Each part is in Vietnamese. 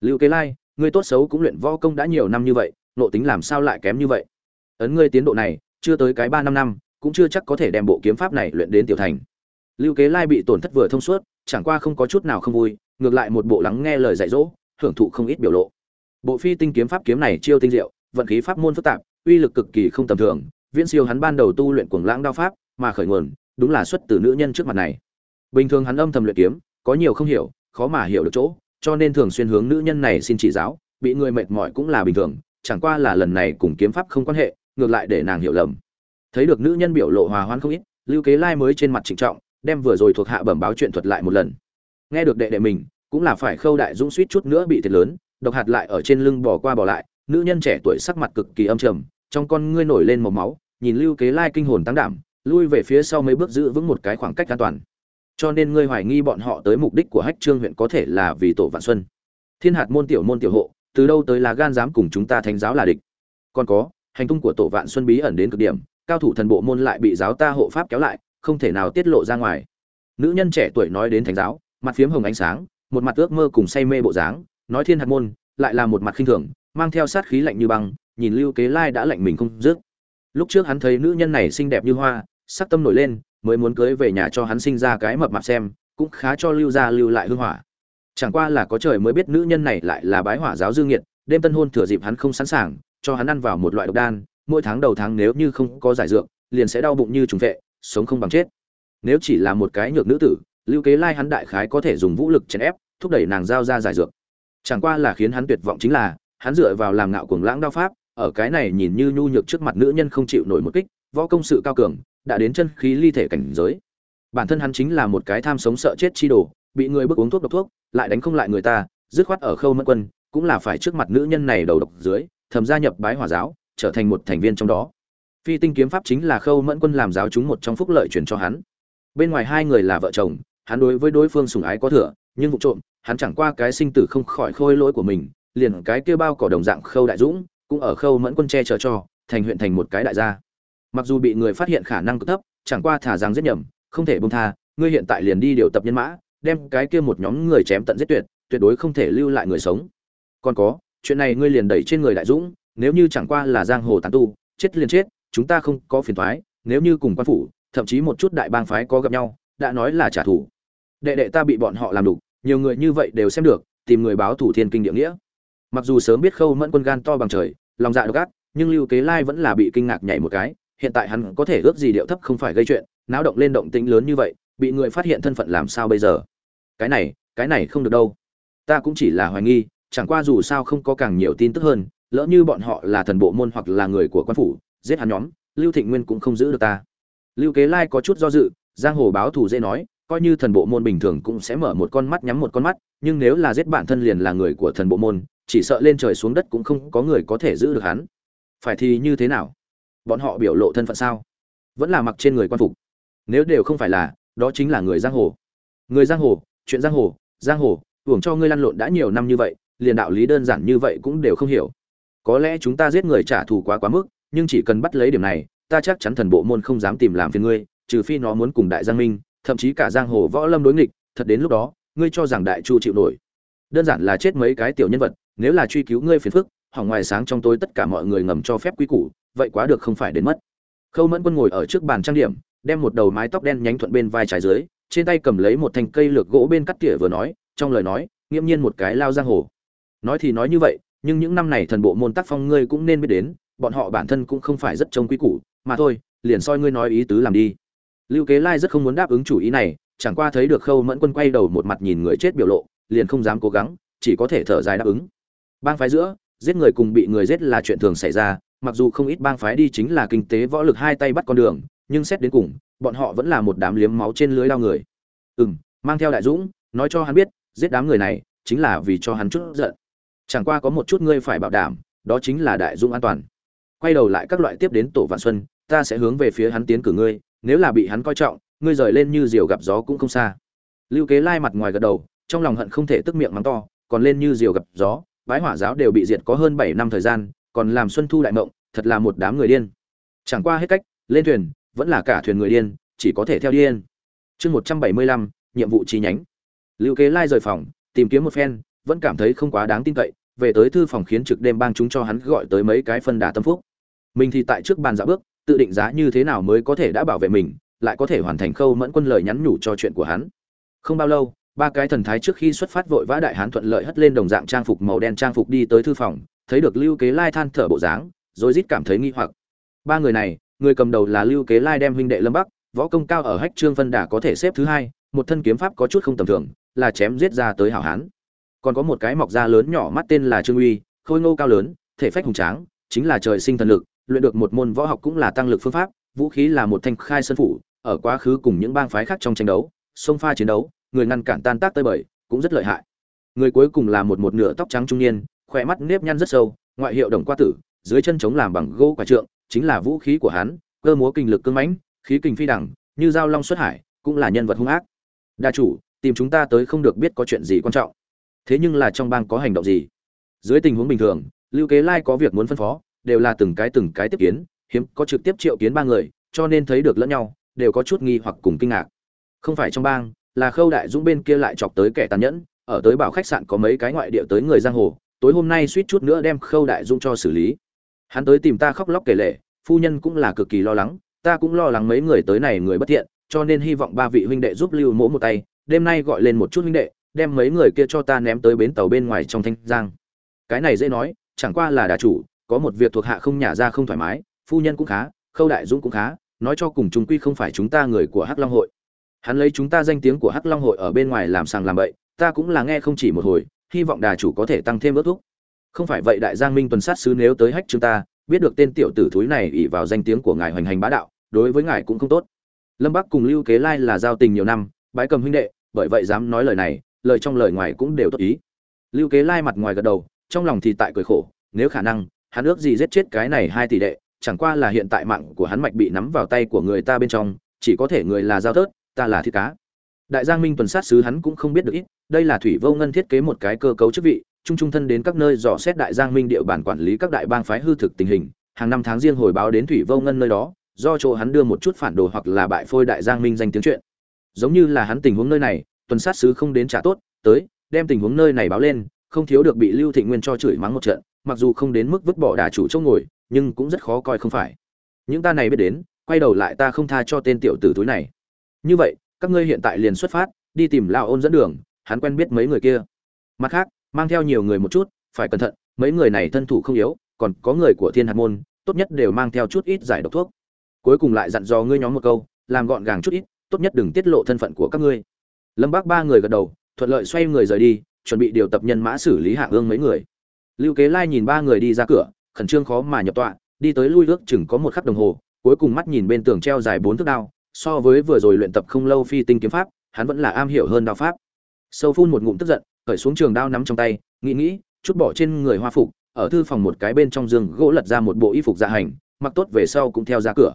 lưu kế lai, ngươi tốt xấu cũng luyện võ công đã nhiều năm như vậy, nộ tính làm sao lại kém như vậy? Ấn ngươi tiến độ này, chưa tới cái ba năm năm, cũng chưa chắc có thể đem bộ kiếm pháp này luyện đến tiểu thành. Lưu kế lai bị tổn thất vừa thông suốt, chẳng qua không có chút nào không vui, ngược lại một bộ lắng nghe lời dạy dỗ, hưởng thụ không ít biểu lộ. Bộ phi tinh kiếm pháp kiếm này chiêu tinh diệu, vận khí pháp môn phức tạp, uy lực cực kỳ không tầm thường, viễn siêu hắn ban đầu tu luyện cuồng lãng đao pháp, mà khởi nguồn, đúng là xuất từ nữ nhân trước mặt này. Bình thường hắn âm thầm luyện kiếm, có nhiều không hiểu, khó mà hiểu được chỗ cho nên thường xuyên hướng nữ nhân này xin chỉ giáo, bị người mệt mỏi cũng là bình thường, chẳng qua là lần này cùng kiếm pháp không quan hệ, ngược lại để nàng hiểu lầm. Thấy được nữ nhân biểu lộ hòa hoãn không ít, lưu kế lai mới trên mặt trịnh trọng, đem vừa rồi thuộc hạ bẩm báo chuyện thuật lại một lần. Nghe được đệ đệ mình, cũng là phải khâu đại dũng suýt chút nữa bị thiệt lớn, độc hạt lại ở trên lưng bỏ qua bỏ lại, nữ nhân trẻ tuổi sắc mặt cực kỳ âm trầm, trong con ngươi nổi lên màu máu, nhìn lưu kế lai kinh hồn tăng đảm, lui về phía sau mấy bước giữ vững một cái khoảng cách an toàn cho nên ngươi hoài nghi bọn họ tới mục đích của hách trương huyện có thể là vì tổ vạn xuân. Thiên hạt môn tiểu môn tiểu hộ, từ đâu tới là gan dám cùng chúng ta thánh giáo là địch? Còn có, hành tung của tổ vạn xuân bí ẩn đến cực điểm, cao thủ thần bộ môn lại bị giáo ta hộ pháp kéo lại, không thể nào tiết lộ ra ngoài. Nữ nhân trẻ tuổi nói đến thánh giáo, mặt phiếm hồng ánh sáng, một mặt ước mơ cùng say mê bộ dáng, nói thiên hạt môn, lại là một mặt khinh thường, mang theo sát khí lạnh như băng, nhìn lưu kế lai đã lạnh mình không dứt. Lúc trước hắn thấy nữ nhân này xinh đẹp như hoa, sắc tâm nổi lên mới muốn cưới về nhà cho hắn sinh ra cái mập mạp xem, cũng khá cho lưu gia lưu lại hương hỏa. Chẳng qua là có trời mới biết nữ nhân này lại là bái hỏa giáo dương nghiệt, đêm tân hôn thừa dịp hắn không sẵn sàng, cho hắn ăn vào một loại độc đan, mỗi tháng đầu tháng nếu như không có giải dược, liền sẽ đau bụng như trùng vệ, sống không bằng chết. Nếu chỉ là một cái nhược nữ tử, lưu kế lai hắn đại khái có thể dùng vũ lực chèn ép, thúc đẩy nàng giao ra giải dược. Chẳng qua là khiến hắn tuyệt vọng chính là, hắn dựa vào làm ngạo cuồng lãng đao pháp, ở cái này nhìn như nhu nhược trước mặt nữ nhân không chịu nổi một kích, võ công sự cao cường đã đến chân khí ly thể cảnh giới. Bản thân hắn chính là một cái tham sống sợ chết chi đồ, bị người bức uống thuốc độc thuốc, lại đánh không lại người ta, dứt khoát ở khâu mẫn quân, cũng là phải trước mặt nữ nhân này đầu độc dưới, thầm gia nhập bái hòa giáo, trở thành một thành viên trong đó. Phi tinh kiếm pháp chính là khâu mẫn quân làm giáo chúng một trong phúc lợi truyền cho hắn. Bên ngoài hai người là vợ chồng, hắn đối với đối phương sủng ái có thừa, nhưng vụ trộm, hắn chẳng qua cái sinh tử không khỏi khôi lỗi của mình, liền cái kia bao cỏ đồng dạng khâu đại dũng, cũng ở khâu mẫn quân che chở cho, thành huyện thành một cái đại gia mặc dù bị người phát hiện khả năng cực thấp, chẳng qua thả rằng giết nhầm, không thể bông tha, ngươi hiện tại liền đi điều tập nhân mã, đem cái kia một nhóm người chém tận giết tuyệt tuyệt đối không thể lưu lại người sống. Còn có, chuyện này ngươi liền đẩy trên người đại dũng, nếu như chẳng qua là giang hồ tán tu, chết liền chết, chúng ta không có phiền thoái nếu như cùng quan phủ, thậm chí một chút đại bang phái có gặp nhau, đã nói là trả thù. Đệ đệ ta bị bọn họ làm đủ nhiều người như vậy đều xem được, tìm người báo thủ thiên kinh địa nghĩa. Mặc dù sớm biết khâu mẫn quân gan to bằng trời, lòng dạ độc ác, nhưng lưu kế lai vẫn là bị kinh ngạc nhảy một cái hiện tại hắn có thể ước gì điệu thấp không phải gây chuyện, náo động lên động tĩnh lớn như vậy, bị người phát hiện thân phận làm sao bây giờ? Cái này cái này không được đâu. Ta cũng chỉ là hoài nghi, chẳng qua dù sao không có càng nhiều tin tức hơn, lỡ như bọn họ là thần bộ môn hoặc là người của quan phủ, giết hắn nhóm, lưu thịnh nguyên cũng không giữ được ta. Lưu kế lai có chút do dự, giang hồ báo thủ dễ nói, coi như thần bộ môn bình thường cũng sẽ mở một con mắt nhắm một con mắt, nhưng nếu là giết bản thân liền là người của thần bộ môn, chỉ sợ lên trời xuống đất cũng không có người có thể giữ được hắn. Phải thì như thế nào? Bọn họ biểu lộ thân phận sao? Vẫn là mặc trên người quan phục. Nếu đều không phải là, đó chính là người giang hồ. Người giang hồ, chuyện giang hồ giang hồ, hưởng cho ngươi lăn lộn đã nhiều năm như vậy, liền đạo lý đơn giản như vậy cũng đều không hiểu. Có lẽ chúng ta giết người trả thù quá quá mức, nhưng chỉ cần bắt lấy điểm này, ta chắc chắn thần bộ môn không dám tìm làm phiền ngươi, trừ phi nó muốn cùng đại giang minh, thậm chí cả giang hồ võ lâm đối nghịch, thật đến lúc đó, ngươi cho rằng đại chu chịu nổi. Đơn giản là chết mấy cái tiểu nhân vật, nếu là truy cứu ngươi phiền phức hỏng ngoài sáng trong tối tất cả mọi người ngầm cho phép quy củ, vậy quá được không phải đến mất. Khâu mẫn quân ngồi ở trước bàn trang điểm, đem một đầu mái tóc đen nhánh thuận bên vai trái dưới, trên tay cầm lấy một thanh cây lược gỗ bên cắt tỉa vừa nói, trong lời nói, nghiễm nhiên một cái lao giang hồ. Nói thì nói như vậy, nhưng những năm này thần bộ môn tác phong ngươi cũng nên biết đến, bọn họ bản thân cũng không phải rất trông quy củ, mà thôi, liền soi ngươi nói ý tứ làm đi. Lưu kế lai rất không muốn đáp ứng chủ ý này, chẳng qua thấy được khâu mẫn quân quay đầu một mặt nhìn người chết biểu lộ, liền không dám cố gắng, chỉ có thể thở dài đáp ứng. Bang phái giữa giết người cùng bị người giết là chuyện thường xảy ra, mặc dù không ít bang phái đi chính là kinh tế võ lực hai tay bắt con đường, nhưng xét đến cùng, bọn họ vẫn là một đám liếm máu trên lưới đao người. Ừ m mang theo đại dũng, nói cho hắn biết, giết đám người này, chính là vì cho hắn chút giận. Chẳng qua có một chút ngươi phải bảo đảm, đó chính là đại dũng an toàn. Quay đầu lại các loại tiếp đến tổ vạn xuân, ta sẽ hướng về phía hắn tiến cử ngươi, nếu là bị hắn coi trọng, ngươi rời lên như diều gặp gió cũng không xa. Lưu kế lai mặt ngoài gật đầu, trong lòng hận không thể tức miệng mắng to, còn lên như diều gặp gió bái hỏa giáo đều bị diệt có hơn bảy năm thời gian, còn làm xuân thu đại mộng, thật là một đám người điên. Chẳng qua hết cách, lên thuyền, vẫn là cả thuyền người điên, chỉ có thể theo điên chương một trăm bảy mươi lăm, nhiệm vụ chi nhánh. Lưu kế lai rời phòng, tìm kiếm một phen, vẫn cảm thấy không quá đáng tin cậy, về tới thư phòng khiến trực đêm bang chúng cho hắn gọi tới mấy cái phân đà tâm phúc. Mình thì tại trước bàn dạo bước, tự định giá như thế nào mới có thể đã bảo vệ mình, lại có thể hoàn thành khâu mẫn quân lời nhắn nhủ cho chuyện của hắn. Không bao lâu ba cái thần thái trước khi xuất phát vội vã đại hán thuận lợi hất lên đồng dạng trang phục màu đen trang phục đi tới thư phòng, thấy được lưu kế lai than thở bộ dáng, rồi rít cảm thấy nghi hoặc. Ba người này, người cầm đầu là lưu kế lai đem huynh đệ lâm bắc, võ công cao ở hách trương phân đà có thể xếp thứ hai, một thân kiếm pháp có chút không tầm thường, là chém giết ra tới hảo hán. Còn có một cái mọc da lớn nhỏ mắt tên là trương uy, khôi ngô cao lớn, thể phách hùng tráng, chính là trời sinh thần lực, luyện được một môn võ học cũng là tăng lực phương pháp, vũ khí là một thanh khai sơn phủ, ở quá khứ cùng những bang phái khác trong tranh đấu, sông pha chiến đấu người ngăn cản tan tác tơi bời cũng rất lợi hại. Người cuối cùng là một một nửa tóc trắng trung niên, khỏe mắt nếp nhăn rất sâu, ngoại hiệu đồng qua tử, dưới chân chống làm bằng gỗ quả trượng, chính là vũ khí của hắn, cơ múa kinh lực cương mãnh, khí kình phi đẳng, như giao long xuất hải, cũng là nhân vật hung ác. Đa chủ, tìm chúng ta tới không được biết có chuyện gì quan trọng. Thế nhưng là trong bang có hành động gì? Dưới tình huống bình thường, lưu kế lai có việc muốn phân phó, đều là từng cái từng cái tiếp kiến, hiếm có trực tiếp triệu kiến ba người, cho nên thấy được lẫn nhau, đều có chút nghi hoặc cùng kinh ngạc. Không phải trong bang là khâu đại dũng bên kia lại chọc tới kẻ tàn nhẫn, ở tới bảo khách sạn có mấy cái ngoại địa tới người giang hồ, tối hôm nay suýt chút nữa đem khâu đại dũng cho xử lý. Hắn tới tìm ta khóc lóc kể lệ phu nhân cũng là cực kỳ lo lắng, ta cũng lo lắng mấy người tới này người bất thiện, cho nên hy vọng ba vị huynh đệ giúp lưu mỗ một tay, đêm nay gọi lên một chút huynh đệ, đem mấy người kia cho ta ném tới bến tàu bên ngoài trong thanh giang. Cái này dễ nói, chẳng qua là đà chủ, có một việc thuộc hạ không nhả ra không thoải mái, phu nhân cũng khá, khâu đại dũng cũng khá, nói cho cùng chúng quy không phải chúng ta người của hắc long hội hắn lấy chúng ta danh tiếng của hắc long hội ở bên ngoài làm sàng làm bậy, ta cũng là nghe không chỉ một hồi, hy vọng đà chủ có thể tăng thêm ước thúc không phải vậy đại giang minh tuần sát sứ nếu tới hách chúng ta, biết được tên tiểu tử thúi này ỉ vào danh tiếng của ngài hoành hành bá đạo, đối với ngài cũng không tốt lâm bắc cùng lưu kế lai là giao tình nhiều năm, bái cầm huynh đệ, bởi vậy dám nói lời này, lời trong lời ngoài cũng đều tốt ý lưu kế lai mặt ngoài gật đầu, trong lòng thì tại cười khổ, nếu khả năng, hắn ước gì giết chết cái này hai tỷ đệ, chẳng qua là hiện tại mạng của hắn mạch bị nắm vào tay của người ta bên trong, chỉ có thể người là giao thớt ta là thiết cá. Đại giang minh tuần sát sứ hắn cũng không biết được ít, đây là thủy vô ngân thiết kế một cái cơ cấu chức vị, trung trung thân đến các nơi dò xét đại giang minh địa bàn quản lý các đại bang phái hư thực tình hình, hàng năm tháng riêng hồi báo đến thủy vô ngân nơi đó, do chỗ hắn đưa một chút phản đồ hoặc là bại phôi đại giang minh danh tiếng chuyện. Giống như là hắn tình huống nơi này, tuần sát sứ không đến trả tốt, tới, đem tình huống nơi này báo lên, không thiếu được bị lưu thị nguyên cho chửi mắng một trận, mặc dù không đến mức vứt bỏ đà chủ chỗ ngồi, nhưng cũng rất khó coi không phải. Những ta này biết đến, quay đầu lại ta không tha cho tên tiểu tử túi này như vậy, các ngươi hiện tại liền xuất phát, đi tìm lao ôn dẫn đường, hắn quen biết mấy người kia. Mặt khác, mang theo nhiều người một chút, phải cẩn thận, mấy người này thân thủ không yếu, còn có người của thiên hạt môn, tốt nhất đều mang theo chút ít giải độc thuốc. Cuối cùng lại dặn dò ngươi nhóm một câu, làm gọn gàng chút ít, tốt nhất đừng tiết lộ thân phận của các ngươi. Lâm bác ba người gật đầu, thuận lợi xoay người rời đi, chuẩn bị điều tập nhân mã xử lý hạ ương mấy người. Lưu kế lai nhìn ba người đi ra cửa, khẩn trương khó mà nhập tọa, đi tới lui ước chừng có một khắc đồng hồ, cuối cùng mắt nhìn bên tường treo dài bốn thước đao so với vừa rồi luyện tập không lâu phi tinh kiếm pháp, hắn vẫn là am hiểu hơn đao pháp. Sâu phun một ngụm tức giận, khởi xuống trường đao nắm trong tay, nghĩ nghĩ, chút bỏ trên người hoa phục, ở thư phòng một cái bên trong giường gỗ lật ra một bộ y phục dạ hành, mặc tốt về sau cũng theo ra cửa.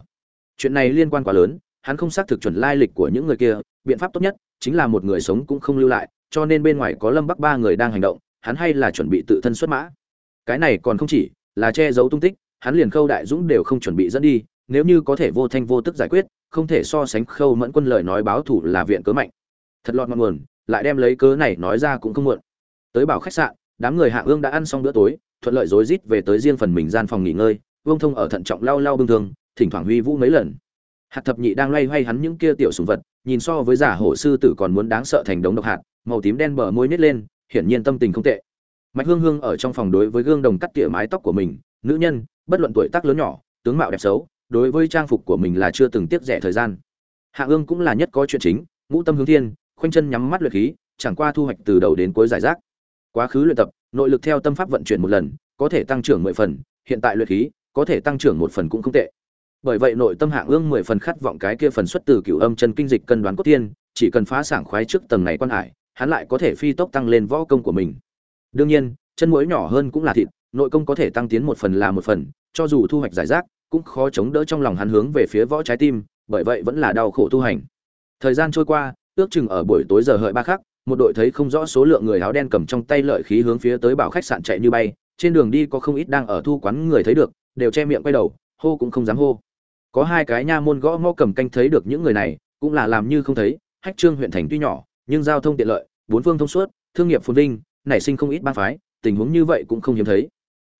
Chuyện này liên quan quá lớn, hắn không xác thực chuẩn lai lịch của những người kia, biện pháp tốt nhất chính là một người sống cũng không lưu lại, cho nên bên ngoài có lâm bắc ba người đang hành động, hắn hay là chuẩn bị tự thân xuất mã. Cái này còn không chỉ là che giấu tung tích, hắn liền khâu đại dũng đều không chuẩn bị dẫn đi, nếu như có thể vô thanh vô tức giải quyết không thể so sánh khâu mẫn quân lời nói báo thủ là viện cớ mạnh. Thật lọt ngọn nguồn, lại đem lấy cớ này nói ra cũng không muộn. Tới bảo khách sạn, đám người hạ ương đã ăn xong bữa tối, thuận lợi rối rít về tới riêng phần mình gian phòng nghỉ ngơi, vương thông ở thận trọng lau lau bưng thương thỉnh thoảng huy vũ mấy lần. Hạt thập nhị đang loay hoay hắn những kia tiểu sùng vật, nhìn so với giả hổ sư tử còn muốn đáng sợ thành đống độc hạt, màu tím đen bờ môi nít lên, hiển nhiên tâm tình không tệ. Mạch hương hương ở trong phòng đối với gương đồng cắt tỉa mái tóc của mình, nữ nhân, bất luận tuổi tác lớn nhỏ, tướng mạo đẹp xấu đối với trang phục của mình là chưa từng tiếc rẻ thời gian. Hạ ương cũng là nhất có chuyện chính, ngũ tâm hướng thiên, khoanh chân nhắm mắt luyện khí, chẳng qua thu hoạch từ đầu đến cuối giải rác. Quá khứ luyện tập, nội lực theo tâm pháp vận chuyển một lần, có thể tăng trưởng mười phần, hiện tại luyện khí, có thể tăng trưởng một phần cũng không tệ. Bởi vậy nội tâm hạ ương mười phần khát vọng cái kia phần xuất từ cựu âm chân kinh dịch cân đoán cốt tiên, chỉ cần phá sảng khoái trước tầng này quan hải, hắn lại có thể phi tốc tăng lên võ công của mình. Đương nhiên, chân muối nhỏ hơn cũng là thịt, nội công có thể tăng tiến một phần là một phần, cho dù thu hoạch giải rác cũng khó chống đỡ trong lòng hắn hướng về phía võ trái tim, bởi vậy vẫn là đau khổ tu hành. Thời gian trôi qua, ước chừng ở buổi tối giờ hợi ba khắc, một đội thấy không rõ số lượng người áo đen cầm trong tay lợi khí hướng phía tới bảo khách sạn chạy như bay, trên đường đi có không ít đang ở thu quán người thấy được, đều che miệng quay đầu, hô cũng không dám hô. Có hai cái nha môn gõ ngõ cầm canh thấy được những người này, cũng là làm như không thấy, hách trương huyện thành tuy nhỏ, nhưng giao thông tiện lợi, bốn phương thông suốt, thương nghiệp phồn vinh, nảy sinh không ít bang phái, tình huống như vậy cũng không hiếm thấy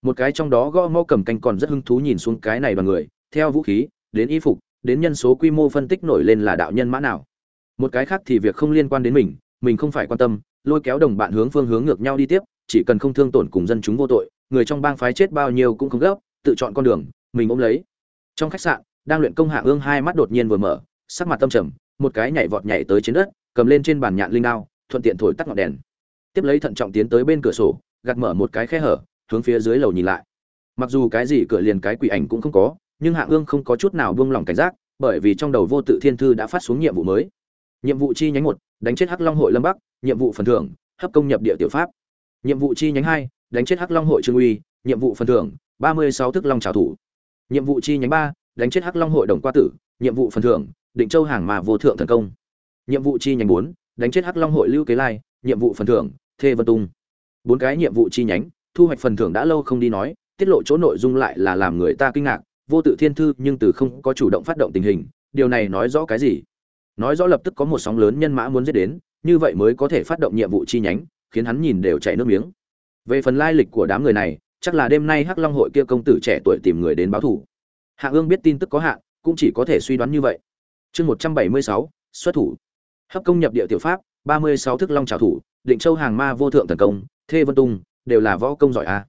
một cái trong đó gõ mõ cầm canh còn rất hứng thú nhìn xuống cái này đoàn người, theo vũ khí, đến y phục, đến nhân số quy mô phân tích nổi lên là đạo nhân mã nào. Một cái khác thì việc không liên quan đến mình mình không phải quan tâm, lôi kéo đồng bạn hướng phương hướng ngược nhau đi tiếp, chỉ cần không thương tổn cùng dân chúng vô tội, người trong bang phái chết bao nhiêu cũng không gấp, tự chọn con đường, mình ôm lấy. Trong khách sạn, đang luyện công hạ ương hai mắt đột nhiên vừa mở, sắc mặt tâm trầm, một cái nhảy vọt nhảy tới trên đất, cầm lên trên bàn nhạn linh đao, thuận tiện thổi tắt ngọn đèn. Tiếp lấy thận trọng tiến tới bên cửa sổ, gạt mở một cái khe hở hướng phía dưới lầu nhìn lại. Mặc dù cái gì cửa liền cái quỷ ảnh cũng không có, nhưng hạ ương không có chút nào buông lỏng cảnh giác, bởi vì trong đầu vô tự thiên thư đã phát xuống nhiệm vụ mới. Nhiệm vụ chi nhánh một, đánh chết hắc long hội lâm bắc, nhiệm vụ phần thưởng, hấp công nhập địa tiểu pháp. Nhiệm vụ chi nhánh hai, đánh chết hắc long hội trương uy, nhiệm vụ phần thưởng, ba mươi sáu thức long trào thủ. Nhiệm vụ chi nhánh ba, đánh chết hắc long hội đồng qua tử, nhiệm vụ phần thưởng, định châu hàng mà vô thượng thần công. Nhiệm vụ chi nhánh bốn, đánh chết hắc long hội lưu kế lai, nhiệm vụ phần thưởng, thê vân tung. Bốn cái nhiệm vụ chi nhánh thu hoạch phần thưởng đã lâu không đi nói, tiết lộ chỗ nội dung lại là làm người ta kinh ngạc, vô tự thiên thư nhưng từ không có chủ động phát động tình hình, điều này nói rõ cái gì? Nói rõ lập tức có một sóng lớn nhân mã muốn giết đến, như vậy mới có thể phát động nhiệm vụ chi nhánh, khiến hắn nhìn đều chảy nước miếng. Về phần lai lịch của đám người này, chắc là đêm nay hắc long hội kia công tử trẻ tuổi tìm người đến báo thủ hạ ương biết tin tức có hạn, cũng chỉ có thể suy đoán như vậy. Chương một trăm bảy mươi sáu, xuất thủ. Hấp công nhập địa tiểu pháp, ba mươi sáu thức long trào thủ, định châu hàng ma vô thượng tấn công, thê vân tung đều là võ công giỏi a.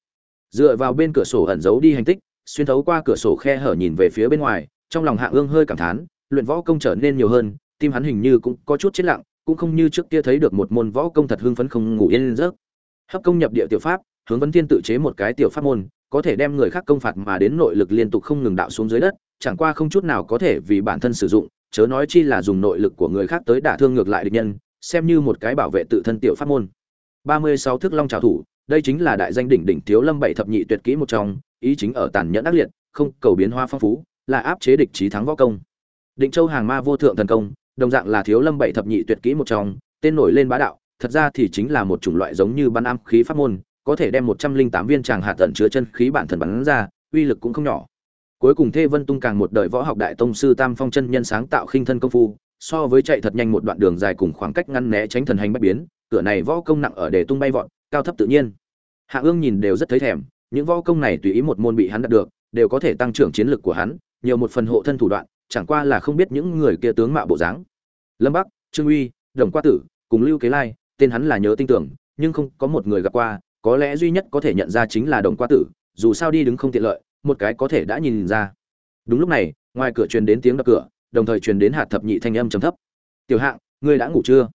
Dựa vào bên cửa sổ ẩn giấu đi hành tích, xuyên thấu qua cửa sổ khe hở nhìn về phía bên ngoài, trong lòng hạ ương hơi cảm thán, luyện võ công trở nên nhiều hơn, tim hắn hình như cũng có chút chết lặng, cũng không như trước kia thấy được một môn võ công thật hưng phấn không ngủ yên giấc. Hấp công nhập địa tiểu pháp, hướng vấn thiên tự chế một cái tiểu pháp môn, có thể đem người khác công phạt mà đến nội lực liên tục không ngừng đạo xuống dưới đất, chẳng qua không chút nào có thể vì bản thân sử dụng, chớ nói chi là dùng nội lực của người khác tới đả thương ngược lại địch nhân, xem như một cái bảo vệ tự thân tiểu pháp môn. Ba mươi sáu thước long trảo thủ đây chính là đại danh đỉnh đỉnh thiếu lâm bảy thập nhị tuyệt kỹ một trong, ý chính ở tàn nhẫn ác liệt, không cầu biến hoa phong phú, là áp chế địch trí thắng võ công. Định châu hàng ma vô thượng thần công, đồng dạng là thiếu lâm bảy thập nhị tuyệt kỹ một trong, tên nổi lên bá đạo, thật ra thì chính là một chủng loại giống như bắn am khí pháp môn, có thể đem một trăm linh tám viên tràng hạ tận chứa chân khí bản thần bắn ra, uy lực cũng không nhỏ. Cuối cùng thê vân tung càng một đời võ học đại tông sư tam phong chân nhân sáng tạo khinh thân công phu, so với chạy thật nhanh một đoạn đường dài cùng khoảng cách ngăn né tránh thần hành bất biến, cửa này võ công nặng ở để tung bay vọt cao thấp tự nhiên. Hạ ương nhìn đều rất thấy thèm, những võ công này tùy ý một môn bị hắn đạt được, đều có thể tăng trưởng chiến lực của hắn, nhiều một phần hộ thân thủ đoạn, chẳng qua là không biết những người kia tướng mạo bộ dáng. Lâm bắc, trương uy, đồng qua tử, cùng lưu kế lai, tên hắn là nhớ tin tưởng, nhưng không có một người gặp qua, có lẽ duy nhất có thể nhận ra chính là đồng qua tử, dù sao đi đứng không tiện lợi, một cái có thể đã nhìn ra. Đúng lúc này, ngoài cửa truyền đến tiếng đập cửa, đồng thời truyền đến hạt thập nhị thanh âm trầm thấp. Tiểu hạng, ngươi đã ngủ chưa?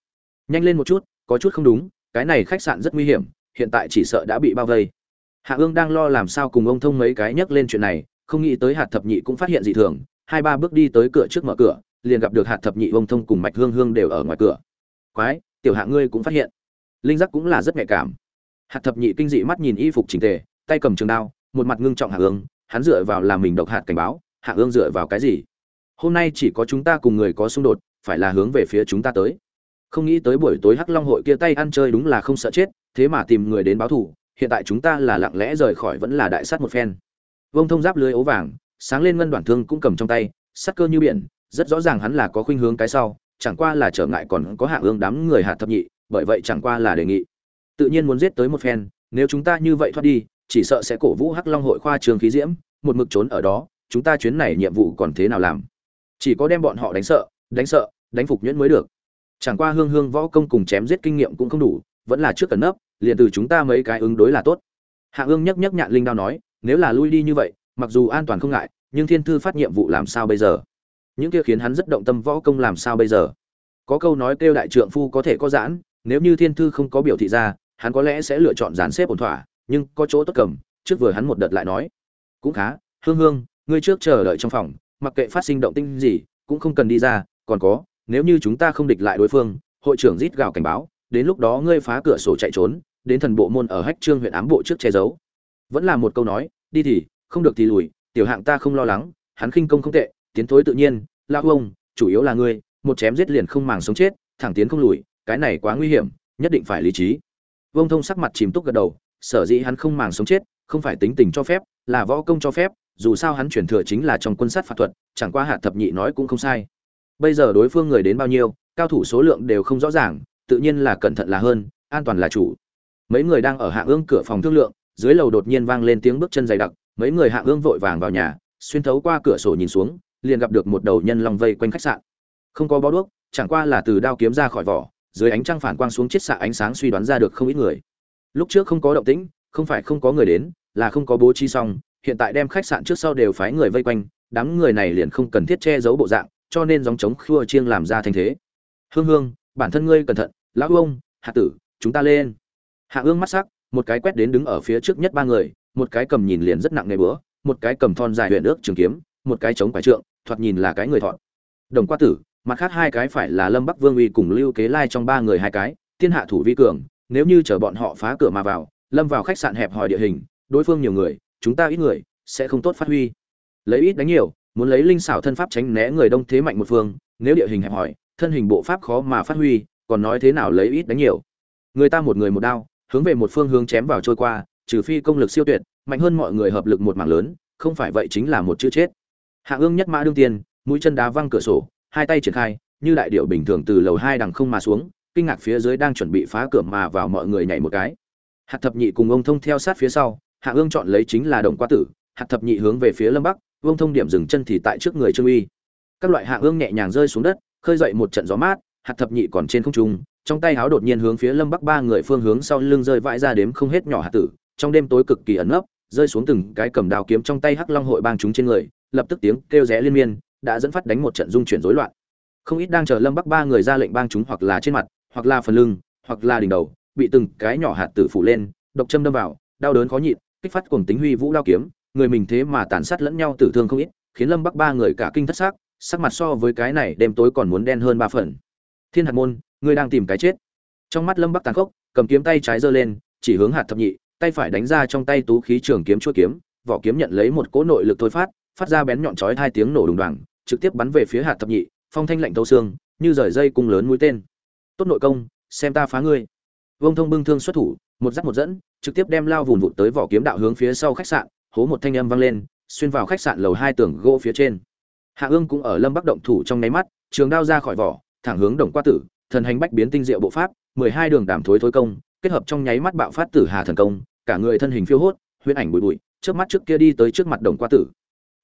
Nhanh lên một chút, có chút không đúng cái này khách sạn rất nguy hiểm, hiện tại chỉ sợ đã bị bao vây. Hạ ương đang lo làm sao cùng ông thông mấy cái nhắc lên chuyện này, không nghĩ tới hạt thập nhị cũng phát hiện dị thường, hai ba bước đi tới cửa trước mở cửa, liền gặp được hạt thập nhị, ông thông cùng mạch hương hương đều ở ngoài cửa. Quái, tiểu hạ ngươi cũng phát hiện. Linh giác cũng là rất nhạy cảm. Hạt thập nhị kinh dị mắt nhìn y phục chỉnh tề, tay cầm trường đao, một mặt ngưng trọng hạ ương, hắn dựa vào làm mình độc hạt cảnh báo, hạ ương dựa vào cái gì? Hôm nay chỉ có chúng ta cùng người có xung đột, phải là hướng về phía chúng ta tới không nghĩ tới buổi tối hắc long hội kia tay ăn chơi đúng là không sợ chết, thế mà tìm người đến báo thù, hiện tại chúng ta là lặng lẽ rời khỏi vẫn là đại sát một phen. Vông thông giáp lưới ấu vàng, sáng lên ngân đoạn thương cũng cầm trong tay, sắc cơ như biển, rất rõ ràng hắn là có khuynh hướng cái sau, chẳng qua là trở ngại còn có hạ ương đám người hạ thập nhị, bởi vậy chẳng qua là đề nghị. Tự nhiên muốn giết tới một phen, nếu chúng ta như vậy thoát đi, chỉ sợ sẽ cổ vũ hắc long hội khoa trường khí diễm, một mực trốn ở đó, chúng ta chuyến này nhiệm vụ còn thế nào làm? Chỉ có đem bọn họ đánh sợ đánh sợ, đánh phục nhuyễn mới được chẳng qua hương hương võ công cùng chém giết kinh nghiệm cũng không đủ, vẫn là trước cần nấp, liền từ chúng ta mấy cái ứng đối là tốt. Hạ ương nhấc nhấc nhạn linh đao nói, nếu là lui đi như vậy, mặc dù an toàn không ngại, nhưng thiên thư phát nhiệm vụ làm sao bây giờ? Những kia khiến hắn rất động tâm võ công làm sao bây giờ? Có câu nói kêu đại trượng phu có thể có giãn, nếu như thiên thư không có biểu thị ra, hắn có lẽ sẽ lựa chọn dàn xếp ổn thỏa, nhưng có chỗ tốt cầm, trước vừa hắn một đợt lại nói. Cũng khá, hương hương, ngươi trước chờ đợi trong phòng, mặc kệ phát sinh động tinh gì, cũng không cần đi ra, còn có nếu như chúng ta không địch lại đối phương, hội trưởng rít gào cảnh báo, đến lúc đó ngươi phá cửa sổ chạy trốn, đến thần bộ môn ở hách trương huyện ám bộ trước che giấu. Vẫn là một câu nói, đi thì, không được thì lùi, tiểu hạng ta không lo lắng, hắn khinh công không tệ, tiến thối tự nhiên lao ông chủ yếu là ngươi, một chém giết liền không màng sống chết, thẳng tiến không lùi, cái này quá nguy hiểm, nhất định phải lý trí. Vông thông sắc mặt chìm túc gật đầu, sở dĩ hắn không màng sống chết, không phải tính tình cho phép, là võ công cho phép, dù sao hắn chuyển thừa chính là trong quân sát phạt thuật, chẳng qua hạ thập nhị nói cũng không sai bây giờ đối phương người đến bao nhiêu, cao thủ số lượng đều không rõ ràng, tự nhiên là cẩn thận là hơn, an toàn là chủ. Mấy người đang ở hạ ương cửa phòng thương lượng, dưới lầu đột nhiên vang lên tiếng bước chân dày đặc, mấy người hạ ương vội vàng vào nhà, xuyên thấu qua cửa sổ nhìn xuống, liền gặp được một đầu nhân long vây quanh khách sạn. Không có bó đuốc, chẳng qua là từ đao kiếm ra khỏi vỏ, dưới ánh trăng phản quang xuống chiết xạ ánh sáng suy đoán ra được không ít người. Lúc trước không có động tĩnh, không phải không có người đến, là không có bố trí xong, hiện tại đem khách sạn trước sau đều phái người vây quanh, đám người này liền không cần thiết che giấu bộ dạng cho nên dòng chống khua chiêng làm ra thành thế. Hương hương, bản thân ngươi cẩn thận, lão ông hạ tử, chúng ta lên. Hạ ương mắt sắc, một cái quét đến đứng ở phía trước nhất ba người, một cái cầm nhìn liền rất nặng nề bữa, một cái cầm thon dài huyện ước trường kiếm, một cái chống quái trượng, thoạt nhìn là cái người thọn đồng qua tử, mặt khác hai cái phải là lâm bắc vương uy cùng lưu kế lai trong ba người hai cái tiên hạ thủ vi cường, nếu như chở bọn họ phá cửa mà vào, lâm vào khách sạn hẹp hòi địa hình, đối phương nhiều người, chúng ta ít người, sẽ không tốt phát huy. Lấy ít đánh nhiều muốn lấy linh xảo thân pháp tránh né người đông thế mạnh một phương, nếu địa hình hẹp hòi, thân hình bộ pháp khó mà phát huy, còn nói thế nào lấy ít đánh nhiều. Người ta một người một đao, hướng về một phương hướng chém vào trôi qua, trừ phi công lực siêu tuyệt, mạnh hơn mọi người hợp lực một mảng lớn, không phải vậy chính là một chữ chết. Hạ ương nhất mã đương tiên, mũi chân đá văng cửa sổ, hai tay triển khai, như đại điệu bình thường từ lầu hai đằng không mà xuống, kinh ngạc phía dưới đang chuẩn bị phá cửa mà vào mọi người nhảy một cái. Hạt thập nhị cùng ông thông theo sát phía sau, hạ ương chọn lấy chính là đồng qua tử hạt thập nhị hướng về phía lâm bắc Vương thông điểm dừng chân thì tại trước người trương uy. Các loại hạ ương nhẹ nhàng rơi xuống đất, khơi dậy một trận gió mát, hạt thập nhị còn trên không trung, trong tay háo đột nhiên hướng phía lâm bắc ba người phương hướng sau lưng rơi vãi ra đếm không hết nhỏ hạt tử, trong đêm tối cực kỳ ẩn nấp, rơi xuống từng cái cầm đào kiếm trong tay hắc long hội bang chúng trên người, lập tức tiếng kêu rẽ liên miên, đã dẫn phát đánh một trận dung chuyển rối loạn. Không ít đang chờ lâm bắc ba người ra lệnh bang chúng hoặc là trên mặt, hoặc là phần lưng, hoặc là đỉnh đầu, bị từng cái nhỏ hạt tử phủ lên, độc châm đâm vào, đau đớn khó nhịn, kích phát cùng tính huy vũ đao kiếm người mình thế mà tàn sát lẫn nhau tử thương không ít, khiến lâm bắc ba người cả kinh thất xác, sắc mặt so với cái này đêm tối còn muốn đen hơn ba phần. Thiên hạt môn, ngươi đang tìm cái chết. Trong mắt lâm bắc tàn khốc, cầm kiếm tay trái giơ lên, chỉ hướng hạt thập nhị, tay phải đánh ra trong tay tú khí trường kiếm chuôi kiếm, vỏ kiếm nhận lấy một cỗ nội lực thôi phát phát ra bén nhọn chói hai tiếng nổ đùng đoàng, trực tiếp bắn về phía hạt thập nhị, phong thanh lạnh thấu xương, như rời dây cung lớn mũi tên. Tốt nội công, xem ta phá ngươi. Vông thông bưng thương xuất thủ, một dắt một dẫn, trực tiếp đem lao vùn vụt tới vỏ kiếm đạo hướng phía sau khách sạn hố một thanh âm vang lên, xuyên vào khách sạn lầu hai tường gỗ phía trên. Hạ ương cũng ở lâm bắc động thủ trong nháy mắt, trường đao ra khỏi vỏ, thẳng hướng đồng qua tử, thần hành bách biến tinh diệu bộ pháp, mười hai đường đảm thối thối công, kết hợp trong nháy mắt bạo phát tử hà thần công, cả người thân hình phiêu hốt, huyễn ảnh bụi bụi trước mắt trước kia đi tới trước mặt đồng qua tử.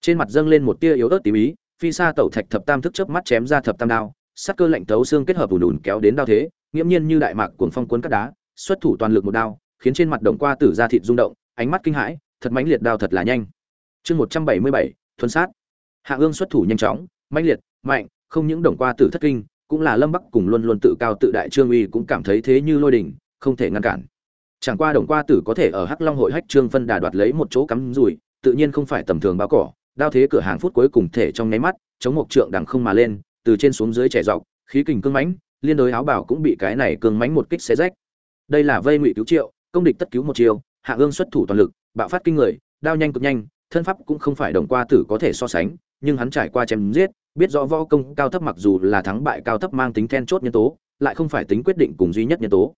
Trên mặt dâng lên một tia yếu ớt tím ý, phi xa tẩu thạch thập tam thức chớp mắt chém ra thập tam đao, sắc cơ lạnh tấu xương kết hợp ùn ùn kéo đến đao thế, nghiễm nhiên như đại mạc cuồng phong cuốn cắt đá, xuất thủ toàn lực một đao, khiến trên mặt đồng qua tử ra thịt rung động, ánh mắt kinh hãi thật mãnh liệt đao thật là nhanh. Chương một trăm bảy mươi bảy, thuần sát. Hạ ương xuất thủ nhanh chóng, mãnh liệt, mạnh, không những đồng qua tử thất kinh, cũng là lâm bắc cùng luôn luôn tự cao tự đại trương uy cũng cảm thấy thế như lôi đình, không thể ngăn cản. Chẳng qua đồng qua tử có thể ở hắc long hội hách trương phân đà đoạt lấy một chỗ cắm rủi, tự nhiên không phải tầm thường báo cỏ, đao thế cửa hàng phút cuối cùng thể trong nháy mắt, chống một trượng đằng không mà lên, từ trên xuống dưới trẻ dọc, khí kình cương mãnh, liên đối áo bảo cũng bị cái này cương mãnh một kích xé rách. Đây là vây ngụy cứu triệu, công địch tất cứu một chiều hạ ương xuất thủ toàn lực bạo phát kinh người, đao nhanh cực nhanh, thân pháp cũng không phải đồng qua tử có thể so sánh, nhưng hắn trải qua chém giết, biết rõ võ công cao thấp mặc dù là thắng bại cao thấp mang tính then chốt nhân tố, lại không phải tính quyết định cùng duy nhất nhân tố.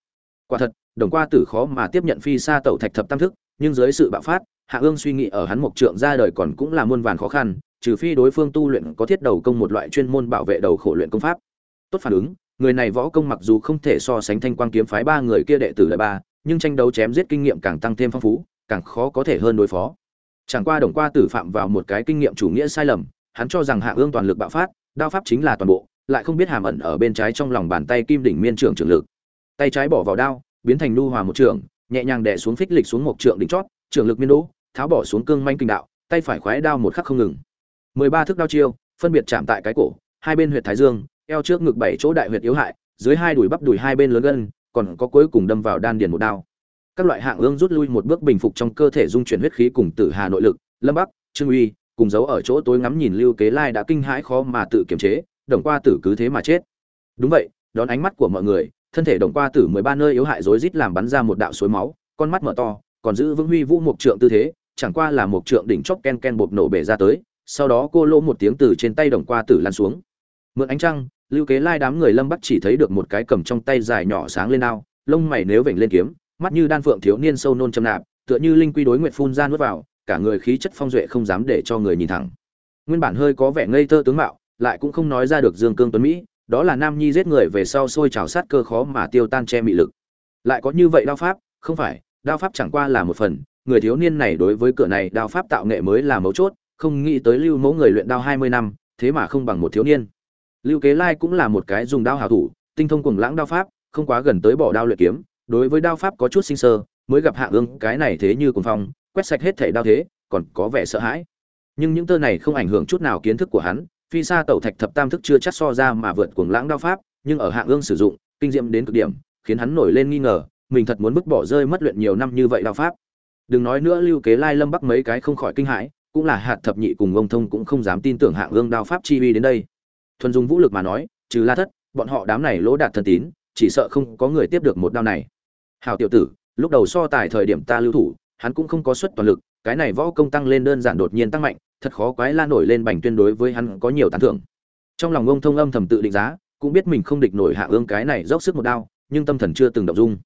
Quả thật, đồng qua tử khó mà tiếp nhận phi xa tẩu thạch thập tam thức, nhưng dưới sự bạo phát, hạ ương suy nghĩ ở hắn mộc trượng ra đời còn cũng là muôn vàn khó khăn, trừ phi đối phương tu luyện có thiết đầu công một loại chuyên môn bảo vệ đầu khổ luyện công pháp. Tốt phản ứng, người này võ công mặc dù không thể so sánh thanh quang kiếm phái ba người kia đệ tử lại ba, nhưng tranh đấu chém giết kinh nghiệm càng tăng thêm phong phú càng khó có thể hơn đối phó. Chẳng qua đồng qua tử phạm vào một cái kinh nghiệm chủ nghĩa sai lầm, hắn cho rằng hạ ương toàn lực bạo phát, đao pháp chính là toàn bộ, lại không biết hàm ẩn ở bên trái trong lòng bàn tay kim đỉnh miên trưởng trường lực. Tay trái bỏ vào đao, biến thành nu hòa một trường, nhẹ nhàng đè xuống phích lịch xuống một trượng đỉnh chót trường lực miên đỗ tháo bỏ xuống cương manh kinh đạo, tay phải khoái đao một khắc không ngừng. Mười ba thước đao chiêu, phân biệt chạm tại cái cổ, hai bên huyệt thái dương, eo trước ngực bảy chỗ đại huyệt yếu hại, dưới hai đùi bắp đùi hai bên lớn gân, còn có cuối cùng đâm vào đan điền một đao các loại hạng ương rút lui một bước bình phục trong cơ thể dung chuyển huyết khí cùng tử hà nội lực, lâm bắc, trương uy, cùng giấu ở chỗ tối ngắm nhìn lưu kế lai đã kinh hãi khó mà tự kiềm chế, đồng qua tử cứ thế mà chết. Đúng vậy, đón ánh mắt của mọi người, thân thể đồng qua tử mười ba nơi yếu hại rối rít làm bắn ra một đạo suối máu, con mắt mở to, còn giữ vững huy vũ một trượng tư thế, chẳng qua là một trượng đỉnh chóp ken ken bột nổ bể ra tới, sau đó cô lỗ một tiếng từ trên tay đồng qua tử lan xuống. Mượn ánh trăng, lưu kế lai đám người lâm bắc chỉ thấy được một cái cầm trong tay dài nhỏ sáng lên ao, lông mày nếu vểnh lên kiếm mắt như đan phượng thiếu niên sâu nôn châm nạp, tựa như linh quy đối nguyện phun ra nuốt vào, cả người khí chất phong duệ không dám để cho người nhìn thẳng. Nguyên bản hơi có vẻ ngây thơ tướng mạo, lại cũng không nói ra được dương cương tuấn mỹ, đó là nam nhi giết người về sau sôi trào sát cơ khó mà tiêu tan che mị lực. Lại có như vậy đao pháp, không phải, đao pháp chẳng qua là một phần, người thiếu niên này đối với cửa này đao pháp tạo nghệ mới là mấu chốt, không nghĩ tới lưu mẫu người luyện đao hai mươi năm, thế mà không bằng một thiếu niên. Lưu kế lai cũng là một cái dùng đao hào thủ, tinh thông cùng lãng đao pháp, không quá gần tới bỏ đao luyện kiếm đối với đao pháp có chút sinh sơ, mới gặp hạ ương, cái này thế như cùng phong, quét sạch hết thể đao thế, còn có vẻ sợ hãi. Nhưng những tơ này không ảnh hưởng chút nào kiến thức của hắn, phi xa tẩu thạch thập tam thức chưa chắc so ra mà vượt cuồng lãng đao pháp, nhưng ở hạ ương sử dụng, kinh diệm đến cực điểm, khiến hắn nổi lên nghi ngờ, mình thật muốn bứt bỏ rơi mất luyện nhiều năm như vậy đao pháp. Đừng nói nữa, lưu kế lai lâm bắc mấy cái không khỏi kinh hãi, cũng là hạt thập nhị cùng ông thông cũng không dám tin tưởng hạng ương đao pháp chi uy đến đây. Thuần dùng vũ lực mà nói, trừ la thất, bọn họ đám này lỗ đạt thần tín, chỉ sợ không có người tiếp được một đao này hào tiểu tử, lúc đầu so tài thời điểm ta lưu thủ, hắn cũng không có suất toàn lực, cái này võ công tăng lên đơn giản đột nhiên tăng mạnh, thật khó quái la nổi lên bành tuyên đối với hắn có nhiều tán thưởng. Trong lòng ông thông âm thầm tự định giá, cũng biết mình không địch nổi hạ ương cái này dốc sức một đao, nhưng tâm thần chưa từng động dung.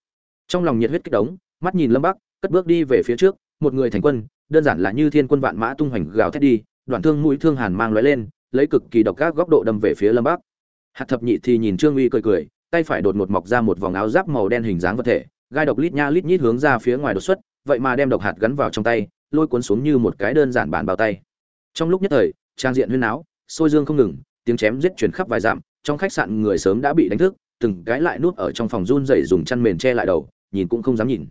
Trong lòng nhiệt huyết kích động, mắt nhìn lâm bắc, cất bước đi về phía trước, một người thành quân, đơn giản là như thiên quân vạn mã tung hoành gào thét đi, đoạn thương mũi thương hàn mang lóe lên, lấy cực kỳ độc các góc độ đâm về phía lâm bắc. Hạt thập nhị thì nhìn trương uy cười cười, tay phải đột ngột mọc ra một vòng áo giáp màu đen hình dáng vật thể gai độc lít nha lít nhít hướng ra phía ngoài đột xuất, vậy mà đem độc hạt gắn vào trong tay, lôi cuốn xuống như một cái đơn giản bản bao tay. Trong lúc nhất thời, trang diện huyên áo sôi dương không ngừng, tiếng chém giết chuyển khắp vài dặm, trong khách sạn người sớm đã bị đánh thức, từng cái lại nuốt ở trong phòng run rẩy dùng chăn mền che lại đầu, nhìn cũng không dám nhìn.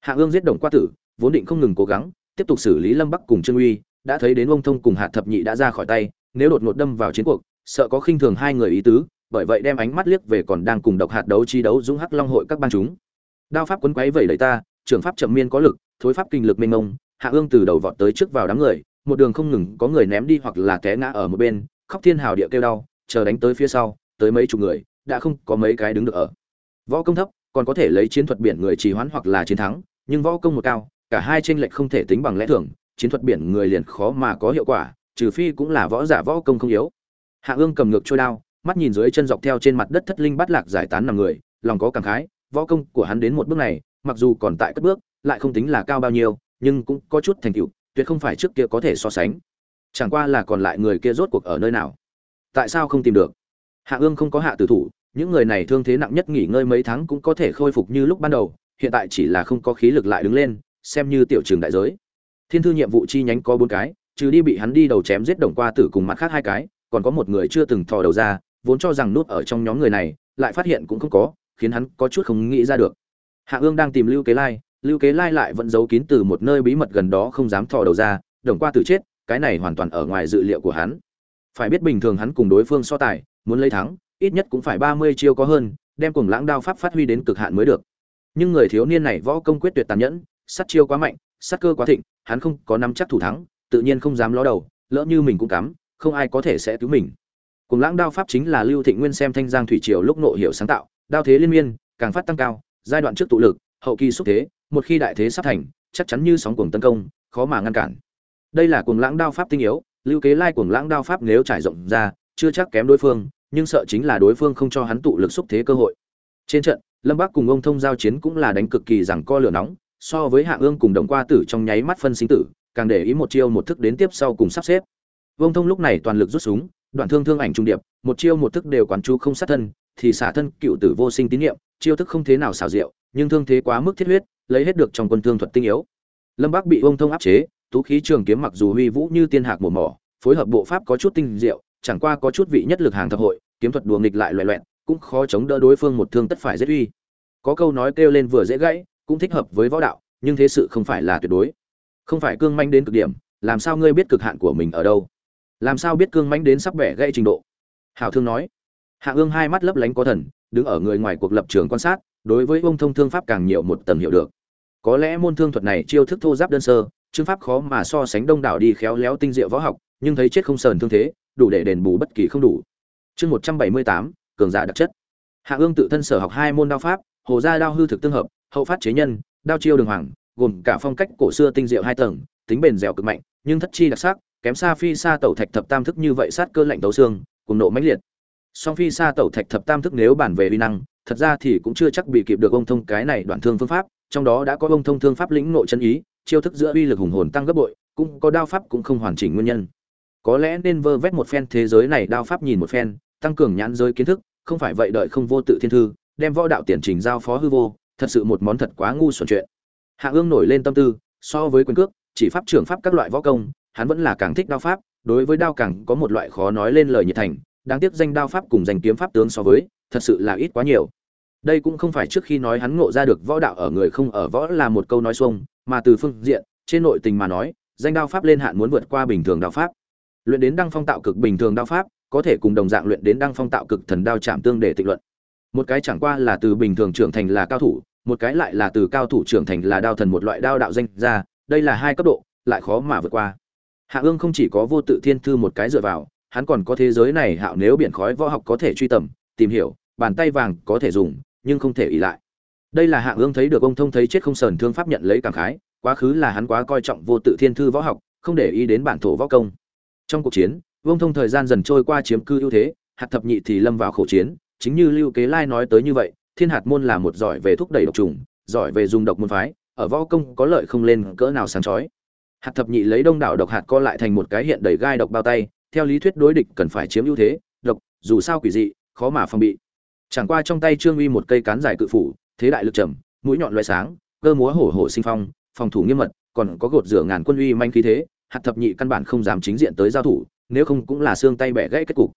Hạ ương giết đồng qua tử, vốn định không ngừng cố gắng, tiếp tục xử lý lâm bắc cùng trương uy, đã thấy đến ông thông cùng hạt thập nhị đã ra khỏi tay, nếu đột ngột đâm vào chiến cuộc, sợ có khinh thường hai người ý tứ, bởi vậy đem ánh mắt liếc về còn đang cùng độc hạt đấu chi đấu dũng hắc long hội các bang chúng đao pháp quấn quấy vẩy đẩy ta, trường pháp chậm miên có lực, thối pháp kinh lực mênh mông, hạ ương từ đầu vọt tới trước vào đám người, một đường không ngừng có người ném đi hoặc là té ngã ở một bên, khóc thiên hào địa kêu đau, chờ đánh tới phía sau, tới mấy chục người, đã không có mấy cái đứng được ở. Võ công thấp, còn có thể lấy chiến thuật biển người trì hoãn hoặc là chiến thắng, nhưng võ công một cao, cả hai tranh lệch không thể tính bằng lẽ thường, chiến thuật biển người liền khó mà có hiệu quả, trừ phi cũng là võ giả võ công không yếu. Hạ ương cầm ngược trôi đao, mắt nhìn dưới chân dọc theo trên mặt đất thất linh bắt lạc giải tán nằm người, lòng có cảm khái võ công của hắn đến một bước này, mặc dù còn tại cất bước, lại không tính là cao bao nhiêu, nhưng cũng có chút thành tựu, tuyệt không phải trước kia có thể so sánh. Chẳng qua là còn lại người kia rốt cuộc ở nơi nào? Tại sao không tìm được? Hạ ương không có hạ tử thủ, những người này thương thế nặng nhất nghỉ ngơi mấy tháng cũng có thể khôi phục như lúc ban đầu, hiện tại chỉ là không có khí lực lại đứng lên, xem như tiểu trường đại giới. Thiên thư nhiệm vụ chi nhánh có bốn cái, trừ đi bị hắn đi đầu chém giết đồng qua tử cùng mặt khác hai cái, còn có một người chưa từng thò đầu ra, vốn cho rằng nút ở trong nhóm người này, lại phát hiện cũng không có khiến hắn có chút không nghĩ ra được. Hạ ương đang tìm lưu kế lai, lưu kế lai lại vẫn giấu kín từ một nơi bí mật gần đó không dám thò đầu ra, đồng qua tử chết, cái này hoàn toàn ở ngoài dự liệu của hắn. Phải biết bình thường hắn cùng đối phương so tài, muốn lấy thắng, ít nhất cũng phải ba mươi chiêu có hơn, đem cùng lãng đao pháp phát huy đến cực hạn mới được. Nhưng người thiếu niên này võ công quyết tuyệt tàn nhẫn, sát chiêu quá mạnh, sát cơ quá thịnh, hắn không có nắm chắc thủ thắng, tự nhiên không dám ló đầu, lỡ như mình cũng cắm, không ai có thể sẽ cứu mình. Cùng lãng đao pháp chính là lưu thịnh nguyên xem thanh giang thủy triều lúc nộ hiểu sáng tạo đao thế liên miên, càng phát tăng cao, giai đoạn trước tụ lực, hậu kỳ xúc thế, một khi đại thế sắp thành, chắc chắn như sóng cuồng tấn công, khó mà ngăn cản. Đây là cuồng lãng đao pháp tinh yếu, lưu kế lai cuồng lãng đao pháp nếu trải rộng ra, chưa chắc kém đối phương, nhưng sợ chính là đối phương không cho hắn tụ lực xúc thế cơ hội. Trên trận, lâm bác cùng ông thông giao chiến cũng là đánh cực kỳ rằng co lửa nóng, so với hạ ương cùng đồng qua tử trong nháy mắt phân sinh tử, càng để ý một chiêu một thức đến tiếp sau cùng sắp xếp. Ông thông lúc này toàn lực rút súng, đoạn thương thương ảnh trung điệp, một chiêu một thức đều quán chú không sát thân thì xả thân cựu tử vô sinh tín nhiệm, chiêu thức không thế nào xảo diệu, nhưng thương thế quá mức thiết huyết, lấy hết được trong quân thương thuật tinh yếu. Lâm bắc bị ông thông áp chế, tú khí trường kiếm mặc dù huy vũ như tiên hạc mùa mỏ, phối hợp bộ pháp có chút tinh diệu, chẳng qua có chút vị nhất lực hàng thập hội, kiếm thuật đùa nghịch lại loẹ loẹn cũng khó chống đỡ đối phương một thương tất phải dễ uy. Có câu nói kêu lên vừa dễ gãy, cũng thích hợp với võ đạo, nhưng thế sự không phải là tuyệt đối. Không phải cương manh đến cực điểm, làm sao ngươi biết cực hạn của mình ở đâu? Làm sao biết cương manh đến sắp bẻ gãy trình độ? Hảo thương nói hạ ương hai mắt lấp lánh có thần, đứng ở người ngoài cuộc lập trường quan sát, đối với ông thông thương pháp càng nhiều một tầng hiểu được. Có lẽ môn thương thuật này chiêu thức thô giáp đơn sơ, chương pháp khó mà so sánh đông đảo đi khéo léo tinh diệu võ học, nhưng thấy chết không sờn thương thế, đủ để đền bù bất kỳ không đủ. Chương một trăm bảy mươi tám, cường giả đặc chất. Hạ ương tự thân sở học hai môn đao pháp, hồ gia đao hư thực tương hợp, hậu phát chế nhân, đao chiêu đường hoàng, gồm cả phong cách cổ xưa tinh diệu hai tầng, tính bền dẻo cực mạnh, nhưng thất chi đặc sắc, kém xa phi xa tẩu thạch thập tam thức như vậy sát cơ lạnh tấu xương, cùng nộ mãnh liệt song phi xa tẩu thạch thập tam thức nếu bản về uy năng, thật ra thì cũng chưa chắc bị kịp được ông thông cái này đoạn thương phương pháp, trong đó đã có ông thông thương pháp lĩnh nội chân ý, chiêu thức giữa uy lực hùng hồn tăng gấp bội, cũng có đao pháp cũng không hoàn chỉnh nguyên nhân. Có lẽ nên vơ vét một phen thế giới này đao pháp nhìn một phen, tăng cường nhãn giới kiến thức, không phải vậy đợi không vô tự thiên thư, đem võ đạo tiền trình giao phó hư vô, thật sự một món thật quá ngu xuẩn chuyện. Hạ ương nổi lên tâm tư, so với quyền cước, chỉ pháp trưởng pháp các loại võ công, hắn vẫn là càng thích đao pháp, đối với đao càng có một loại khó nói lên lời nhiệt thành đáng tiếc danh đao pháp cùng danh kiếm pháp tướng so với, thật sự là ít quá nhiều. Đây cũng không phải trước khi nói hắn ngộ ra được võ đạo ở người không ở võ là một câu nói xuông, mà từ phương diện, trên nội tình mà nói, danh đao pháp lên hạn muốn vượt qua bình thường đao pháp. Luyện đến đăng phong tạo cực bình thường đao pháp, có thể cùng đồng dạng luyện đến đăng phong tạo cực thần đao chạm tương để tịnh luận. Một cái chẳng qua là từ bình thường trưởng thành là cao thủ, một cái lại là từ cao thủ trưởng thành là đao thần một loại đao đạo danh ra, đây là hai cấp độ, lại khó mà vượt qua. Hạ ương không chỉ có vô tự thiên thư một cái dựa vào hắn còn có thế giới này hạo nếu biển khói võ học có thể truy tầm, tìm hiểu, bàn tay vàng có thể dùng, nhưng không thể ỉ lại. Đây là hạng ương thấy được ông thông thấy chết không sờn thương pháp nhận lấy cảm khái, quá khứ là hắn quá coi trọng vô tự thiên thư võ học, không để ý đến bản thổ võ công. Trong cuộc chiến vông thông thời gian dần trôi qua chiếm cư ưu thế, hạt thập nhị thì lâm vào khẩu chiến, chính như lưu kế lai nói tới như vậy, thiên hạt môn là một giỏi về thúc đẩy độc trùng, giỏi về dùng độc môn phái, ở võ công có lợi không lên cỡ nào sáng chói. Hạt thập nhị lấy đông đảo độc hạt co lại thành một cái hiện đầy gai độc bao tay theo lý thuyết đối địch cần phải chiếm ưu thế, độc, dù sao quỷ dị, khó mà phòng bị. Chẳng qua trong tay trương uy một cây cán dài cự phủ, thế đại lực trầm, mũi nhọn loại sáng, cơ múa hổ hổ sinh phong, phòng thủ nghiêm mật, còn có gột rửa ngàn quân uy manh khí thế, hạt thập nhị căn bản không dám chính diện tới giao thủ, nếu không cũng là xương tay bẻ gãy kết cục.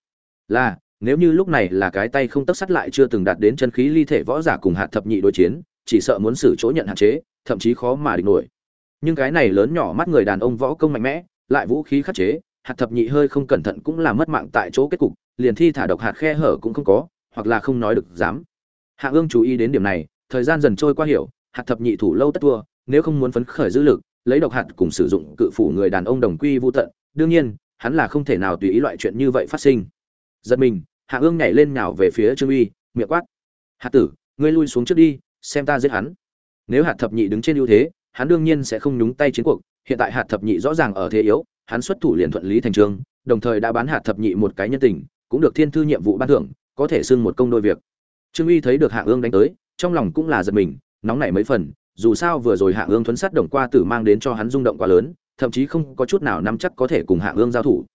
Là, nếu như lúc này là cái tay không tất sắt lại chưa từng đạt đến chân khí ly thể võ giả cùng hạt thập nhị đối chiến, chỉ sợ muốn xử chỗ nhận hạn chế, thậm chí khó mà địch nổi. Nhưng cái này lớn nhỏ mắt người đàn ông võ công mạnh mẽ, lại vũ khí khắc chế hạt thập nhị hơi không cẩn thận cũng là mất mạng tại chỗ kết cục, liền thi thả độc hạt khe hở cũng không có, hoặc là không nói được dám. Hạ ương chú ý đến điểm này, thời gian dần trôi qua hiểu, hạt thập nhị thủ lâu tất thua, nếu không muốn phấn khởi dữ lực, lấy độc hạt cùng sử dụng cự phủ người đàn ông đồng quy vô tận, đương nhiên, hắn là không thể nào tùy ý loại chuyện như vậy phát sinh. Giật mình, hạ ương nhảy lên nhào về phía trương uy, miệng quát. Hạt tử, ngươi lui xuống trước đi, xem ta giết hắn. Nếu hạt thập nhị đứng trên ưu thế, hắn đương nhiên sẽ không nhúng tay chiến cuộc, hiện tại hạt thập nhị rõ ràng ở thế yếu hắn xuất thủ liền thuận lý thành trương, đồng thời đã bán hạt thập nhị một cái nhân tình, cũng được thiên thư nhiệm vụ ban thưởng, có thể xưng một công đôi việc. Trương uy thấy được hạ ương đánh tới, trong lòng cũng là giật mình, nóng nảy mấy phần, dù sao vừa rồi hạ ương thuấn sát đồng qua tử mang đến cho hắn rung động quá lớn, thậm chí không có chút nào nắm chắc có thể cùng hạ ương giao thủ.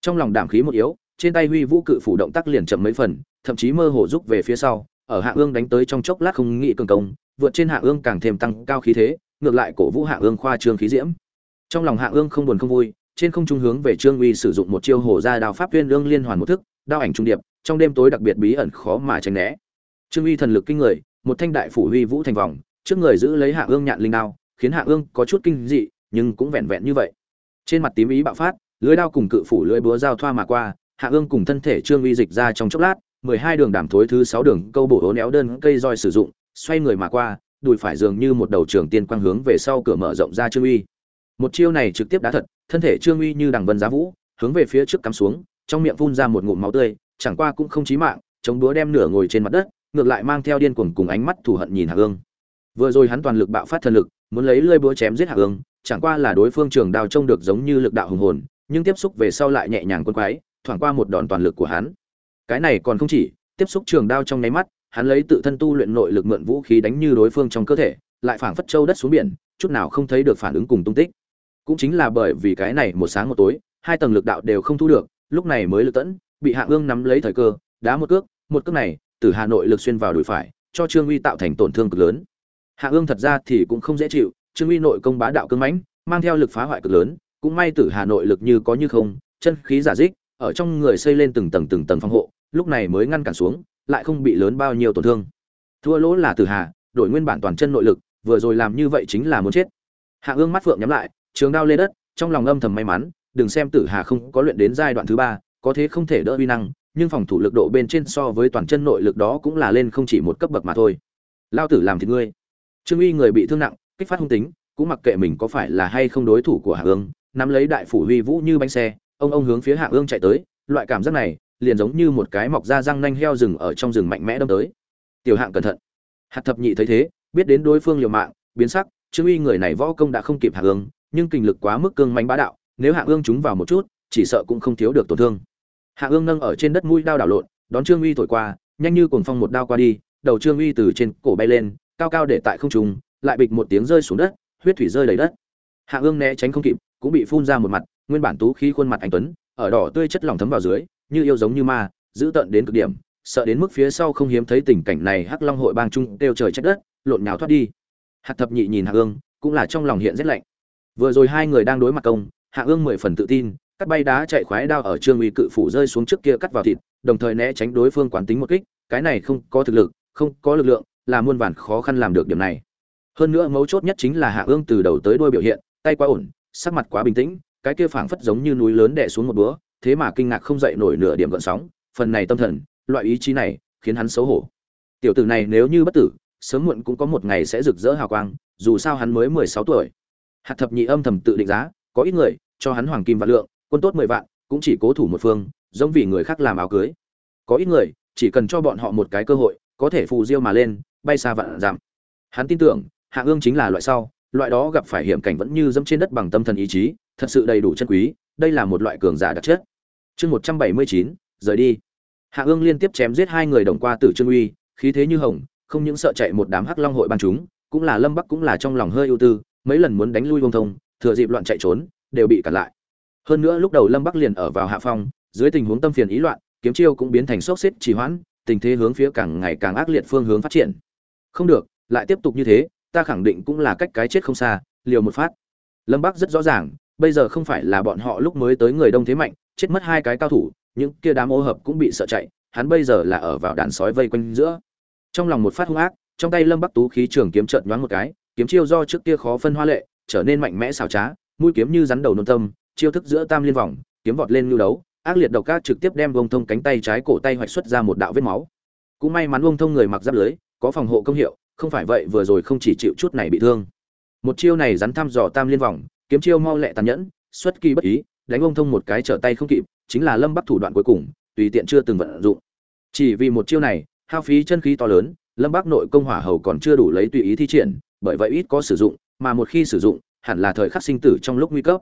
Trong lòng đảm khí một yếu, trên tay huy vũ cự phủ động tác liền chậm mấy phần, thậm chí mơ hồ rút về phía sau, ở hạ ương đánh tới trong chốc lát không nghĩ cường công, vượt trên hạ ương càng thêm tăng cao khí thế, ngược lại cổ vũ hạ ương khoa trương khí diễm. Trong lòng hạ ương không buồn không vui trên không trung hướng về trương uy sử dụng một chiêu hổ ra đao pháp viên lương liên hoàn một thức, đao ảnh trung điệp, trong đêm tối đặc biệt bí ẩn khó mà tránh né. Trương uy thần lực kinh người, một thanh đại phủ huy vũ thành vòng, trước người giữ lấy hạ ương nhạn linh đao, khiến hạ ương có chút kinh dị, nhưng cũng vẹn vẹn như vậy. Trên mặt tím ý bạo phát, lưới đao cùng cự phủ lưới búa giao thoa mà qua, hạ ương cùng thân thể trương uy dịch ra trong chốc lát, mười hai đường đảm thối thứ sáu đường câu bổ hố néo đơn cây roi sử dụng, xoay người mà qua, đùi phải dường như một đầu trường tiên quang hướng về sau cửa mở rộng ra trương uy. Một chiêu này trực tiếp đá thật thân thể trương uy như đằng vân giá vũ, hướng về phía trước cắm xuống, trong miệng phun ra một ngụm máu tươi, chẳng qua cũng không chí mạng, chống đúa đem nửa ngồi trên mặt đất, ngược lại mang theo điên cuồng cùng ánh mắt thù hận nhìn hạ ương vừa rồi hắn toàn lực bạo phát thần lực, muốn lấy lưỡi búa chém giết hạ ương chẳng qua là đối phương trường đao trông được giống như lực đạo hùng hồn, nhưng tiếp xúc về sau lại nhẹ nhàng quân quái, thoảng qua một đòn toàn lực của hắn. Cái này còn không chỉ, tiếp xúc trường đao trong nháy mắt, hắn lấy tự thân tu luyện nội lực mượn vũ khí đánh như đối phương trong cơ thể, lại phảng phất châu đất xuống biển, chút nào không thấy được phản ứng cùng tung tích cũng chính là bởi vì cái này một sáng một tối, hai tầng lực đạo đều không thu được, lúc này mới lực tẫn, bị hạ ương nắm lấy thời cơ, đá một cước một cước này, từ hà nội lực xuyên vào đùi phải, cho trương uy tạo thành tổn thương cực lớn. Hạ ương thật ra thì cũng không dễ chịu, trương uy nội công bá đạo cưng mãnh, mang theo lực phá hoại cực lớn, cũng may từ hà nội lực như có như không, chân khí giả dích, ở trong người xây lên từng tầng từng tầng phòng hộ, lúc này mới ngăn cản xuống, lại không bị lớn bao nhiêu tổn thương. Thua lỗ là từ hà, đổi nguyên bản toàn chân nội lực, vừa rồi làm như vậy chính là muốn chết. Hạ ương mắt phượng nhắm lại trường đao lê đất, trong lòng âm thầm may mắn, đừng xem tử hà không có luyện đến giai đoạn thứ ba, có thế không thể đỡ uy năng, nhưng phòng thủ lực độ bên trên so với toàn chân nội lực đó cũng là lên không chỉ một cấp bậc mà thôi. Lao tử làm thì ngươi. Trương uy người bị thương nặng, kích phát hung tính, cũng mặc kệ mình có phải là hay không đối thủ của hạ ương, nắm lấy đại phủ huy vũ như bánh xe, ông ông hướng phía hạ ương chạy tới, loại cảm giác này, liền giống như một cái mọc ra răng nanh heo rừng ở trong rừng mạnh mẽ đâm tới. Tiểu hạng cẩn thận. Hạt thập nhị thấy thế, biết đến đối phương liều mạng, biến sắc, trương uy người này võ công đã không kịp hạ ương nhưng kinh lực quá mức cương mãnh bá đạo, nếu hạ ương chúng vào một chút, chỉ sợ cũng không thiếu được tổn thương. Hạ ương nâng ở trên đất mũi đao đảo lộn, đón trương uy thổi qua, nhanh như cuồng phong một đao qua đi, đầu trương uy từ trên cổ bay lên, cao cao để tại không trung, lại bịch một tiếng rơi xuống đất, huyết thủy rơi đầy đất. Hạ ương né tránh không kịp, cũng bị phun ra một mặt, nguyên bản tú khí khuôn mặt anh tuấn, ở đỏ tươi chất lỏng thấm vào dưới, như yêu giống như ma giữ tận đến cực điểm, sợ đến mức phía sau không hiếm thấy tình cảnh này hắc long hội bang trung kêu trời trách đất, lộn nhào thoát đi. Hạt thập nhị nhìn hạ ương, cũng là trong lòng hiện rất lạnh vừa rồi hai người đang đối mặt công, hạ ương mười phần tự tin, cắt bay đá chạy khoái đao ở trương uy cự phủ rơi xuống trước kia cắt vào thịt, đồng thời né tránh đối phương quán tính một kích, cái này không có thực lực, không có lực lượng, là muôn vàn khó khăn làm được điểm này. Hơn nữa mấu chốt nhất chính là hạ ương từ đầu tới đuôi biểu hiện, tay quá ổn, sắc mặt quá bình tĩnh, cái kia phảng phất giống như núi lớn đè xuống một búa, thế mà kinh ngạc không dậy nổi nửa điểm gợn sóng, phần này tâm thần, loại ý chí này, khiến hắn xấu hổ. Tiểu tử này nếu như bất tử, sớm muộn cũng có một ngày sẽ rực rỡ hào quang, dù sao hắn mới mười sáu tuổi hạt thập nhị âm thầm tự định giá, có ít người, cho hắn hoàng kim và lượng, quân tốt mười vạn, cũng chỉ cố thủ một phương, giống vì người khác làm áo cưới. Có ít người, chỉ cần cho bọn họ một cái cơ hội, có thể phù diêu mà lên, bay xa vạn dặm. Hắn tin tưởng, hạ ương chính là loại sau, loại đó gặp phải hiểm cảnh vẫn như dẫm trên đất bằng tâm thần ý chí, thật sự đầy đủ chân quý, đây là một loại cường giả đặc chất. Chương một trăm bảy mươi chín, rời đi. Hạ ương liên tiếp chém giết hai người đồng qua tử trương uy, khí thế như hồng, không những sợ chạy một đám hắc long hội ban chúng, cũng là lâm bắc cũng là trong lòng hơi ưu tư mấy lần muốn đánh lui Vương thông, thừa dịp loạn chạy trốn, đều bị cản lại. Hơn nữa lúc đầu lâm bắc liền ở vào hạ phong, dưới tình huống tâm phiền ý loạn, kiếm chiêu cũng biến thành sốc xếp trì hoãn, tình thế hướng phía càng ngày càng ác liệt phương hướng phát triển. Không được, lại tiếp tục như thế, ta khẳng định cũng là cách cái chết không xa, liều một phát. Lâm bắc rất rõ ràng, bây giờ không phải là bọn họ lúc mới tới người đông thế mạnh, chết mất hai cái cao thủ, những kia đám ô hợp cũng bị sợ chạy, hắn bây giờ là ở vào đàn sói vây quanh giữa. Trong lòng một phát hung ác, trong tay lâm bắc tú khí trường kiếm trợn nhoáng một cái kiếm chiêu do trước kia khó phân hoa lệ, trở nên mạnh mẽ xảo trá, mũi kiếm như rắn đầu nôn tâm, chiêu thức giữa tam liên vòng, kiếm vọt lên lưu đấu, ác liệt độc ác trực tiếp đem vông thông cánh tay trái cổ tay hoạch xuất ra một đạo vết máu. Cũng may mắn vông thông người mặc giáp lưới, có phòng hộ công hiệu, không phải vậy vừa rồi không chỉ chịu chút này bị thương. Một chiêu này rắn thăm dò tam liên vòng, kiếm chiêu mau lẹ tàn nhẫn, xuất kỳ bất ý, đánh vông thông một cái trở tay không kịp, chính là lâm bắc thủ đoạn cuối cùng, tùy tiện chưa từng vận dụng. Chỉ vì một chiêu này, hao phí chân khí to lớn, lâm bắc nội công hỏa hầu còn chưa đủ lấy tùy ý thi triển bởi vậy ít có sử dụng, mà một khi sử dụng, hẳn là thời khắc sinh tử trong lúc nguy cấp.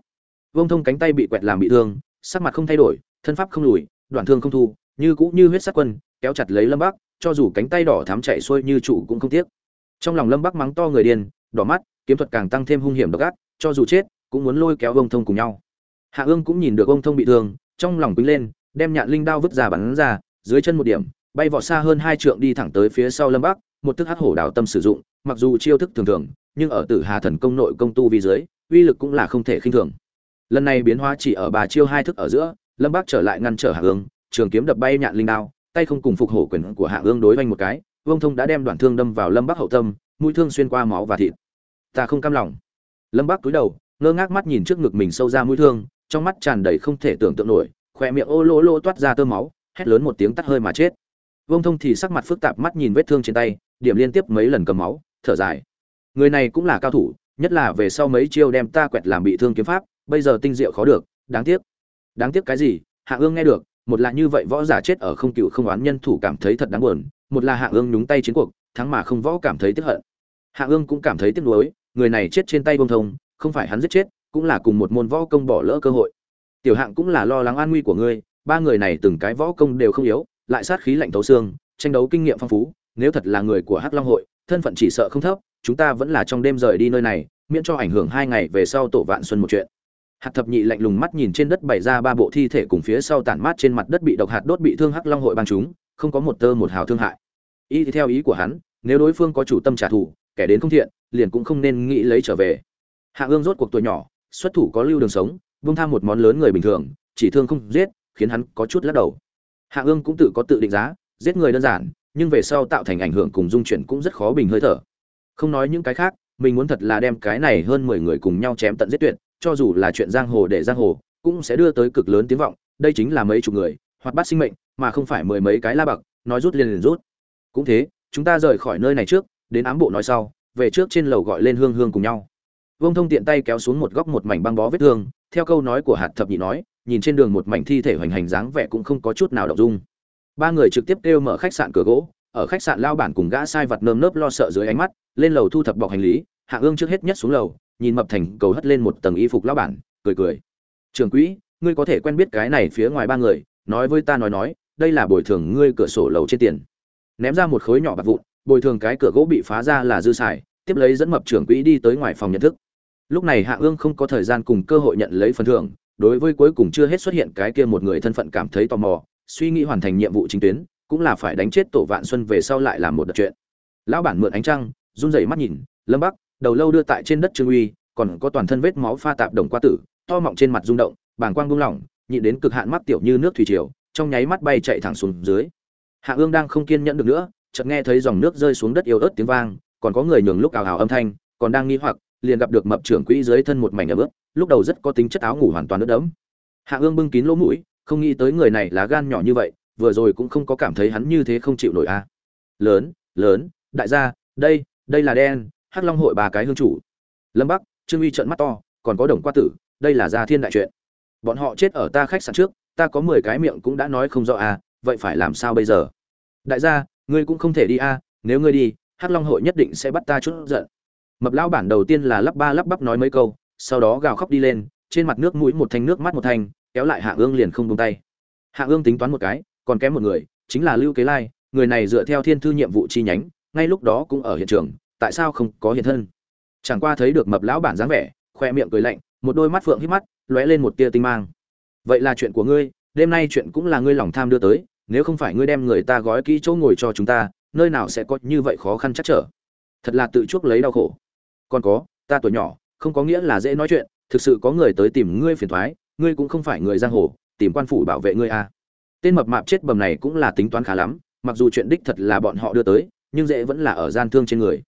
Vương thông cánh tay bị quẹt làm bị thương, sắc mặt không thay đổi, thân pháp không lùi, đoạn thương không thu, như cũ như huyết sắc quân, kéo chặt lấy lâm bắc, cho dù cánh tay đỏ thắm chạy xuôi như trụ cũng không tiếc. Trong lòng lâm bắc mắng to người điên, đỏ mắt, kiếm thuật càng tăng thêm hung hiểm độc ác, cho dù chết, cũng muốn lôi kéo Vương thông cùng nhau. Hạ ương cũng nhìn được Vương thông bị thương, trong lòng quýnh lên, đem nhạn linh đao vứt ra bắn ra, dưới chân một điểm, bay vọt xa hơn hai trượng đi thẳng tới phía sau lâm bắc một thức hắc hổ đào tâm sử dụng, mặc dù chiêu thức thường thường, nhưng ở tử hà thần công nội công tu vi dưới, uy lực cũng là không thể khinh thường. Lần này biến hóa chỉ ở bà chiêu hai thức ở giữa, lâm bắc trở lại ngăn trở hạ ương trường kiếm đập bay nhạn linh đao, tay không cùng phục hổ quyền của hạ ương đối vanh một cái, Vương thông đã đem đoạn thương đâm vào lâm bắc hậu tâm, mũi thương xuyên qua máu và thịt. Ta không cam lòng. Lâm bắc cúi đầu, ngơ ngác mắt nhìn trước ngực mình sâu ra mũi thương, trong mắt tràn đầy không thể tưởng tượng nổi, khóe miệng ô lô lô toát ra tơ máu, hét lớn một tiếng tắt hơi mà chết. Vương thông thì sắc mặt phức tạp mắt nhìn vết thương trên tay điểm liên tiếp mấy lần cầm máu, thở dài. Người này cũng là cao thủ, nhất là về sau mấy chiêu đem ta quẹt làm bị thương kiếm pháp, bây giờ tinh diệu khó được, đáng tiếc. Đáng tiếc cái gì? Hạ ương nghe được, một là như vậy võ giả chết ở không cựu không oán nhân thủ cảm thấy thật đáng buồn, một là hạ ương nhúng tay chiến cuộc, thắng mà không võ cảm thấy tiếc hận. Hạ ương cũng cảm thấy tiếc nuối, người này chết trên tay bông thông, không phải hắn giết chết, cũng là cùng một môn võ công bỏ lỡ cơ hội. Tiểu hạng cũng là lo lắng an nguy của ngươi, ba người này từng cái võ công đều không yếu, lại sát khí lạnh thấu xương, tranh đấu kinh nghiệm phong phú nếu thật là người của hắc long hội, thân phận chỉ sợ không thấp, chúng ta vẫn là trong đêm rời đi nơi này, miễn cho ảnh hưởng hai ngày về sau tổ vạn xuân một chuyện. Hạt thập nhị lạnh lùng mắt nhìn trên đất bày ra ba bộ thi thể cùng phía sau tản mát trên mặt đất bị độc hạt đốt bị thương hắc long hội bang chúng, không có một tơ một hào thương hại. Y theo ý của hắn, nếu đối phương có chủ tâm trả thù, kẻ đến không thiện, liền cũng không nên nghĩ lấy trở về. Hạ ương rốt cuộc tuổi nhỏ, xuất thủ có lưu đường sống, vung tham một món lớn người bình thường, chỉ thương không giết, khiến hắn có chút lắc đầu. Hạ ương cũng tự có tự định giá, giết người đơn giản nhưng về sau tạo thành ảnh hưởng cùng dung chuyển cũng rất khó bình hơi thở. Không nói những cái khác, mình muốn thật là đem cái này hơn mười người cùng nhau chém tận giết tuyệt, cho dù là chuyện giang hồ để giang hồ, cũng sẽ đưa tới cực lớn tiếng vọng, đây chính là mấy chục người, hoặc bắt sinh mệnh, mà không phải mười mấy cái la bậc, nói rút liền liền rút. Cũng thế, chúng ta rời khỏi nơi này trước, đến ám bộ nói sau, về trước trên lầu gọi lên hương hương cùng nhau. Vông thông tiện tay kéo xuống một góc một mảnh băng bó vết thương, theo câu nói của hạt thập nhị nói, nhìn trên đường một mảnh thi thể hoành hành dáng vẻ cũng không có chút nào động dung ba người trực tiếp kêu mở khách sạn cửa gỗ, ở khách sạn lao bản cùng gã sai vật nơm nớp lo sợ dưới ánh mắt, lên lầu thu thập bọc hành lý, hạ ương trước hết nhất xuống lầu, nhìn mập thành cầu hất lên một tầng y phục lao bản, cười cười. Trường quỹ, ngươi có thể quen biết cái này phía ngoài ba người, nói với ta nói nói, đây là bồi thường ngươi cửa sổ lầu trên tiền. Ném ra một khối nhỏ bạc vụn, bồi thường cái cửa gỗ bị phá ra là dư xài, tiếp lấy dẫn mập trưởng quỹ đi tới ngoài phòng nhận thức. Lúc này hạ ương không có thời gian cùng cơ hội nhận lấy phần thưởng, đối với cuối cùng chưa hết xuất hiện cái kia một người thân phận cảm thấy tò mò suy nghĩ hoàn thành nhiệm vụ chính tuyến, cũng là phải đánh chết tổ vạn xuân về sau lại làm một đợt chuyện. Lão bản mượn ánh trăng, run rẩy mắt nhìn, lâm bắc, đầu lâu đưa tại trên đất trương uy, còn có toàn thân vết máu pha tạp đồng qua tử, to mọng trên mặt rung động, bàng quang buông lỏng, nhịn đến cực hạn mắt tiểu như nước thủy triều, trong nháy mắt bay chạy thẳng xuống dưới. Hạ ương đang không kiên nhẫn được nữa, chợt nghe thấy dòng nước rơi xuống đất yếu ớt tiếng vang, còn có người nhường lúc ào ào âm thanh, còn đang nghi hoặc, liền gặp được mập trưởng quỹ dưới thân một mảnh ấm ướt, lúc đầu rất có tính chất áo ngủ hoàn toàn ướt đẫm. Hạ ương bưng kín lỗ mũi không nghĩ tới người này lá gan nhỏ như vậy, vừa rồi cũng không có cảm thấy hắn như thế không chịu nổi a. Lớn lớn, đại gia, đây đây là đen, hắc long hội ba cái hương chủ. Lâm bắc, trương uy trợn mắt to, còn có đồng qua tử, đây là gia thiên đại chuyện. Bọn họ chết ở ta khách sạn trước, ta có mười cái miệng cũng đã nói không rõ à vậy phải làm sao bây giờ? Đại gia, ngươi cũng không thể đi a, nếu ngươi đi, hắc long hội nhất định sẽ bắt ta chút giận. Mập lão bản đầu tiên là lắp ba lắp bắp nói mấy câu, sau đó gào khóc đi lên, trên mặt nước mũi một thanh, nước mắt một thanh kéo lại hạ ương liền không buông tay. Hạ ương tính toán một cái, còn kém một người, chính là lưu kế lai, người này dựa theo thiên thư nhiệm vụ chi nhánh, ngay lúc đó cũng ở hiện trường, tại sao không có hiện thân? Chẳng qua thấy được mập lão bản dáng vẻ, khoe miệng cười lạnh, một đôi mắt phượng hít mắt, lóe lên một tia tinh mang. Vậy là chuyện của ngươi, đêm nay chuyện cũng là ngươi lòng tham đưa tới, nếu không phải ngươi đem người ta gói kỹ chỗ ngồi cho chúng ta, nơi nào sẽ có như vậy khó khăn chắc trở? Thật là tự chuốc lấy đau khổ. Còn có, ta tuổi nhỏ, không có nghĩa là dễ nói chuyện, thực sự có người tới tìm ngươi phiền thoái ngươi cũng không phải người giang hồ, tìm quan phủ bảo vệ ngươi à. tên mập mạp chết bầm này cũng là tính toán khá lắm, mặc dù chuyện đích thật là bọn họ đưa tới, nhưng dễ vẫn là ở gian thương trên người.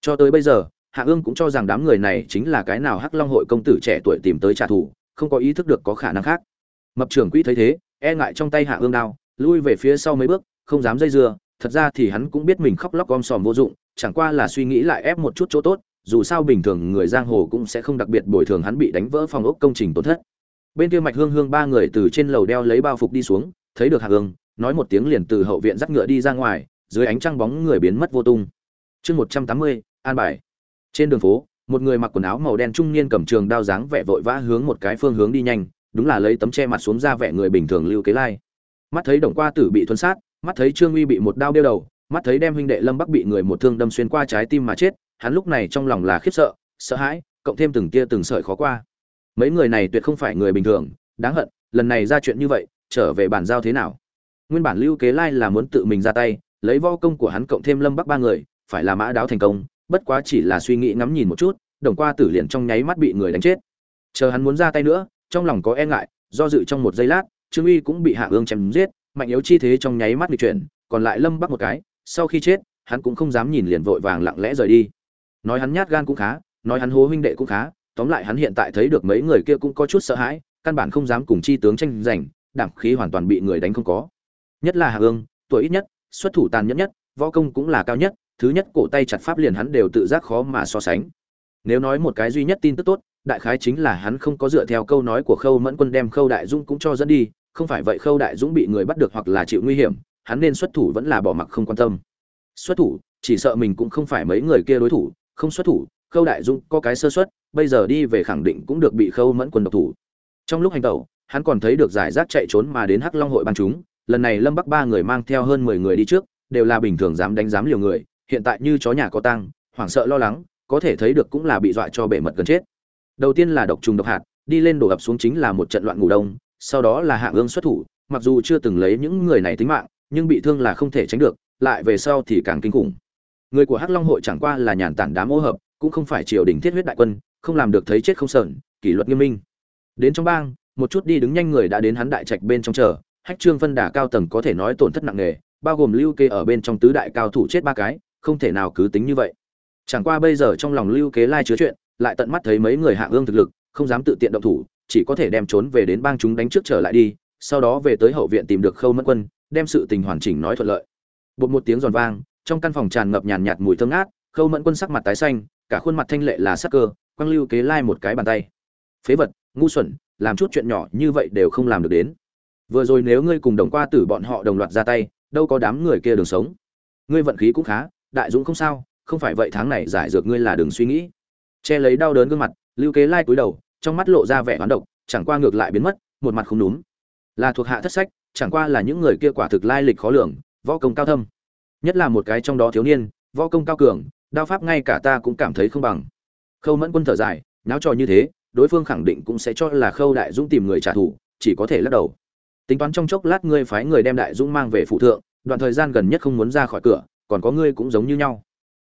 Cho tới bây giờ, hạ ương cũng cho rằng đám người này chính là cái nào hắc long hội công tử trẻ tuổi tìm tới trả thù, không có ý thức được có khả năng khác. Mập trưởng quỹ thấy thế e ngại trong tay hạ ương đao, lui về phía sau mấy bước, không dám dây dưa, thật ra thì hắn cũng biết mình khóc lóc gom sòm vô dụng, chẳng qua là suy nghĩ lại ép một chút chỗ tốt, dù sao bình thường người giang hồ cũng sẽ không đặc biệt bồi thường hắn bị đánh vỡ phòng ốc công trình tổn thất bên kia mạch hương hương ba người từ trên lầu đeo lấy bao phục đi xuống, thấy được hạc hương, nói một tiếng liền từ hậu viện dắt ngựa đi ra ngoài, dưới ánh trăng bóng người biến mất vô tung. Chương một trăm tám mươi, an bài. Trên đường phố, một người mặc quần áo màu đen trung niên cầm trường đao dáng vẻ vội vã hướng một cái phương hướng đi nhanh, đúng là lấy tấm che mặt xuống ra vẻ người bình thường lưu kế lai. Mắt thấy đồng qua tử bị thuấn sát, mắt thấy trương uy bị một đao đeo đầu, mắt thấy đem huynh đệ lâm bắc bị người một thương đâm xuyên qua trái tim mà chết, hắn lúc này trong lòng là khiếp sợ sợ hãi, cộng thêm từng tia từng sợi khó qua mấy người này tuyệt không phải người bình thường, đáng hận, lần này ra chuyện như vậy, trở về bản giao thế nào? Nguyên bản lưu kế lai là muốn tự mình ra tay, lấy vo công của hắn cộng thêm lâm bắc ba người, phải là mã đáo thành công, bất quá chỉ là suy nghĩ ngắm nhìn một chút, đồng qua tử liền trong nháy mắt bị người đánh chết. Chờ hắn muốn ra tay nữa, trong lòng có e ngại, do dự trong một giây lát, trương uy cũng bị hạ ương chém giết, mạnh yếu chi thế trong nháy mắt bị chuyển, còn lại lâm bắc một cái, sau khi chết, hắn cũng không dám nhìn liền vội vàng lặng lẽ rời đi. Nói hắn nhát gan cũng khá, nói hắn hố huynh đệ cũng khá tóm lại hắn hiện tại thấy được mấy người kia cũng có chút sợ hãi, căn bản không dám cùng chi tướng tranh giành, đảm khí hoàn toàn bị người đánh không có. Nhất là hạ ương tuổi ít nhất, xuất thủ tàn nhẫn nhất, võ công cũng là cao nhất, thứ nhất cổ tay chặt pháp liền hắn đều tự giác khó mà so sánh. Nếu nói một cái duy nhất tin tức tốt, đại khái chính là hắn không có dựa theo câu nói của khâu mẫn quân đem khâu đại dũng cũng cho dẫn đi, không phải vậy khâu đại dũng bị người bắt được hoặc là chịu nguy hiểm, hắn nên xuất thủ vẫn là bỏ mặc không quan tâm. Xuất thủ, chỉ sợ mình cũng không phải mấy người kia đối thủ, không xuất thủ khâu đại dũng có cái sơ xuất bây giờ đi về khẳng định cũng được bị khâu mẫn quân độc thủ. Trong lúc hành tẩu, hắn còn thấy được giải rác chạy trốn mà đến hắc long hội ban chúng. Lần này lâm bắc ba người mang theo hơn mười người đi trước, đều là bình thường dám đánh dám liều người. Hiện tại như chó nhà có tăng hoảng sợ lo lắng, có thể thấy được cũng là bị dọa cho bể mật gần chết. Đầu tiên là độc trùng độc hạt, đi lên đổ ập xuống chính là một trận loạn ngủ đông, sau đó là hạng ương xuất thủ, mặc dù chưa từng lấy những người này tính mạng, nhưng bị thương là không thể tránh được, lại về sau thì càng kinh khủng. Người của hắc long hội chẳng qua là nhàn tản đám ô hợp cũng không phải triều đình thiết huyết đại quân, không làm được thấy chết không sờn kỷ luật nghiêm minh. Đến trong bang, một chút đi đứng nhanh người đã đến hắn đại trạch bên trong chờ, hách trương phân đà cao tầng có thể nói tổn thất nặng nề, bao gồm lưu kê ở bên trong tứ đại cao thủ chết ba cái, không thể nào cứ tính như vậy. Chẳng qua bây giờ trong lòng lưu kế lai chứa chuyện, lại tận mắt thấy mấy người hạ ương thực lực, không dám tự tiện động thủ, chỉ có thể đem trốn về đến bang chúng đánh trước trở lại đi, sau đó về tới hậu viện tìm được khâu mẫn quân, đem sự tình hoàn chỉnh nói thuận lợi. Bột một tiếng giòn vang, trong căn phòng tràn ngập nhàn nhạt mùi thơm ngát, khâu mẫn quân sắc mặt tái xanh cả khuôn mặt thanh lệ là sắc cơ, quang lưu kế lai một cái bàn tay. Phế vật, ngu xuẩn, làm chút chuyện nhỏ như vậy đều không làm được đến. Vừa rồi nếu ngươi cùng đồng qua tử bọn họ đồng loạt ra tay, đâu có đám người kia đường sống. Ngươi vận khí cũng khá, đại dũng không sao, không phải vậy tháng này giải dược ngươi là đừng suy nghĩ. Che lấy đau đớn gương mặt, lưu kế lai cúi đầu, trong mắt lộ ra vẻ hoán độc, chẳng qua ngược lại biến mất, một mặt không đúng. Là thuộc hạ thất sách, chẳng qua là những người kia quả thực lai lịch khó lường, võ công cao thâm. Nhất là một cái trong đó thiếu niên, võ công cao cường đao pháp ngay cả ta cũng cảm thấy không bằng. Khâu mẫn quân thở dài náo trò như thế, đối phương khẳng định cũng sẽ cho là khâu đại dũng tìm người trả thù, chỉ có thể lắc đầu. Tính toán trong chốc lát ngươi phái người đem đại dũng mang về phụ thượng, đoạn thời gian gần nhất không muốn ra khỏi cửa, còn có ngươi cũng giống như nhau.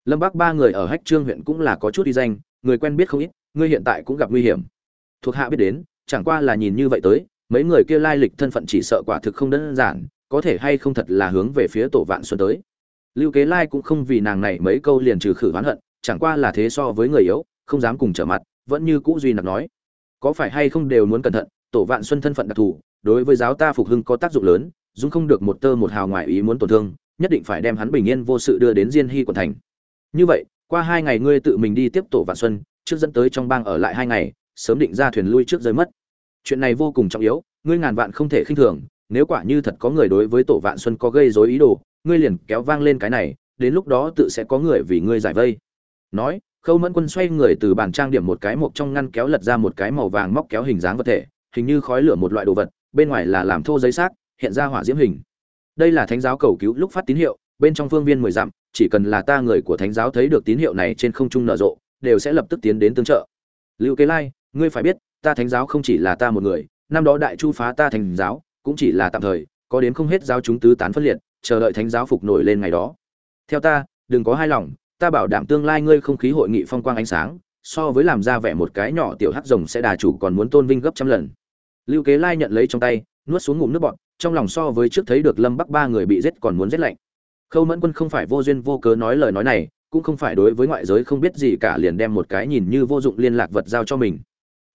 Lâm bắc ba người ở hách trương huyện cũng là có chút đi danh, người quen biết không ít, ngươi hiện tại cũng gặp nguy hiểm. Thuộc hạ biết đến, chẳng qua là nhìn như vậy tới, mấy người kia lai lịch thân phận chỉ sợ quả thực không đơn giản, có thể hay không thật là hướng về phía tổ vạn xuân tới lưu kế lai cũng không vì nàng này mấy câu liền trừ khử oán hận, chẳng qua là thế so với người yếu, không dám cùng trở mặt, vẫn như cũ duy nặc nói. Có phải hay không đều muốn cẩn thận, tổ vạn xuân thân phận đặc thù, đối với giáo ta phục hưng có tác dụng lớn, dung không được một tơ một hào ngoại ý muốn tổn thương, nhất định phải đem hắn bình yên vô sự đưa đến diên hy quận thành. Như vậy, qua hai ngày ngươi tự mình đi tiếp tổ vạn xuân, trước dẫn tới trong bang ở lại hai ngày, sớm định ra thuyền lui trước rơi mất. Chuyện này vô cùng trọng yếu, ngươi ngàn vạn không thể khinh thường, nếu quả như thật có người đối với tổ vạn xuân có gây rối ý đồ ngươi liền kéo vang lên cái này, đến lúc đó tự sẽ có người vì ngươi giải vây. Nói, khâu mẫn quân xoay người từ bàn trang điểm một cái mộc trong ngăn kéo lật ra một cái màu vàng móc kéo hình dáng vật thể, hình như khói lửa một loại đồ vật, bên ngoài là làm thô giấy xác, hiện ra hỏa diễm hình. Đây là thánh giáo cầu cứu lúc phát tín hiệu, bên trong phương viên mười dặm, chỉ cần là ta người của thánh giáo thấy được tín hiệu này trên không trung nở rộ, đều sẽ lập tức tiến đến tương trợ. Lưu kế lai, ngươi phải biết, ta thánh giáo không chỉ là ta một người, năm đó đại chu phá ta thành giáo, cũng chỉ là tạm thời, có đến không hết giáo chúng tứ tán phân liệt chờ đợi thánh giáo phục nổi lên ngày đó. Theo ta, đừng có hai lòng, ta bảo đảm tương lai ngươi không khí hội nghị phong quang ánh sáng, so với làm ra vẻ một cái nhỏ tiểu hắc rồng sẽ đà chủ còn muốn tôn vinh gấp trăm lần. Lưu kế lai nhận lấy trong tay, nuốt xuống ngụm nước bọt, trong lòng so với trước thấy được lâm bắc ba người bị giết còn muốn giết lạnh. Khâu mẫn quân không phải vô duyên vô cớ nói lời nói này, cũng không phải đối với ngoại giới không biết gì cả liền đem một cái nhìn như vô dụng liên lạc vật giao cho mình.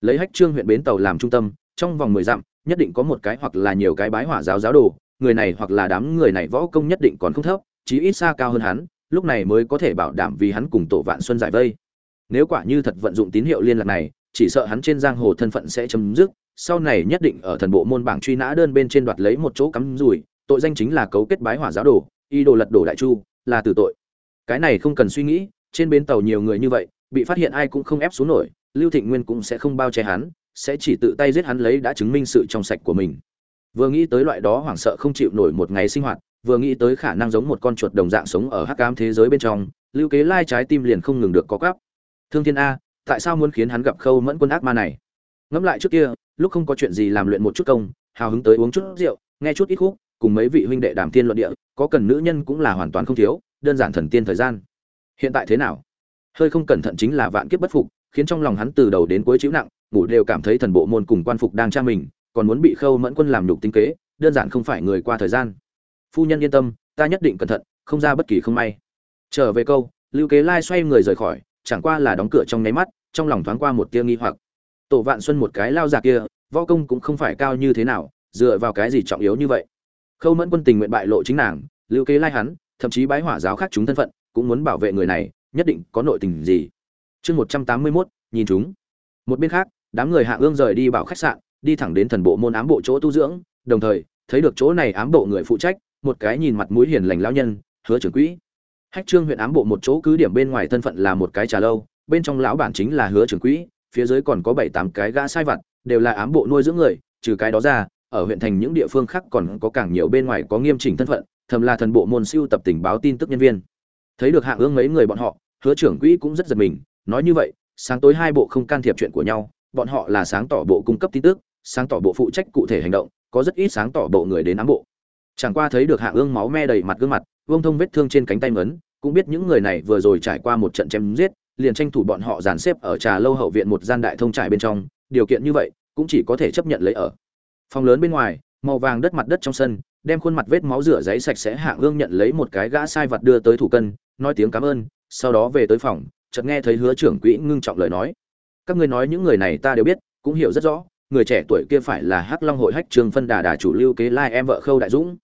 Lấy hách trương huyện bến tàu làm trung tâm, trong vòng mười dặm, nhất định có một cái hoặc là nhiều cái bái hỏa giáo giáo đồ người này hoặc là đám người này võ công nhất định còn không thấp, chí ít xa cao hơn hắn, lúc này mới có thể bảo đảm vì hắn cùng tổ vạn xuân giải vây. Nếu quả như thật vận dụng tín hiệu liên lạc này, chỉ sợ hắn trên giang hồ thân phận sẽ chấm dứt, sau này nhất định ở thần bộ môn bảng truy nã đơn bên trên đoạt lấy một chỗ cắm rủi, tội danh chính là cấu kết bái hỏa giáo đồ y đồ lật đổ đại chu, là tử tội. Cái này không cần suy nghĩ, trên bến tàu nhiều người như vậy, bị phát hiện ai cũng không ép xuống nổi, lưu thịnh nguyên cũng sẽ không bao che hắn, sẽ chỉ tự tay giết hắn lấy đã chứng minh sự trong sạch của mình vừa nghĩ tới loại đó hoảng sợ không chịu nổi một ngày sinh hoạt, vừa nghĩ tới khả năng giống một con chuột đồng dạng sống ở hắc cam thế giới bên trong, lưu kế lai trái tim liền không ngừng được có cắp thương thiên a, tại sao muốn khiến hắn gặp khâu mẫn quân ác ma này? Ngẫm lại trước kia, lúc không có chuyện gì làm luyện một chút công, hào hứng tới uống chút rượu, nghe chút ít khúc, cùng mấy vị huynh đệ đàm thiên luận địa, có cần nữ nhân cũng là hoàn toàn không thiếu, đơn giản thần tiên thời gian. Hiện tại thế nào? Hơi không cẩn thận chính là vạn kiếp bất phục, khiến trong lòng hắn từ đầu đến cuối chịu nặng, ngủ đều cảm thấy thần bộ môn cùng quan phục đang tra mình còn muốn bị khâu mẫn quân làm nhục tinh kế, đơn giản không phải người qua thời gian. Phu nhân yên tâm, ta nhất định cẩn thận, không ra bất kỳ không may. Trở về câu, lưu kế lai xoay người rời khỏi, chẳng qua là đóng cửa trong nháy mắt, trong lòng thoáng qua một tia nghi hoặc. Tổ vạn xuân một cái lao già kia, võ công cũng không phải cao như thế nào, dựa vào cái gì trọng yếu như vậy? Khâu mẫn quân tình nguyện bại lộ chính nàng, lưu kế lai hắn, thậm chí bái hỏa giáo khác chúng thân phận, cũng muốn bảo vệ người này, nhất định có nội tình gì? Chương một trăm tám mươi mốt, nhìn chúng. Một bên khác, đám người hạ ương rời đi bảo khách sạn đi thẳng đến thần bộ môn ám bộ chỗ tu dưỡng, đồng thời, thấy được chỗ này ám bộ người phụ trách, một cái nhìn mặt mũi hiền lành lão nhân, hứa trưởng quỹ. Hách trương huyện ám bộ một chỗ cứ điểm bên ngoài thân phận là một cái trà lâu, bên trong lão bản chính là hứa trưởng quỹ, phía dưới còn có bảy tám cái gã sai vặt, đều là ám bộ nuôi dưỡng người, trừ cái đó ra, ở huyện thành những địa phương khác còn có càng nhiều bên ngoài có nghiêm chỉnh thân phận, thầm là thần bộ môn siêu tập tình báo tin tức nhân viên. Thấy được hạng ương mấy người bọn họ, hứa trưởng quỹ cũng rất giật mình, nói như vậy, sáng tối hai bộ không can thiệp chuyện của nhau, bọn họ là sáng tỏ bộ cung cấp tin tức sáng tỏ bộ phụ trách cụ thể hành động, có rất ít sáng tỏ bộ người đến ám bộ. Chẳng qua thấy được hạ ương máu me đầy mặt gương mặt, vương thông vết thương trên cánh tay mấn cũng biết những người này vừa rồi trải qua một trận chém giết, liền tranh thủ bọn họ dàn xếp ở trà lâu hậu viện một gian đại thông trải bên trong, điều kiện như vậy, cũng chỉ có thể chấp nhận lấy ở. Phòng lớn bên ngoài, màu vàng đất mặt đất trong sân, đem khuôn mặt vết máu rửa giấy sạch sẽ hạ ương nhận lấy một cái gã sai vật đưa tới thủ cân, nói tiếng cảm ơn, sau đó về tới phòng, chợt nghe thấy hứa trưởng quỹ ngưng trọng lời nói. Các ngươi nói những người này ta đều biết, cũng hiểu rất rõ người trẻ tuổi kia phải là hắc long hội hách trường phân đà đà chủ lưu kế lai em vợ khâu đại dũng.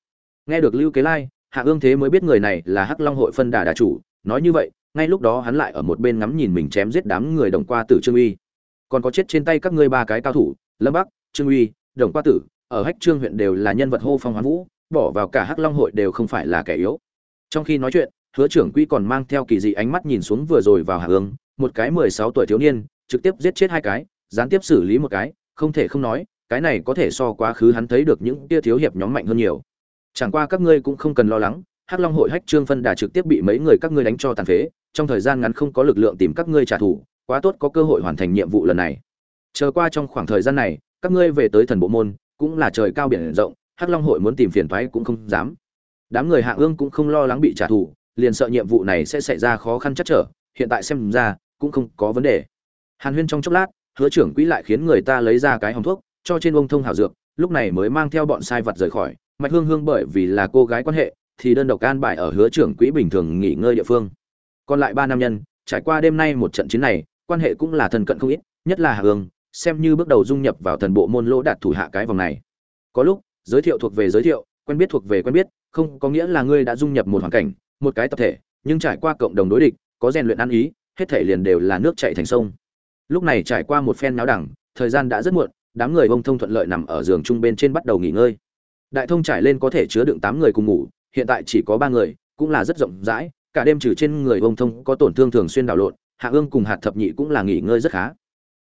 Nghe được lưu kế lai, hạ ương thế mới biết người này là hắc long hội phân đà đà chủ. Nói như vậy, ngay lúc đó hắn lại ở một bên ngắm nhìn mình chém giết đám người đồng qua tử trương uy. Còn có chết trên tay các ngươi ba cái cao thủ, lâm bắc, trương uy, đồng qua tử, ở hách trương huyện đều là nhân vật hô phong hoán vũ, bỏ vào cả hắc long hội đều không phải là kẻ yếu. Trong khi nói chuyện, hứa trưởng quỹ còn mang theo kỳ dị ánh mắt nhìn xuống vừa rồi vào hạ ương, một cái mười sáu tuổi thiếu niên, trực tiếp giết chết hai cái, gián tiếp xử lý một cái không thể không nói, cái này có thể so quá khứ hắn thấy được những tia thiếu hiệp nhóm mạnh hơn nhiều. Chẳng qua các ngươi cũng không cần lo lắng, hắc long hội hách trương phân đà trực tiếp bị mấy người các ngươi đánh cho tàn phế, trong thời gian ngắn không có lực lượng tìm các ngươi trả thù, quá tốt có cơ hội hoàn thành nhiệm vụ lần này. Chờ qua trong khoảng thời gian này, các ngươi về tới thần bộ môn, cũng là trời cao biển rộng, hắc long hội muốn tìm phiền thoái cũng không dám. Đám người hạ ương cũng không lo lắng bị trả thù, liền sợ nhiệm vụ này sẽ xảy ra khó khăn chắc trở, hiện tại xem ra, cũng không có vấn đề. Hàn huyên trong chốc lát hứa trưởng quỹ lại khiến người ta lấy ra cái hòm thuốc, cho trên ông thông hảo dược, lúc này mới mang theo bọn sai vật rời khỏi. Mạch hương hương bởi vì là cô gái quan hệ, thì đơn độc an bài ở hứa trưởng quỹ bình thường nghỉ ngơi địa phương. Còn lại ba nam nhân, trải qua đêm nay một trận chiến này, quan hệ cũng là thân cận không ít, nhất là hạ hương, xem như bước đầu dung nhập vào thần bộ môn lỗ đạt thủ hạ cái vòng này. Có lúc, giới thiệu thuộc về giới thiệu, quen biết thuộc về quen biết, không có nghĩa là ngươi đã dung nhập một hoàn cảnh, một cái tập thể, nhưng trải qua cộng đồng đối địch, có rèn luyện ăn ý, hết thể liền đều là nước chảy thành sông lúc này trải qua một phen náo đẳng, thời gian đã rất muộn, đám người bông thông thuận lợi nằm ở giường chung bên trên bắt đầu nghỉ ngơi. Đại thông trải lên có thể chứa đựng tám người cùng ngủ, hiện tại chỉ có ba người, cũng là rất rộng rãi, cả đêm trừ trên người bông thông có tổn thương thường xuyên đảo lộn, hạ ương cùng hạt thập nhị cũng là nghỉ ngơi rất khá.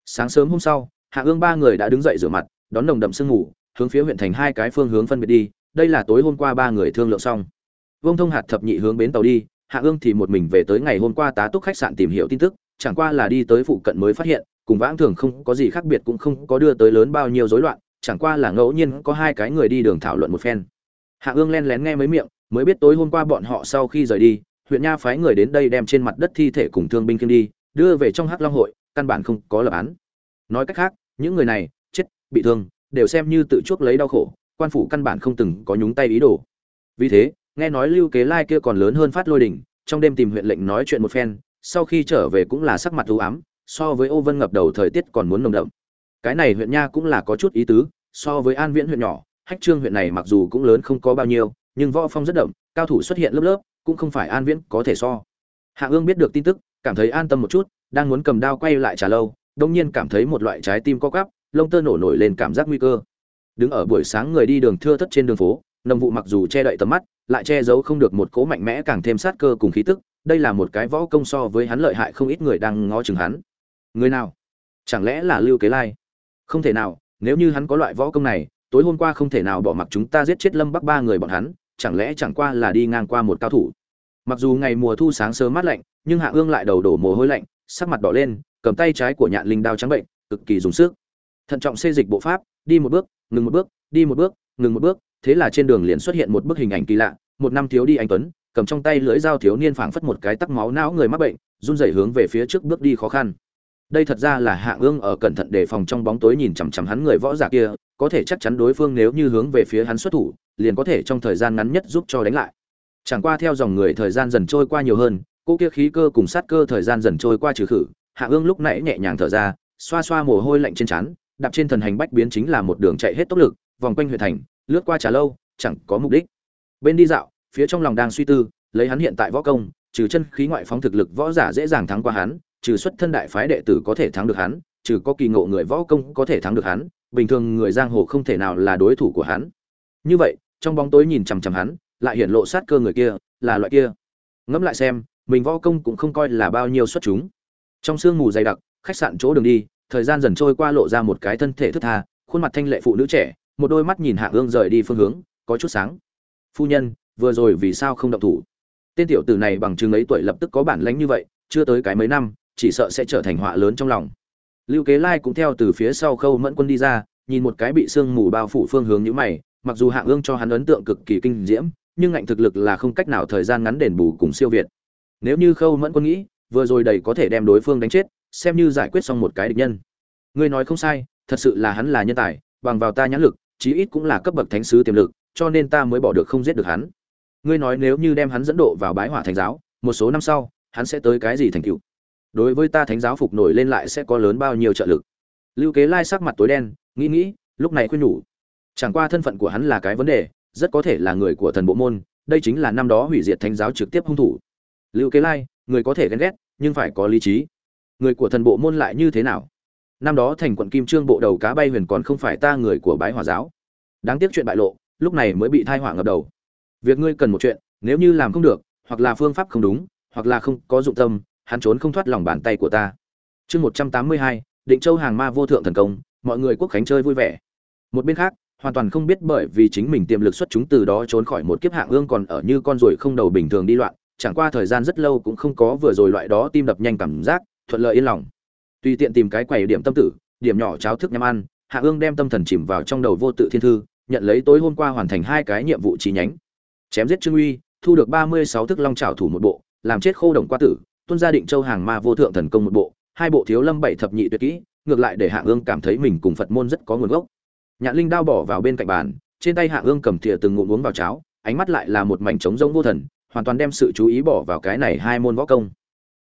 Sáng sớm hôm sau, hạ ương ba người đã đứng dậy rửa mặt, đón nồng đậm sương ngủ hướng phía huyện thành hai cái phương hướng phân biệt đi, đây là tối hôm qua ba người thương lượng xong. Vông thông hạt thập nhị hướng bến tàu đi, hạ ương thì một mình về tới ngày hôm qua tá túc khách sạn tìm hiểu tin tức chẳng qua là đi tới phụ cận mới phát hiện, cùng vãng thường không có gì khác biệt cũng không có đưa tới lớn bao nhiêu rối loạn, chẳng qua là ngẫu nhiên có hai cái người đi đường thảo luận một phen. Hạ ương len lén nghe mấy miệng, mới biết tối hôm qua bọn họ sau khi rời đi, huyện nha phái người đến đây đem trên mặt đất thi thể cùng thương binh kiêng đi, đưa về trong hắc long hội, căn bản không có lập án. Nói cách khác, những người này, chết, bị thương, đều xem như tự chuốc lấy đau khổ, quan phủ căn bản không từng có nhúng tay ý đồ. Vì thế, nghe nói lưu kế lai kia còn lớn hơn phát lôi đỉnh trong đêm tìm huyện lệnh nói chuyện một phen sau khi trở về cũng là sắc mặt u ám, so với ô vân ngập đầu thời tiết còn muốn nồng đậm. Cái này huyện nha cũng là có chút ý tứ, so với an viễn huyện nhỏ, hách trương huyện này mặc dù cũng lớn không có bao nhiêu, nhưng võ phong rất đậm, cao thủ xuất hiện lớp lớp, cũng không phải an viễn có thể so. Hạ ương biết được tin tức, cảm thấy an tâm một chút, đang muốn cầm đao quay lại trà lâu đột nhiên cảm thấy một loại trái tim co quắp, lông tơ nổ nổi lên cảm giác nguy cơ. Đứng ở buổi sáng người đi đường thưa thất trên đường phố nồng vụ mặc dù che đậy tầm mắt, lại che giấu không được một cỗ mạnh mẽ càng thêm sát cơ cùng khí tức đây là một cái võ công so với hắn lợi hại không ít người đang ngó chừng hắn. Người nào? Chẳng lẽ là lưu kế lai? Không thể nào, nếu như hắn có loại võ công này, tối hôm qua không thể nào bỏ mặc chúng ta giết chết lâm bắc ba người bọn hắn, chẳng lẽ chẳng qua là đi ngang qua một cao thủ? Mặc dù ngày mùa thu sáng sớm mát lạnh, nhưng hạ ương lại đầu đổ mồ hôi lạnh, sắc mặt đỏ lên, cầm tay trái của nhạn linh đao trắng bệnh, cực kỳ dùng sức. Thận trọng xê dịch bộ pháp, đi một bước, ngừng một bước, đi một bước, ngừng một bước, thế là trên đường liền xuất hiện một bức hình ảnh kỳ lạ, một năm thiếu đi anh tuấn cầm trong tay lưỡi dao thiếu niên phảng phất một cái tắc máu não người mắc bệnh, run rẩy hướng về phía trước bước đi khó khăn. Đây thật ra là hạ ương ở cẩn thận đề phòng trong bóng tối nhìn chằm chằm hắn người võ giả kia, có thể chắc chắn đối phương nếu như hướng về phía hắn xuất thủ, liền có thể trong thời gian ngắn nhất giúp cho đánh lại. Chẳng qua theo dòng người thời gian dần trôi qua nhiều hơn cô kia khí cơ cùng sát cơ thời gian dần trôi qua trừ khử, hạ ương lúc nãy nhẹ nhàng thở ra, xoa xoa mồ hôi lạnh trên trán, đạp trên thần hành bách biến chính là một đường chạy hết tốc lực, vòng quanh huyện thành, lướt qua trà lâu, chẳng có mục đích. Bên đi dạo phía trong lòng đang suy tư, lấy hắn hiện tại võ công, trừ chân khí ngoại phóng thực lực võ giả dễ dàng thắng qua hắn, trừ xuất thân đại phái đệ tử có thể thắng được hắn, trừ có kỳ ngộ người võ công có thể thắng được hắn, bình thường người giang hồ không thể nào là đối thủ của hắn. Như vậy, trong bóng tối nhìn chằm chằm hắn, lại hiện lộ sát cơ người kia, là loại kia. Ngẫm lại xem, mình võ công cũng không coi là bao nhiêu xuất chúng. Trong sương mù dày đặc, khách sạn chỗ đường đi, thời gian dần trôi qua lộ ra một cái thân thể thức tha, khuôn mặt thanh lệ phụ nữ trẻ, một đôi mắt nhìn hạ ương rời đi phương hướng, có chút sáng. Phu nhân vừa rồi vì sao không động thủ? Tên tiểu tử này bằng chứng ấy tuổi lập tức có bản lĩnh như vậy, chưa tới cái mấy năm, chỉ sợ sẽ trở thành họa lớn trong lòng. Lưu kế lai cũng theo từ phía sau khâu mẫn quân đi ra, nhìn một cái bị sương mù bao phủ phương hướng như mày, mặc dù hạng ương cho hắn ấn tượng cực kỳ kinh diễm, nhưng ngạnh thực lực là không cách nào thời gian ngắn đền bù cùng siêu việt. Nếu như khâu mẫn quân nghĩ, vừa rồi đầy có thể đem đối phương đánh chết, xem như giải quyết xong một cái địch nhân. Ngươi nói không sai, thật sự là hắn là nhân tài, bằng vào ta nhãn lực, chí ít cũng là cấp bậc thánh sứ tiềm lực, cho nên ta mới bỏ được không giết được hắn ngươi nói nếu như đem hắn dẫn độ vào bái hỏa thánh giáo, một số năm sau, hắn sẽ tới cái gì thành cựu đối với ta thánh giáo phục nổi lên lại sẽ có lớn bao nhiêu trợ lực? Lưu kế lai sắc mặt tối đen, nghĩ nghĩ, lúc này khuyên nhủ. Chẳng qua thân phận của hắn là cái vấn đề, rất có thể là người của thần bộ môn, đây chính là năm đó hủy diệt thánh giáo trực tiếp hung thủ. Lưu kế lai, người có thể ghen ghét, nhưng phải có lý trí. Người của thần bộ môn lại như thế nào? Năm đó thành quận kim trương bộ đầu cá bay huyền còn không phải ta người của bái hòa giáo. Đáng tiếc chuyện bại lộ, lúc này mới bị thai hỏa ngập đầu việc ngươi cần một chuyện, nếu như làm không được, hoặc là phương pháp không đúng, hoặc là không có dụng tâm, hắn trốn không thoát lòng bàn tay của ta. Chương một trăm tám mươi hai, định châu hàng ma vô thượng thần công, mọi người quốc khánh chơi vui vẻ. Một bên khác, hoàn toàn không biết bởi vì chính mình tiềm lực xuất chúng từ đó trốn khỏi một kiếp hạng ương còn ở như con ruồi không đầu bình thường đi loạn, chẳng qua thời gian rất lâu cũng không có vừa rồi loại đó tim đập nhanh cảm giác, thuận lợi yên lòng. Tùy tiện tìm cái quầy điểm tâm tử, điểm nhỏ cháo thức nhắm ăn hạ ương đem tâm thần chìm vào trong đầu vô tự thiên thư, nhận lấy tối hôm qua hoàn thành hai cái nhiệm vụ chi nhánh chém giết trương uy, thu được ba mươi sáu thức long trảo thủ một bộ, làm chết khô đồng qua tử, tuân gia định châu hàng ma vô thượng thần công một bộ, hai bộ thiếu lâm bảy thập nhị tuyệt kỹ, ngược lại để hạ ương cảm thấy mình cùng phật môn rất có nguồn gốc. Nhạn linh đao bỏ vào bên cạnh bàn, trên tay hạ ương cầm thìa từng ngụm uống vào cháo, ánh mắt lại là một mảnh trống rỗng vô thần, hoàn toàn đem sự chú ý bỏ vào cái này hai môn võ công.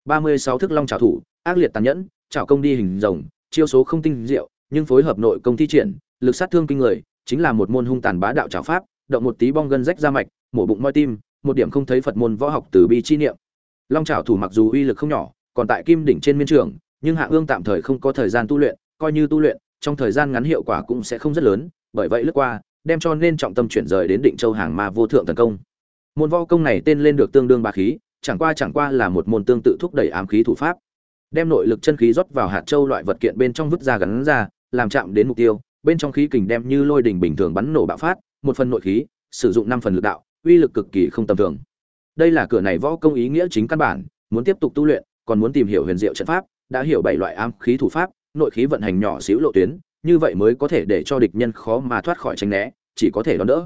ba mươi sáu thức long trảo thủ, ác liệt tàn nhẫn, trảo công đi hình rồng, chiêu số không tinh diệu, nhưng phối hợp nội công thi triển, lực sát thương kinh người, chính là một môn hung tàn bá đạo trảo pháp động một tí bong gân rách ra mạch, mổ bụng moi tim, một điểm không thấy phật môn võ học từ bi chi niệm. Long trảo thủ mặc dù uy lực không nhỏ, còn tại kim đỉnh trên miên trường, nhưng hạ ương tạm thời không có thời gian tu luyện, coi như tu luyện, trong thời gian ngắn hiệu quả cũng sẽ không rất lớn, bởi vậy lướt qua, đem cho nên trọng tâm chuyển rời đến định châu hàng ma vô thượng tấn công. Môn võ công này tên lên được tương đương ba khí, chẳng qua chẳng qua là một môn tương tự thúc đẩy ám khí thủ pháp. Đem nội lực chân khí rót vào hạt châu loại vật kiện bên trong vứt ra gắn ra, làm chạm đến mục tiêu, bên trong khí kình đem như lôi đỉnh bình thường bắn nổ bạo phát một phần nội khí, sử dụng năm phần lực đạo, uy lực cực kỳ không tầm thường. Đây là cửa này võ công ý nghĩa chính căn bản, muốn tiếp tục tu luyện, còn muốn tìm hiểu huyền diệu trận pháp, đã hiểu bảy loại ám khí thủ pháp, nội khí vận hành nhỏ xíu lộ tuyến, như vậy mới có thể để cho địch nhân khó mà thoát khỏi tránh né, chỉ có thể đón đỡ.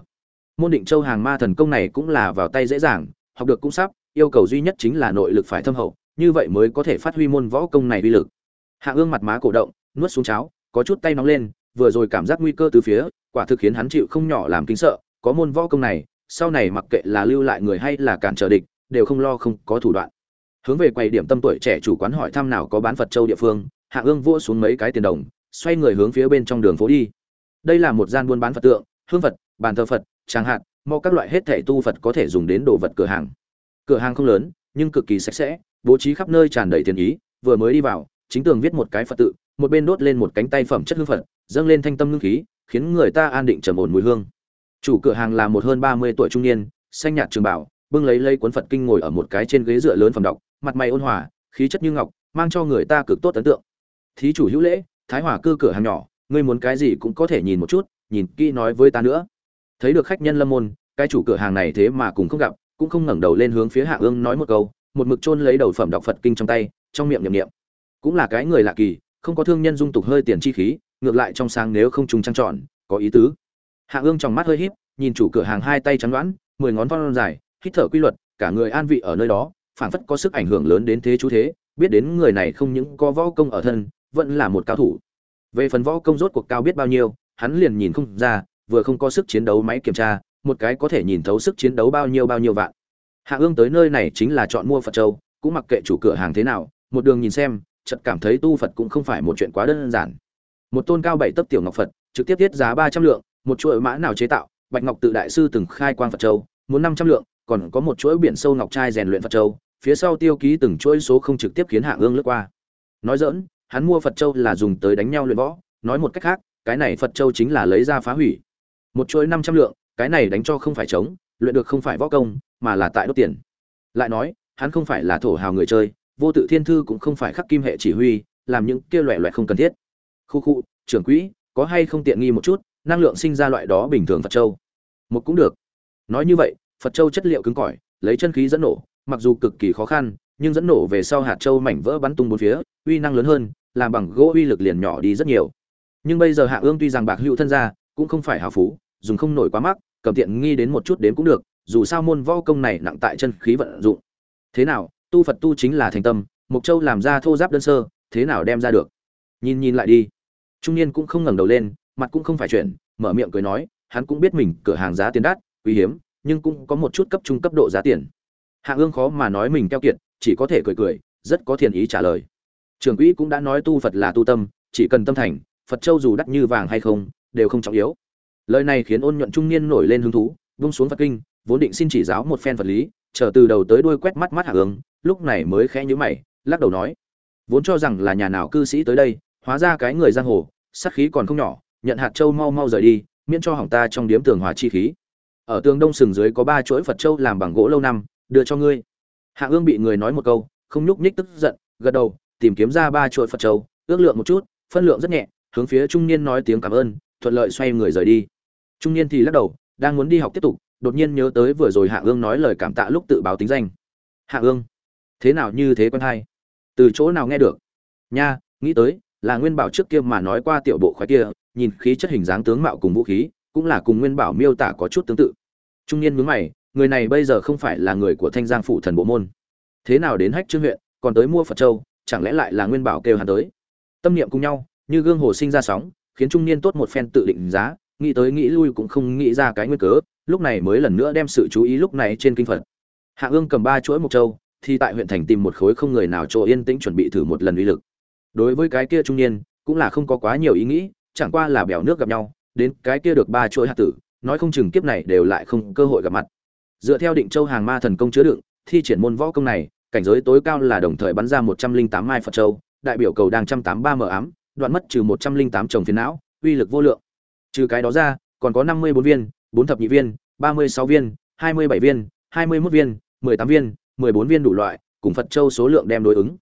Môn định châu hàng ma thần công này cũng là vào tay dễ dàng, học được cũng sắp, yêu cầu duy nhất chính là nội lực phải thâm hậu, như vậy mới có thể phát huy môn võ công này uy lực. Hạ ương mặt má cổ động, nuốt xuống cháo, có chút tay nóng lên vừa rồi cảm giác nguy cơ từ phía, quả thực khiến hắn chịu không nhỏ làm kính sợ, có môn võ công này, sau này mặc kệ là lưu lại người hay là cản trở địch, đều không lo không có thủ đoạn. Hướng về quầy điểm tâm tuổi trẻ chủ quán hỏi thăm nào có bán phật châu địa phương, hạ ương vua xuống mấy cái tiền đồng, xoay người hướng phía bên trong đường phố đi. Đây là một gian buôn bán phật tượng, hương phật, bàn thờ phật, tràng hạt mò các loại hết thẻ tu phật có thể dùng đến đồ vật cửa hàng. Cửa hàng không lớn, nhưng cực kỳ sạch sẽ, bố trí khắp nơi tràn đầy tiền ý, vừa mới đi vào chính tường viết một cái phật tự, một bên đốt lên một cánh tay phẩm chất hương phật, dâng lên thanh tâm ngưng khí, khiến người ta an định trầm ổn mùi hương. Chủ cửa hàng là một hơn ba mươi tuổi trung niên, xanh nhạt trường bảo, bưng lấy lấy cuốn phật kinh ngồi ở một cái trên ghế dựa lớn phẩm đọc, mặt mày ôn hòa, khí chất như ngọc, mang cho người ta cực tốt ấn tượng. Thí chủ hữu lễ, thái hòa cư cửa hàng nhỏ, ngươi muốn cái gì cũng có thể nhìn một chút, nhìn kỹ nói với ta nữa. Thấy được khách nhân lâm môn, cái chủ cửa hàng này thế mà cũng không gặp, cũng không ngẩng đầu lên hướng phía hạ ương nói một câu, một mực chôn lấy đầu phẩm đọc phật kinh trong tay, trong miệng niệm niệm cũng là cái người lạ kỳ, không có thương nhân dung tục hơi tiền chi khí, ngược lại trong sáng nếu không trùng trăng trọn có ý tứ. Hạ ương trong mắt hơi híp, nhìn chủ cửa hàng hai tay trắng đoán, mười ngón thon dài, hít thở quy luật, cả người an vị ở nơi đó, phảng phất có sức ảnh hưởng lớn đến thế chú thế, biết đến người này không những có võ công ở thân, vẫn là một cao thủ. Về phần võ công rốt cuộc cao biết bao nhiêu, hắn liền nhìn không ra, vừa không có sức chiến đấu máy kiểm tra, một cái có thể nhìn thấu sức chiến đấu bao nhiêu bao nhiêu vạn. Hạ ương tới nơi này chính là chọn mua phật châu, cũng mặc kệ chủ cửa hàng thế nào, một đường nhìn xem chợt cảm thấy tu phật cũng không phải một chuyện quá đơn giản. Một tôn cao bảy tấc tiểu ngọc phật trực tiếp thiết giá ba trăm lượng một chuỗi mã nào chế tạo bạch ngọc tự đại sư từng khai quang phật châu muốn năm trăm lượng còn có một chuỗi biển sâu ngọc trai rèn luyện phật châu phía sau tiêu ký từng chuỗi số không trực tiếp khiến hạ ương lướt qua. Nói giỡn, hắn mua phật châu là dùng tới đánh nhau luyện võ nói một cách khác cái này phật châu chính là lấy ra phá hủy. Một chuỗi năm trăm lượng cái này đánh cho không phải chống luyện được không phải võ công mà là tại đốt tiền. Lại nói hắn không phải là thổ hào người chơi vô tự thiên thư cũng không phải khắc kim hệ chỉ huy, làm những kia loẹ loẹ không cần thiết. Khu khu, trưởng quỹ, có hay không tiện nghi một chút, năng lượng sinh ra loại đó bình thường phật châu? Một cũng được. Nói như vậy, phật châu chất liệu cứng cỏi, lấy chân khí dẫn nổ, mặc dù cực kỳ khó khăn, nhưng dẫn nổ về sau hạt châu mảnh vỡ bắn tung bốn phía, uy năng lớn hơn, làm bằng gỗ uy lực liền nhỏ đi rất nhiều. Nhưng bây giờ hạ ương tuy rằng bạc hữu thân gia, cũng không phải hào phú, dùng không nổi quá mắc, cầm tiện nghi đến một chút đến cũng được, dù sao môn võ công này nặng tại chân khí vận dụng. Thế nào tu phật tu chính là thành tâm mục châu làm ra thô giáp đơn sơ, thế nào đem ra được? Nhìn nhìn lại đi. Trung niên cũng không ngẩng đầu lên, mặt cũng không phải chuyện mở miệng cười nói, hắn cũng biết mình cửa hàng giá tiền đắt, quý hiếm, nhưng cũng có một chút cấp trung cấp độ giá tiền. Hạ ương khó mà nói mình keo kiệt, chỉ có thể cười cười, rất có thiền ý trả lời. Trường quỹ cũng đã nói tu phật là tu tâm, chỉ cần tâm thành, phật châu dù đắt như vàng hay không, đều không trọng yếu. Lời này khiến ôn nhuận trung niên nổi lên hứng thú, vung xuống phật kinh, vốn định xin chỉ giáo một phen vật lý chờ từ đầu tới đuôi quét mắt mắt hạ ương lúc này mới khẽ nhíu mày, lắc đầu nói, vốn cho rằng là nhà nào cư sĩ tới đây, hóa ra cái người giang hồ, sát khí còn không nhỏ, nhận hạt châu mau mau rời đi, miễn cho hỏng ta trong điếm tường hòa chi khí. Ở tường đông sừng dưới có ba chuỗi phật châu làm bằng gỗ lâu năm, đưa cho ngươi. Hạ ương bị người nói một câu, không nhúc nhích tức giận, gật đầu, tìm kiếm ra ba chuỗi phật châu, ước lượng một chút, phân lượng rất nhẹ, hướng phía trung niên nói tiếng cảm ơn, thuận lợi xoay người rời đi. Trung niên thì lắc đầu, đang muốn đi học tiếp tục đột nhiên nhớ tới vừa rồi hạ ương nói lời cảm tạ lúc tự báo tính danh. Hạ ương, thế nào như thế quen hay? Từ chỗ nào nghe được? Nha, nghĩ tới, là nguyên bảo trước kia mà nói qua tiểu bộ khoái kia, nhìn khí chất hình dáng tướng mạo cùng vũ khí, cũng là cùng nguyên bảo miêu tả có chút tương tự. Trung niên mướn mày, người này bây giờ không phải là người của thanh giang phủ thần bộ môn. Thế nào đến hách trương huyện, còn tới mua phật châu, chẳng lẽ lại là nguyên bảo kêu hắn tới? Tâm niệm cùng nhau, như gương hồ sinh ra sóng, khiến trung niên tốt một phen tự định giá, nghĩ tới nghĩ lui cũng không nghĩ ra cái nguyên cớ lúc này mới lần nữa đem sự chú ý lúc này trên kinh phật. Hạ ương cầm ba chuỗi mộc châu, thì tại huyện thành tìm một khối không người nào chỗ yên tĩnh chuẩn bị thử một lần uy lực. Đối với cái kia trung niên, cũng là không có quá nhiều ý nghĩ, chẳng qua là bèo nước gặp nhau, đến cái kia được ba chuỗi hạt tử, nói không chừng kiếp này đều lại không cơ hội gặp mặt. Dựa theo định châu hàng ma thần công chứa đựng, thi triển môn võ công này, cảnh giới tối cao là đồng thời bắn ra một trăm linh tám mai phật châu, đại biểu cầu đang trăm tám ba mờ ám, đoạn mất trừ một trăm linh tám chồng phiến não, uy lực vô lượng. Trừ cái đó ra, còn có năm mươi bốn viên bốn thập nhị viên, ba mươi sáu viên, hai mươi bảy viên, hai mươi mốt viên, mười tám viên, mười bốn viên đủ loại, cùng phật châu số lượng đem đối ứng.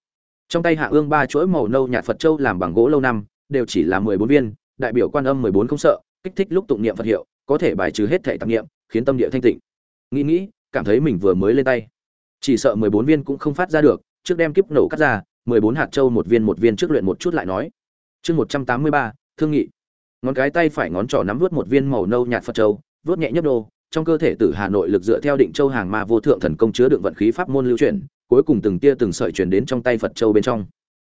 Trong tay hạ ương ba chuỗi màu nâu nhạt phật châu làm bằng gỗ lâu năm, đều chỉ là mười bốn viên, đại biểu quan âm mười bốn không sợ, kích thích lúc tụng niệm phật hiệu, có thể bài trừ hết thể tạp niệm, khiến tâm địa thanh tịnh. Nghĩ nghĩ, cảm thấy mình vừa mới lên tay. Chỉ sợ mười bốn viên cũng không phát ra được, trước đem kiếp nổ cắt ra, mười bốn hạt châu một viên một viên trước luyện một chút lại nói. Chương một trăm tám mươi ba, thương nghị. Ngón cái tay phải ngón trỏ nắm vớt một viên màu nâu nhạt phật châu vớt nhẹ nhấp đô trong cơ thể tử hà nội lực dựa theo định châu hàng ma vô thượng thần công chứa đựng vận khí pháp môn lưu chuyển, cuối cùng từng tia từng sợi chuyển đến trong tay phật châu bên trong.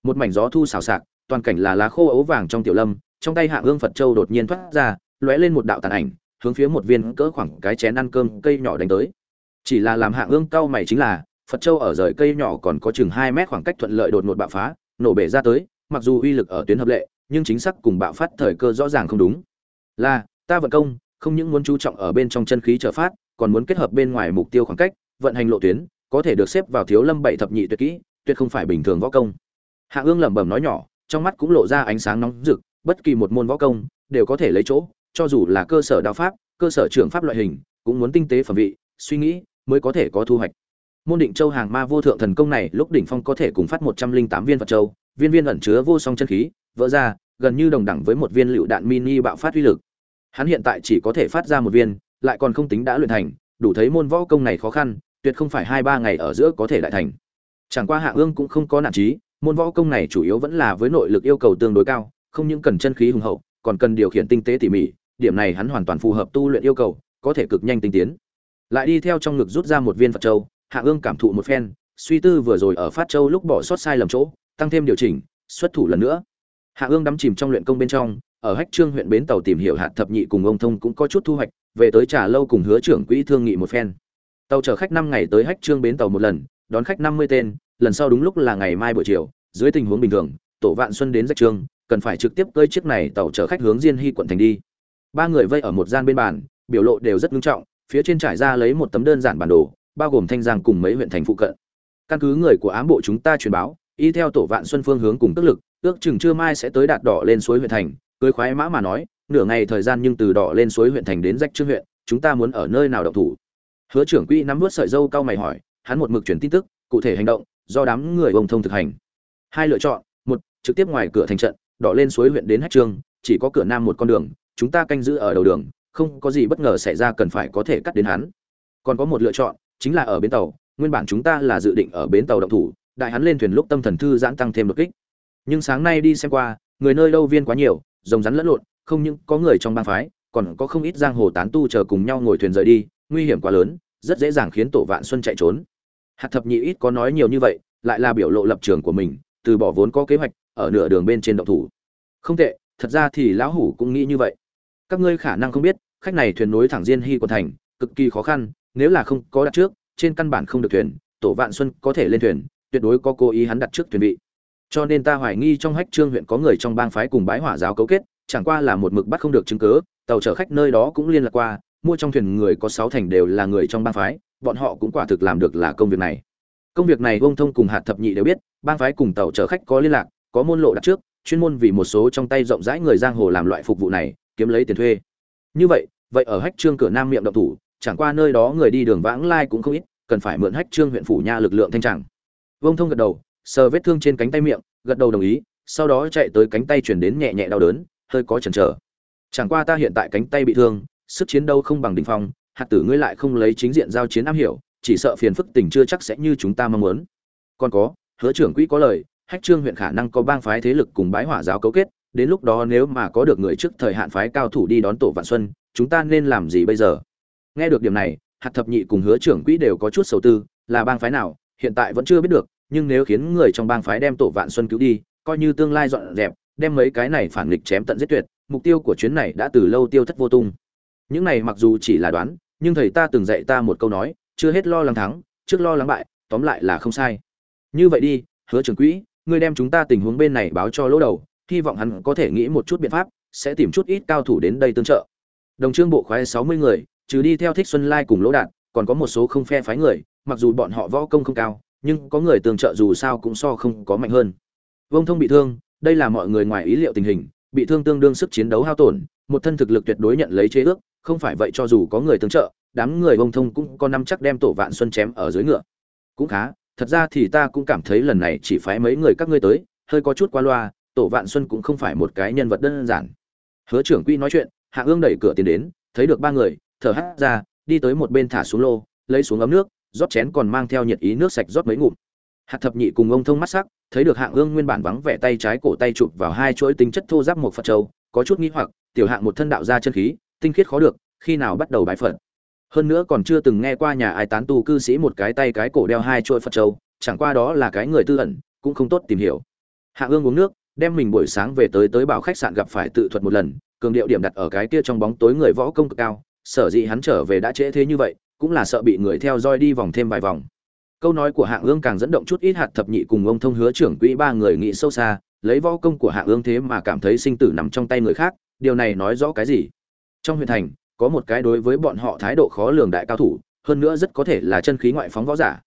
Một mảnh gió thu xào xạc, toàn cảnh là lá khô ấu vàng trong tiểu lâm, trong tay hạ ương phật châu đột nhiên thoát ra, lóe lên một đạo tàn ảnh, hướng phía một viên cỡ khoảng cái chén ăn cơm cây nhỏ đánh tới. Chỉ là làm hạ ương cao mày chính là, phật châu ở rời cây nhỏ còn có chừng hai mét khoảng cách thuận lợi đột ngột bạo phá, nổ bể ra tới, mặc dù uy lực ở tuyến hợp lệ, nhưng chính xác cùng bạo phát thời cơ rõ ràng không đúng. Là, ta vận công không những muốn chú trọng ở bên trong chân khí trở phát, còn muốn kết hợp bên ngoài mục tiêu khoảng cách, vận hành lộ tuyến, có thể được xếp vào thiếu lâm bảy thập nhị tuyệt kỹ, tuyệt không phải bình thường võ công. Hạ ương lẩm bẩm nói nhỏ, trong mắt cũng lộ ra ánh sáng nóng rực, bất kỳ một môn võ công, đều có thể lấy chỗ, cho dù là cơ sở đạo pháp, cơ sở trưởng pháp loại hình, cũng muốn tinh tế phẩm vị, suy nghĩ, mới có thể có thu hoạch. Môn định châu hàng ma vô thượng thần công này, lúc đỉnh phong có thể cùng phát một trăm linh tám viên phật châu, viên viên ẩn chứa vô song chân khí, vỡ ra, gần như đồng đẳng với một viên lựu đạn mini bạo phát uy lực hắn hiện tại chỉ có thể phát ra một viên, lại còn không tính đã luyện thành, đủ thấy môn võ công này khó khăn, tuyệt không phải hai ba ngày ở giữa có thể lại thành. Chẳng qua hạ ương cũng không có nản trí, môn võ công này chủ yếu vẫn là với nội lực yêu cầu tương đối cao, không những cần chân khí hùng hậu, còn cần điều khiển tinh tế tỉ mỉ, điểm này hắn hoàn toàn phù hợp tu luyện yêu cầu, có thể cực nhanh tinh tiến. Lại đi theo trong ngực rút ra một viên phật châu hạ ương cảm thụ một phen, suy tư vừa rồi ở phát châu lúc bỏ sót sai lầm chỗ, tăng thêm điều chỉnh, xuất thủ lần nữa. Hạ ương đắm chìm trong luyện công bên trong ở hách trương huyện bến tàu tìm hiểu hạt thập nhị cùng ông thông cũng có chút thu hoạch, về tới trà lâu cùng hứa trưởng quỹ thương nghị một phen. Tàu chở khách năm ngày tới hách trương bến tàu một lần, đón khách năm mươi tên, lần sau đúng lúc là ngày mai buổi chiều, dưới tình huống bình thường, tổ vạn xuân đến rách trương, cần phải trực tiếp cơi chiếc này tàu chở khách hướng diên hy quận thành đi. Ba người vây ở một gian bên bàn, biểu lộ đều rất nghiêm trọng, phía trên trải ra lấy một tấm đơn giản bản đồ, bao gồm thanh giang cùng mấy huyện thành phụ cận. Căn cứ người của ám bộ chúng ta truyền báo, y theo tổ vạn xuân phương hướng cùng tức lực, ước chừng trưa mai sẽ tới đạt đỏ lên suối huyện thành cưới khoái mã mà nói, nửa ngày thời gian nhưng từ đỏ lên suối huyện thành đến rách trương huyện, chúng ta muốn ở nơi nào động thủ? Hứa trưởng quỹ nắm vớt sợi dâu cao mày hỏi, hắn một mực chuyển tin tức, cụ thể hành động, do đám người bồng thông thực hành. Hai lựa chọn, một, trực tiếp ngoài cửa thành trận, đỏ lên suối huyện đến hách trương, chỉ có cửa nam một con đường, chúng ta canh giữ ở đầu đường, không có gì bất ngờ xảy ra cần phải có thể cắt đến hắn. Còn có một lựa chọn, chính là ở bến tàu, nguyên bản chúng ta là dự định ở bến tàu động thủ, đại hắn lên thuyền lúc tâm thần thư giãn tăng thêm đột kích. Nhưng sáng nay đi xem qua, người nơi đâu viên quá nhiều rồng rắn lẫn lộn, không những có người trong bang phái, còn có không ít giang hồ tán tu chờ cùng nhau ngồi thuyền rời đi, nguy hiểm quá lớn, rất dễ dàng khiến tổ vạn xuân chạy trốn. Hạt thập nhị ít có nói nhiều như vậy, lại là biểu lộ lập trường của mình, từ bỏ vốn có kế hoạch, ở nửa đường bên trên động thủ. Không tệ, thật ra thì lão hủ cũng nghĩ như vậy. Các ngươi khả năng không biết, khách này thuyền nối thẳng diên hy của thành, cực kỳ khó khăn, nếu là không có đặt trước, trên căn bản không được thuyền, tổ vạn xuân có thể lên thuyền, tuyệt đối có cố ý hắn đặt trước thuyền vị cho nên ta hoài nghi trong hách trương huyện có người trong bang phái cùng bái hỏa giáo cấu kết, chẳng qua là một mực bắt không được chứng cớ tàu chở khách nơi đó cũng liên lạc qua, mua trong thuyền người có sáu thành đều là người trong bang phái, bọn họ cũng quả thực làm được là công việc này. Công việc này vông thông cùng hạt thập nhị đều biết, bang phái cùng tàu chở khách có liên lạc, có môn lộ đặt trước, chuyên môn vì một số trong tay rộng rãi người giang hồ làm loại phục vụ này, kiếm lấy tiền thuê. Như vậy vậy ở hách trương cửa nam miệng động thủ, chẳng qua nơi đó người đi đường vãng lai cũng không ít, cần phải mượn hách trương huyện phủ nha lực lượng thanh tràng. Vông thông gật đầu sờ vết thương trên cánh tay miệng, gật đầu đồng ý, sau đó chạy tới cánh tay chuyển đến nhẹ nhẹ đau đớn, hơi có chần chờ. Chẳng qua ta hiện tại cánh tay bị thương, sức chiến đấu không bằng đỉnh phong, hạt tử ngươi lại không lấy chính diện giao chiến am hiểu, chỉ sợ phiền phức tình chưa chắc sẽ như chúng ta mong muốn. Còn có, hứa trưởng quỹ có lời, hách trương huyện khả năng có bang phái thế lực cùng bái hỏa giáo cấu kết, đến lúc đó nếu mà có được người trước thời hạn phái cao thủ đi đón tổ vạn xuân, chúng ta nên làm gì bây giờ? Nghe được điểm này, hạt thập nhị cùng hứa trưởng quỹ đều có chút sầu tư, là bang phái nào, hiện tại vẫn chưa biết được nhưng nếu khiến người trong bang phái đem tổ vạn xuân cứu đi, coi như tương lai dọn dẹp, đem mấy cái này phản nghịch chém tận giết tuyệt, mục tiêu của chuyến này đã từ lâu tiêu thất vô tung. Những này mặc dù chỉ là đoán, nhưng thầy ta từng dạy ta một câu nói, chưa hết lo lắng thắng, trước lo lắng bại, tóm lại là không sai. Như vậy đi, hứa trưởng quỹ, ngươi đem chúng ta tình huống bên này báo cho lỗ đầu, hy vọng hắn có thể nghĩ một chút biện pháp, sẽ tìm chút ít cao thủ đến đây tương trợ. Đồng trương bộ khoái sáu mươi người, trừ đi theo thích xuân lai cùng lỗ đạt còn có một số không phe phái người, mặc dù bọn họ võ công không cao nhưng có người tương trợ dù sao cũng so không có mạnh hơn. Vông thông bị thương, đây là mọi người ngoài ý liệu tình hình, bị thương tương đương sức chiến đấu hao tổn, một thân thực lực tuyệt đối nhận lấy chế ước, không phải vậy cho dù có người tương trợ, đám người vông thông cũng có năm chắc đem tổ vạn xuân chém ở dưới ngựa. Cũng khá, thật ra thì ta cũng cảm thấy lần này chỉ phái mấy người các ngươi tới, hơi có chút qua loa, tổ vạn xuân cũng không phải một cái nhân vật đơn giản. Hứa trưởng quy nói chuyện, hạ ương đẩy cửa tiến đến, thấy được ba người, thở hắt ra, đi tới một bên thả xuống lô, lấy xuống ấm nước rót chén còn mang theo nhiệt ý nước sạch rót mấy ngụm. Hạt thập nhị cùng ông thông mắt sắc, thấy được hạng ương nguyên bản vắng vẻ tay trái cổ tay chụp vào hai chuỗi tính chất thô giáp một phật châu, có chút nghĩ hoặc, tiểu hạng một thân đạo ra chân khí, tinh khiết khó được, khi nào bắt đầu bái phật. Hơn nữa còn chưa từng nghe qua nhà ai tán tu cư sĩ một cái tay cái cổ đeo hai chuỗi phật châu, chẳng qua đó là cái người tư ẩn, cũng không tốt tìm hiểu. Hạng ương uống nước, đem mình buổi sáng về tới tới bảo khách sạn gặp phải tự thuật một lần, cường điệu điểm đặt ở cái kia trong bóng tối người võ công cực cao, sở dĩ hắn trở về đã trễ thế như vậy cũng là sợ bị người theo dõi đi vòng thêm vài vòng. Câu nói của hạng ương càng dẫn động chút ít hạt thập nhị cùng ông thông hứa trưởng quỹ ba người nghĩ sâu xa, lấy võ công của hạng ương thế mà cảm thấy sinh tử nằm trong tay người khác, điều này nói rõ cái gì? Trong huyện thành, có một cái đối với bọn họ thái độ khó lường đại cao thủ, hơn nữa rất có thể là chân khí ngoại phóng võ giả.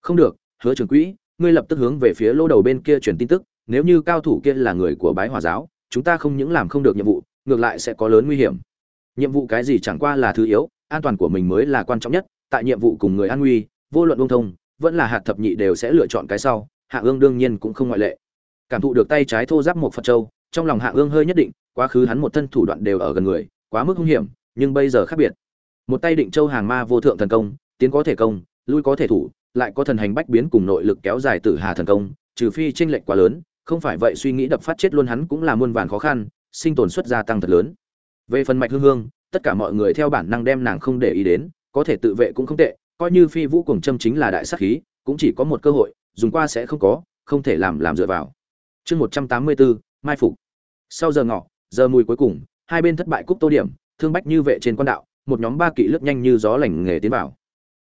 Không được, hứa trưởng quỹ, ngươi lập tức hướng về phía lô đầu bên kia truyền tin tức, nếu như cao thủ kia là người của bái hòa giáo, chúng ta không những làm không được nhiệm vụ, ngược lại sẽ có lớn nguy hiểm. Nhiệm vụ cái gì chẳng qua là thứ yếu an toàn của mình mới là quan trọng nhất, tại nhiệm vụ cùng người an nguy, vô luận ung thông, vẫn là hạt thập nhị đều sẽ lựa chọn cái sau, hạ ương đương nhiên cũng không ngoại lệ. Cảm thụ được tay trái thô giáp một phật châu, trong lòng hạ ương hơi nhất định, quá khứ hắn một thân thủ đoạn đều ở gần người, quá mức hung hiểm, nhưng bây giờ khác biệt. Một tay định châu hàng ma vô thượng thần công, tiến có thể công, lui có thể thủ, lại có thần hành bách biến cùng nội lực kéo dài tử hà thần công, trừ phi tranh lệch quá lớn, không phải vậy suy nghĩ đập phát chết luôn hắn cũng là muôn vàn khó khăn, sinh tồn suất gia tăng thật lớn. Về phần mạch hương hương tất cả mọi người theo bản năng đem nàng không để ý đến, có thể tự vệ cũng không tệ, coi như phi vũ cùng châm chính là đại sát khí, cũng chỉ có một cơ hội, dùng qua sẽ không có, không thể làm làm dựa vào. Chương một trăm tám mươi bốn mai phục. Sau giờ ngọ, giờ mùi cuối cùng, hai bên thất bại cúp tô điểm, thương bách như vệ trên quan đạo, một nhóm ba kỵ lướt nhanh như gió lành nghề tiến vào.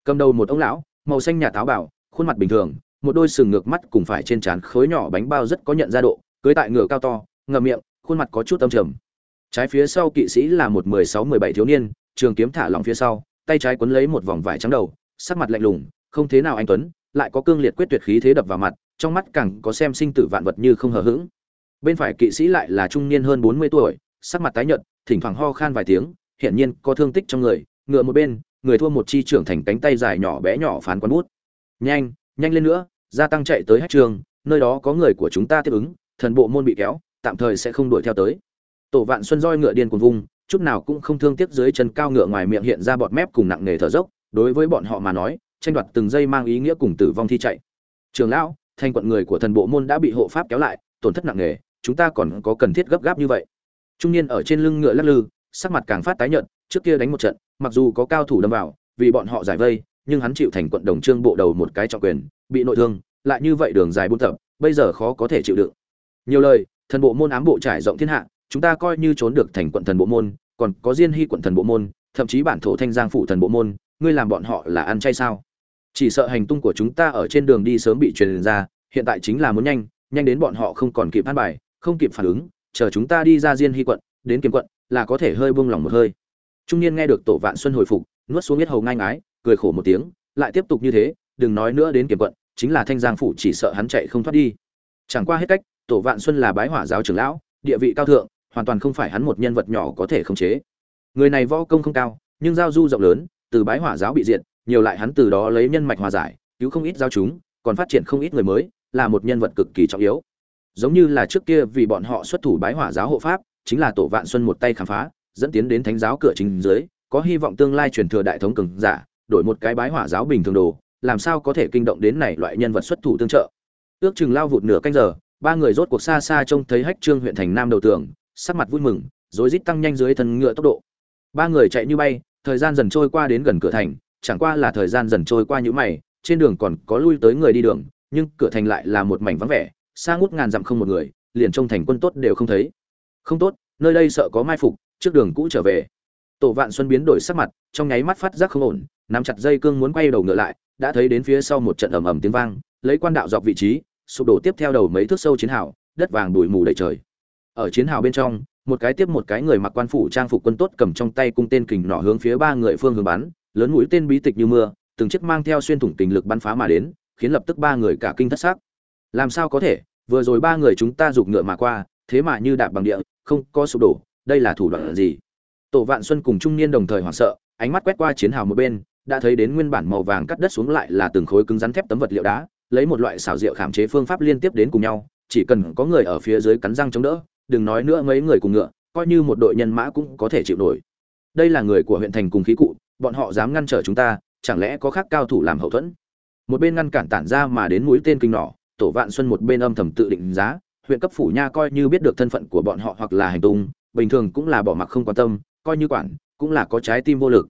Cầm đầu một ông lão, màu xanh nhà táo bảo khuôn mặt bình thường, một đôi sừng ngược mắt cùng phải trên trán khối nhỏ bánh bao rất có nhận ra độ, cưới tại ngựa cao to, ngậm miệng, khuôn mặt có chút âm trầm trái phía sau kỵ sĩ là một mười sáu mười bảy thiếu niên, trường kiếm thả lỏng phía sau, tay trái quấn lấy một vòng vải trắng đầu, sắc mặt lạnh lùng, không thế nào anh tuấn, lại có cương liệt quyết tuyệt khí thế đập vào mặt, trong mắt càng có xem sinh tử vạn vật như không hờ hững. Bên phải kỵ sĩ lại là trung niên hơn bốn mươi tuổi, sắc mặt tái nhợt, thỉnh thoảng ho khan vài tiếng, hiển nhiên có thương tích trong người, ngựa một bên, người thua một chi trưởng thành cánh tay dài nhỏ bé nhỏ phán quán bút. Nhanh nhanh lên nữa, gia tăng chạy tới hết trường, nơi đó có người của chúng ta tiếp ứng, thần bộ môn bị kéo, tạm thời sẽ không đuổi theo tới tổ vạn xuân roi ngựa điên cuồng vung, chút nào cũng không thương tiếc dưới chân cao ngựa ngoài miệng hiện ra bọt mép cùng nặng nề thở dốc, đối với bọn họ mà nói, tranh đoạt từng giây mang ý nghĩa cùng tử vong thi chạy. Trường lão, thanh quận người của thần bộ môn đã bị hộ pháp kéo lại, tổn thất nặng nề, chúng ta còn có cần thiết gấp gáp như vậy. Trung niên ở trên lưng ngựa lắc lư, sắc mặt càng phát tái nhợt, trước kia đánh một trận, mặc dù có cao thủ đâm vào, vì bọn họ giải vây, nhưng hắn chịu thành quận đồng trương bộ đầu một cái trọng quyền, bị nội thương, lại như vậy đường dài buôn tập, bây giờ khó có thể chịu đựng. Nhiều lời, thần bộ môn ám bộ trải rộng thiên hạ chúng ta coi như trốn được thành quận thần bộ môn, còn có diên hy quận thần bộ môn, thậm chí bản thổ thanh giang phụ thần bộ môn, ngươi làm bọn họ là ăn chay sao? Chỉ sợ hành tung của chúng ta ở trên đường đi sớm bị truyền ra, hiện tại chính là muốn nhanh nhanh đến bọn họ không còn kịp an bài, không kịp phản ứng, chờ chúng ta đi ra diên hy quận, đến kiếm quận, là có thể hơi buông lỏng một hơi. Trung niên nghe được tổ vạn xuân hồi phục, nuốt xuống biết hầu ngai ngái, cười khổ một tiếng, lại tiếp tục như thế, đừng nói nữa đến kiếm quận, chính là thanh giang phủ chỉ sợ hắn chạy không thoát đi. Chẳng qua hết cách, tổ vạn xuân là bái hỏa giáo trưởng lão, địa vị cao thượng hoàn toàn không phải hắn một nhân vật nhỏ có thể khống chế. Người này võ công không cao, nhưng giao du rộng lớn, từ bái hỏa giáo bị diệt, nhiều lại hắn từ đó lấy nhân mạch hòa giải, cứu không ít giao chúng, còn phát triển không ít người mới, là một nhân vật cực kỳ trọng yếu. Giống như là trước kia vì bọn họ xuất thủ bái hỏa giáo hộ pháp, chính là tổ vạn xuân một tay khám phá, dẫn tiến đến thánh giáo cửa chính dưới, có hy vọng tương lai truyền thừa đại thống cường giả, đổi một cái bái hỏa giáo bình thường đồ, làm sao có thể kinh động đến này loại nhân vật xuất thủ tương trợ. Ước chừng lao vụt nửa canh giờ, ba người rốt cuộc xa xa trông thấy hách trương huyện thành nam đầu tường sắc mặt vui mừng, rối rít tăng nhanh dưới thân ngựa tốc độ. Ba người chạy như bay, thời gian dần trôi qua đến gần cửa thành, chẳng qua là thời gian dần trôi qua những mày, trên đường còn có lui tới người đi đường, nhưng cửa thành lại là một mảnh vắng vẻ, xa ngút ngàn dặm không một người, liền trông thành quân tốt đều không thấy. Không tốt, nơi đây sợ có mai phục, trước đường cũ trở về. Tổ vạn xuân biến đổi sắc mặt, trong nháy mắt phát giác không ổn, nắm chặt dây cương muốn quay đầu ngựa lại, đã thấy đến phía sau một trận ầm ầm tiếng vang, lấy quan đạo dọc vị trí, sụp đổ tiếp theo đầu mấy thước sâu chiến hào, đất vàng đùi mù đầy trời ở chiến hào bên trong, một cái tiếp một cái người mặc quan phủ trang phục quân tốt cầm trong tay cung tên kình nỏ hướng phía ba người phương hướng bắn, lớn mũi tên bí tịch như mưa, từng chiếc mang theo xuyên thủng tình lực bắn phá mà đến, khiến lập tức ba người cả kinh thất xác làm sao có thể? Vừa rồi ba người chúng ta giục ngựa mà qua, thế mà như đạp bằng địa, không có sụp đổ, đây là thủ đoạn gì? Tổ vạn xuân cùng trung niên đồng thời hoảng sợ, ánh mắt quét qua chiến hào một bên, đã thấy đến nguyên bản màu vàng cắt đất xuống lại là từng khối cứng rắn thép tấm vật liệu đá, lấy một loại xảo diệu khảm chế phương pháp liên tiếp đến cùng nhau, chỉ cần có người ở phía dưới cắn răng chống đỡ đừng nói nữa mấy người cùng ngựa, coi như một đội nhân mã cũng có thể chịu nổi. Đây là người của huyện thành cùng khí cụ, bọn họ dám ngăn trở chúng ta, chẳng lẽ có khác cao thủ làm hậu thuẫn? Một bên ngăn cản tản ra mà đến mũi tên kinh nỏ, tổ vạn xuân một bên âm thầm tự định giá, huyện cấp phủ nha coi như biết được thân phận của bọn họ hoặc là hành tung, bình thường cũng là bỏ mặc không quan tâm, coi như quản, cũng là có trái tim vô lực.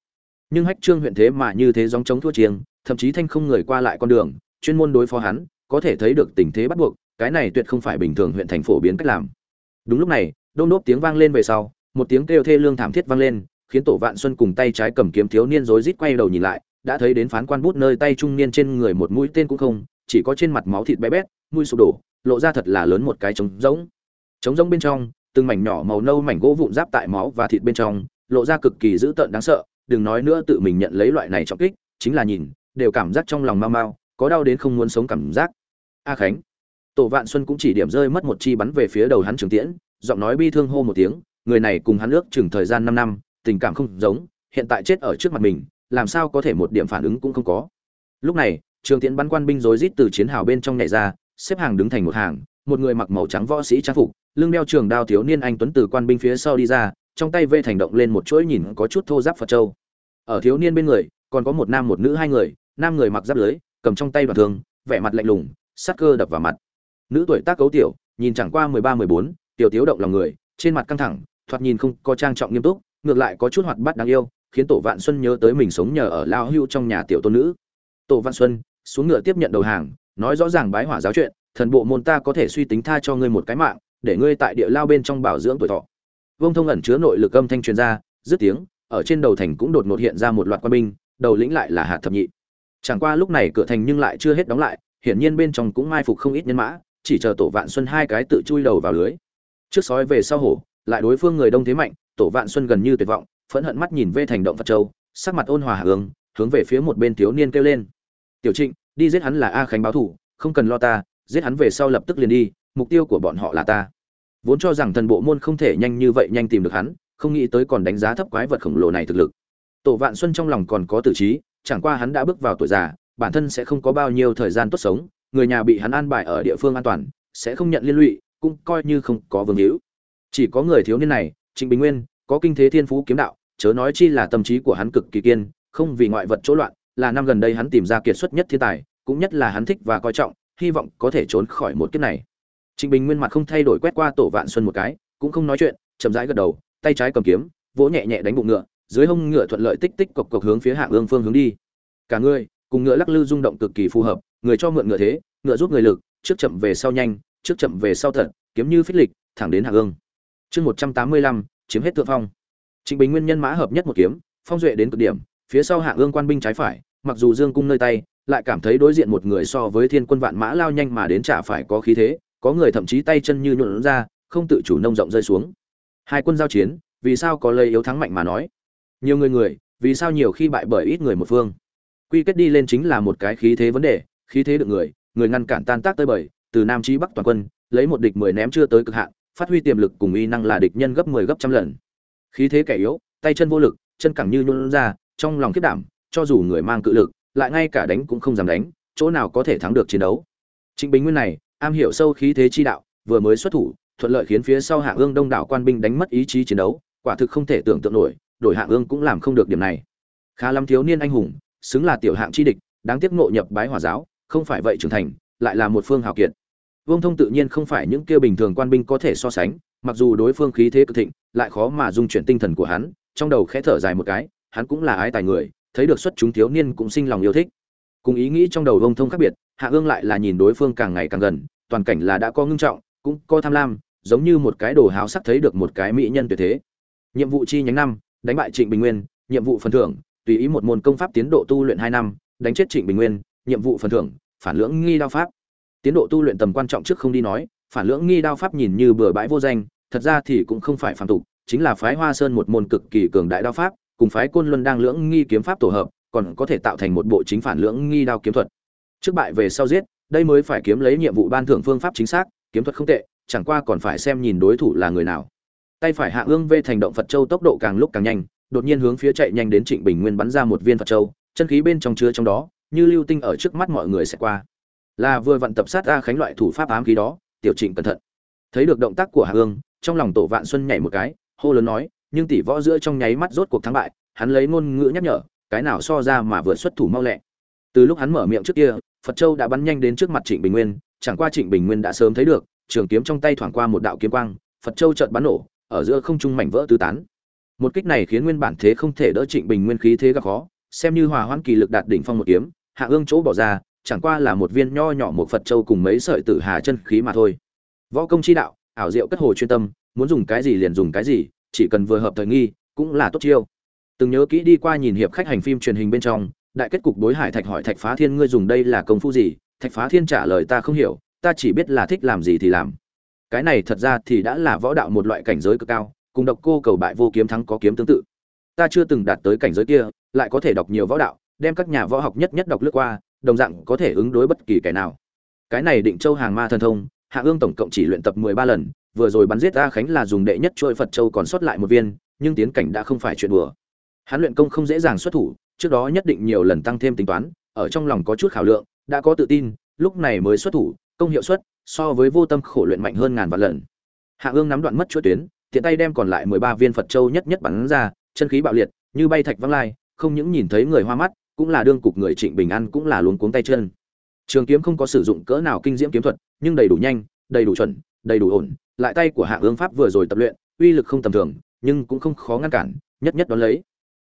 Nhưng hách trương huyện thế mà như thế dòng chống thua chiêng, thậm chí thanh không người qua lại con đường, chuyên môn đối phó hắn, có thể thấy được tình thế bắt buộc, cái này tuyệt không phải bình thường huyện thành phổ biến cách làm đúng lúc này đôn đốp tiếng vang lên về sau, một tiếng kêu thê lương thảm thiết vang lên, khiến tổ vạn xuân cùng tay trái cầm kiếm thiếu niên rối rít quay đầu nhìn lại, đã thấy đến phán quan bút nơi tay trung niên trên người một mũi tên cũng không, chỉ có trên mặt máu thịt bé bét, mũi sụp đổ, lộ ra thật là lớn một cái trống rỗng. Trống rỗng bên trong, từng mảnh nhỏ màu nâu mảnh gỗ vụn giáp tại máu và thịt bên trong, lộ ra cực kỳ dữ tợn đáng sợ, đừng nói nữa tự mình nhận lấy loại này trọng kích, chính là nhìn, đều cảm giác trong lòng mau mau, có đau đến không muốn sống cảm giác. A khánh tổ vạn xuân cũng chỉ điểm rơi mất một chi bắn về phía đầu hắn trường tiễn, giọng nói bi thương hô một tiếng, người này cùng hắn ước chừng thời gian năm năm, tình cảm không giống, hiện tại chết ở trước mặt mình, làm sao có thể một điểm phản ứng cũng không có. Lúc này, trường tiễn bắn quan binh rối rít từ chiến hào bên trong nhảy ra, xếp hàng đứng thành một hàng, một người mặc màu trắng võ sĩ trang phục, lưng đeo trường đao thiếu niên anh tuấn từ quan binh phía sau đi ra, trong tay vê thành động lên một chuỗi nhìn có chút thô giáp phật châu. Ở thiếu niên bên người, còn có một nam một nữ hai người, nam người mặc giáp lưới, cầm trong tay đoạn thương, vẻ mặt lạnh lùng, sát cơ đập vào mặt nữ tuổi tác cấu tiểu, nhìn chẳng qua mười ba, mười bốn, tiểu tiếu động lòng người, trên mặt căng thẳng, thoạt nhìn không có trang trọng nghiêm túc, ngược lại có chút hoạt bát đáng yêu, khiến tổ vạn xuân nhớ tới mình sống nhờ ở lao hưu trong nhà tiểu tôn nữ. Tổ vạn xuân, xuống ngựa tiếp nhận đầu hàng, nói rõ ràng bái hỏa giáo chuyện, thần bộ môn ta có thể suy tính tha cho ngươi một cái mạng, để ngươi tại địa lao bên trong bảo dưỡng tuổi thọ. Vông thông ẩn chứa nội lực âm thanh truyền ra, dứt tiếng, ở trên đầu thành cũng đột ngột hiện ra một loạt quân binh, đầu lĩnh lại là hạt thập nhị. Chẳng qua lúc này cửa thành nhưng lại chưa hết đóng lại, hiển nhiên bên trong cũng mai phục không ít nhân mã chỉ chờ tổ vạn xuân hai cái tự chui đầu vào lưới. Trước sói về sau hổ, lại đối phương người đông thế mạnh, tổ vạn xuân gần như tuyệt vọng, phẫn hận mắt nhìn vê thành động phật châu, sắc mặt ôn hòa hướng hướng về phía một bên thiếu niên kêu lên. Tiểu trịnh, đi giết hắn là a khánh báo thủ, không cần lo ta, giết hắn về sau lập tức liền đi, mục tiêu của bọn họ là ta. Vốn cho rằng thần bộ môn không thể nhanh như vậy nhanh tìm được hắn, không nghĩ tới còn đánh giá thấp quái vật khổng lồ này thực lực. Tổ vạn xuân trong lòng còn có tử trí, chẳng qua hắn đã bước vào tuổi già, bản thân sẽ không có bao nhiêu thời gian tốt sống người nhà bị hắn an bài ở địa phương an toàn, sẽ không nhận liên lụy, cũng coi như không có vương hữu. Chỉ có người thiếu niên này, trịnh bình nguyên, có kinh thế thiên phú kiếm đạo, chớ nói chi là tâm trí của hắn cực kỳ kiên, không vì ngoại vật chỗ loạn, là năm gần đây hắn tìm ra kiệt xuất nhất thiên tài, cũng nhất là hắn thích và coi trọng, hy vọng có thể trốn khỏi một kiếp này. Trịnh bình nguyên mặt không thay đổi quét qua tổ vạn xuân một cái, cũng không nói chuyện, chậm rãi gật đầu, tay trái cầm kiếm, vỗ nhẹ nhẹ đánh bụng ngựa, dưới hông ngựa thuận lợi tích tích cộc cộc hướng phía hạ ương phương hướng đi. Cả người, cùng ngựa lắc lư rung động cực kỳ phù hợp, người cho mượn ngựa thế ngựa giúp người lực, trước chậm về sau nhanh, trước chậm về sau thật, kiếm như phích lịch, thẳng đến hạ ương chương một trăm tám mươi lăm, chiếm hết thượng phong. Trịnh bình nguyên nhân mã hợp nhất một kiếm, phong duệ đến cực điểm, phía sau hạ ương quan binh trái phải, mặc dù dương cung nơi tay, lại cảm thấy đối diện một người so với thiên quân vạn mã lao nhanh mà đến chả phải có khí thế, có người thậm chí tay chân như nhuộn ra, không tự chủ nông rộng rơi xuống. Hai quân giao chiến, vì sao có lời yếu thắng mạnh mà nói? Nhiều người người, vì sao nhiều khi bại bởi ít người một phương? Quy kết đi lên chính là một cái khí thế vấn đề, khí thế được người người ngăn cản tan tác tới bời từ nam chí bắc toàn quân, lấy một địch mười ném chưa tới cực hạn, phát huy tiềm lực cùng uy năng là địch nhân gấp 10 gấp trăm lần. Khí thế kẻ yếu, tay chân vô lực, chân cẳng như nhún ra, trong lòng kiếp đảm, cho dù người mang cự lực, lại ngay cả đánh cũng không dám đánh, chỗ nào có thể thắng được chiến đấu. Trịnh bình nguyên này, am hiểu sâu khí thế chi đạo, vừa mới xuất thủ, thuận lợi khiến phía sau hạ ương đông đảo quan binh đánh mất ý chí chiến đấu, quả thực không thể tưởng tượng nổi, đổi hạ ương cũng làm không được điểm này. Khá lắm thiếu niên anh hùng, xứng là tiểu hạng chi địch, đáng tiếc ngộ nhập bái hỏa giáo không phải vậy trưởng thành, lại là một phương hào kiệt. Vương thông tự nhiên không phải những kia bình thường quan binh có thể so sánh, mặc dù đối phương khí thế cực thịnh, lại khó mà dung chuyển tinh thần của hắn, trong đầu khẽ thở dài một cái, hắn cũng là ái tài người, thấy được xuất chúng thiếu niên cũng sinh lòng yêu thích. Cùng ý nghĩ trong đầu Vương thông khác biệt, hạ ương lại là nhìn đối phương càng ngày càng gần, toàn cảnh là đã có ngưng trọng, cũng có tham lam, giống như một cái đồ háo sắc thấy được một cái mỹ nhân tuyệt thế. Nhiệm vụ chi nhánh năm, đánh bại trịnh bình nguyên, nhiệm vụ phần thưởng, tùy ý một môn công pháp tiến độ tu luyện hai năm, đánh chết trịnh bình nguyên nhiệm vụ phần thưởng, phản lưỡng nghi đao pháp. Tiến độ tu luyện tầm quan trọng trước không đi nói, phản lưỡng nghi đao pháp nhìn như bừa bãi vô danh, thật ra thì cũng không phải phản tục, chính là phái hoa sơn một môn cực kỳ cường đại đao pháp, cùng phái côn luân đang lưỡng nghi kiếm pháp tổ hợp, còn có thể tạo thành một bộ chính phản lưỡng nghi đao kiếm thuật. Trước bại về sau giết, đây mới phải kiếm lấy nhiệm vụ ban thưởng phương pháp chính xác, kiếm thuật không tệ, chẳng qua còn phải xem nhìn đối thủ là người nào. Tay phải hạ ương vê thành động phật châu tốc độ càng lúc càng nhanh, đột nhiên hướng phía chạy nhanh đến trịnh bình nguyên bắn ra một viên phật châu, chân khí bên trong chứa trong đó như lưu tinh ở trước mắt mọi người sẽ qua. Là vừa vận tập sát a khánh loại thủ pháp ám khí đó, tiểu trịnh cẩn thận. Thấy được động tác của hạ hương, trong lòng tổ vạn xuân nhảy một cái, hô lớn nói, nhưng tỷ võ giữa trong nháy mắt rốt cuộc thắng bại, hắn lấy ngôn ngữ nhắc nhở, cái nào so ra mà vừa xuất thủ mau lẹ. Từ lúc hắn mở miệng trước kia, phật châu đã bắn nhanh đến trước mặt trịnh bình nguyên, chẳng qua trịnh bình nguyên đã sớm thấy được, trường kiếm trong tay thoảng qua một đạo kiếm quang, phật châu chợt bắn nổ, ở giữa không trung mảnh vỡ tứ tán. Một kích này khiến nguyên bản thế không thể đỡ trịnh bình nguyên khí thế gặp khó xem như hòa hoãn kỳ lực đạt đỉnh phong một kiếm, hạ ương chỗ bỏ ra, chẳng qua là một viên nho nhỏ một phật châu cùng mấy sợi tử hà chân khí mà thôi. Võ công chi đạo, ảo diệu cất hồ chuyên tâm, muốn dùng cái gì liền dùng cái gì, chỉ cần vừa hợp thời nghi, cũng là tốt chiêu. Từng nhớ kỹ đi qua nhìn hiệp khách hành phim truyền hình bên trong, đại kết cục đối hải thạch hỏi thạch phá thiên ngươi dùng đây là công phu gì, thạch phá thiên trả lời ta không hiểu, ta chỉ biết là thích làm gì thì làm. Cái này thật ra thì đã là võ đạo một loại cảnh giới cực cao, cùng độc cô cầu bại vô kiếm thắng có kiếm tương tự. Ta chưa từng đạt tới cảnh giới kia lại có thể đọc nhiều võ đạo, đem các nhà võ học nhất nhất đọc lướt qua, đồng dạng có thể ứng đối bất kỳ kẻ nào. Cái này định châu hàng ma thần thông, hạ ương tổng cộng chỉ luyện tập mười ba lần, vừa rồi bắn giết a khánh là dùng đệ nhất trôi phật châu còn sót lại một viên, nhưng tiến cảnh đã không phải chuyện đùa. Hắn luyện công không dễ dàng xuất thủ, trước đó nhất định nhiều lần tăng thêm tính toán, ở trong lòng có chút khảo lượng, đã có tự tin, lúc này mới xuất thủ, công hiệu suất so với vô tâm khổ luyện mạnh hơn ngàn vạn lần. Hạ ương nắm đoạn mất chuỗi tuyến, tiện tay đem còn lại mười ba viên phật châu nhất nhất bắn ra, chân khí bạo liệt, như bay thạch văng lai không những nhìn thấy người hoa mắt, cũng là đương cục người trịnh bình an cũng là luống cuống tay chân. Trường kiếm không có sử dụng cỡ nào kinh diễm kiếm thuật, nhưng đầy đủ nhanh, đầy đủ chuẩn, đầy đủ ổn, lại tay của hạ ương pháp vừa rồi tập luyện, uy lực không tầm thường, nhưng cũng không khó ngăn cản, nhất nhất đón lấy.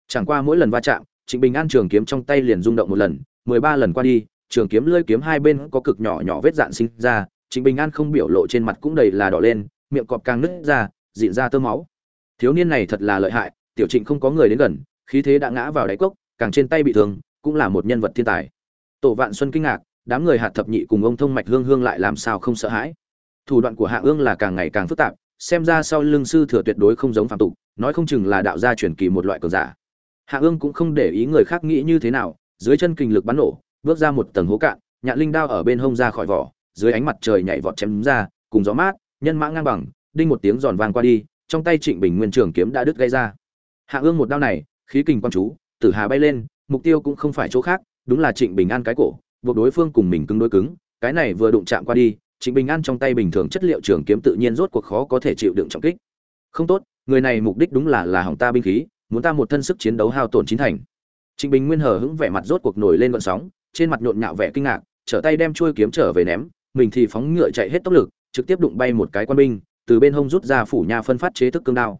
Chẳng qua mỗi lần va chạm, trịnh bình an trường kiếm trong tay liền rung động một lần, mười ba lần qua đi, trường kiếm lưỡi kiếm hai bên có cực nhỏ nhỏ vết dạn sinh ra, trịnh bình an không biểu lộ trên mặt cũng đầy là đỏ lên, miệng cọp càng nứt ra, dịn ra tơ máu. Thiếu niên này thật là lợi hại, tiểu trịnh không có người đến gần khí thế đã ngã vào đáy cốc, càng trên tay bị thương, cũng là một nhân vật thiên tài. Tổ vạn xuân kinh ngạc, đám người hạt thập nhị cùng ông thông mạch hương hương lại làm sao không sợ hãi? Thủ đoạn của hạ ương là càng ngày càng phức tạp, xem ra sau lưng sư thừa tuyệt đối không giống phạm tục, nói không chừng là đạo gia truyền kỳ một loại cường giả. Hạ ương cũng không để ý người khác nghĩ như thế nào, dưới chân kinh lực bắn nổ, bước ra một tầng hố cạn, nhạn linh đao ở bên hông ra khỏi vỏ, dưới ánh mặt trời nhảy vọt chém ra, cùng gió mát, nhân mã ngang bằng, đinh một tiếng giòn vang qua đi, trong tay trịnh bình nguyên trường kiếm đã đứt gây ra. Hạ ương một đao này khí kình quan chú, tử hà bay lên, mục tiêu cũng không phải chỗ khác, đúng là trịnh bình an cái cổ, buộc đối phương cùng mình cứng đối cứng, cái này vừa đụng chạm qua đi, trịnh bình an trong tay bình thường chất liệu trường kiếm tự nhiên rốt cuộc khó có thể chịu đựng trọng kích. Không tốt, người này mục đích đúng là là hỏng ta binh khí, muốn ta một thân sức chiến đấu hao tổn chín thành. Trịnh bình nguyên hờ hững vẻ mặt rốt cuộc nổi lên gọn sóng, trên mặt nhộn nhạo vẻ kinh ngạc, trở tay đem chuôi kiếm trở về ném, mình thì phóng ngựa chạy hết tốc lực, trực tiếp đụng bay một cái quan binh, từ bên hông rút ra phủ nhà phân phát chế thức cương đao.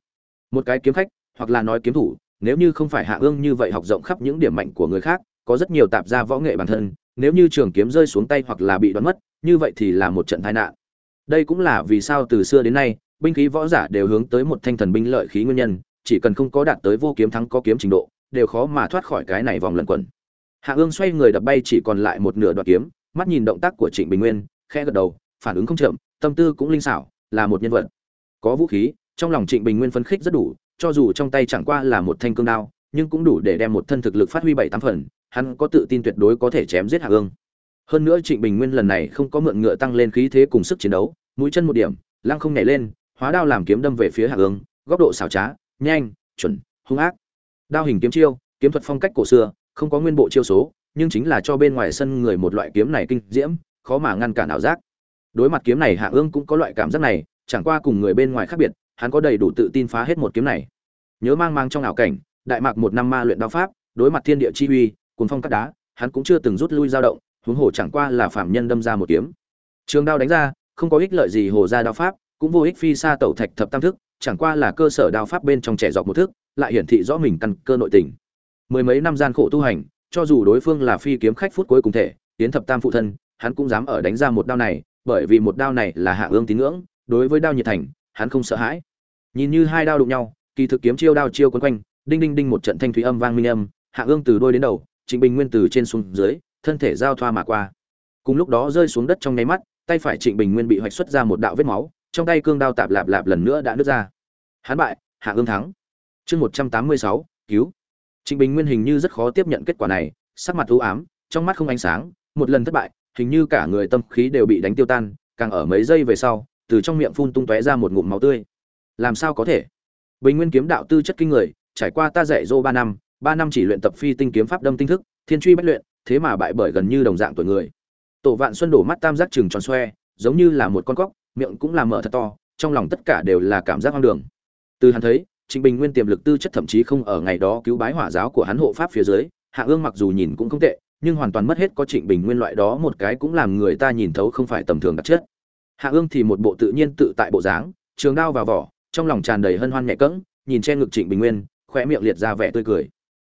Một cái kiếm khách, hoặc là nói kiếm thủ nếu như không phải hạ ương như vậy học rộng khắp những điểm mạnh của người khác, có rất nhiều tạp gia võ nghệ bản thân, nếu như trường kiếm rơi xuống tay hoặc là bị đoán mất, như vậy thì là một trận tai nạn. Đây cũng là vì sao từ xưa đến nay, binh khí võ giả đều hướng tới một thanh thần binh lợi khí nguyên nhân, chỉ cần không có đạt tới vô kiếm thắng có kiếm trình độ, đều khó mà thoát khỏi cái này vòng lẩn quẩn. Hạ ương xoay người đập bay chỉ còn lại một nửa đoạn kiếm, mắt nhìn động tác của trịnh bình nguyên, khẽ gật đầu, phản ứng không chậm, tâm tư cũng linh xảo, là một nhân vật. Có vũ khí, trong lòng trịnh bình nguyên phấn khích rất đủ cho dù trong tay chẳng qua là một thanh cương đao, nhưng cũng đủ để đem một thân thực lực phát huy bảy tám phần, hắn có tự tin tuyệt đối có thể chém giết hạ ương hơn nữa trịnh bình nguyên lần này không có mượn ngựa tăng lên khí thế cùng sức chiến đấu, mũi chân một điểm, lăng không nhảy lên, hóa đao làm kiếm đâm về phía hạ ương góc độ xảo trá, nhanh, chuẩn, hung ác. Đao hình kiếm chiêu, kiếm thuật phong cách cổ xưa, không có nguyên bộ chiêu số, nhưng chính là cho bên ngoài sân người một loại kiếm này kinh diễm, khó mà ngăn cản ảo giác. Đối mặt kiếm này hạ ương cũng có loại cảm giác này, chẳng qua cùng người bên ngoài khác biệt hắn có đầy đủ tự tin phá hết một kiếm này. Nhớ mang mang trong ảo cảnh, đại mạc một năm ma luyện đao pháp, đối mặt thiên địa chi uy cuốn phong cắt đá, hắn cũng chưa từng rút lui dao động, huống hồ chẳng qua là phạm nhân đâm ra một kiếm. Trường đao đánh ra, không có ích lợi gì hồ ra đao pháp, cũng vô ích phi xa tẩu thạch thập tam thức, chẳng qua là cơ sở đao pháp bên trong trẻ dọc một thức, lại hiển thị rõ mình căn cơ nội tình. Mười mấy năm gian khổ tu hành, cho dù đối phương là phi kiếm khách phút cuối cùng thể, tiến thập tam phụ thân, hắn cũng dám ở đánh ra một đao này, bởi vì một đao này là hạ ương tín ngưỡng, đối với đao nhiệt thành, hắn không sợ hãi nhìn như hai đao đụng nhau, kỳ thực kiếm chiêu đao chiêu quấn quanh, đinh đinh đinh một trận thanh thúy âm vang minh âm, hạ ương từ đôi đến đầu, trịnh bình nguyên từ trên xuống dưới, thân thể giao thoa mà qua. Cùng lúc đó rơi xuống đất trong nháy mắt, tay phải trịnh bình nguyên bị hoạch xuất ra một đạo vết máu, trong tay cương đao tạp lạp lạp lần nữa đã nứt ra. Hán bại, hạ ương thắng. Chương một trăm tám mươi sáu, cứu. Trịnh bình nguyên hình như rất khó tiếp nhận kết quả này, sắc mặt u ám, trong mắt không ánh sáng, một lần thất bại, hình như cả người tâm khí đều bị đánh tiêu tan, càng ở mấy giây về sau, từ trong miệng phun tung tóe ra một ngụm máu tươi làm sao có thể? Bình nguyên kiếm đạo tư chất kinh người, trải qua ta dạy dô ba năm ba năm chỉ luyện tập phi tinh kiếm pháp đâm tinh thức, thiên truy bất luyện, thế mà bại bởi gần như đồng dạng tuổi người. Tổ vạn xuân đổ mắt tam giác chừng tròn xoe, giống như là một con cóc, miệng cũng làm mở thật to, trong lòng tất cả đều là cảm giác hoang đường. Từ hắn thấy, trịnh bình nguyên tiềm lực tư chất thậm chí không ở ngày đó cứu bái hỏa giáo của hắn hộ pháp phía dưới, hạ ương mặc dù nhìn cũng không tệ, nhưng hoàn toàn mất hết có trịnh bình nguyên loại đó một cái cũng làm người ta nhìn thấu không phải tầm thường đặc chất. Hạ ương thì một bộ tự nhiên tự tại bộ dáng, trường đao vào vỏ trong lòng tràn đầy hân hoan nhẹ cẫng, nhìn che ngực trịnh bình nguyên, khóe miệng liệt ra vẻ tươi cười.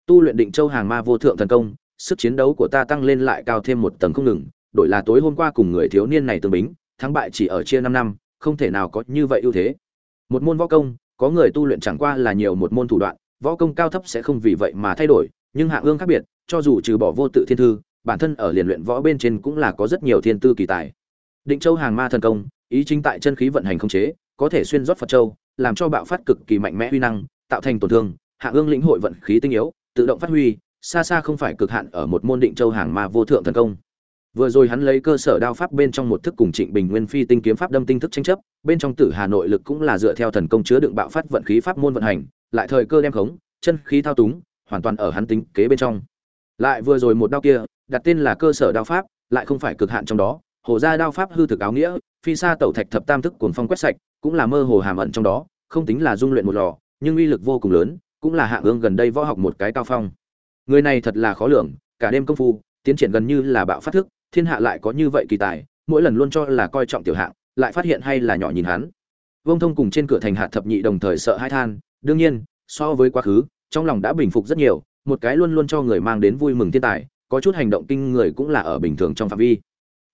Tu luyện định châu hàng ma vô thượng thần công, sức chiến đấu của ta tăng lên lại cao thêm một tầng không ngừng, đổi là tối hôm qua cùng người thiếu niên này tương bính, thắng bại chỉ ở chia năm năm, không thể nào có như vậy ưu thế. Một môn võ công, có người tu luyện chẳng qua là nhiều một môn thủ đoạn, võ công cao thấp sẽ không vì vậy mà thay đổi, nhưng hạ ương khác biệt, cho dù trừ bỏ vô tự thiên thư, bản thân ở liền luyện võ bên trên cũng là có rất nhiều thiên tư kỳ tài. Định châu hàng ma thần công, ý chính tại chân khí vận hành không chế có thể xuyên rót phật châu, làm cho bạo phát cực kỳ mạnh mẽ huy năng, tạo thành tổn thương, hạ ương lĩnh hội vận khí tinh yếu, tự động phát huy, xa xa không phải cực hạn ở một môn định châu hàng ma vô thượng thần công. Vừa rồi hắn lấy cơ sở đao pháp bên trong một thức cùng trịnh bình nguyên phi tinh kiếm pháp đâm tinh thức tranh chấp, bên trong tử hà nội lực cũng là dựa theo thần công chứa đựng bạo phát vận khí pháp môn vận hành, lại thời cơ đem khống, chân khí thao túng, hoàn toàn ở hắn tính kế bên trong. Lại vừa rồi một đao kia, đặt tên là cơ sở đao pháp, lại không phải cực hạn trong đó, hồ gia đao pháp hư thực áo nghĩa, phi xa tẩu thạch thập tam thức cuồng phong quét sạch cũng là mơ hồ hàm ẩn trong đó, không tính là dung luyện một lò, nhưng uy lực vô cùng lớn, cũng là hạng ương gần đây võ học một cái cao phong. Người này thật là khó lường, cả đêm công phu, tiến triển gần như là bạo phát thức, thiên hạ lại có như vậy kỳ tài, mỗi lần luôn cho là coi trọng tiểu hạng, lại phát hiện hay là nhỏ nhìn hắn. Vương thông cùng trên cửa thành hạt thập nhị đồng thời sợ hai than, đương nhiên, so với quá khứ, trong lòng đã bình phục rất nhiều, một cái luôn luôn cho người mang đến vui mừng thiên tài, có chút hành động kinh người cũng là ở bình thường trong phạm vi.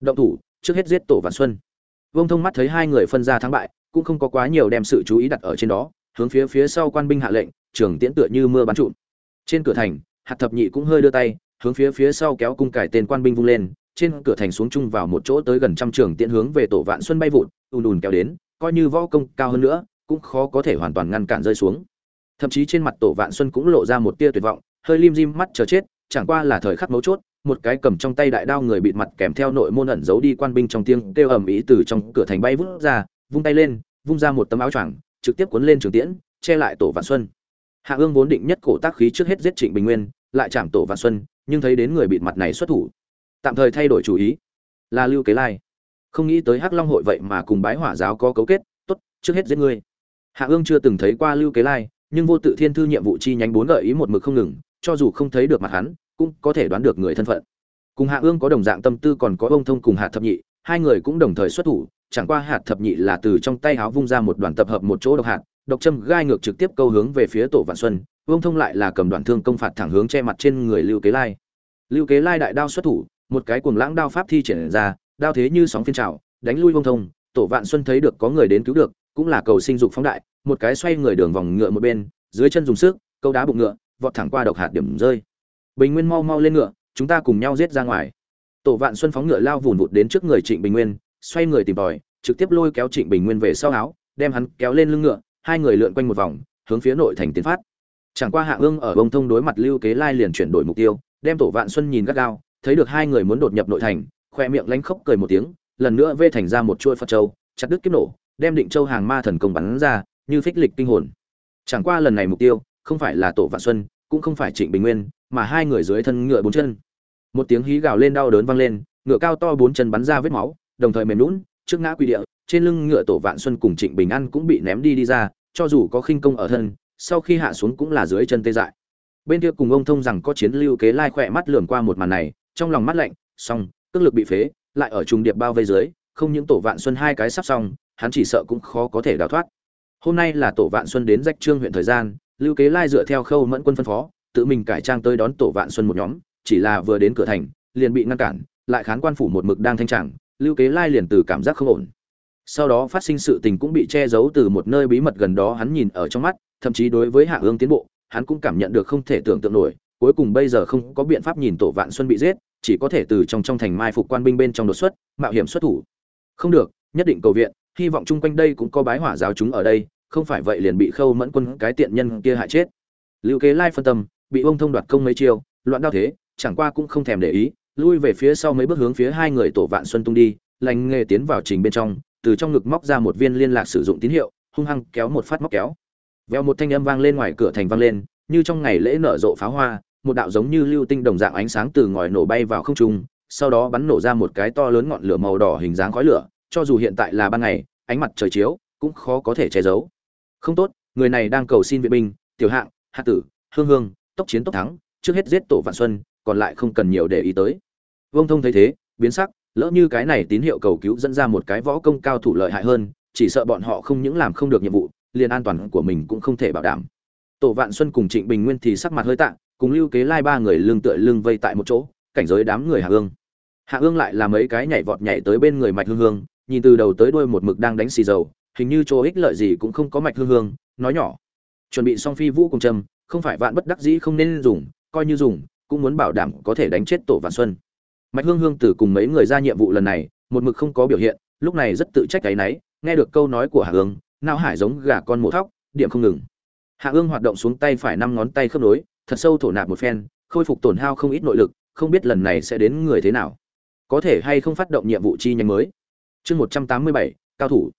Động thủ, trước hết giết tổ vạn xuân. Vương thông mắt thấy hai người phân ra thắng bại cũng không có quá nhiều đem sự chú ý đặt ở trên đó, hướng phía phía sau quan binh hạ lệnh, trường tiễn tựa như mưa bắn trụn. Trên cửa thành, hạt thập nhị cũng hơi đưa tay, hướng phía phía sau kéo cung cải tên quan binh vung lên, trên cửa thành xuống chung vào một chỗ tới gần trăm trường tiễn hướng về tổ vạn xuân bay vụt, ùn ùn kéo đến, coi như võ công cao hơn nữa, cũng khó có thể hoàn toàn ngăn cản rơi xuống. Thậm chí trên mặt tổ vạn xuân cũng lộ ra một tia tuyệt vọng, hơi lim dim mắt chờ chết, chẳng qua là thời khắc mấu chốt, một cái cầm trong tay đại đao người bịt mặt kèm theo nội môn ẩn giấu đi quan binh trong tiếng kêu ầm ĩ từ trong cửa thành bay vút ra vung tay lên, vung ra một tấm áo choàng, trực tiếp cuốn lên trường tiễn, che lại tổ vạn xuân. Hạ ương vốn định nhất cổ tác khí trước hết giết trịnh bình nguyên, lại chạm tổ vạn xuân, nhưng thấy đến người bịt mặt này xuất thủ. Tạm thời thay đổi chủ ý. Là lưu kế lai. Không nghĩ tới hắc long hội vậy mà cùng bái hỏa giáo có cấu kết, tốt, trước hết giết ngươi. Hạ ương chưa từng thấy qua lưu kế lai, nhưng vô tự thiên thư nhiệm vụ chi nhánh bốn gợi ý một mực không ngừng, cho dù không thấy được mặt hắn, cũng có thể đoán được người thân phận. Cùng hạ ương có đồng dạng tâm tư còn có ông thông cùng hạ thập nhị, hai người cũng đồng thời xuất thủ chẳng qua hạt thập nhị là từ trong tay háo vung ra một đoàn tập hợp một chỗ độc hạt, độc châm gai ngược trực tiếp câu hướng về phía tổ vạn xuân, vương thông lại là cầm đoạn thương công phạt thẳng hướng che mặt trên người lưu kế lai. Lưu kế lai đại đao xuất thủ, một cái cuồng lãng đao pháp thi triển ra, đao thế như sóng phiên trào đánh lui vương thông, tổ vạn xuân thấy được có người đến cứu được, cũng là cầu sinh dục phóng đại, một cái xoay người đường vòng ngựa một bên, dưới chân dùng sức, câu đá bụng ngựa, vọt thẳng qua độc hạt điểm rơi. Bình nguyên mau mau lên ngựa, chúng ta cùng nhau giết ra ngoài. Tổ vạn xuân phóng ngựa lao vùn vụt đến trước người trịnh bình nguyên xoay người tìm tòi, trực tiếp lôi kéo trịnh bình nguyên về sau áo, đem hắn kéo lên lưng ngựa, hai người lượn quanh một vòng, hướng phía nội thành tiến phát. Chẳng qua hạ ương ở bông thông đối mặt lưu kế lai liền chuyển đổi mục tiêu, đem tổ vạn xuân nhìn gắt gao, thấy được hai người muốn đột nhập nội thành khoe miệng lánh khóc cười một tiếng, lần nữa vê thành ra một chuôi phật châu, chặt đứt kiếp nổ, đem định châu hàng ma thần công bắn ra, như phích lịch kinh hồn. Chẳng qua lần này mục tiêu, không phải là tổ vạn xuân, cũng không phải trịnh bình nguyên, mà hai người dưới thân ngựa bốn chân. Một tiếng hí gào lên đau đớn vang lên, ngựa cao to bốn chân bắn ra vết máu đồng thời mềm lún trước ngã quy địa, trên lưng ngựa tổ vạn xuân cùng trịnh bình an cũng bị ném đi đi ra, cho dù có khinh công ở thân, sau khi hạ xuống cũng là dưới chân tê dại. Bên kia cùng ông thông rằng có chiến lưu kế lai khỏe mắt lườm qua một màn này, trong lòng mắt lạnh xong cước lực bị phế, lại ở trùng điệp bao vây dưới, không những tổ vạn xuân hai cái sắp xong, hắn chỉ sợ cũng khó có thể đào thoát. Hôm nay là tổ vạn xuân đến rách trương huyện thời gian, lưu kế lai dựa theo khâu mẫn quân phân phó, tự mình cải trang tới đón tổ vạn xuân một nhóm, chỉ là vừa đến cửa thành, liền bị ngăn cản, lại khán quan phủ một mực đang thanh tràng lưu kế lai liền từ cảm giác không ổn. Sau đó phát sinh sự tình cũng bị che giấu từ một nơi bí mật gần đó hắn nhìn ở trong mắt, thậm chí đối với hạ ương tiến bộ, hắn cũng cảm nhận được không thể tưởng tượng nổi, cuối cùng bây giờ không có biện pháp nhìn tổ vạn xuân bị giết, chỉ có thể từ trong trong thành mai phục quan binh bên trong đột xuất, mạo hiểm xuất thủ. Không được, nhất định cầu viện, hy vọng chung quanh đây cũng có bái hỏa giáo chúng ở đây, không phải vậy liền bị khâu mẫn quân cái tiện nhân kia hại chết. Lưu kế lai phân tâm, bị ông thông đoạt công mấy chiêu, loạn đao thế, chẳng qua cũng không thèm để ý lui về phía sau mấy bước hướng phía hai người tổ vạn xuân tung đi, lành nghề tiến vào trình bên trong, từ trong ngực móc ra một viên liên lạc sử dụng tín hiệu, hung hăng kéo một phát móc kéo. Veo một thanh âm vang lên ngoài cửa thành vang lên, như trong ngày lễ nở rộ pháo hoa, một đạo giống như lưu tinh đồng dạng ánh sáng từ ngòi nổ bay vào không trung, sau đó bắn nổ ra một cái to lớn ngọn lửa màu đỏ hình dáng khói lửa, cho dù hiện tại là ban ngày, ánh mặt trời chiếu, cũng khó có thể che giấu. Không tốt, người này đang cầu xin viện binh, tiểu hạng, hạ tử, hương hương, tốc chiến tốc thắng trước hết giết tổ vạn xuân, còn lại không cần nhiều để ý tới. Vông thông thấy thế, biến sắc, lỡ như cái này tín hiệu cầu cứu dẫn ra một cái võ công cao thủ lợi hại hơn, chỉ sợ bọn họ không những làm không được nhiệm vụ, liền an toàn của mình cũng không thể bảo đảm. Tổ vạn xuân cùng trịnh bình nguyên thì sắc mặt hơi tạng, cùng lưu kế lai ba người lưng tựa lưng vây tại một chỗ, cảnh giới đám người hạ ương. Hạ ương lại là mấy cái nhảy vọt nhảy tới bên người mạch hương hương, nhìn từ đầu tới đuôi một mực đang đánh xì dầu, hình như chỗ ích lợi gì cũng không có mạch hương hương, nói nhỏ. Chuẩn bị xong phi vũ cùng trầm không phải vạn bất đắc dĩ không nên dùng coi như dùng, cũng muốn bảo đảm có thể đánh chết tổ vạn xuân. Mạch hương hương từ cùng mấy người ra nhiệm vụ lần này, một mực không có biểu hiện, lúc này rất tự trách cái náy, nghe được câu nói của hạ ương nao hải giống gà con mổ thóc, điểm không ngừng. Hạ ương hoạt động xuống tay phải năm ngón tay khớp nối, thật sâu thổ nạp một phen, khôi phục tổn hao không ít nội lực, không biết lần này sẽ đến người thế nào. Có thể hay không phát động nhiệm vụ chi nhánh mới? Chương một trăm tám mươi bảy, cao thủ.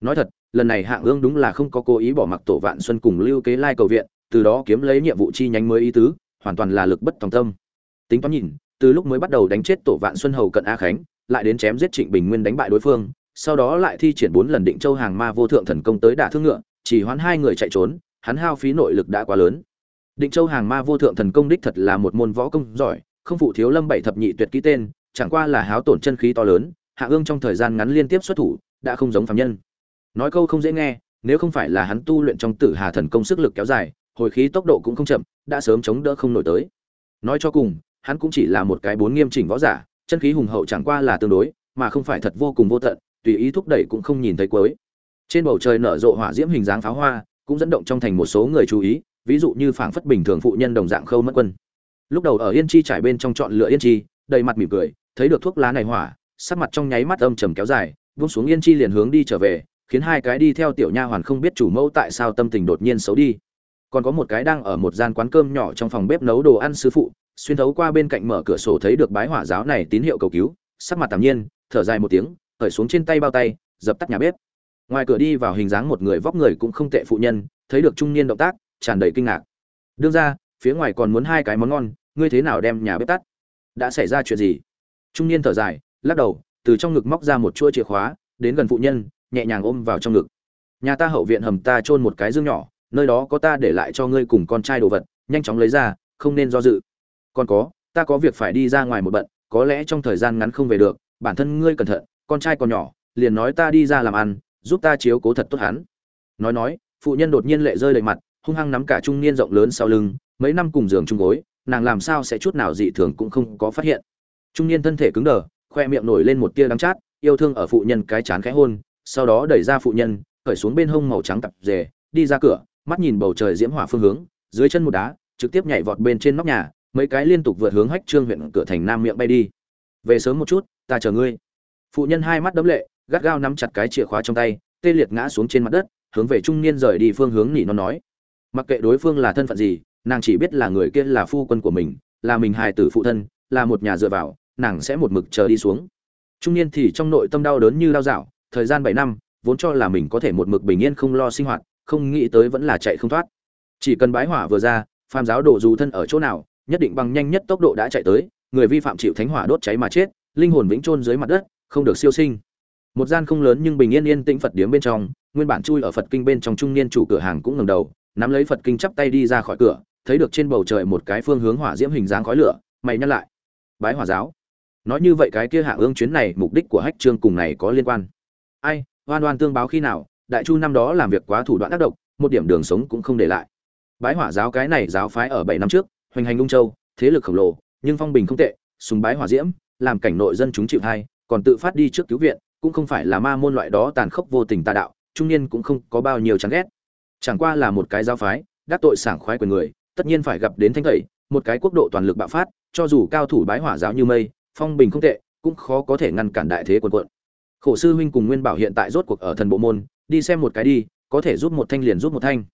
Nói thật, lần này hạng ương đúng là không có cố ý bỏ mặc tổ vạn xuân cùng lưu kế lai cầu viện, từ đó kiếm lấy nhiệm vụ chi nhánh mới ý tứ hoàn toàn là lực bất tòng tâm. Tính toán nhìn, từ lúc mới bắt đầu đánh chết tổ vạn xuân hầu cận a khánh, lại đến chém giết trịnh bình nguyên đánh bại đối phương, sau đó lại thi triển bốn lần định châu hàng ma vô thượng thần công tới đả thương ngựa, chỉ hoán hai người chạy trốn, hắn hao phí nội lực đã quá lớn. Định châu hàng ma vô thượng thần công đích thật là một môn võ công giỏi, không phụ thiếu lâm bảy thập nhị tuyệt ký tên, chẳng qua là háo tổn chân khí to lớn, hạ ương trong thời gian ngắn liên tiếp xuất thủ, đã không giống phạm nhân. Nói câu không dễ nghe, nếu không phải là hắn tu luyện trong tử hà thần công sức lực kéo dài hồi khí tốc độ cũng không chậm, đã sớm chống đỡ không nổi tới. Nói cho cùng, hắn cũng chỉ là một cái bốn nghiêm chỉnh võ giả, chân khí hùng hậu chẳng qua là tương đối, mà không phải thật vô cùng vô tận, tùy ý thúc đẩy cũng không nhìn thấy cuối. Trên bầu trời nở rộ hỏa diễm hình dáng pháo hoa, cũng dẫn động trong thành một số người chú ý, ví dụ như phảng phất bình thường phụ nhân đồng dạng khâu mất quân. Lúc đầu ở yên chi trải bên trong chọn lựa yên chi, đầy mặt mỉm cười, thấy được thuốc lá này hỏa, sắc mặt trong nháy mắt âm trầm kéo dài, vung xuống yên chi liền hướng đi trở về, khiến hai cái đi theo tiểu nha hoàn không biết chủ mẫu tại sao tâm tình đột nhiên xấu đi còn có một cái đang ở một gian quán cơm nhỏ trong phòng bếp nấu đồ ăn sư phụ, xuyên thấu qua bên cạnh mở cửa sổ thấy được bái hỏa giáo này tín hiệu cầu cứu, sắc mặt tạm nhiên, thở dài một tiếng khởi xuống trên tay bao tay, dập tắt nhà bếp. Ngoài cửa đi vào hình dáng một người vóc người cũng không tệ phụ nhân, thấy được trung niên động tác, tràn đầy kinh ngạc. Đương ra phía ngoài còn muốn hai cái món ngon, ngươi thế nào đem nhà bếp tắt? Đã xảy ra chuyện gì? Trung niên thở dài, lắc đầu, từ trong ngực móc ra một chuỗi chìa khóa, đến gần phụ nhân, nhẹ nhàng ôm vào trong ngực. Nhà ta hậu viện hầm ta chôn một cái dương nhỏ nơi đó có ta để lại cho ngươi cùng con trai đồ vật, nhanh chóng lấy ra, không nên do dự. Còn có, ta có việc phải đi ra ngoài một bận, có lẽ trong thời gian ngắn không về được, bản thân ngươi cẩn thận, con trai còn nhỏ, liền nói ta đi ra làm ăn, giúp ta chiếu cố thật tốt hắn. Nói nói, phụ nhân đột nhiên lệ rơi đầy mặt, hung hăng nắm cả trung niên rộng lớn sau lưng, mấy năm cùng giường chung gối, nàng làm sao sẽ chút nào dị thường cũng không có phát hiện. Trung niên thân thể cứng đờ, khoe miệng nổi lên một tia đắng chát, yêu thương ở phụ nhân cái chán khẽ hôn, sau đó đẩy ra phụ nhân khởi xuống bên hông màu trắng tập dề, đi ra cửa mắt nhìn bầu trời diễm hỏa phương hướng, dưới chân một đá, trực tiếp nhảy vọt bên trên nóc nhà, mấy cái liên tục vượt hướng hách trương huyện cửa thành nam miệng bay đi. Về sớm một chút, ta chờ ngươi. Phụ nhân hai mắt đấm lệ, gắt gao nắm chặt cái chìa khóa trong tay, tê liệt ngã xuống trên mặt đất, hướng về trung niên rời đi phương hướng nỉ nó nói. Mặc kệ đối phương là thân phận gì, nàng chỉ biết là người kia là phu quân của mình, là mình hài tử phụ thân, là một nhà dựa vào, nàng sẽ một mực chờ đi xuống. Trung niên thì trong nội tâm đau đớn như đau dạo, thời gian bảy năm, vốn cho là mình có thể một mực bình yên không lo sinh hoạt không nghĩ tới vẫn là chạy không thoát. Chỉ cần bái hỏa vừa ra, phàm giáo đồ dù thân ở chỗ nào, nhất định bằng nhanh nhất tốc độ đã chạy tới, người vi phạm chịu thánh hỏa đốt cháy mà chết, linh hồn vĩnh chôn dưới mặt đất, không được siêu sinh. Một gian không lớn nhưng bình yên yên tĩnh phật điếm bên trong, nguyên bản chui ở phật kinh bên trong trung niên chủ cửa hàng cũng ngẩng đầu, nắm lấy phật kinh chắp tay đi ra khỏi cửa, thấy được trên bầu trời một cái phương hướng hỏa diễm hình dáng khói lửa, mày nhắc lại. Bái hỏa giáo. Nói như vậy cái kia hạ ương chuyến này mục đích của hách trương cùng này có liên quan. Ai oan oan tương báo khi nào đại chu năm đó làm việc quá thủ đoạn tác động một điểm đường sống cũng không để lại. Bái hỏa giáo cái này giáo phái ở bảy năm trước, hoành hành ung châu, thế lực khổng lồ, nhưng phong bình không tệ sùng bái hỏa diễm, làm cảnh nội dân chúng chịu thai, còn tự phát đi trước cứu viện, cũng không phải là ma môn loại đó tàn khốc vô tình tà đạo, trung niên cũng không có bao nhiêu chán ghét. Chẳng qua là một cái giáo phái, đắc tội sảng khoái quyền người, tất nhiên phải gặp đến thanh tẩy một cái quốc độ toàn lực bạo phát, cho dù cao thủ bái hỏa giáo như mây, phong bình không tệ, cũng khó có thể ngăn cản đại thế quần quận. Khổ sư huynh cùng nguyên bảo hiện tại rốt cuộc ở thần bộ môn đi xem một cái đi, có thể giúp một thanh liền giúp một thanh.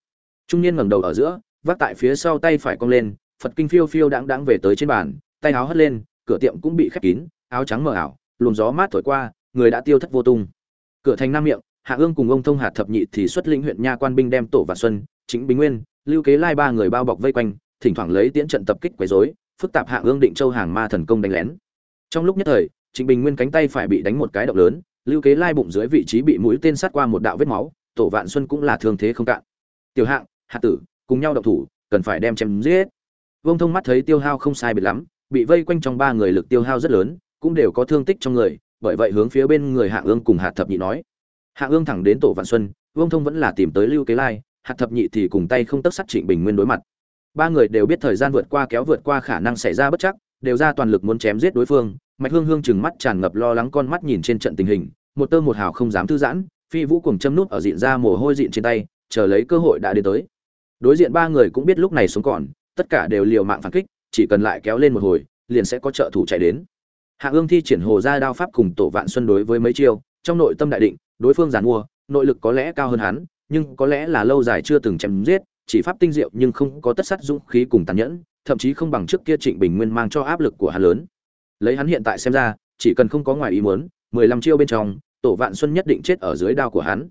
Trung niên ngẩng đầu ở giữa, vác tại phía sau tay phải cong lên, phật kinh phiêu phiêu đáng đáng về tới trên bàn, tay áo hất lên, cửa tiệm cũng bị khép kín, áo trắng mờ ảo, luồng gió mát thổi qua, người đã tiêu thất vô tung. Cửa thành nam miệng, hạ ương cùng ông thông hạt thập nhị thì xuất lĩnh huyện nha quan binh đem tổ và xuân, chính bình nguyên, lưu kế lai ba người bao bọc vây quanh, thỉnh thoảng lấy tiễn trận tập kích quấy rối, phức tạp hạ ương định châu hàng ma thần công đánh lén. Trong lúc nhất thời trịnh bình nguyên cánh tay phải bị đánh một cái động lớn lưu kế lai bụng dưới vị trí bị mũi tên sát qua một đạo vết máu, tổ vạn xuân cũng là thương thế không cạn. Tiểu hạng, hạ tử, cùng nhau động thủ, cần phải đem chém giết. Vông thông mắt thấy tiêu hao không sai biệt lắm, bị vây quanh trong ba người lực tiêu hao rất lớn, cũng đều có thương tích trong người, bởi vậy hướng phía bên người hạ ương cùng hạ thập nhị nói. Hạ ương thẳng đến tổ vạn xuân vông thông vẫn là tìm tới lưu kế lai hạ thập nhị thì cùng tay không tất sát trịnh bình nguyên đối mặt. Ba người đều biết thời gian vượt qua kéo vượt qua khả năng xảy ra bất chắc, đều ra toàn lực muốn chém giết đối phương mạch hương hương chừng mắt tràn ngập lo lắng con mắt nhìn trên trận tình hình, một tơ một hào không dám thư giãn, phi vũ cùng châm nút ở diện ra mồ hôi diện trên tay, chờ lấy cơ hội đã đến tới. Đối diện ba người cũng biết lúc này sống còn, tất cả đều liều mạng phản kích, chỉ cần lại kéo lên một hồi, liền sẽ có trợ thủ chạy đến. Hạ ương thi triển hồ ra đao pháp cùng tổ vạn xuân đối với mấy chiêu, trong nội tâm đại định, đối phương giàn mua, nội lực có lẽ cao hơn hắn, nhưng có lẽ là lâu dài chưa từng chém giết, chỉ pháp tinh diệu nhưng không có tất sắt dũng khí cùng tàn nhẫn, thậm chí không bằng trước kia trịnh bình nguyên mang cho áp lực của hắn lớn lấy hắn hiện tại xem ra, chỉ cần không có ngoài ý muốn, mười lăm chiêu bên trong, tổ vạn xuân nhất định chết ở dưới đao của hắn.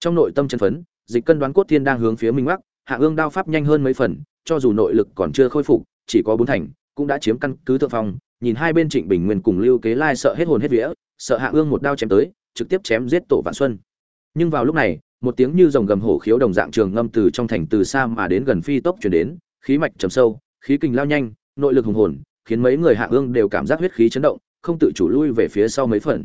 Trong nội tâm chân phấn, dịch cân đoán cốt thiên đang hướng phía minh bắc hạ ương đao pháp nhanh hơn mấy phần, cho dù nội lực còn chưa khôi phục, chỉ có bốn thành, cũng đã chiếm căn cứ thượng phong, nhìn hai bên trịnh bình nguyên cùng lưu kế lai sợ hết hồn hết vía, sợ hạ ương một đao chém tới, trực tiếp chém giết tổ vạn xuân. Nhưng vào lúc này, một tiếng như rồng gầm hổ khiếu đồng dạng trường ngâm từ trong thành từ xa mà đến gần phi tốc chuyển đến, khí mạch trầm sâu, khí kình lao nhanh, nội lực hùng hồn khiến mấy người hạ ương đều cảm giác huyết khí chấn động, không tự chủ lui về phía sau mấy phần.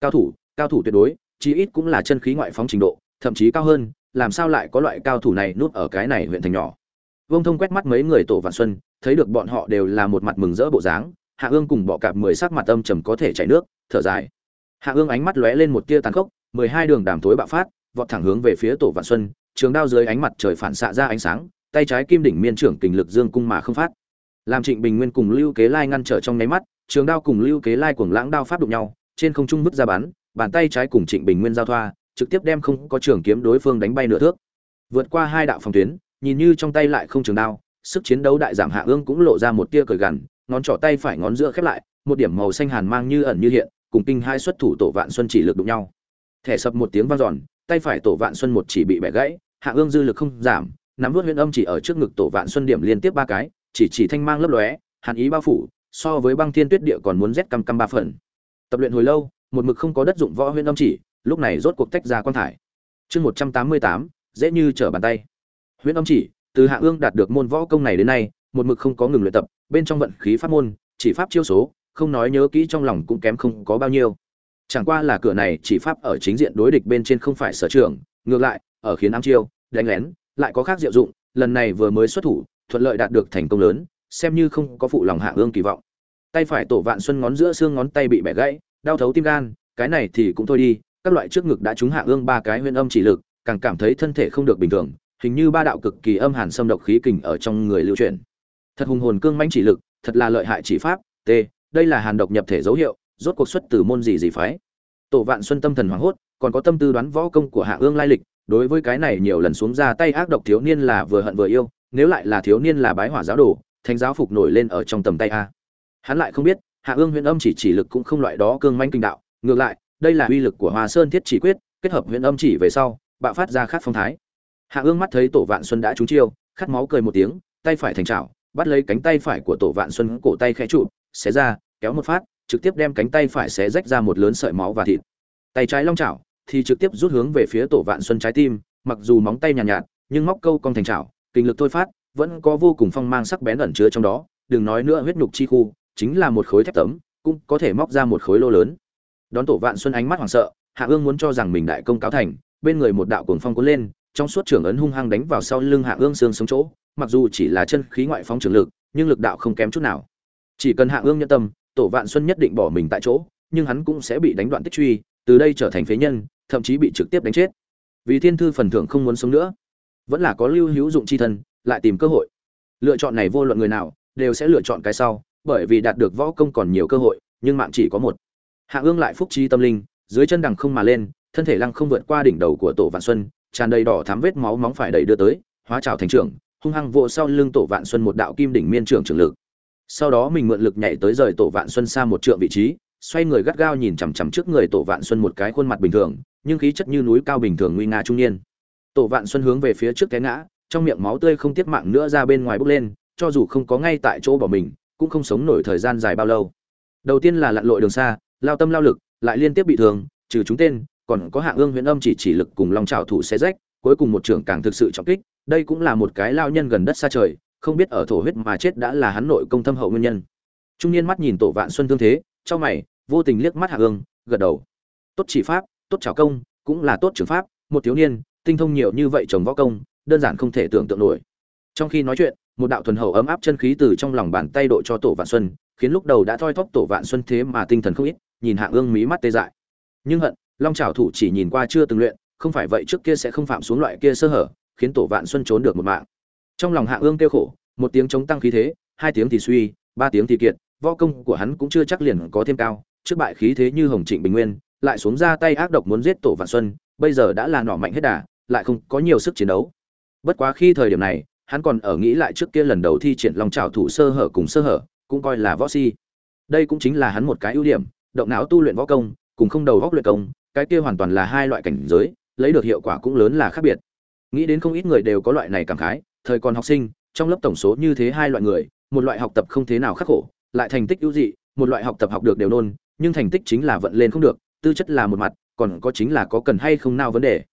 Cao thủ cao thủ tuyệt đối, chí ít cũng là chân khí ngoại phóng trình độ, thậm chí cao hơn, làm sao lại có loại cao thủ này núp ở cái này huyện thành nhỏ? Vương thông quét mắt mấy người tổ vạn xuân, thấy được bọn họ đều là một mặt mừng rỡ bộ dáng, hạ ương cùng bọ cạp mười sắc mặt âm trầm có thể chảy nước, thở dài. Hạ ương ánh mắt lóe lên một tia tàn khốc, mười hai đường đàm thối bạo phát, vọt thẳng hướng về phía tổ vạn xuân, trường đao dưới ánh mặt trời phản xạ ra ánh sáng, tay trái kim đỉnh miên trưởng kình lực dương cung mà không phát làm trịnh bình nguyên cùng lưu kế lai ngăn trở trong nháy mắt, trường đao cùng lưu kế lai cuồng lãng đao pháp đụng nhau, trên không trung vứt ra bắn, bàn tay trái cùng trịnh bình nguyên giao thoa, trực tiếp đem không có trường kiếm đối phương đánh bay nửa thước. Vượt qua hai đạo phòng tuyến, nhìn như trong tay lại không trường đao, sức chiến đấu đại giảm hạ ương cũng lộ ra một tia cởi gằn, ngón trỏ tay phải ngón giữa khép lại, một điểm màu xanh hàn mang như ẩn như hiện, cùng kinh hai xuất thủ tổ vạn xuân chỉ lực đụng nhau. Thẻ sập một tiếng vang giòn tay phải tổ vạn xuân một chỉ bị bẻ gãy, hạ ương dư lực không giảm, nắm vớt huyễn âm chỉ ở trước ngực tổ vạn xuân điểm liên tiếp ba cái chỉ chỉ thanh mang lấp lóe, hàn ý bao phủ, so với băng thiên tuyết địa còn muốn rét căm căm ba phần. Tập luyện hồi lâu, một mực không có đất dụng võ huyễn âm chỉ, lúc này rốt cuộc tách ra quan thải. Chương một trăm tám mươi tám, dễ như trở bàn tay. Huyễn âm chỉ, từ hạ ương đạt được môn võ công này đến nay, một mực không có ngừng luyện tập, bên trong vận khí pháp môn, chỉ pháp chiêu số, không nói nhớ kỹ trong lòng cũng kém không có bao nhiêu. Chẳng qua là cửa này chỉ pháp ở chính diện đối địch bên trên không phải sở trường, ngược lại, ở khiến ám chiêu, đánh lén, lại có khác diệu dụng, lần này vừa mới xuất thủ thuận lợi đạt được thành công lớn, xem như không có phụ lòng hạ ương kỳ vọng. Tay phải tổ vạn xuân ngón giữa xương ngón tay bị bẻ gãy, đau thấu tim gan, cái này thì cũng thôi đi, các loại trước ngực đã trúng hạ ương ba cái huyên âm chỉ lực, càng cảm thấy thân thể không được bình thường, hình như ba đạo cực kỳ âm hàn xâm độc khí kình ở trong người lưu truyền thật hùng hồn cương mãnh chỉ lực, thật là lợi hại chỉ pháp, t, đây là hàn độc nhập thể dấu hiệu, rốt cuộc xuất từ môn gì gì phái. Tổ vạn xuân tâm thần hoảng hốt, còn có tâm tư đoán võ công của hạ ương lai lịch, đối với cái này nhiều lần xuống ra tay ác độc thiếu niên là vừa hận vừa yêu nếu lại là thiếu niên là bái hỏa giáo đồ thánh giáo phục nổi lên ở trong tầm tay a. Hắn lại không biết hạ ương huyện âm chỉ chỉ lực cũng không loại đó cương manh kinh đạo. Ngược lại đây là uy lực của hoa sơn thiết chỉ quyết kết hợp huyện âm chỉ về sau bạo phát ra khát phong thái. Hạ ương mắt thấy tổ vạn xuân đã trúng chiêu khát máu cười một tiếng tay phải thành trào bắt lấy cánh tay phải của tổ vạn xuân cổ tay khẽ trụ xé ra kéo một phát trực tiếp đem cánh tay phải xé rách ra một lớn sợi máu và thịt. Tay trái long chảo thì trực tiếp rút hướng về phía tổ vạn xuân trái tim mặc dù móng tay nhàn nhạt, nhạt nhưng móc câu cong thành chảo kinh lực thôi phát, vẫn có vô cùng phong mang sắc bén ẩn chứa trong đó, đừng nói nữa huyết nhục chi khu, chính là một khối thép tấm, cũng có thể móc ra một khối lô lớn. Đón tổ vạn xuân ánh mắt hoảng sợ, hạ ương muốn cho rằng mình đại công cáo thành, bên người một đạo cuồng phong cuốn lên, trong suốt trưởng ấn hung hăng đánh vào sau lưng hạ ương xương sống chỗ, mặc dù chỉ là chân khí ngoại phóng trường lực, nhưng lực đạo không kém chút nào. Chỉ cần hạ ương nhân tâm, tổ vạn xuân nhất định bỏ mình tại chỗ, nhưng hắn cũng sẽ bị đánh đoạn tích truy, từ đây trở thành phế nhân, thậm chí bị trực tiếp đánh chết. Vì thiên thư phần thưởng không muốn sống nữa vẫn là có lưu hữu dụng chi thân, lại tìm cơ hội. Lựa chọn này vô luận người nào, đều sẽ lựa chọn cái sau, bởi vì đạt được võ công còn nhiều cơ hội, nhưng mạng chỉ có một. Hạ ương lại phúc chi tâm linh, dưới chân đằng không mà lên, thân thể lăng không vượt qua đỉnh đầu của tổ vạn xuân, tràn đầy đỏ thám vết máu móng phải đẩy đưa tới, hóa trào thành trưởng, hung hăng vỗ sau lưng tổ vạn xuân một đạo kim đỉnh miên trưởng trưởng lực. Sau đó mình mượn lực nhảy tới rời tổ vạn xuân xa một trượng vị trí, xoay người gắt gao nhìn chằm chằm trước người tổ vạn xuân một cái khuôn mặt bình thường, nhưng khí chất như núi cao bình thường nguy nga trung niên tổ vạn xuân hướng về phía trước té ngã, trong miệng máu tươi không tiếp mạng nữa ra bên ngoài bốc lên, cho dù không có ngay tại chỗ bỏ mình, cũng không sống nổi thời gian dài bao lâu. Đầu tiên là lặn lội đường xa, lao tâm lao lực, lại liên tiếp bị thương, trừ chúng tên, còn có hạng ương huyện âm chỉ chỉ lực cùng long trào thủ xe rách, cuối cùng một trưởng càng thực sự trọng kích, đây cũng là một cái lao nhân gần đất xa trời, không biết ở thổ huyết mà chết đã là hắn nội công thâm hậu nguyên nhân. Trung niên mắt nhìn tổ vạn xuân thương thế, trong mày, vô tình liếc mắt Hạ ương, gật đầu. Tốt chỉ pháp, tốt trào công, cũng là tốt trưởng pháp, một thiếu niên tinh thông nhiều như vậy trồng võ công, đơn giản không thể tưởng tượng nổi. Trong khi nói chuyện, một đạo thuần hậu ấm áp chân khí từ trong lòng bàn tay độ cho tổ vạn xuân, khiến lúc đầu đã thoi thóp tổ vạn xuân thế mà tinh thần không ít, nhìn hạng ương mí mắt tê dại. Nhưng hận, long trào thủ chỉ nhìn qua chưa từng luyện, không phải vậy trước kia sẽ không phạm xuống loại kia sơ hở, khiến tổ vạn xuân trốn được một mạng. Trong lòng hạng ương kêu khổ, một tiếng chống tăng khí thế, hai tiếng thì suy, ba tiếng thì kiệt, võ công của hắn cũng chưa chắc liền có thêm cao, trước bại khí thế như hồng trịnh bình nguyên, lại xuống ra tay ác độc muốn giết tổ vạn xuân, bây giờ đã là nỏ mạnh hết đà lại không có nhiều sức chiến đấu. Bất quá khi thời điểm này, hắn còn ở nghĩ lại trước kia lần đầu thi triển long trào thủ sơ hở cùng sơ hở, cũng coi là võ si. Đây cũng chính là hắn một cái ưu điểm, động não tu luyện võ công, cùng không đầu góc luyện công, cái kia hoàn toàn là hai loại cảnh giới, lấy được hiệu quả cũng lớn là khác biệt. Nghĩ đến không ít người đều có loại này cảm khái, thời còn học sinh, trong lớp tổng số như thế hai loại người, một loại học tập không thế nào khắc khổ, lại thành tích ưu dị, một loại học tập học được đều nôn, nhưng thành tích chính là vận lên không được, tư chất là một mặt, còn có chính là có cần hay không nào vấn đề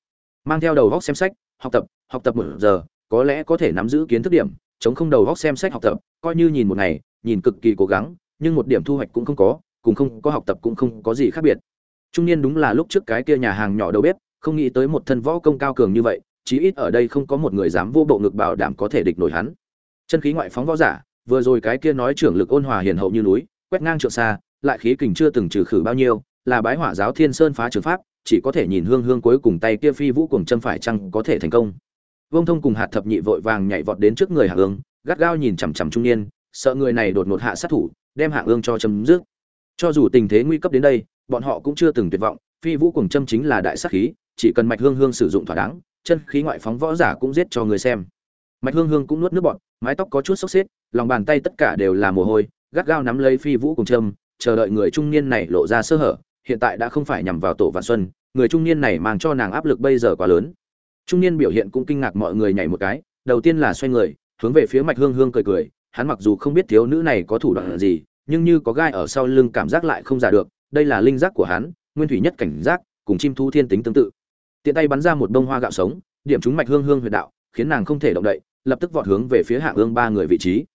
mang theo đầu góc xem sách, học tập học tập một giờ, có lẽ có thể nắm giữ kiến thức điểm, chống không đầu góc xem sách học tập, coi như nhìn một ngày, nhìn cực kỳ cố gắng, nhưng một điểm thu hoạch cũng không có, cùng không có học tập cũng không có gì khác biệt. Trung niên đúng là lúc trước cái kia nhà hàng nhỏ đầu bếp, không nghĩ tới một thân võ công cao cường như vậy, chí ít ở đây không có một người dám vô bộ ngực bảo đảm có thể địch nổi hắn. Chân khí ngoại phóng võ giả, vừa rồi cái kia nói trưởng lực ôn hòa hiền hậu như núi, quét ngang trượng xa, lại khí kình chưa từng trừ khử bao nhiêu, là bái hỏa giáo thiên sơn phá trường pháp chỉ có thể nhìn hương hương cuối cùng tay kia phi vũ cùng châm phải chăng có thể thành công. Vương thông cùng hạt thập nhị vội vàng nhảy vọt đến trước người hạ ương, gắt gao nhìn chằm chằm trung niên, sợ người này đột ngột hạ sát thủ, đem hạ ương cho chấm dứt. Cho dù tình thế nguy cấp đến đây, bọn họ cũng chưa từng tuyệt vọng, phi vũ cùng châm chính là đại sát khí, chỉ cần mạch hương hương sử dụng thỏa đáng, chân khí ngoại phóng võ giả cũng giết cho người xem. Mạch hương hương cũng nuốt nước bọt, mái tóc có chút xốc xếp, lòng bàn tay tất cả đều là mồ hôi, gắt gao nắm lấy phi vũ cùng châm, chờ đợi người trung niên này lộ ra sơ hở hiện tại đã không phải nhằm vào tổ vạn xuân, người trung niên này mang cho nàng áp lực bây giờ quá lớn. Trung niên biểu hiện cũng kinh ngạc mọi người nhảy một cái, đầu tiên là xoay người, hướng về phía mạch hương hương cười cười, hắn mặc dù không biết thiếu nữ này có thủ đoạn gì, nhưng như có gai ở sau lưng cảm giác lại không giả được, đây là linh giác của hắn, nguyên thủy nhất cảnh giác, cùng chim thu thiên tính tương tự. Tiện tay bắn ra một bông hoa gạo sống, điểm trúng mạch hương hương huyệt đạo, khiến nàng không thể động đậy, lập tức vọt hướng về phía hạ ương ba người vị trí.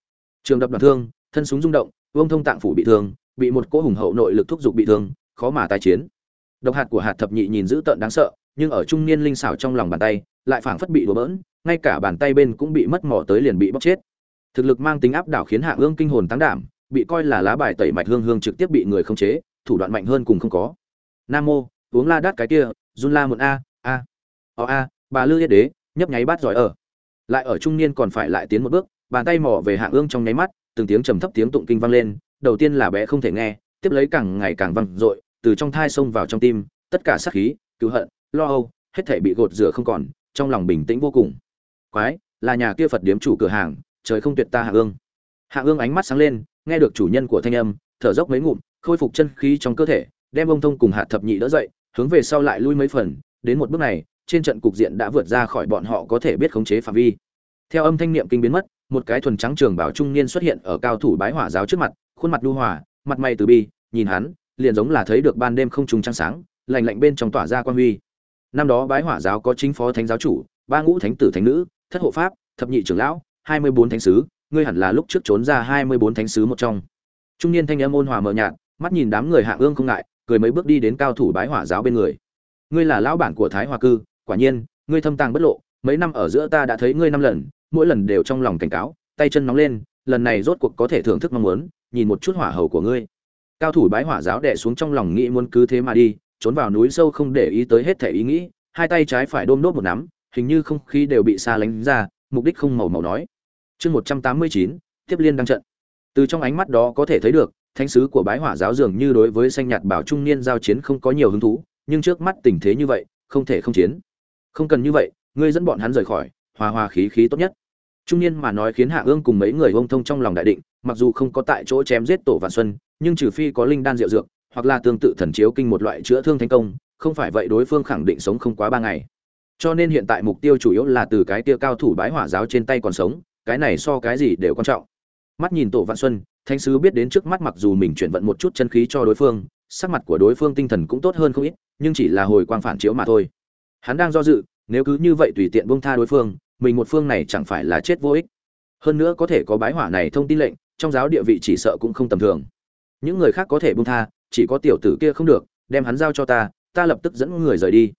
Trường đập đoạn thương, thân súng rung động, vương thông tạng phủ bị thương, bị một cỗ hùng hậu nội lực thúc giục bị thương khó mà tái chiến. Độc hạt của hạt thập nhị nhìn dữ tợn đáng sợ, nhưng ở trung niên linh xảo trong lòng bàn tay, lại phảng phất bị đổ bỡn, ngay cả bàn tay bên cũng bị mất mỏ tới liền bị bóc chết. Thực lực mang tính áp đảo khiến hạ ương kinh hồn tăng đảm, bị coi là lá bài tẩy mạch hương hương trực tiếp bị người khống chế, thủ đoạn mạnh hơn cùng không có. Nam mô, uống la đắt cái kia, run la một a a, o a, bà lư yết đế, nhấp nháy bát giỏi ở. Lại ở trung niên còn phải lại tiến một bước, bàn tay mỏ về hạ ương trong nháy mắt, từng tiếng trầm thấp tiếng tụng kinh vang lên, đầu tiên là bé không thể nghe tiếp lấy càng ngày càng vang dội, từ trong thai xông vào trong tim, tất cả sát khí, cứu hận, lo âu, hết thảy bị gột rửa không còn, trong lòng bình tĩnh vô cùng. Quái, là nhà kia phật điếm chủ cửa hàng, trời không tuyệt ta hạ ương. Hạ ương ánh mắt sáng lên, nghe được chủ nhân của thanh âm, thở dốc mấy ngụm, khôi phục chân khí trong cơ thể, đem ông thông cùng hạ thập nhị đỡ dậy, hướng về sau lại lui mấy phần, đến một bước này, trên trận cục diện đã vượt ra khỏi bọn họ có thể biết khống chế phạm vi. Theo âm thanh niệm kinh biến mất, một cái thuần trắng trường bảo trung niên xuất hiện ở cao thủ bái hỏa giáo trước mặt, khuôn mặt lưu hòa mặt mày từ bi, nhìn hắn, liền giống là thấy được ban đêm không trùng trăng sáng, lạnh lạnh bên trong tỏa ra quan huy. Năm đó bái hỏa giáo có chính phó thánh giáo chủ, ba ngũ thánh tử thánh nữ, thất hộ pháp, thập nhị trưởng lão, hai mươi bốn thánh sứ, ngươi hẳn là lúc trước trốn ra hai mươi bốn thánh sứ một trong. Trung niên thanh âm ôn hòa mờ nhạt, mắt nhìn đám người hạ ương không ngại, cười mấy bước đi đến cao thủ bái hỏa giáo bên người. Ngươi là lão bản của thái hòa cư, quả nhiên, ngươi thâm tàng bất lộ, mấy năm ở giữa ta đã thấy ngươi năm lần, mỗi lần đều trong lòng cảnh cáo, tay chân nóng lên, lần này rốt cuộc có thể thưởng thức mong muốn nhìn một chút hỏa hầu của ngươi. Cao thủ bái hỏa giáo đè xuống trong lòng nghĩ muốn cứ thế mà đi, trốn vào núi sâu không để ý tới hết thể ý nghĩ, hai tay trái phải đôm đốt một nắm, hình như không khí đều bị xa lánh ra, mục đích không màu màu nói. Chương một trăm tám mươi chín, tiếp liên đăng trận. Từ trong ánh mắt đó có thể thấy được, thánh sứ của bái hỏa giáo dường như đối với xanh nhạt bảo trung niên giao chiến không có nhiều hứng thú, nhưng trước mắt tình thế như vậy, không thể không chiến. Không cần như vậy, ngươi dẫn bọn hắn rời khỏi, hòa hòa khí khí tốt nhất trung niên mà nói khiến hạ ương cùng mấy người ông thông trong lòng đại định, mặc dù không có tại chỗ chém giết tổ vạn xuân, nhưng trừ phi có linh đan diệu dược, hoặc là tương tự thần chiếu kinh một loại chữa thương thành công, không phải vậy đối phương khẳng định sống không quá ba ngày. Cho nên hiện tại mục tiêu chủ yếu là từ cái tia cao thủ bái hỏa giáo trên tay còn sống, cái này so cái gì đều quan trọng. Mắt nhìn tổ vạn xuân, thánh sứ biết đến trước mắt mặc dù mình chuyển vận một chút chân khí cho đối phương, sắc mặt của đối phương tinh thần cũng tốt hơn không ít, nhưng chỉ là hồi quang phản chiếu mà thôi. Hắn đang do dự, nếu cứ như vậy tùy tiện buông tha đối phương mình một phương này chẳng phải là chết vô ích. Hơn nữa có thể có bái hỏa này thông tin lệnh, trong giáo địa vị chỉ sợ cũng không tầm thường. Những người khác có thể buông tha, chỉ có tiểu tử kia không được, đem hắn giao cho ta ta lập tức dẫn người rời đi.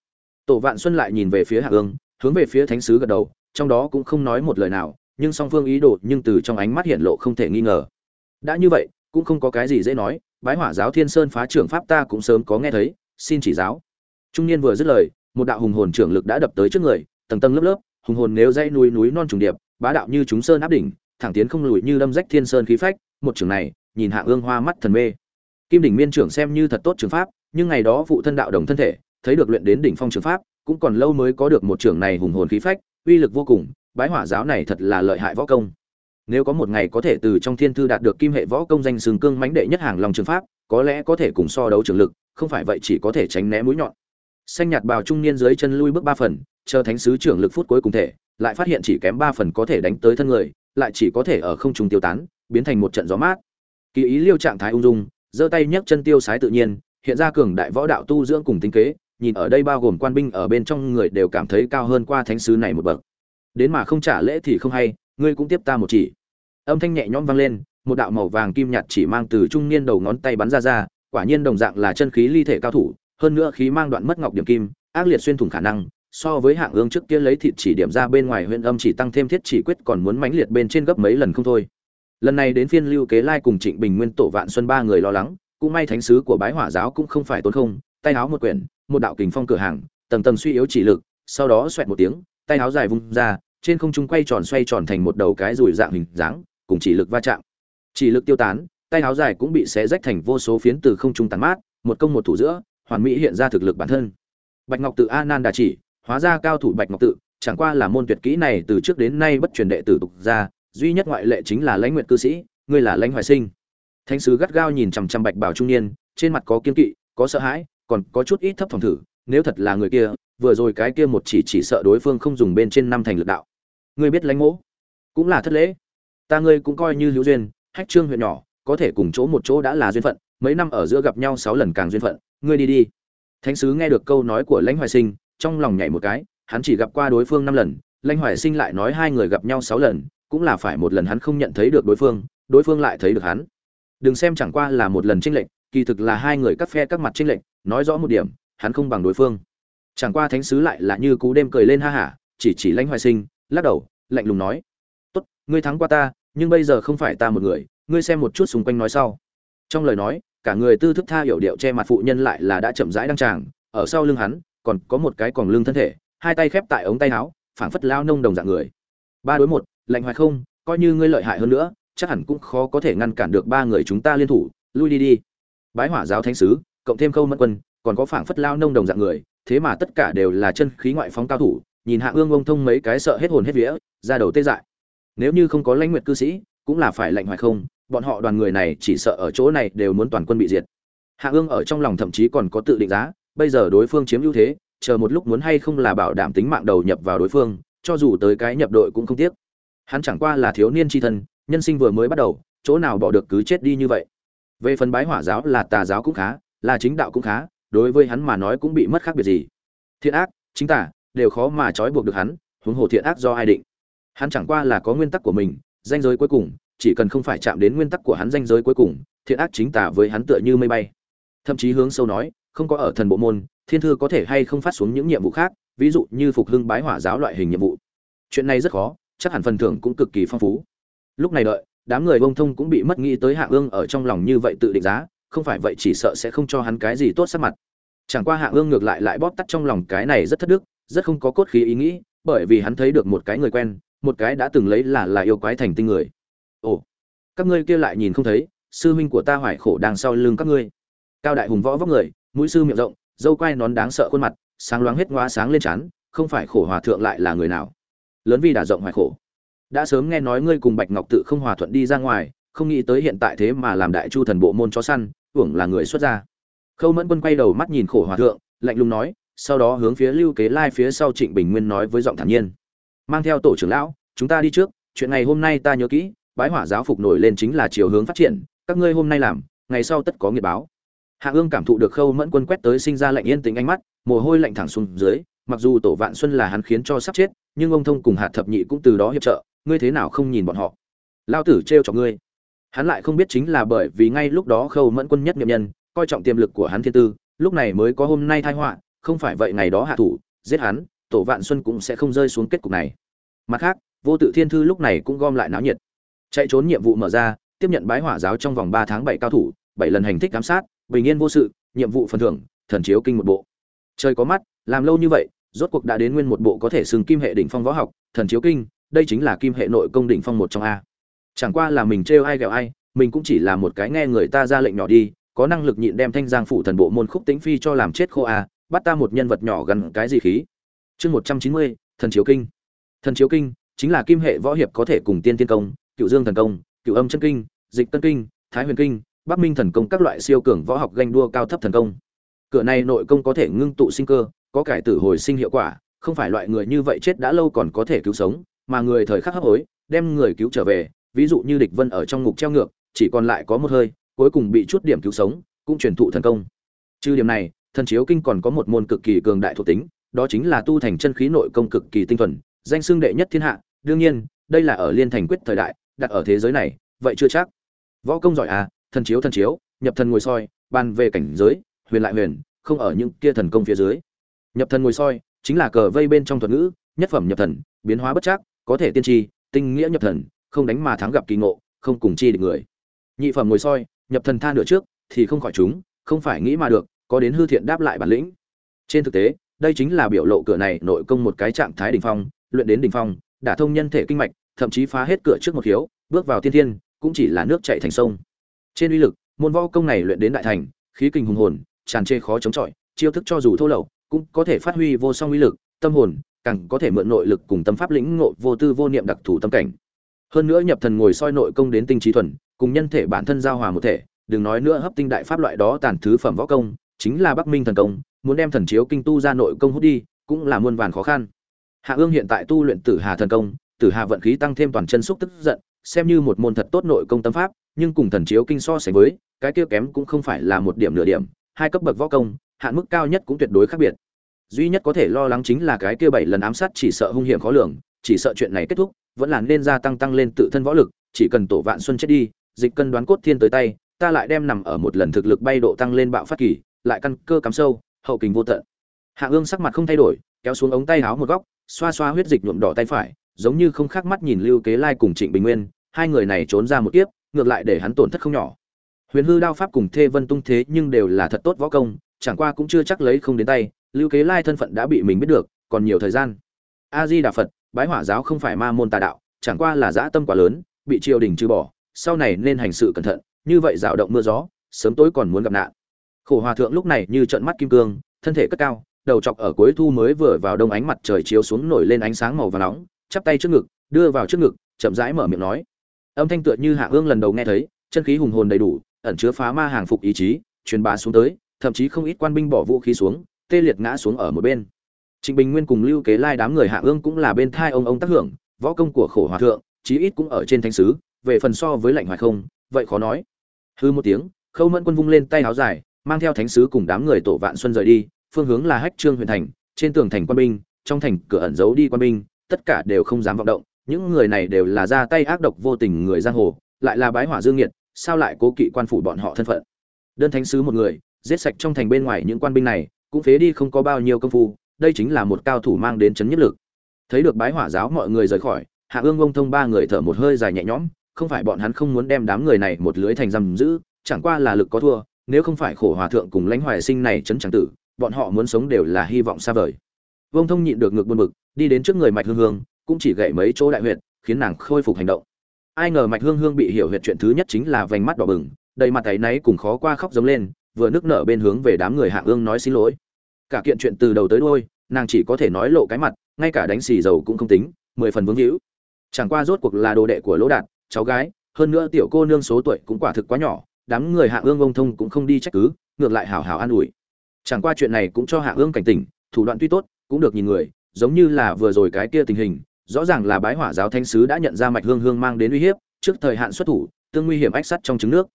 Tổ vạn xuân lại nhìn về phía hạ ương hướng về phía thánh sứ gật đầu, trong đó cũng không nói một lời nào, nhưng song phương ý đồ nhưng từ trong ánh mắt hiện lộ không thể nghi ngờ. Đã như vậy, cũng không có cái gì dễ nói, bái hỏa giáo thiên sơn phá trưởng pháp ta cũng sớm có nghe thấy, xin chỉ giáo. Trung niên vừa dứt lời, một đạo hùng hồn trưởng lực đã đập tới trước người, tầng tầng lớp lớp hùng hồn nếu dãy núi núi non trùng điệp, bá đạo như chúng sơn áp đỉnh, thẳng tiến không lùi như lâm rách thiên sơn khí phách, một trường này, nhìn hạ ương hoa mắt thần mê. Kim đỉnh miên trưởng xem như thật tốt trường pháp, nhưng ngày đó phụ thân đạo đồng thân thể, thấy được luyện đến đỉnh phong trường pháp, cũng còn lâu mới có được một trường này hùng hồn khí phách, uy lực vô cùng, bái hỏa giáo này thật là lợi hại võ công. Nếu có một ngày có thể từ trong thiên thư đạt được kim hệ võ công danh sừng cương mãnh đệ nhất hàng lòng trường pháp, có lẽ có thể cùng so đấu trường lực, không phải vậy chỉ có thể tránh né mũi nhọn xanh nhạt bào trung niên dưới chân lui bước ba phần, chờ thánh sứ trưởng lực phút cuối cùng thể, lại phát hiện chỉ kém ba phần có thể đánh tới thân người, lại chỉ có thể ở không trung tiêu tán, biến thành một trận gió mát. Kỳ ý liêu trạng thái ung dung, giơ tay nhấc chân tiêu sái tự nhiên, hiện ra cường đại võ đạo tu dưỡng cùng tính kế, nhìn ở đây bao gồm quan binh ở bên trong người đều cảm thấy cao hơn qua thánh sứ này một bậc. Đến mà không trả lễ thì không hay, ngươi cũng tiếp ta một chỉ. Âm thanh nhẹ nhõm vang lên, một đạo màu vàng kim nhạt chỉ mang từ trung niên đầu ngón tay bắn ra ra, quả nhiên đồng dạng là chân khí ly thể cao thủ hơn nữa khí mang đoạn mất ngọc điểm kim, ác liệt xuyên thủng khả năng, so với hạng ương trước kia lấy thịt chỉ điểm ra bên ngoài huyện âm chỉ tăng thêm thiết chỉ quyết còn muốn mãnh liệt bên trên gấp mấy lần không thôi. Lần này đến phiên lưu kế lai cùng trịnh bình nguyên tổ vạn xuân ba người lo lắng, cũng may thánh sứ của bái hỏa giáo cũng không phải tốn không, tay áo một quyển, một đạo kình phong cửa hàng, tầng tầng suy yếu chỉ lực, sau đó xoẹt một tiếng, tay áo dài vung ra, trên không trung quay tròn xoay tròn thành một đầu cái rùi dạng hình dáng, cùng chỉ lực va chạm. Chỉ lực tiêu tán, tay áo dài cũng bị xé rách thành vô số phiến từ không trung tàn mát, một công một thủ giữa hoàn mỹ hiện ra thực lực bản thân. Bạch ngọc tự a nan đà chỉ, hóa ra cao thủ bạch ngọc tự chẳng qua là môn tuyệt kỹ này từ trước đến nay bất truyền đệ tử tục ra duy nhất ngoại lệ chính là lãnh nguyện cư sĩ, ngươi là lãnh hoài sinh. Thánh sứ gắt gao nhìn chằm chằm bạch bảo trung niên, trên mặt có kiên kỵ, có sợ hãi, còn có chút ít thấp phòng thử, nếu thật là người kia, vừa rồi cái kia một chỉ chỉ sợ đối phương không dùng bên trên năm thành lực đạo. Ngươi biết lãnh mỗ? Cũng là thất lễ. Ta ngươi cũng coi như hữu duyên, hách trương huyện nhỏ, có thể cùng chỗ một chỗ đã là duyên phận, mấy năm ở giữa gặp nhau sáu lần càng duyên phận ngươi đi đi. Thánh sứ nghe được câu nói của lãnh hoài sinh, trong lòng nhảy một cái, hắn chỉ gặp qua đối phương năm lần, lãnh hoài sinh lại nói hai người gặp nhau sáu lần, cũng là phải một lần hắn không nhận thấy được đối phương đối phương lại thấy được hắn. Đừng xem chẳng qua là một lần tranh lệch, kỳ thực là hai người cắt phe các mặt tranh lệch, nói rõ một điểm, hắn không bằng đối phương. Chẳng qua thánh sứ lại là như cú đêm cười lên ha hả, chỉ chỉ lãnh hoài sinh, lắc đầu, lạnh lùng nói, tốt, ngươi thắng qua ta, nhưng bây giờ không phải ta một người, ngươi xem một chút xung quanh nói sau. Trong lời nói cả người tư thức tha hiểu điệu che mặt phụ nhân lại là đã chậm rãi đăng tràng, ở sau lưng hắn, còn có một cái còn lưng thân thể, hai tay khép tại ống tay áo, phảng phất lao nông đồng dạng người. Ba đối một, lạnh hoài không, coi như ngươi lợi hại hơn nữa, chắc hẳn cũng khó có thể ngăn cản được ba người chúng ta liên thủ, lui đi đi. Bái hỏa giáo thánh sứ, cộng thêm khâu mẫn quân, còn có phảng phất lao nông đồng dạng người, thế mà tất cả đều là chân khí ngoại phóng cao thủ, nhìn hạ ương ông thông mấy cái sợ hết hồn hết vía, ra đầu tê dại. Nếu như không có lãnh nguyệt cư sĩ, cũng là phải lạnh hoài không bọn họ đoàn người này chỉ sợ ở chỗ này đều muốn toàn quân bị diệt. Hạ ương ở trong lòng thậm chí còn có tự định giá, bây giờ đối phương chiếm ưu thế, chờ một lúc muốn hay không là bảo đảm tính mạng đầu nhập vào đối phương, cho dù tới cái nhập đội cũng không tiếc. Hắn chẳng qua là thiếu niên tri thân, nhân sinh vừa mới bắt đầu, chỗ nào bỏ được cứ chết đi như vậy. Về phần bái hỏa giáo là tà giáo cũng khá, là chính đạo cũng khá, đối với hắn mà nói cũng bị mất khác biệt gì. Thiện ác, chính tả đều khó mà trói buộc được hắn, huống hồ thiện ác do ai định. Hắn chẳng qua là có nguyên tắc của mình, danh giới cuối cùng chỉ cần không phải chạm đến nguyên tắc của hắn danh giới cuối cùng, thiện ác chính tả với hắn tựa như mây bay. Thậm chí hướng sâu nói, không có ở thần bộ môn, thiên thư có thể hay không phát xuống những nhiệm vụ khác, ví dụ như phục hưng bái hỏa giáo loại hình nhiệm vụ. Chuyện này rất khó, chắc hẳn phần thưởng cũng cực kỳ phong phú. Lúc này đợi, đám người bông thông cũng bị mất nghĩ tới hạ ương ở trong lòng như vậy tự định giá, không phải vậy chỉ sợ sẽ không cho hắn cái gì tốt sắc mặt. Chẳng qua hạ ương ngược lại lại bóp tắt trong lòng cái này rất thất đức, rất không có cốt khí ý nghĩ, bởi vì hắn thấy được một cái người quen, một cái đã từng lấy là là yêu quái thành tinh người các ngươi kia lại nhìn không thấy, sư huynh của ta hoài khổ đang sau lưng các ngươi. Cao đại hùng võ vóc người, mũi sư miệng rộng, dâu quai nón đáng sợ khuôn mặt, sáng loáng hết ngoa sáng lên chán không phải khổ hòa thượng lại là người nào. Lớn vi đả rộng hoài khổ. Đã sớm nghe nói ngươi cùng bạch ngọc tự không hòa thuận đi ra ngoài, không nghĩ tới hiện tại thế mà làm đại chu thần bộ môn chó săn hưởng là người xuất gia. Khâu mẫn quân quay đầu mắt nhìn khổ hòa thượng, lạnh lùng nói, sau đó hướng phía lưu kế lai phía sau trịnh bình nguyên nói với giọng thản nhiên. Mang theo tổ trưởng lão, chúng ta đi trước, chuyện ngày hôm nay ta nhớ kỹ bái hỏa giáo phục nổi lên chính là chiều hướng phát triển, các ngươi hôm nay làm, ngày sau tất có nghiệp báo. Hạ ương cảm thụ được khâu mẫn quân quét tới sinh ra lạnh yên tĩnh ánh mắt, mồ hôi lạnh thẳng xuống dưới, mặc dù tổ vạn xuân là hắn khiến cho sắp chết, nhưng ông thông cùng hạt thập nhị cũng từ đó hiệp trợ, ngươi thế nào không nhìn bọn họ? Lao tử trêu cho ngươi. Hắn lại không biết chính là bởi vì ngay lúc đó khâu mẫn quân nhất nghiệm nhân, coi trọng tiềm lực của hắn thiên tư, lúc này mới có hôm nay thai họa, không phải vậy ngày đó hạ thủ, giết hắn, tổ vạn xuân cũng sẽ không rơi xuống kết cục này. Mặt khác, vô tự thiên thư lúc này cũng gom lại náo nhiệt chạy trốn nhiệm vụ mở ra, tiếp nhận bái hỏa giáo trong vòng ba tháng bảy cao thủ, bảy lần hành thích giám sát, bình yên vô sự, nhiệm vụ phần thưởng, thần chiếu kinh một bộ. Trời có mắt, làm lâu như vậy, rốt cuộc đã đến nguyên một bộ có thể xưng kim hệ đỉnh phong võ học, thần chiếu kinh, đây chính là kim hệ nội công đỉnh phong một trong a. Chẳng qua là mình trêu ai ghẹo ai, mình cũng chỉ là một cái nghe người ta ra lệnh nhỏ đi, có năng lực nhịn đem thanh giang phủ thần bộ môn khúc tĩnh phi cho làm chết khô a, bắt ta một nhân vật nhỏ gần cái gì khí. Chương một trăm chín mươi, thần chiếu kinh. Thần chiếu kinh chính là kim hệ võ hiệp có thể cùng tiên tiên công cựu dương thần công cựu âm chân kinh, dịch tân kinh, thái huyền kinh, bắc minh thần công các loại siêu cường võ học ganh đua cao thấp thần công. Cửa này nội công có thể ngưng tụ sinh cơ, có cải tử hồi sinh hiệu quả, không phải loại người như vậy chết đã lâu còn có thể cứu sống, mà người thời khắc hấp hối, đem người cứu trở về, ví dụ như địch vân ở trong ngục treo ngược, chỉ còn lại có một hơi, cuối cùng bị chút điểm cứu sống, cũng truyền thụ thần công. Trừ điểm này, thần chiếu kinh còn có một môn cực kỳ cường đại thuộc tính, đó chính là tu thành chân khí nội công cực kỳ tinh thuần, danh xưng đệ nhất thiên hạ. Đương nhiên, đây là ở liên thành quyết thời đại đặt ở thế giới này, vậy chưa chắc. Võ công giỏi à thần chiếu thần chiếu, nhập thần ngồi soi ban về cảnh giới, huyền lại huyền, không ở những kia thần công phía dưới. Nhập thần ngồi soi, chính là cờ vây bên trong thuật ngữ, nhất phẩm nhập thần, biến hóa bất chắc, có thể tiên tri, tinh nghĩa nhập thần, không đánh mà thắng gặp kỳ ngộ, không cùng chi được người. Nhị phẩm ngồi soi, nhập thần tha nửa trước, thì không khỏi chúng, không phải nghĩ mà được, có đến hư thiện đáp lại bản lĩnh. Trên thực tế, đây chính là biểu lộ cửa này nội công một cái trạng thái đỉnh phong, luyện đến đỉnh phong, đả thông nhân thể kinh mạch thậm chí phá hết cửa trước một hiếu bước vào thiên thiên, cũng chỉ là nước chảy thành sông. Trên uy lực, môn võ công này luyện đến đại thành, khí kinh hùng hồn, tràn trê khó chống chọi, chiêu thức cho dù thô lậu, cũng có thể phát huy vô song uy lực, tâm hồn, càng có thể mượn nội lực cùng tâm pháp lĩnh ngộ vô tư vô niệm đặc thù tâm cảnh. Hơn nữa nhập thần ngồi soi nội công đến tinh trí thuần, cùng nhân thể bản thân giao hòa một thể, đừng nói nữa hấp tinh đại pháp loại đó tàn thứ phẩm võ công, chính là bắc minh thần công, muốn đem thần chiếu kinh tu ra nội công hút đi, cũng là muôn vàn khó khăn. Hạ ương hiện tại tu luyện tử hà thần công tử hà vận khí tăng thêm toàn chân xúc tức giận, xem như một môn thật tốt nội công tâm pháp, nhưng cùng thần chiếu kinh so sánh với, cái kia kém cũng không phải là một điểm nửa điểm, hai cấp bậc võ công, hạn mức cao nhất cũng tuyệt đối khác biệt. Duy nhất có thể lo lắng chính là cái kia bảy lần ám sát chỉ sợ hung hiểm khó lường, chỉ sợ chuyện này kết thúc, vẫn là nên gia tăng tăng lên tự thân võ lực, chỉ cần tổ vạn xuân chết đi, dịch cân đoán cốt thiên tới tay, ta lại đem nằm ở một lần thực lực bay độ tăng lên bạo phát kỳ, lại căn cơ cắm sâu, hậu kình vô tận. Hạ ương sắc mặt không thay đổi, kéo xuống ống tay áo một góc, xoa xoa huyết dịch nhuộm đỏ tay phải giống như không khác mắt nhìn lưu kế lai cùng trịnh bình nguyên, hai người này trốn ra một kiếp, ngược lại để hắn tổn thất không nhỏ. Huyền hư đao pháp cùng thê vân tung thế nhưng đều là thật tốt võ công, chẳng qua cũng chưa chắc lấy không đến tay, lưu kế lai thân phận đã bị mình biết được, còn nhiều thời gian. A di đà phật, bái hỏa giáo không phải ma môn tà đạo, chẳng qua là dã tâm quá lớn, bị triều đình trừ bỏ, sau này nên hành sự cẩn thận, như vậy dạo động mưa gió, sớm tối còn muốn gặp nạn. Khổ hòa thượng lúc này như trận mắt kim cương, thân thể cất cao, đầu chọc ở cuối thu mới vừa vào đông ánh mặt trời chiếu xuống nổi lên ánh sáng màu vàng nóng chắp tay trước ngực, đưa vào trước ngực, chậm rãi mở miệng nói. Âm thanh tựa như hạ ương lần đầu nghe thấy, chân khí hùng hồn đầy đủ, ẩn chứa phá ma hàng phục ý chí, truyền bá xuống tới, thậm chí không ít quan binh bỏ vũ khí xuống, tê liệt ngã xuống ở một bên. Trịnh bình nguyên cùng lưu kế lai đám người hạ ương cũng là bên thai ông ông tác hưởng, võ công của khổ hòa thượng, chí ít cũng ở trên thánh sứ, về phần so với lạnh hoài không, vậy khó nói. Hư một tiếng, khâu mẫn quân vung lên tay áo dài, mang theo thánh sứ cùng đám người tổ vạn xuân rời đi, phương hướng là hách trương huyền thành, trên tường thành quan binh, trong thành cửa ẩn giấu đi quan binh tất cả đều không dám vọng động, những người này đều là ra tay ác độc vô tình người giang hồ, lại là bái hỏa dương nhiệt sao lại cố kỵ quan phủ bọn họ thân phận? Đơn thánh sứ một người, giết sạch trong thành bên ngoài những quan binh này, cũng phế đi không có bao nhiêu công phu, đây chính là một cao thủ mang đến chấn nhất lực. Thấy được bái hỏa giáo mọi người rời khỏi, hạ ương ông thông ba người thở một hơi dài nhẹ nhõm, không phải bọn hắn không muốn đem đám người này một lưới thành giam giữ, chẳng qua là lực có thua, nếu không phải khổ hòa thượng cùng lãnh hoài sinh này chấn chẳng tử, bọn họ muốn sống đều là hy vọng xa vời vông thông nhịn được ngược buồn bực, đi đến trước người mạch hương hương, cũng chỉ gậy mấy chỗ đại huyệt, khiến nàng khôi phục hành động. Ai ngờ mạch hương hương bị hiểu huyệt chuyện thứ nhất chính là vành mắt đỏ bừng, đầy mặt thấy náy cùng khó qua khóc giống lên, vừa nước nở bên hướng về đám người hạ ương nói xin lỗi. Cả kiện chuyện từ đầu tới đuôi, nàng chỉ có thể nói lộ cái mặt, ngay cả đánh xì dầu cũng không tính, mười phần vướng hữu chẳng qua rốt cuộc là đồ đệ của lỗ đạt, cháu gái, hơn nữa tiểu cô nương số tuổi cũng quả thực quá nhỏ, đám người hạ ương ông thông cũng không đi trách cứ, ngược lại hảo hảo an ủi. Chẳng qua chuyện này cũng cho hạ ương cảnh tỉnh, thủ đoạn tuy tốt cũng được nhìn người, giống như là vừa rồi cái kia tình hình, rõ ràng là bái hỏa giáo thanh sứ đã nhận ra mạch hương hương mang đến uy hiếp, trước thời hạn xuất thủ, tương nguy hiểm ách sắt trong trứng nước.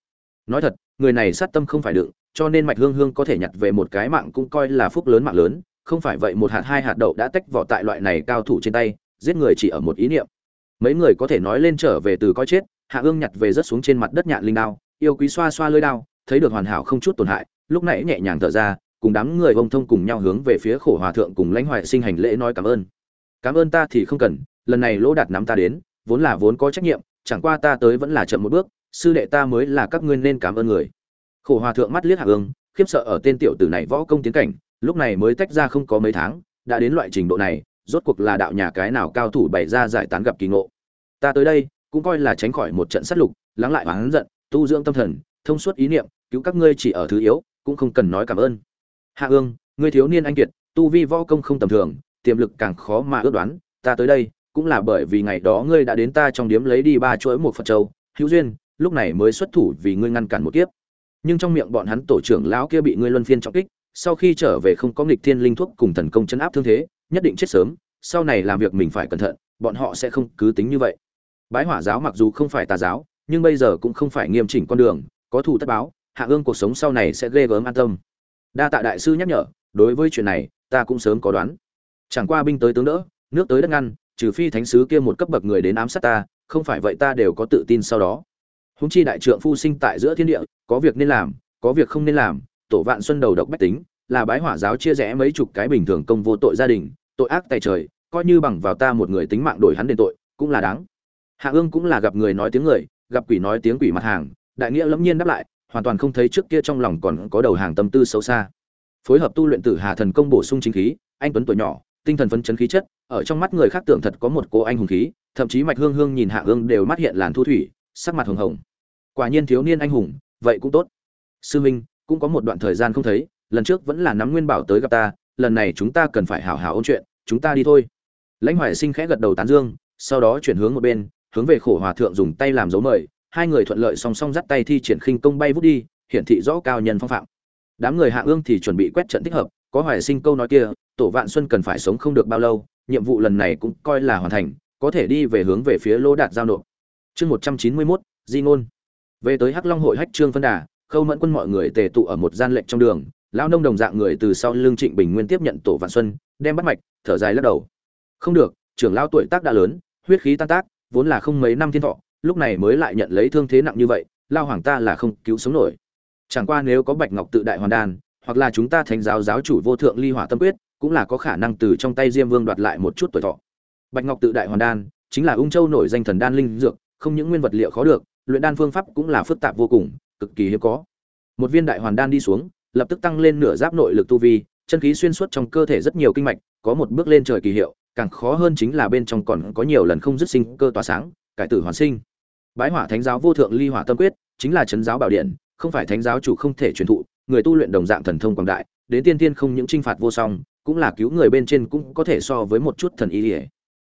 Nói thật, người này sát tâm không phải đựng, cho nên mạch hương hương có thể nhặt về một cái mạng cũng coi là phúc lớn mạng lớn, không phải vậy một hạt hai hạt đậu đã tách vỏ tại loại này cao thủ trên tay, giết người chỉ ở một ý niệm. Mấy người có thể nói lên trở về từ coi chết, hạ ương nhặt về rất xuống trên mặt đất nhạn linh đao, yêu quý xoa xoa lưỡi đao, thấy được hoàn hảo không chút tổn hại, lúc nãy nhẹ nhàng thở ra cùng đám người ông thông cùng nhau hướng về phía khổ hòa thượng cùng lãnh hoại sinh hành lễ nói cảm ơn. Cảm ơn ta thì không cần, lần này lỗ đạt nắm ta đến, vốn là vốn có trách nhiệm, chẳng qua ta tới vẫn là chậm một bước, sư đệ ta mới là các ngươi nên cảm ơn người. Khổ hòa thượng mắt liếc hạ ương khiếp sợ ở tên tiểu tử này võ công tiến cảnh, lúc này mới tách ra không có mấy tháng, đã đến loại trình độ này, rốt cuộc là đạo nhà cái nào cao thủ bày ra giải tán gặp kỳ ngộ. Ta tới đây, cũng coi là tránh khỏi một trận sát lục, lắng lại oán giận, tu dưỡng tâm thần, thông suốt ý niệm, cứu các ngươi chỉ ở thứ yếu, cũng không cần nói cảm ơn hạ ương, ngươi thiếu niên anh kiệt, tu vi võ công không tầm thường, tiềm lực càng khó mà ước đoán, ta tới đây cũng là bởi vì ngày đó ngươi đã đến ta trong điếm lấy đi ba chuỗi một phật châu, hữu duyên, lúc này mới xuất thủ vì ngươi ngăn cản một kiếp. Nhưng trong miệng bọn hắn tổ trưởng lão kia bị ngươi luân phiên trọng kích, sau khi trở về không có nghịch thiên linh thuốc cùng thần công chấn áp thương thế, nhất định chết sớm, sau này làm việc mình phải cẩn thận, bọn họ sẽ không cứ tính như vậy. Bái hỏa giáo mặc dù không phải tà giáo, nhưng bây giờ cũng không phải nghiêm chỉnh con đường, có thù tất báo, hạ ương cuộc sống sau này sẽ ghê gớm an tâm đa tạ đại sư nhắc nhở, đối với chuyện này, ta cũng sớm có đoán. Chẳng qua binh tới tướng đỡ, nước tới đất ngăn, trừ phi thánh sứ kia một cấp bậc người đến ám sát ta, không phải vậy ta đều có tự tin sau đó. Húng chi đại trượng phu sinh tại giữa thiên địa, có việc nên làm, có việc không nên làm, tổ vạn xuân đầu độc bách tính, là bái hỏa giáo chia rẽ mấy chục cái bình thường công vô tội gia đình, tội ác tại trời, coi như bằng vào ta một người tính mạng đổi hắn đền tội, cũng là đáng. Hạ ương cũng là gặp người nói tiếng người, gặp quỷ nói tiếng quỷ mặt hàng, đại nghĩa lẫm nhiên đáp lại hoàn toàn không thấy trước kia trong lòng còn có đầu hàng tâm tư xấu xa. Phối hợp tu luyện tử hà thần công bổ sung chính khí, anh tuấn tuổi nhỏ, tinh thần phấn chấn khí chất, ở trong mắt người khác tưởng thật có một cô anh hùng khí, thậm chí mạch hương hương nhìn hạ hương đều mắt hiện làn thu thủy, sắc mặt hồng hồng. Quả nhiên thiếu niên anh hùng, vậy cũng tốt. Sư minh, cũng có một đoạn thời gian không thấy, lần trước vẫn là nắm nguyên bảo tới gặp ta, lần này chúng ta cần phải hảo hảo ôn chuyện, chúng ta đi thôi. Lãnh hoài sinh khẽ gật đầu tán dương, sau đó chuyển hướng một bên, hướng về khổ hòa thượng dùng tay làm dấu mời hai người thuận lợi song song dắt tay thi triển khinh công bay vút đi, hiển thị rõ cao nhân phong phạm. Đám người hạ ương thì chuẩn bị quét trận thích hợp, có hoài sinh câu nói kia, tổ vạn xuân cần phải sống không được bao lâu, nhiệm vụ lần này cũng coi là hoàn thành, có thể đi về hướng về phía lô đạt giao nộp. Chương một trăm chín mươi mốt, di ngôn. Về tới hắc long hội hách trương phân đà, khâu mẫn quân mọi người tề tụ ở một gian lệnh trong đường, lão nông đồng dạng người từ sau lưng trịnh bình nguyên tiếp nhận tổ vạn xuân, đem bắt mạch, thở dài lắc đầu. Không được, trưởng lão tuổi tác đã lớn, huyết khí tan tác, vốn là không mấy năm thiên thọ lúc này mới lại nhận lấy thương thế nặng như vậy, lao hoàng ta là không cứu sống nổi. Chẳng qua nếu có bạch ngọc tự đại hoàn đan, hoặc là chúng ta thánh giáo giáo chủ vô thượng ly hỏa tâm quyết, cũng là có khả năng từ trong tay diêm vương đoạt lại một chút tuổi thọ. Bạch ngọc tự đại hoàn đan, chính là ung châu nổi danh thần đan linh dược, không những nguyên vật liệu khó được, luyện đan phương pháp cũng là phức tạp vô cùng, cực kỳ hiếm có. Một viên đại hoàn đan đi xuống, lập tức tăng lên nửa giáp nội lực tu vi, chân khí xuyên suốt trong cơ thể rất nhiều kinh mạch, có một bước lên trời kỳ hiệu, càng khó hơn chính là bên trong còn có nhiều lần không dứt sinh cơ tỏa sáng, cải tử hoàn sinh bái hỏa thánh giáo vô thượng ly hỏa tâm quyết, chính là chấn giáo bảo điện, không phải thánh giáo chủ không thể truyền thụ, người tu luyện đồng dạng thần thông quảng đại, đến tiên tiên không những trinh phạt vô song, cũng là cứu người bên trên cũng có thể so với một chút thần ý ỉa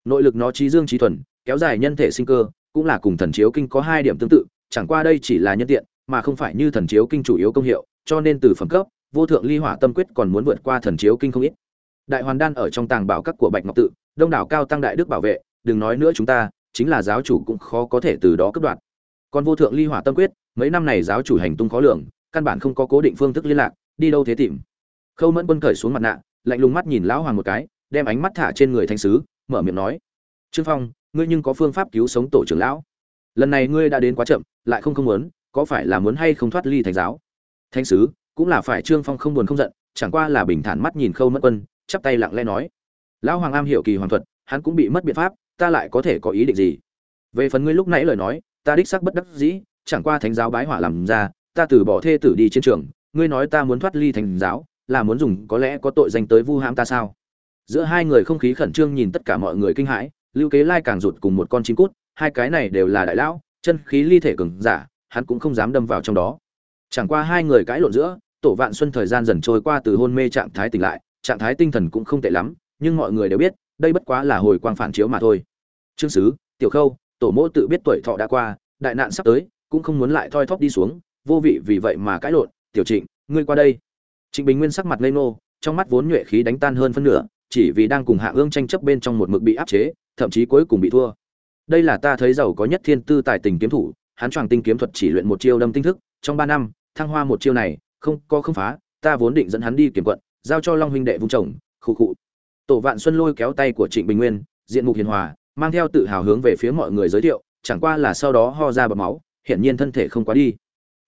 nội lực nó trí dương trí thuần, kéo dài nhân thể sinh cơ, cũng là cùng thần chiếu kinh có hai điểm tương tự, chẳng qua đây chỉ là nhân tiện, mà không phải như thần chiếu kinh chủ yếu công hiệu, cho nên từ phẩm cấp, vô thượng ly hỏa tâm quyết còn muốn vượt qua thần chiếu kinh không ít. Đại hoàn đan ở trong tàng bảo các của bạch ngọc tự, đông đảo cao tăng đại đức bảo vệ, đừng nói nữa chúng ta chính là giáo chủ cũng khó có thể từ đó cướp đoạt. Còn vô thượng ly hỏa tâm quyết, mấy năm này giáo chủ hành tung khó lường, căn bản không có cố định phương thức liên lạc, đi đâu thế tìm. Khâu mẫn quân cởi xuống mặt nạ, lạnh lùng mắt nhìn lão hoàng một cái, đem ánh mắt thả trên người thanh sứ, mở miệng nói, trương phong, ngươi nhưng có phương pháp cứu sống tổ trưởng lão. Lần này ngươi đã đến quá chậm, lại không không muốn, có phải là muốn hay không thoát ly thành giáo? Thanh sứ, cũng là phải trương phong không buồn không giận, chẳng qua là bình thản mắt nhìn khâu mẫn quân, chắp tay lặng lẽ nói, lão hoàng am hiểu kỳ hoàng thuật, hắn cũng bị mất biện pháp ta lại có thể có ý định gì? Về phần ngươi lúc nãy lời nói, ta đích xác bất đắc dĩ, chẳng qua thánh giáo bái hỏa làm ra, ta từ bỏ thê tử đi chiến trường, ngươi nói ta muốn thoát ly thánh giáo, là muốn dùng, có lẽ có tội danh tới vu hãm ta sao? Giữa hai người không khí khẩn trương nhìn tất cả mọi người kinh hãi, lưu kế lai càng rụt cùng một con chim cút, hai cái này đều là đại lão, chân khí ly thể cường giả, hắn cũng không dám đâm vào trong đó. Chẳng qua hai người cãi lộn giữa, tổ vạn xuân thời gian dần trôi qua từ hôn mê trạng thái tỉnh lại, trạng thái tinh thần cũng không tệ lắm, nhưng mọi người đều biết đây bất quá là hồi quang phản chiếu mà thôi. Trương sứ, tiểu khâu, tổ mỗ tự biết tuổi thọ đã qua, đại nạn sắp tới, cũng không muốn lại thoi thóp đi xuống, vô vị vì vậy mà cãi lộn. Tiểu trịnh, ngươi qua đây. Trịnh bình nguyên sắc mặt lây nô trong mắt vốn nhuệ khí đánh tan hơn phân nửa, chỉ vì đang cùng hạ ương tranh chấp bên trong một mực bị áp chế, thậm chí cuối cùng bị thua. Đây là ta thấy giàu có nhất thiên tư tài tình kiếm thủ, hắn choàng tinh kiếm thuật chỉ luyện một chiêu đâm tinh thức, trong ba năm, thăng hoa một chiêu này, không có không phá, ta vốn định dẫn hắn đi kiểm quận, giao cho long huynh đệ vung chồng, khụ khụ tổ vạn xuân lôi kéo tay của trịnh bình nguyên, diện mục hiền hòa, mang theo tự hào hướng về phía mọi người giới thiệu, chẳng qua là sau đó ho ra bọt máu, hiển nhiên thân thể không quá đi.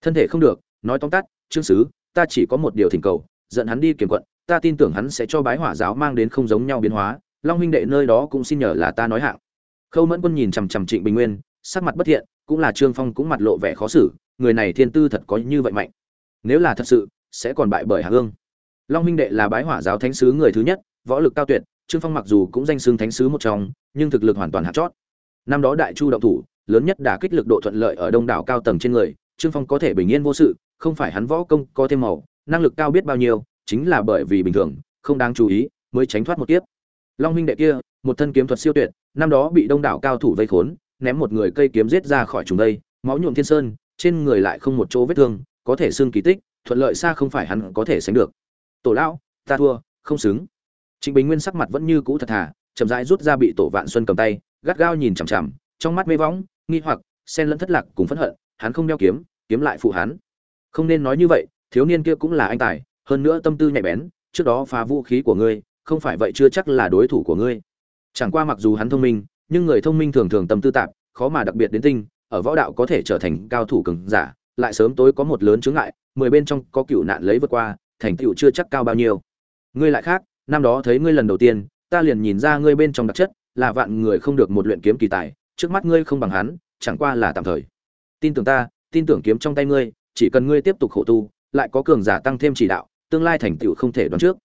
Thân thể không được, nói tóm tắt, trương sứ, ta chỉ có một điều thỉnh cầu, dẫn hắn đi kiểm quận, ta tin tưởng hắn sẽ cho bái hỏa giáo mang đến không giống nhau biến hóa, long huynh đệ nơi đó cũng xin nhờ là ta nói hạng. Khâu mẫn quân nhìn chằm chằm trịnh bình nguyên, sắc mặt bất thiện, cũng là trương phong cũng mặt lộ vẻ khó xử, người này thiên tư thật có như vậy mạnh. Nếu là thật sự, sẽ còn bại bởi hạ hương. Long huynh đệ là bái hỏa giáo thánh sứ người thứ nhất võ lực cao tuyệt, trương phong mặc dù cũng danh xưng thánh sứ một trong, nhưng thực lực hoàn toàn hạt chót. Năm đó đại chu động thủ, lớn nhất đã kích lực độ thuận lợi ở đông đảo cao tầng trên người, trương phong có thể bình yên vô sự, không phải hắn võ công có thêm màu, năng lực cao biết bao nhiêu, chính là bởi vì bình thường, không đáng chú ý, mới tránh thoát một kiếp. Long huynh đệ kia, một thân kiếm thuật siêu tuyệt, năm đó bị đông đảo cao thủ vây khốn, ném một người cây kiếm giết ra khỏi chúng đây, máu nhuộm thiên sơn, trên người lại không một chỗ vết thương, có thể xương kỳ tích, thuận lợi xa không phải hắn có thể sánh được. Tổ lão, ta thua, không xứng trịnh bình nguyên sắc mặt vẫn như cũ thật thà, chậm rãi rút ra bị tổ vạn xuân cầm tay, gắt gao nhìn chằm chằm, trong mắt mê võng, nghi hoặc, xen lẫn thất lạc cùng phẫn hận, hắn không đeo kiếm kiếm lại phụ hắn. Không nên nói như vậy, thiếu niên kia cũng là anh tài, hơn nữa tâm tư nhạy bén, trước đó phá vũ khí của ngươi, không phải vậy chưa chắc là đối thủ của ngươi. Chẳng qua mặc dù hắn thông minh, nhưng người thông minh thường thường tâm tư tạp, khó mà đặc biệt đến tinh, ở võ đạo có thể trở thành cao thủ cường giả, lại sớm tối có một lớn chướng ngại, mười bên trong có cựu nạn lấy vượt qua, thành tựu chưa chắc cao bao nhiêu. Ngươi lại khác năm đó thấy ngươi lần đầu tiên, ta liền nhìn ra ngươi bên trong đặc chất, là vạn người không được một luyện kiếm kỳ tài, trước mắt ngươi không bằng hắn, chẳng qua là tạm thời. Tin tưởng ta, tin tưởng kiếm trong tay ngươi, chỉ cần ngươi tiếp tục khổ tu, lại có cường giả tăng thêm chỉ đạo, tương lai thành tựu không thể đoán trước.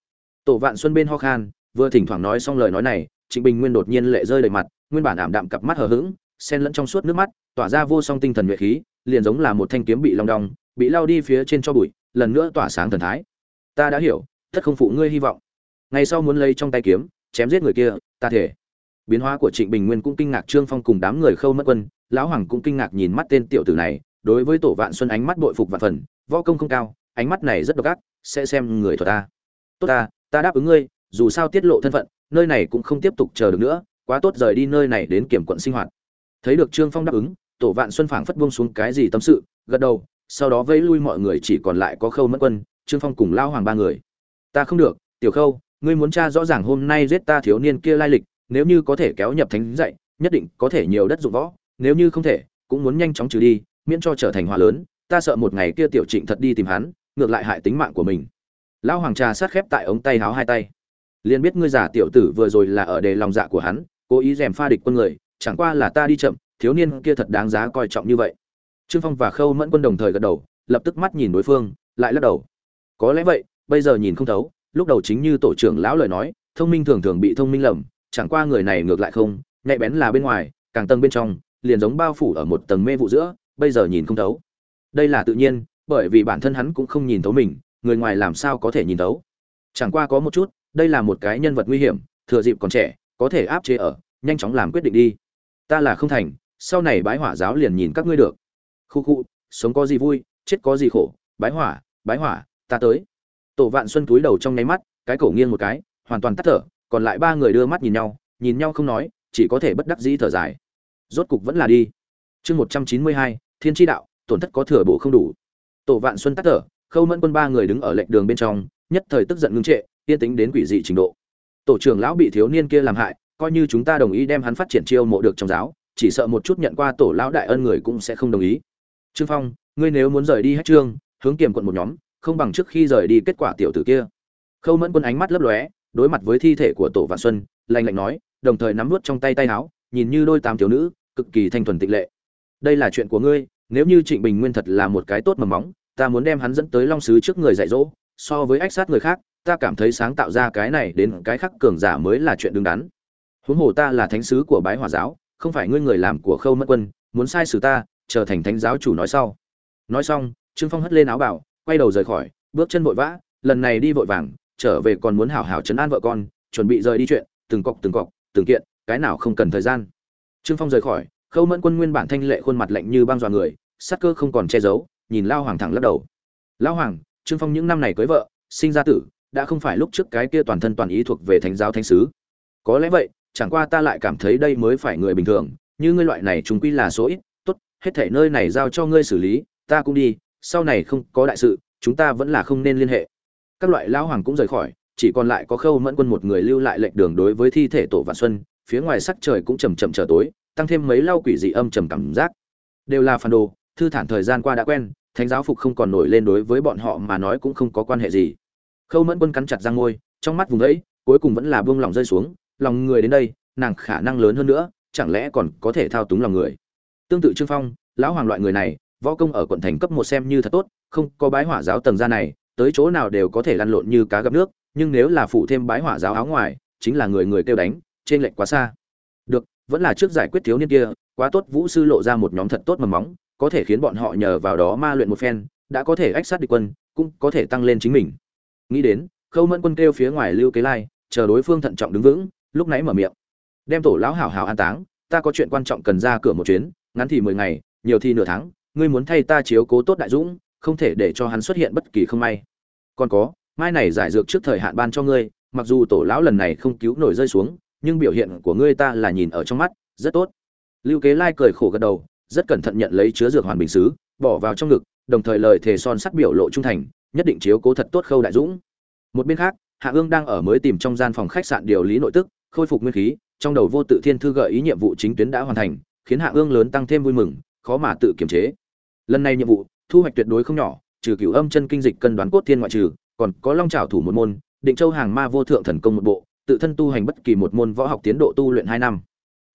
Tổ vạn xuân bên ho khan, vừa thỉnh thoảng nói xong lời nói này, trịnh bình nguyên đột nhiên lệ rơi đầy mặt, nguyên bản ảm đạm cặp mắt hờ hững, xen lẫn trong suốt nước mắt, tỏa ra vô song tinh thần nhuệ khí, liền giống là một thanh kiếm bị long đong, bị lao đi phía trên cho bụi, lần nữa tỏa sáng thần thái. Ta đã hiểu tất không phụ ngươi hy vọng ngày sau muốn lấy trong tay kiếm, chém giết người kia, ta thể. Biến hóa của trịnh bình nguyên cũng kinh ngạc trương phong cùng đám người khâu mất quân, lão hoàng cũng kinh ngạc nhìn mắt tên tiểu tử này, đối với tổ vạn xuân ánh mắt bội phục vạn phần, võ công không cao, ánh mắt này rất độc ác, sẽ xem người thuật ta. Tốt ta ta đáp ứng ngươi, dù sao tiết lộ thân phận, nơi này cũng không tiếp tục chờ được nữa, quá tốt rời đi nơi này đến kiểm quận sinh hoạt. Thấy được trương phong đáp ứng, tổ vạn xuân phảng phất buông xuống cái gì tâm sự, gật đầu, sau đó vẫy lui mọi người chỉ còn lại có khâu mất quân, trương phong cùng lao hoàng ba người. Ta không được, tiểu khâu ngươi muốn tra rõ ràng hôm nay giết ta thiếu niên kia lai lịch, nếu như có thể kéo nhập thánh dạy, nhất định có thể nhiều đất dụng võ, nếu như không thể, cũng muốn nhanh chóng trừ đi, miễn cho trở thành hòa lớn, ta sợ một ngày kia tiểu trịnh thật đi tìm hắn, ngược lại hại tính mạng của mình. Lão hoàng trà sát khép tại ống tay háo hai tay. Liền biết ngươi giả tiểu tử vừa rồi là ở đề lòng dạ của hắn, cố ý rèm pha địch quân người, chẳng qua là ta đi chậm, thiếu niên kia thật đáng giá coi trọng như vậy. Trương phong và khâu mẫn quân đồng thời gật đầu, lập tức mắt nhìn đối phương, lại lắc đầu. Có lẽ vậy, bây giờ nhìn không thấu lúc đầu chính như tổ trưởng lão lời nói, thông minh thường thường bị thông minh lầm, chẳng qua người này ngược lại không, nhạy bén là bên ngoài, càng tầng bên trong, liền giống bao phủ ở một tầng mê vụ giữa, bây giờ nhìn không thấu. Đây là tự nhiên, bởi vì bản thân hắn cũng không nhìn thấu mình, người ngoài làm sao có thể nhìn thấu? Chẳng qua có một chút, đây là một cái nhân vật nguy hiểm, thừa dịp còn trẻ, có thể áp chế ở, nhanh chóng làm quyết định đi. Ta là không thành, sau này bái hỏa giáo liền nhìn các ngươi được. Khu khu, sống có gì vui, chết có gì khổ, bái hỏa bái hỏa, ta tới tổ vạn xuân túi đầu trong nháy mắt, cái cổ nghiêng một cái, hoàn toàn tắt thở, còn lại ba người đưa mắt nhìn nhau nhìn nhau không nói, chỉ có thể bất đắc dĩ thở dài. Rốt cục vẫn là đi. Chương một trăm chín mươi hai, thiên tri đạo, tổn thất có thừa bổ không đủ. Tổ vạn xuân tắt thở, khâu mẫn quân ba người đứng ở lệnh đường bên trong, nhất thời tức giận ngưng trệ, yên tính đến quỷ dị trình độ. Tổ trưởng lão bị thiếu niên kia làm hại, coi như chúng ta đồng ý đem hắn phát triển chiêu mộ được trong giáo, chỉ sợ một chút nhận qua tổ lão đại ân người cũng sẽ không đồng ý. Trương phong, ngươi nếu muốn rời đi hết trương, hướng kiềm quận một nhóm không bằng trước khi rời đi kết quả tiểu tử kia. Khâu mẫn quân ánh mắt lấp lóe, đối mặt với thi thể của tổ vạn xuân, lạnh lạnh nói, đồng thời nắm nuốt trong tay tay áo, nhìn như đôi tám thiếu nữ, cực kỳ thanh thuần tịnh lệ. Đây là chuyện của ngươi, nếu như trịnh bình nguyên thật là một cái tốt mầm móng, ta muốn đem hắn dẫn tới long sứ trước người dạy dỗ, so với ách sát người khác, ta cảm thấy sáng tạo ra cái này đến cái khác cường giả mới là chuyện đứng đắn. Huống hồ ta là thánh sứ của bái hòa giáo, không phải ngươi người làm của khâu mất quân, muốn sai xử ta, trở thành thánh giáo chủ nói sau. Nói xong, trương phong hất lên áo bảo quay đầu rời khỏi, bước chân vội vã, lần này đi vội vàng, trở về còn muốn hảo hảo chấn an vợ con, chuẩn bị rời đi chuyện, từng cọc từng cọc, từng kiện, cái nào không cần thời gian. Trương phong rời khỏi, khâu mẫn quân nguyên bản thanh lệ khuôn mặt lạnh như băng dọa người, sắc cơ không còn che giấu, nhìn lao hoàng thẳng lắc đầu. Lao hoàng, trương phong những năm này cưới vợ, sinh ra tử, đã không phải lúc trước cái kia toàn thân toàn ý thuộc về thánh giáo thánh sứ. Có lẽ vậy, chẳng qua ta lại cảm thấy đây mới phải người bình thường, như ngươi loại này chúng quy là số ít, tốt, hết thể nơi này giao cho ngươi xử lý, ta cũng đi sau này không có đại sự, chúng ta vẫn là không nên liên hệ. Các loại lão hoàng cũng rời khỏi, chỉ còn lại có khâu mẫn quân một người lưu lại lệnh đường đối với thi thể tổ vạn xuân, phía ngoài sắc trời cũng chầm chậm trở tối, tăng thêm mấy lau quỷ dị âm trầm cảm giác. Đều là phản đồ, thư thản thời gian qua đã quen, thánh giáo phục không còn nổi lên đối với bọn họ mà nói cũng không có quan hệ gì. Khâu mẫn quân cắn chặt răng ngôi trong mắt vùng ấy, cuối cùng vẫn là buông lòng rơi xuống, lòng người đến đây, nàng khả năng lớn hơn nữa, chẳng lẽ còn có thể thao túng lòng người? Tương tự trương phong, lão hoàng loại người này võ công ở quận thành cấp một xem như thật tốt, không có bái hỏa giáo tầng ra này, tới chỗ nào đều có thể lăn lộn như cá gặp nước, nhưng nếu là phụ thêm bái hỏa giáo áo ngoài, chính là người người kêu đánh, trên lệnh quá xa. Được, vẫn là trước giải quyết thiếu niên kia, quá tốt vũ sư lộ ra một nhóm thật tốt mầm móng, có thể khiến bọn họ nhờ vào đó ma luyện một phen, đã có thể ách sát địch quân, cũng có thể tăng lên chính mình. Nghĩ đến, khâu mẫn quân kêu phía ngoài lưu kế lai, chờ đối phương thận trọng đứng vững, lúc nãy mở miệng. Đem tổ lão hảo hảo an táng, ta có chuyện quan trọng cần ra cửa một chuyến, ngắn thì mười ngày, nhiều thì nửa tháng ngươi muốn thay ta chiếu cố tốt đại dũng, không thể để cho hắn xuất hiện bất kỳ không may. Còn có, mai này giải dược trước thời hạn ban cho ngươi, mặc dù tổ lão lần này không cứu nổi rơi xuống, nhưng biểu hiện của ngươi ta là nhìn ở trong mắt, rất tốt. Lưu kế lai cười khổ gật đầu, rất cẩn thận nhận lấy chứa dược hoàn bình xứ, bỏ vào trong ngực, đồng thời lời thề son sắt biểu lộ trung thành, nhất định chiếu cố thật tốt khâu đại dũng. Một bên khác, hạ ương đang ở mới tìm trong gian phòng khách sạn điều lý nội tức, khôi phục nguyên khí, trong đầu vô tự thiên thư gợi ý nhiệm vụ chính tuyến đã hoàn thành, khiến hạ ương lớn tăng thêm vui mừng, khó mà tự kiềm chế lần này nhiệm vụ, thu hoạch tuyệt đối không nhỏ, trừ cửu âm chân kinh dịch cân đoán cốt thiên ngoại trừ, còn có long trảo thủ một môn, định châu hàng ma vô thượng thần công một bộ, tự thân tu hành bất kỳ một môn võ học tiến độ tu luyện hai năm.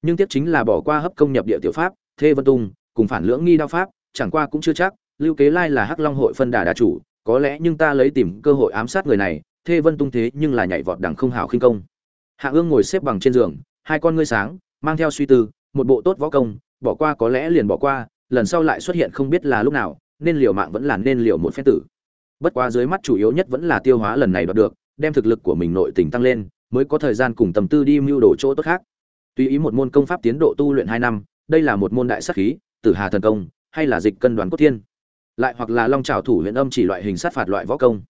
Nhưng tiếc chính là bỏ qua hấp công nhập địa tiểu pháp, thê vân tung cùng phản lưỡng nghi đao pháp, chẳng qua cũng chưa chắc, lưu kế lai là hắc long hội phân đà đà chủ, có lẽ nhưng ta lấy tìm cơ hội ám sát người này, thê vân tung thế nhưng là nhảy vọt đằng không hảo khinh công. Hạ ương ngồi xếp bằng trên giường, hai con ngươi sáng, mang theo suy tư, một bộ tốt võ công, bỏ qua có lẽ liền bỏ qua lần sau lại xuất hiện không biết là lúc nào, nên liều mạng vẫn là nên liều một phen tử. Bất quá dưới mắt chủ yếu nhất vẫn là tiêu hóa lần này đoạt được, đem thực lực của mình nội tình tăng lên, mới có thời gian cùng tầm tư đi mưu đồ chỗ tốt khác. Tùy ý một môn công pháp tiến độ tu luyện hai năm, đây là một môn đại sắc khí, tử hà thần công, hay là dịch cân đoàn cốt thiên. Lại hoặc là long trào thủ huyện âm chỉ loại hình sát phạt loại võ công.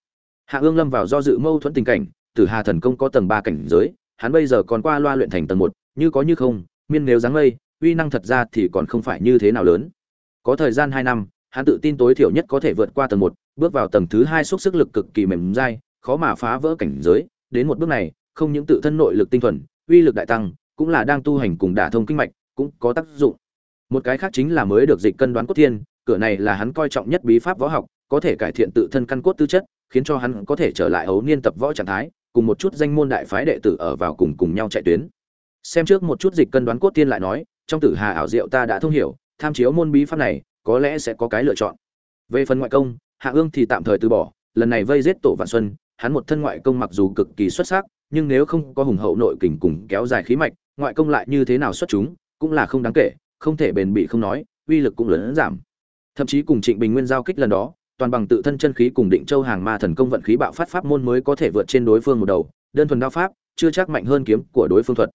Hạ ương lâm vào do dự mâu thuẫn tình cảnh, tử hà thần công có tầng ba cảnh giới, hắn bây giờ còn qua loa luyện thành tầng một, như có như không, miên nếu dáng mây, uy năng thật ra thì còn không phải như thế nào lớn có thời gian hai năm, hắn tự tin tối thiểu nhất có thể vượt qua tầng một, bước vào tầng thứ hai xúc sức lực cực kỳ mềm dai, khó mà phá vỡ cảnh giới. Đến một bước này, không những tự thân nội lực tinh thuần, uy lực đại tăng, cũng là đang tu hành cùng đả thông kinh mạch, cũng có tác dụng. Một cái khác chính là mới được dịch cân đoán cốt thiên, cửa này là hắn coi trọng nhất bí pháp võ học, có thể cải thiện tự thân căn cốt tư chất, khiến cho hắn có thể trở lại ấu niên tập võ trạng thái, cùng một chút danh môn đại phái đệ tử ở vào cùng cùng nhau chạy tuyến. Xem trước một chút dịch cân đoán cốt tiên lại nói, trong tử hà ảo diệu ta đã thông hiểu tham chiếu môn bí pháp này, có lẽ sẽ có cái lựa chọn. Về phần ngoại công, hạ ương thì tạm thời từ bỏ, lần này vây giết tổ vạn xuân, hắn một thân ngoại công mặc dù cực kỳ xuất sắc, nhưng nếu không có hùng hậu nội kình cùng kéo dài khí mạch, ngoại công lại như thế nào xuất chúng, cũng là không đáng kể, không thể bền bị không nói, uy lực cũng lớn giảm. Thậm chí cùng trịnh bình nguyên giao kích lần đó, toàn bằng tự thân chân khí cùng định châu hàng ma thần công vận khí bạo phát pháp môn mới có thể vượt trên đối phương một đầu, đơn thuần đao pháp, chưa chắc mạnh hơn kiếm của đối phương thuật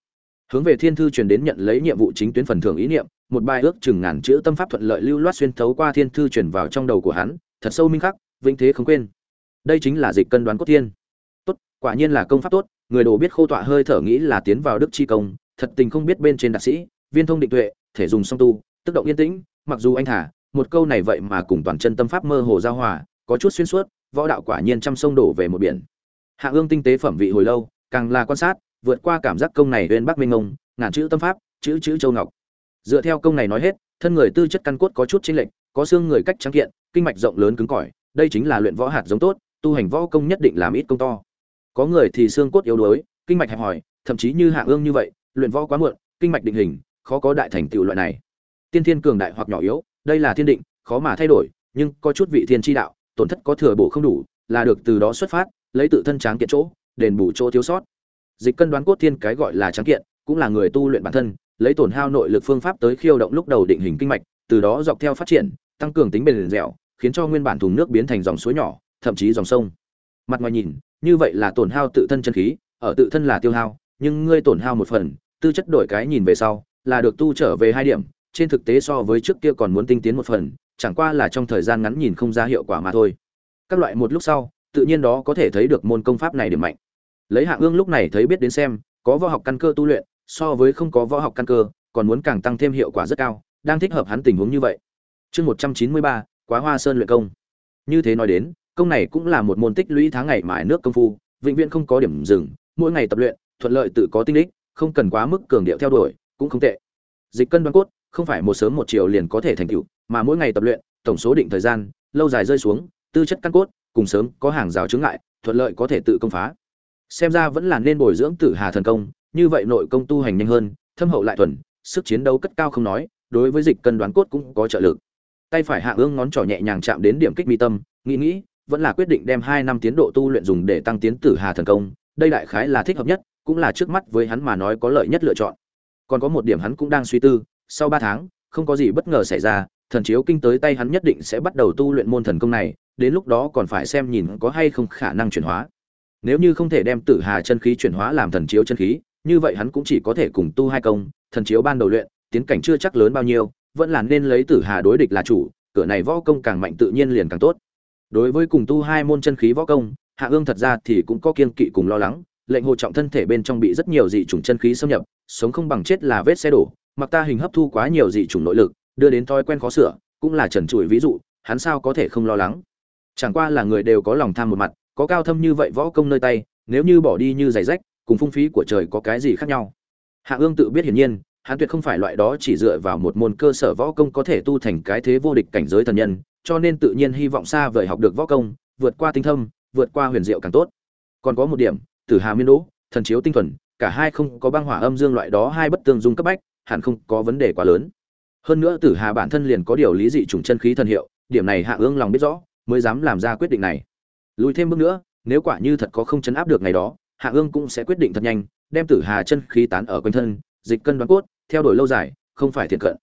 hướng về thiên thư truyền đến nhận lấy nhiệm vụ chính tuyến phần thưởng ý niệm, một bài ước chừng ngàn chữ tâm pháp thuận lợi lưu loát xuyên thấu qua thiên thư truyền vào trong đầu của hắn, thật sâu minh khắc, vĩnh thế không quên. Đây chính là dịch cân đoán cốt thiên tốt, quả nhiên là công pháp tốt, người đồ biết khô tọa hơi thở nghĩ là tiến vào đức chi công, thật tình không biết bên trên đặc sĩ, viên thông định tuệ, thể dùng song tu, tức động yên tĩnh, mặc dù anh thả, một câu này vậy mà cùng toàn chân tâm pháp mơ hồ giao hòa, có chút xuyên suốt, võ đạo quả nhiên trăm sông đổ về một biển. Hạ ương tinh tế phẩm vị hồi lâu, càng là quan sát vượt qua cảm giác công này bên bắc minh ngông, ngàn chữ tâm pháp, chữ chữ châu ngọc. Dựa theo công này nói hết, thân người tư chất căn cốt có chút chênh lệch, có xương người cách trắng kiện, kinh mạch rộng lớn cứng cỏi, đây chính là luyện võ hạt giống tốt, tu hành võ công nhất định làm ít công to. Có người thì xương cốt yếu đuối, kinh mạch hẹp hòi, thậm chí như hạ ương như vậy, luyện võ quá muộn, kinh mạch định hình, khó có đại thành tựu loại này. Tiên thiên cường đại hoặc nhỏ yếu, đây là thiên định, khó mà thay đổi, nhưng có chút vị thiên chi đạo, tổn thất có thừa bổ không đủ, là được từ đó xuất phát, lấy tự thân tráng kiện chỗ, đền bù chỗ thiếu sót dịch cân đoán cốt thiên cái gọi là tráng kiện, cũng là người tu luyện bản thân, lấy tổn hao nội lực phương pháp tới khiêu động lúc đầu định hình kinh mạch, từ đó dọc theo phát triển, tăng cường tính bền dẻo, khiến cho nguyên bản thùng nước biến thành dòng suối nhỏ, thậm chí dòng sông. Mặt ngoài nhìn, như vậy là tổn hao tự thân chân khí, ở tự thân là tiêu hao, nhưng ngươi tổn hao một phần, tư chất đổi cái nhìn về sau, là được tu trở về hai điểm, trên thực tế so với trước kia còn muốn tinh tiến một phần, chẳng qua là trong thời gian ngắn nhìn không ra hiệu quả mà thôi. Các loại một lúc sau, tự nhiên đó có thể thấy được môn công pháp này điểm mạnh lấy hạ ương lúc này thấy biết đến xem, có võ học căn cơ tu luyện, so với không có võ học căn cơ, còn muốn càng tăng thêm hiệu quả rất cao, đang thích hợp hắn tình huống như vậy. Chương một trăm chín mươi ba, quá hoa sơn luyện công. Như thế nói đến, công này cũng là một môn tích lũy tháng ngày mài nước công phu, vĩnh viễn không có điểm dừng, mỗi ngày tập luyện, thuận lợi tự có tinh đích, không cần quá mức cường điệu theo đuổi, cũng không tệ. Dịch cân đoan cốt, không phải một sớm một chiều liền có thể thành tựu, mà mỗi ngày tập luyện, tổng số định thời gian, lâu dài rơi xuống, tư chất căn cốt, cùng sớm có hàng rào chướng ngại, thuận lợi có thể tự công phá xem ra vẫn là nên bồi dưỡng tử hà thần công, như vậy nội công tu hành nhanh hơn, thâm hậu lại thuần, sức chiến đấu cất cao không nói, đối với dịch cân đoán cốt cũng có trợ lực. Tay phải hạ ương ngón trỏ nhẹ nhàng chạm đến điểm kích mi tâm, nghĩ nghĩ, vẫn là quyết định đem hai năm tiến độ tu luyện dùng để tăng tiến tử hà thần công, đây đại khái là thích hợp nhất, cũng là trước mắt với hắn mà nói có lợi nhất lựa chọn. Còn có một điểm hắn cũng đang suy tư, sau ba tháng, không có gì bất ngờ xảy ra, thần chiếu kinh tới tay hắn nhất định sẽ bắt đầu tu luyện môn thần công này, đến lúc đó còn phải xem nhìn có hay không khả năng chuyển hóa nếu như không thể đem tử hà chân khí chuyển hóa làm thần chiếu chân khí, như vậy hắn cũng chỉ có thể cùng tu hai công, thần chiếu ban đầu luyện, tiến cảnh chưa chắc lớn bao nhiêu, vẫn là nên lấy tử hà đối địch là chủ, cửa này võ công càng mạnh tự nhiên liền càng tốt. Đối với cùng tu hai môn chân khí võ công, hạ ương thật ra thì cũng có kiên kỵ cùng lo lắng, lệnh hồ trọng thân thể bên trong bị rất nhiều dị chủng chân khí xâm nhập, sống không bằng chết là vết xe đổ, mặc ta hình hấp thu quá nhiều dị chủng nội lực, đưa đến thói quen khó sửa, cũng là trần trụi ví dụ, hắn sao có thể không lo lắng? Chẳng qua là người đều có lòng tham một mặt có cao thâm như vậy võ công nơi tay, nếu như bỏ đi như giày rách, cùng phung phí của trời có cái gì khác nhau? Hạ ương tự biết hiển nhiên, hắn tuyệt không phải loại đó chỉ dựa vào một môn cơ sở võ công có thể tu thành cái thế vô địch cảnh giới thần nhân, cho nên tự nhiên hy vọng xa vời học được võ công, vượt qua tinh thâm, vượt qua huyền diệu càng tốt. Còn có một điểm, tử hà miên đỗ, thần chiếu tinh thuần, cả hai không có băng hỏa âm dương loại đó hai bất tương dung cấp bách, hẳn không có vấn đề quá lớn. Hơn nữa tử hà bản thân liền có điều lý dị chủng chân khí thần hiệu, điểm này hạ ương lòng biết rõ, mới dám làm ra quyết định này lùi thêm bước nữa, nếu quả như thật có không chấn áp được ngày đó, hạ ương cũng sẽ quyết định thật nhanh, đem tử hà chân khí tán ở quanh thân, dịch cân đoán cốt, theo đuổi lâu dài, không phải thiệt cận.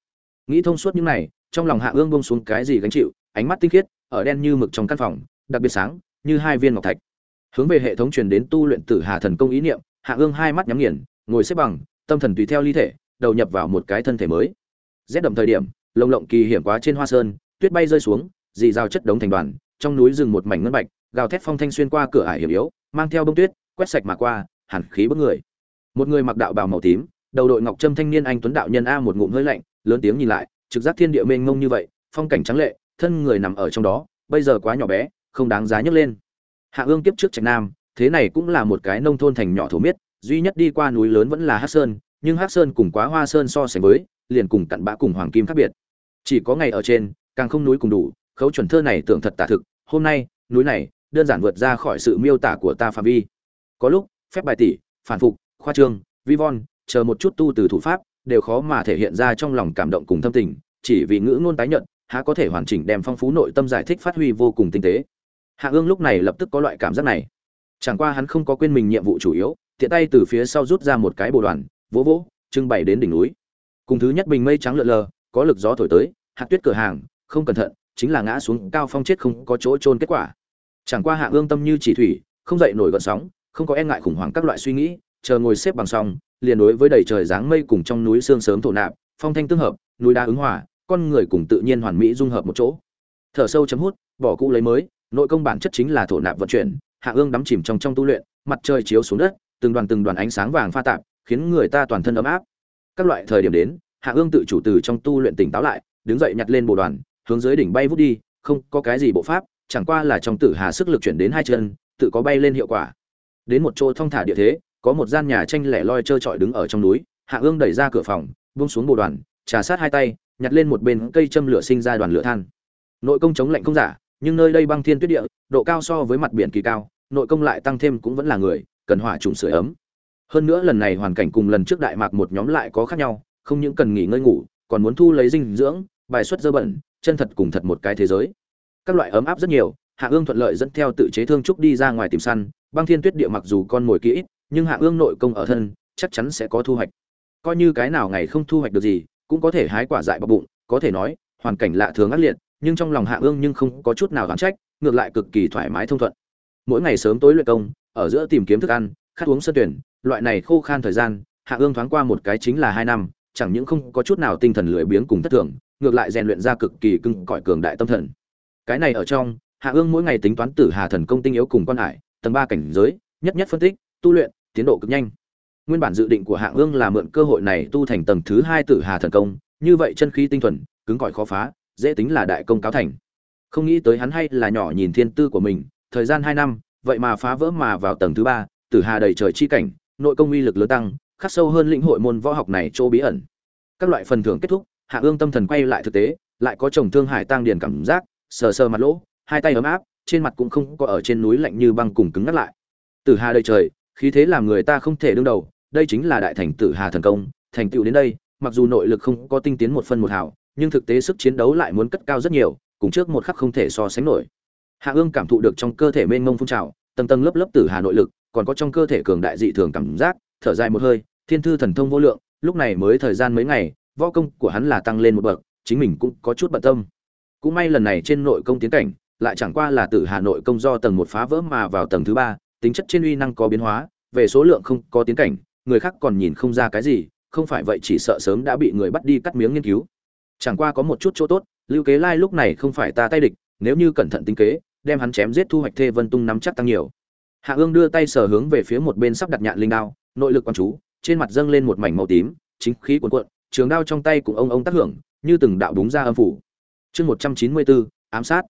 Nghĩ thông suốt những này, trong lòng hạ ương bông xuống cái gì gánh chịu, ánh mắt tinh khiết, ở đen như mực trong căn phòng, đặc biệt sáng, như hai viên ngọc thạch. Hướng về hệ thống truyền đến tu luyện tử hà thần công ý niệm, hạ ương hai mắt nhắm nghiền, ngồi xếp bằng, tâm thần tùy theo ly thể, đầu nhập vào một cái thân thể mới. Rét đậm thời điểm, lồng lộng kỳ hiểm quá trên hoa sơn, tuyết bay rơi xuống, dì rào chất đống thành đoàn, trong núi rừng một mảnh ngân bạch gào thét phong thanh xuyên qua cửa ải hiểm yếu, mang theo bông tuyết, quét sạch mà qua hẳn khí bức người. Một người mặc đạo bào màu tím, đầu đội ngọc trâm thanh niên anh tuấn đạo nhân a một ngụm hơi lạnh, lớn tiếng nhìn lại, trực giác thiên địa mênh mông như vậy, phong cảnh trắng lệ, thân người nằm ở trong đó, bây giờ quá nhỏ bé, không đáng giá nhấc lên. Hạ ương tiếp trước trạch nam, thế này cũng là một cái nông thôn thành nhỏ thổ miết, duy nhất đi qua núi lớn vẫn là hát sơn, nhưng hát sơn cùng quá hoa sơn so sánh với, liền cùng cặn bã cùng hoàng kim khác biệt. Chỉ có ngày ở trên, càng không núi cùng đủ, khấu chuẩn thơ này tưởng thật tả thực, hôm nay, núi này đơn giản vượt ra khỏi sự miêu tả của ta phạm vi. Có lúc, phép bài tỷ phản phục, khoa trương vi von chờ một chút tu từ thủ pháp, đều khó mà thể hiện ra trong lòng cảm động cùng thâm tình, chỉ vì ngữ ngôn tái nhận há có thể hoàn chỉnh đem phong phú nội tâm giải thích phát huy vô cùng tinh tế. Hạ ương lúc này lập tức có loại cảm giác này. Chẳng qua hắn không có quên mình nhiệm vụ chủ yếu, tiện tay từ phía sau rút ra một cái bồ đoàn, vỗ vỗ, trưng bày đến đỉnh núi. Cùng thứ nhất bình mây trắng lượn lờ, có lực gió thổi tới, hạt tuyết cửa hàng, không cẩn thận, chính là ngã xuống cao phong chết không có chỗ trôn kết quả chẳng qua hạ ương tâm như chỉ thủy, không dậy nổi gợn sóng, không có e ngại khủng hoảng các loại suy nghĩ, chờ ngồi xếp bằng song liền đối với đầy trời dáng mây cùng trong núi sương sớm thổ nạp, phong thanh tương hợp, núi đá ứng hòa, con người cùng tự nhiên hoàn mỹ dung hợp một chỗ. Thở sâu chấm hút, bỏ cũ lấy mới, nội công bản chất chính là thổ nạp vận chuyển, hạ ương đắm chìm trong trong tu luyện, mặt trời chiếu xuống đất, từng đoàn từng đoàn ánh sáng vàng pha tạp, khiến người ta toàn thân ấm áp. Các loại thời điểm đến, hạ ương tự chủ từ trong tu luyện tỉnh táo lại, đứng dậy nhặt lên bộ đoàn, hướng dưới đỉnh bay vút đi, không có cái gì bộ pháp chẳng qua là trong tử hà sức lực chuyển đến hai chân, tự có bay lên hiệu quả. Đến một chỗ thong thả địa thế, có một gian nhà tranh lẻ loi trơ trọi đứng ở trong núi, hạ ương đẩy ra cửa phòng, buông xuống bộ đoàn, trà sát hai tay, nhặt lên một bên cây châm lửa sinh ra đoàn lửa than. Nội công chống lạnh không giả, nhưng nơi đây băng thiên tuyết địa, độ cao so với mặt biển kỳ cao, nội công lại tăng thêm cũng vẫn là người, cần hỏa trùng sưởi ấm. Hơn nữa lần này hoàn cảnh cùng lần trước đại mạc một nhóm lại có khác nhau, không những cần nghỉ ngơi ngủ, còn muốn thu lấy dinh dưỡng, bài xuất dơ bẩn, chân thật cùng thật một cái thế giới các loại ấm áp rất nhiều, hạ ương thuận lợi dẫn theo tự chế thương trúc đi ra ngoài tìm săn, băng thiên tuyết địa mặc dù con mồi kỹ nhưng hạ ương nội công ở thân, chắc chắn sẽ có thu hoạch. Coi như cái nào ngày không thu hoạch được gì, cũng có thể hái quả dại bọc bụng, có thể nói, hoàn cảnh lạ thường ác liệt, nhưng trong lòng hạ ương nhưng không có chút nào gắn trách, ngược lại cực kỳ thoải mái thông thuận. Mỗi ngày sớm tối luyện công, ở giữa tìm kiếm thức ăn, khát uống sân tuyển, loại này khô khan thời gian, hạ ương thoáng qua một cái chính là hai năm, chẳng những không có chút nào tinh thần lười biếng cùng thất thường, ngược lại rèn luyện ra cực kỳ cưng cõi cường đại tâm thần cái này ở trong, hạ ương mỗi ngày tính toán tử hà thần công tinh yếu cùng quan hải, tầng ba cảnh giới, nhất nhất phân tích, tu luyện, tiến độ cực nhanh. Nguyên bản dự định của hạ ương là mượn cơ hội này tu thành tầng thứ hai tử hà thần công, như vậy chân khí tinh thuần, cứng cỏi khó phá, dễ tính là đại công cáo thành. Không nghĩ tới hắn hay là nhỏ nhìn thiên tư của mình, thời gian hai năm, vậy mà phá vỡ mà vào tầng thứ ba, tử hà đầy trời chi cảnh, nội công uy lực lớn tăng, khắc sâu hơn lĩnh hội môn võ học này chỗ bí ẩn. Các loại phần thưởng kết thúc, hạ ương tâm thần quay lại thực tế, lại có chồng thương hải tăng điền cảm giác sờ sờ mặt lỗ, hai tay ấm áp, trên mặt cũng không có ở trên núi lạnh như băng cùng cứng ngắt lại. Tử hà đầy trời, khí thế làm người ta không thể đương đầu, đây chính là đại thành tử hà thần công, thành tựu đến đây, mặc dù nội lực không có tinh tiến một phân một hào, nhưng thực tế sức chiến đấu lại muốn cất cao rất nhiều, cùng trước một khắc không thể so sánh nổi. Hạ ương cảm thụ được trong cơ thể mênh mông phun trào, tầng tầng lớp lớp tử hà nội lực, còn có trong cơ thể cường đại dị thường cảm giác, thở dài một hơi, thiên thư thần thông vô lượng, lúc này mới thời gian mấy ngày, võ công của hắn là tăng lên một bậc, chính mình cũng có chút bận tâm cũng may lần này trên nội công tiến cảnh, lại chẳng qua là từ hà nội công do tầng một phá vỡ mà vào tầng thứ ba, tính chất trên uy năng có biến hóa, về số lượng không có tiến cảnh, người khác còn nhìn không ra cái gì, không phải vậy chỉ sợ sớm đã bị người bắt đi cắt miếng nghiên cứu. Chẳng qua có một chút chỗ tốt, lưu kế lai lúc này không phải ta tay địch, nếu như cẩn thận tính kế, đem hắn chém giết thu hoạch thê vân tung nắm chắc tăng nhiều. Hạ ương đưa tay sờ hướng về phía một bên sắp đặt nhạn linh đao, nội lực quan chú, trên mặt dâng lên một mảnh màu tím, chính khí cuồn cuộn, trường đao trong tay cùng ông ông tác hưởng, như từng đạo đúng ra âm phủ chương một trăm chín mươi bốn, ám sát.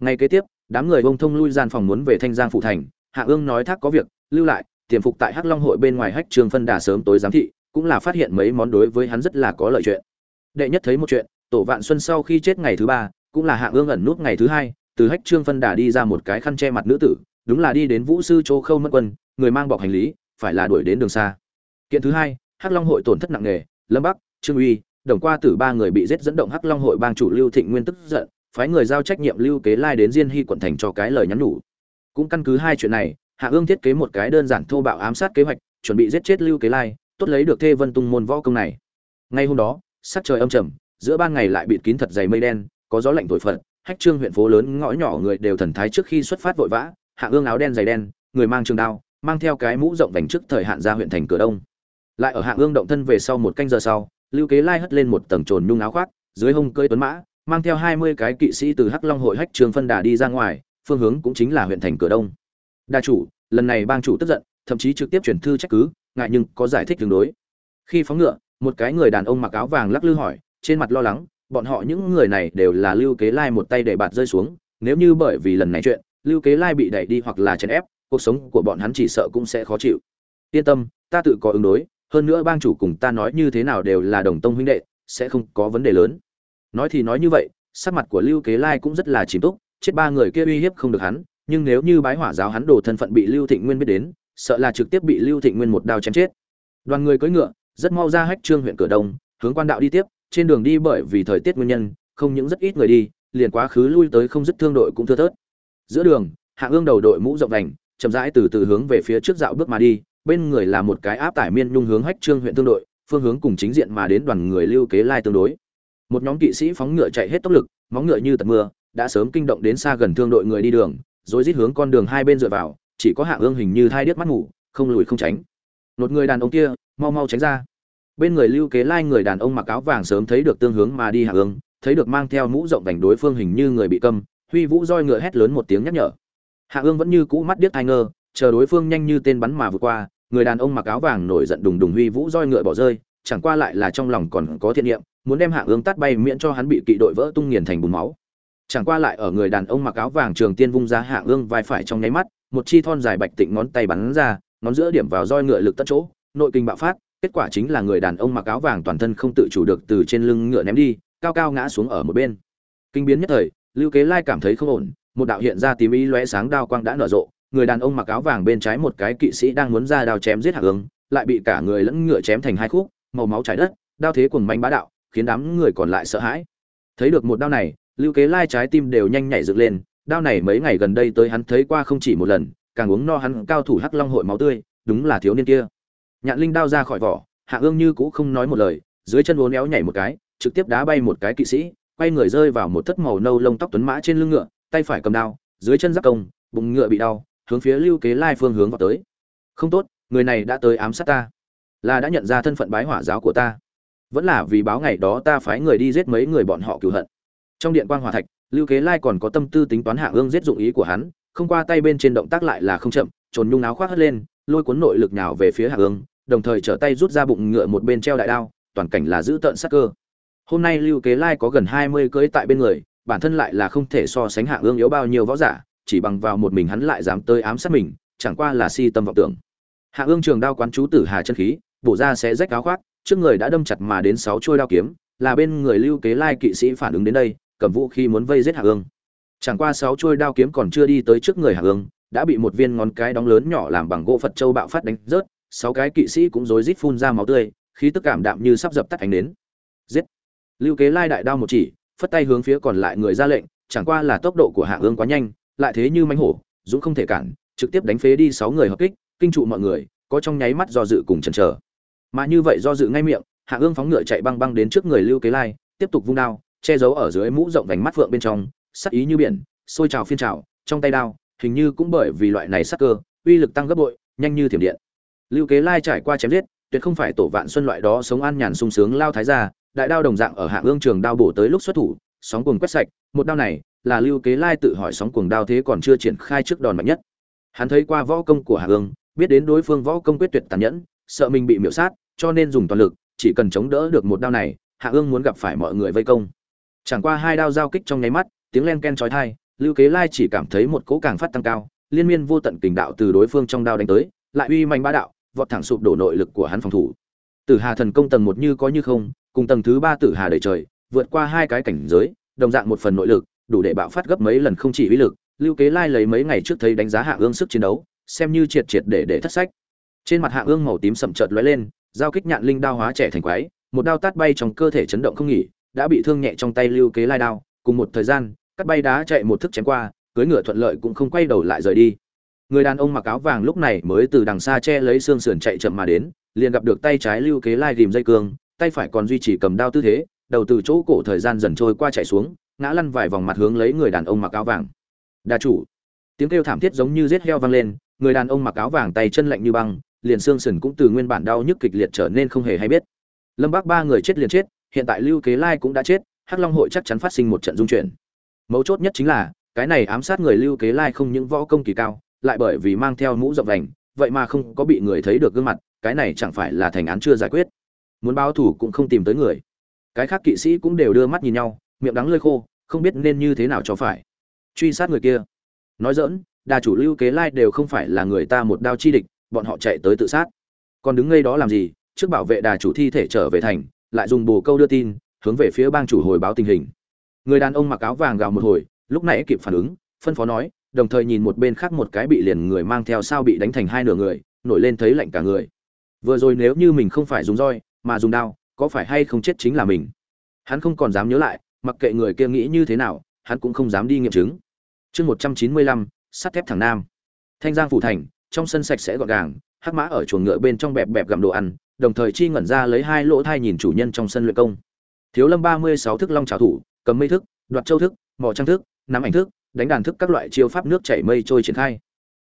Ngay kế tiếp, đám người bông thông lui gian phòng muốn về thanh giang phụ thành, hạ ương nói thác có việc, lưu lại, tiềm phục tại hắc long hội bên ngoài hách trường phân đà sớm tối giám thị, cũng là phát hiện mấy món đối với hắn rất là có lợi chuyện. Đệ nhất thấy một chuyện, tổ vạn xuân sau khi chết ngày thứ ba, cũng là hạ ương ẩn nút ngày thứ hai, từ hách trương phân đà đi ra một cái khăn che mặt nữ tử, đúng là đi đến vũ sư chỗ khâu mất quân, người mang bọc hành lý, phải là đuổi đến đường xa. Kiện thứ hai, hắc long hội tổn thất nặng nề, lâm bắc, trương uy đồng qua tử ba người bị giết dẫn động hắc long hội bang chủ lưu thịnh nguyên tức giận, phái người giao trách nhiệm lưu kế lai đến diên hy quận thành cho cái lời nhắn nhủ. Cũng căn cứ hai chuyện này, hạ ương thiết kế một cái đơn giản thô bạo ám sát kế hoạch, chuẩn bị giết chết lưu kế lai, tốt lấy được thê vân tung môn võ công này. Ngay hôm đó, sắc trời âm trầm, giữa ban ngày lại bịt kín thật dày mây đen, có gió lạnh thổi phật, hách trương huyện phố lớn ngõ nhỏ người đều thần thái trước khi xuất phát vội vã, hạ ương áo đen dày đen, người mang trường đao, mang theo cái mũ rộng vành trước thời hạn ra huyện thành cửa đông. Lại ở hạ ương động thân về sau một canh giờ sau lưu kế lai hất lên một tầng trồn nhung áo khoác, dưới hông cơi tuấn mã, mang theo hai mươi cái kỵ sĩ từ hắc long hội hách trường phân đà đi ra ngoài, phương hướng cũng chính là huyện thành cửa đông. Đa chủ, lần này bang chủ tức giận, thậm chí trực tiếp chuyển thư trách cứ, ngại nhưng có giải thích tương đối. Khi phóng ngựa, một cái người đàn ông mặc áo vàng lắc lư hỏi, trên mặt lo lắng, bọn họ những người này đều là lưu kế lai một tay để bạt rơi xuống, nếu như bởi vì lần này chuyện, lưu kế lai bị đẩy đi hoặc là chèn ép, cuộc sống của bọn hắn chỉ sợ cũng sẽ khó chịu. Yên tâm, ta tự có ứng đối hơn nữa bang chủ cùng ta nói như thế nào đều là đồng tông huynh đệ, sẽ không có vấn đề lớn. Nói thì nói như vậy, sắc mặt của lưu kế lai cũng rất là chìm túc, chết ba người kia uy hiếp không được hắn, nhưng nếu như bái hỏa giáo hắn đổ thân phận bị lưu thịnh nguyên biết đến, sợ là trực tiếp bị lưu thịnh nguyên một đao chém chết. Đoàn người cưỡi ngựa, rất mau ra hách trương huyện cửa đông, hướng quan đạo đi tiếp, trên đường đi bởi vì thời tiết nguyên nhân, không những rất ít người đi, liền quá khứ lui tới không dứt thương đội cũng thưa thớt. Giữa đường hạ ương đầu đội mũ rộng đành, chậm rãi từ từ hướng về phía trước dạo bước mà đi bên người là một cái áp tải miên nhung hướng hách trương huyện tương đội, phương hướng cùng chính diện mà đến đoàn người lưu kế lai tương đối. Một nhóm kỵ sĩ phóng ngựa chạy hết tốc lực, móng ngựa như tật mưa, đã sớm kinh động đến xa gần thương đội người đi đường, rồi rít hướng con đường hai bên dựa vào, chỉ có hạ ương hình như thai điếc mắt ngủ, không lùi không tránh. Một người đàn ông kia, mau mau tránh ra. Bên người lưu kế lai người đàn ông mặc áo vàng sớm thấy được tương hướng mà đi hạ ương, thấy được mang theo mũ rộng vành đối phương hình như người bị câm, huy vũ roi ngựa hét lớn một tiếng nhắc nhở. Hạ ương vẫn như cũ mắt điếc ai ngơ, chờ đối phương nhanh như tên bắn mà vượt qua người đàn ông mặc áo vàng nổi giận đùng đùng huy vũ roi ngựa bỏ rơi, chẳng qua lại là trong lòng còn có thiện niệm, muốn đem hạ ương tát bay miễn cho hắn bị kỵ đội vỡ tung nghiền thành bùn máu. Chẳng qua lại ở người đàn ông mặc áo vàng trường tiên vung ra hạ ương vai phải trong nháy mắt, một chi thon dài bạch tịnh ngón tay bắn ra, ngón giữa điểm vào roi ngựa lực tất chỗ, nội kinh bạo phát, kết quả chính là người đàn ông mặc áo vàng toàn thân không tự chủ được từ trên lưng ngựa ném đi, cao cao ngã xuống ở một bên. Kinh biến nhất thời, lưu kế lai cảm thấy không ổn, một đạo hiện ra tím ý lóe sáng đao quang đã nở rộ người đàn ông mặc áo vàng bên trái một cái kỵ sĩ đang muốn ra đao chém giết hạ ứng lại bị cả người lẫn ngựa chém thành hai khúc, màu máu chảy đất, đao thế cuồng manh bá đạo, khiến đám người còn lại sợ hãi. Thấy được một đao này, lưu kế lai trái tim đều nhanh nhảy dựng lên, đao này mấy ngày gần đây tới hắn thấy qua không chỉ một lần, càng uống no hắn cao thủ hắc long hội máu tươi, đúng là thiếu niên kia. Nhạn linh đao ra khỏi vỏ, hạ ương như cũ không nói một lời, dưới chân uốn éo nhảy một cái, trực tiếp đá bay một cái kỵ sĩ, quay người rơi vào một thất màu nâu lông tóc tuấn mã trên lưng ngựa, tay phải cầm đao, dưới chân giáp công, bụng ngựa bị đau hướng phía lưu kế lai phương hướng vào tới. Không tốt, người này đã tới ám sát ta. Là đã nhận ra thân phận bái hỏa giáo của ta. Vẫn là vì báo ngày đó ta phái người đi giết mấy người bọn họ cửu hận. Trong điện quan hỏa thạch, lưu kế lai còn có tâm tư tính toán hạ ương giết dụng ý của hắn, không qua tay bên trên động tác lại là không chậm, trồn nhung áo khoác hất lên, lôi cuốn nội lực nhào về phía hạ ương, đồng thời trở tay rút ra bụng ngựa một bên treo đại đao, toàn cảnh là giữ tợn sắc cơ. Hôm nay lưu kế lai có gần hai mươi cưỡi tại bên người, bản thân lại là không thể so sánh hạ ương yếu bao nhiêu võ giả chỉ bằng vào một mình hắn lại dám tới ám sát mình, chẳng qua là si tâm vọng tưởng. Hạ ương trường đao quán chú tử hà chân khí, bổ ra sẽ rách áo khoác, trước người đã đâm chặt mà đến sáu chuôi đao kiếm, là bên người lưu kế lai kỵ sĩ phản ứng đến đây, cầm vũ khí muốn vây giết hạ ương. Chẳng qua sáu chuôi đao kiếm còn chưa đi tới trước người hạ ương, đã bị một viên ngón cái đóng lớn nhỏ làm bằng gỗ phật châu bạo phát đánh rớt, sáu cái kỵ sĩ cũng rối rít phun ra máu tươi, khí tức cảm đạm như sắp dập tắt ánh đến giết! Lưu kế lai đại đao một chỉ, phất tay hướng phía còn lại người ra lệnh, chẳng qua là tốc độ của hạ ương quá nhanh lại thế như mánh hổ, dũng không thể cản, trực tiếp đánh phế đi sáu người hợp kích, kinh trụ mọi người, có trong nháy mắt do dự cùng chần chờ. Mà như vậy do dự ngay miệng, hạ ương phóng ngựa chạy băng băng đến trước người lưu kế lai, tiếp tục vung đao, che giấu ở dưới mũ rộng vành mắt vượng bên trong, sắc ý như biển sôi trào phiên trào, trong tay đao, hình như cũng bởi vì loại này sắc cơ, uy lực tăng gấp bội, nhanh như thiểm điện. Lưu kế lai trải qua chém giết, tuyệt không phải tổ vạn xuân loại đó sống an nhàn sung sướng lao thái gia, đại đao đồng dạng ở hạ ương trường đao bổ tới lúc xuất thủ, sóng cuồng quét sạch, một đao này là lưu kế lai tự hỏi sóng cuồng đao thế còn chưa triển khai trước đòn mạnh nhất. Hắn thấy qua võ công của hạ ương biết đến đối phương võ công quyết tuyệt tàn nhẫn, sợ mình bị miễu sát, cho nên dùng toàn lực, chỉ cần chống đỡ được một đao này, hạ ương muốn gặp phải mọi người vây công. Chẳng qua hai đao giao kích trong nháy mắt, tiếng len ken chói tai, lưu kế lai chỉ cảm thấy một cỗ càng phát tăng cao, liên miên vô tận kình đạo từ đối phương trong đao đánh tới, lại uy mạnh bá đạo, vọt thẳng sụp đổ nội lực của hắn phòng thủ. Tử hà thần công tầng một như có như không, cùng tầng thứ ba tử hà đầy trời, vượt qua hai cái cảnh giới, đồng dạng một phần nội lực đủ để bạo phát gấp mấy lần không chỉ uy lực, lưu kế lai lấy mấy ngày trước thấy đánh giá hạ ương sức chiến đấu, xem như triệt triệt để để thất sách. Trên mặt hạ ương màu tím sậm chợt lóe lên, giao kích nhạn linh đao hóa trẻ thành quái, một đao tát bay trong cơ thể chấn động không nghỉ, đã bị thương nhẹ trong tay lưu kế lai đao, cùng một thời gian, cắt bay đá chạy một thức chém qua, cưới ngựa thuận lợi cũng không quay đầu lại rời đi. Người đàn ông mặc áo vàng lúc này mới từ đằng xa che lấy xương sườn chạy chậm mà đến, liền gặp được tay trái lưu kế lai ghìm dây cương, tay phải còn duy trì cầm đao tư thế, đầu từ chỗ cổ thời gian dần trôi qua chạy xuống ngã lăn vài vòng mặt hướng lấy người đàn ông mặc áo vàng. Đa chủ. Tiếng kêu thảm thiết giống như giết heo vang lên, người đàn ông mặc áo vàng tay chân lạnh như băng, liền xương sườn cũng từ nguyên bản đau nhức kịch liệt trở nên không hề hay biết. Lâm bác ba người chết liền chết, hiện tại lưu kế lai cũng đã chết, hắc long hội chắc chắn phát sinh một trận dung chuyển. Mấu chốt nhất chính là, cái này ám sát người lưu kế lai không những võ công kỳ cao, lại bởi vì mang theo mũ rộng vành, vậy mà không có bị người thấy được gương mặt, cái này chẳng phải là thành án chưa giải quyết. Muốn báo thủ cũng không tìm tới người. Cái khác kỵ sĩ cũng đều đưa mắt nhìn nhau miệng đắng lơi khô, không biết nên như thế nào cho phải. Truy sát người kia. Nói dỡn đà chủ lưu kế lai đều không phải là người ta một đao chi địch, bọn họ chạy tới tự sát. Còn đứng ngay đó làm gì? Trước bảo vệ đà chủ thi thể trở về thành, lại dùng bồ câu đưa tin, hướng về phía bang chủ hồi báo tình hình. Người đàn ông mặc áo vàng gào một hồi, lúc nãy kịp phản ứng, phân phó nói, đồng thời nhìn một bên khác một cái bị liền người mang theo sao bị đánh thành hai nửa người, nổi lên thấy lạnh cả người. Vừa rồi nếu như mình không phải dùng roi, mà dùng đao, có phải hay không chết chính là mình? Hắn không còn dám nhớ lại mặc kệ người kia nghĩ như thế nào hắn cũng không dám đi nghiệm chứng. Chương một trăm chín mươi lăm sắt thép thẳng nam. Thanh giang phủ thành trong sân sạch sẽ gọn gàng hắc mã ở chuồng ngựa bên trong bẹp bẹp gặm đồ ăn đồng thời chi ngẩn ra lấy hai lỗ thai nhìn chủ nhân trong sân luyện công. Thiếu lâm ba mươi sáu thức long trảo thủ cầm mây thức đoạt châu thức mỏ trang thức nắm ảnh thức đánh đàn thức các loại chiêu pháp nước chảy mây trôi triển khai.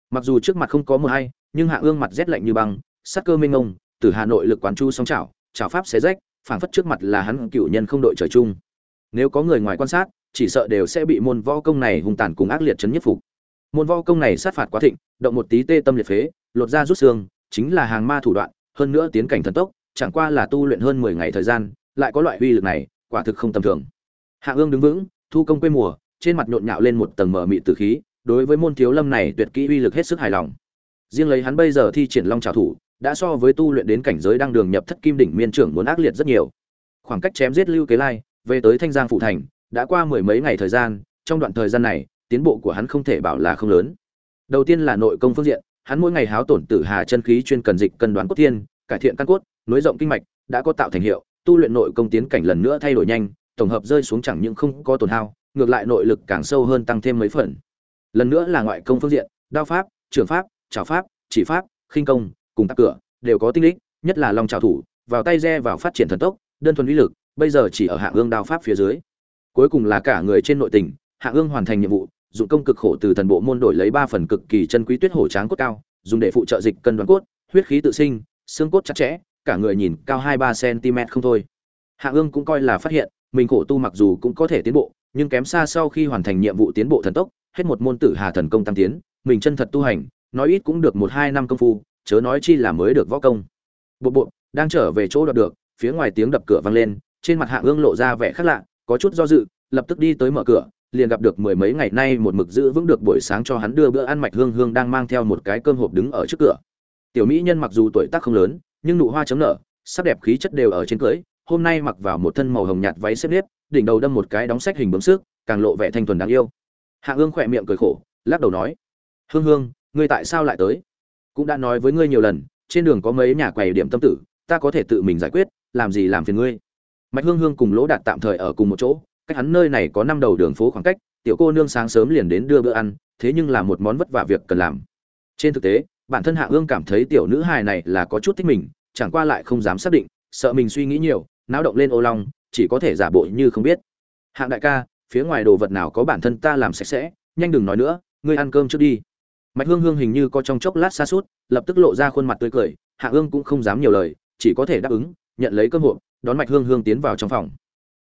Mặc dù trước mặt không có mưa hay nhưng hạ ương mặt rét lạnh như băng sắc cơ minh mông, từ hà nội lực quán chu sóng chảo chảo pháp xé rách phảng phất trước mặt là hắn cựu nhân không đội trời chung nếu có người ngoài quan sát, chỉ sợ đều sẽ bị môn võ công này hung tàn cùng ác liệt chấn nhất phục. Môn võ công này sát phạt quá thịnh, động một tí tê tâm liệt phế, lột ra rút xương, chính là hàng ma thủ đoạn, hơn nữa tiến cảnh thần tốc, chẳng qua là tu luyện hơn mười ngày thời gian, lại có loại uy lực này, quả thực không tầm thường. Hạ ương đứng vững, thu công quê mùa, trên mặt nhộn nhạo lên một tầng mờ mịt từ khí, đối với môn thiếu lâm này tuyệt kỹ uy lực hết sức hài lòng. Riêng lấy hắn bây giờ thi triển long trào thủ, đã so với tu luyện đến cảnh giới đang đường nhập thất kim đỉnh miên trưởng muốn ác liệt rất nhiều. Khoảng cách chém giết lưu kế lai về tới thanh giang phụ thành, đã qua mười mấy ngày thời gian, trong đoạn thời gian này, tiến bộ của hắn không thể bảo là không lớn. Đầu tiên là nội công phương diện, hắn mỗi ngày háo tổn tử hà chân khí chuyên cần dịch cân đoán cốt thiên cải thiện căn cốt, nối rộng kinh mạch, đã có tạo thành hiệu, tu luyện nội công tiến cảnh lần nữa thay đổi nhanh, tổng hợp rơi xuống chẳng những không có tổn hao, ngược lại nội lực càng sâu hơn tăng thêm mấy phần. Lần nữa là ngoại công phương diện, đao pháp, trường pháp trào pháp, chỉ pháp, khinh công, cùng tắc cửa, đều có tinh lích, nhất là long trào thủ, vào tay re vào phát triển thần tốc, đơn thuần uy lực bây giờ chỉ ở hạ ương đao pháp phía dưới. Cuối cùng là cả người trên nội tình hạ ương hoàn thành nhiệm vụ, dụng công cực khổ từ thần bộ môn đổi lấy ba phần cực kỳ chân quý tuyết hổ tráng cốt cao, dùng để phụ trợ dịch cân đoán cốt, huyết khí tự sinh, xương cốt chặt chẽ, cả người nhìn cao hai ba cm không thôi. Hạ ương cũng coi là phát hiện, mình khổ tu mặc dù cũng có thể tiến bộ, nhưng kém xa sau khi hoàn thành nhiệm vụ tiến bộ thần tốc, hết một môn tử hà thần công tăng tiến, mình chân thật tu hành, nói ít cũng được một hai năm công phu, chớ nói chi là mới được võ công. Bộ bộ, đang trở về chỗ đoạt được, phía ngoài tiếng đập cửa vang lên trên mặt hạ ương lộ ra vẻ khác lạ có chút do dự lập tức đi tới mở cửa liền gặp được mười mấy ngày nay một mực giữ vững được buổi sáng cho hắn đưa bữa ăn mạch hương hương đang mang theo một cái cơm hộp đứng ở trước cửa. Tiểu mỹ nhân mặc dù tuổi tác không lớn nhưng nụ hoa chấm nở sắc đẹp khí chất đều ở trên cưới hôm nay mặc vào một thân màu hồng nhạt váy xếp nếp đỉnh đầu đâm một cái đóng sách hình bấm xước, càng lộ vẻ thanh thuần đáng yêu. Hạ ương khỏe miệng cười khổ lắc đầu nói hương hương ngươi tại sao lại tới? Cũng đã nói với ngươi nhiều lần trên đường có mấy nhà quầy điểm tâm tử ta có thể tự mình giải quyết làm gì làm phiền ngươi? Mạch hương hương cùng lỗ đạt tạm thời ở cùng một chỗ, cách hắn nơi này có năm đầu đường phố khoảng cách, tiểu cô nương sáng sớm liền đến đưa bữa ăn, thế nhưng là một món vất vả việc cần làm. Trên thực tế, bản thân hạ ương cảm thấy tiểu nữ hài này là có chút thích mình, chẳng qua lại không dám xác định, sợ mình suy nghĩ nhiều, náo động lên ô long, chỉ có thể giả bộ như không biết. Hạng đại ca, phía ngoài đồ vật nào có bản thân ta làm sạch sẽ, nhanh đừng nói nữa, ngươi ăn cơm trước đi. Mạch hương hương hình như có trong chốc lát xa suốt lập tức lộ ra khuôn mặt tươi cười, hạ ương cũng không dám nhiều lời, chỉ có thể đáp ứng nhận lấy cơm hộp, đón mạch hương hương tiến vào trong phòng.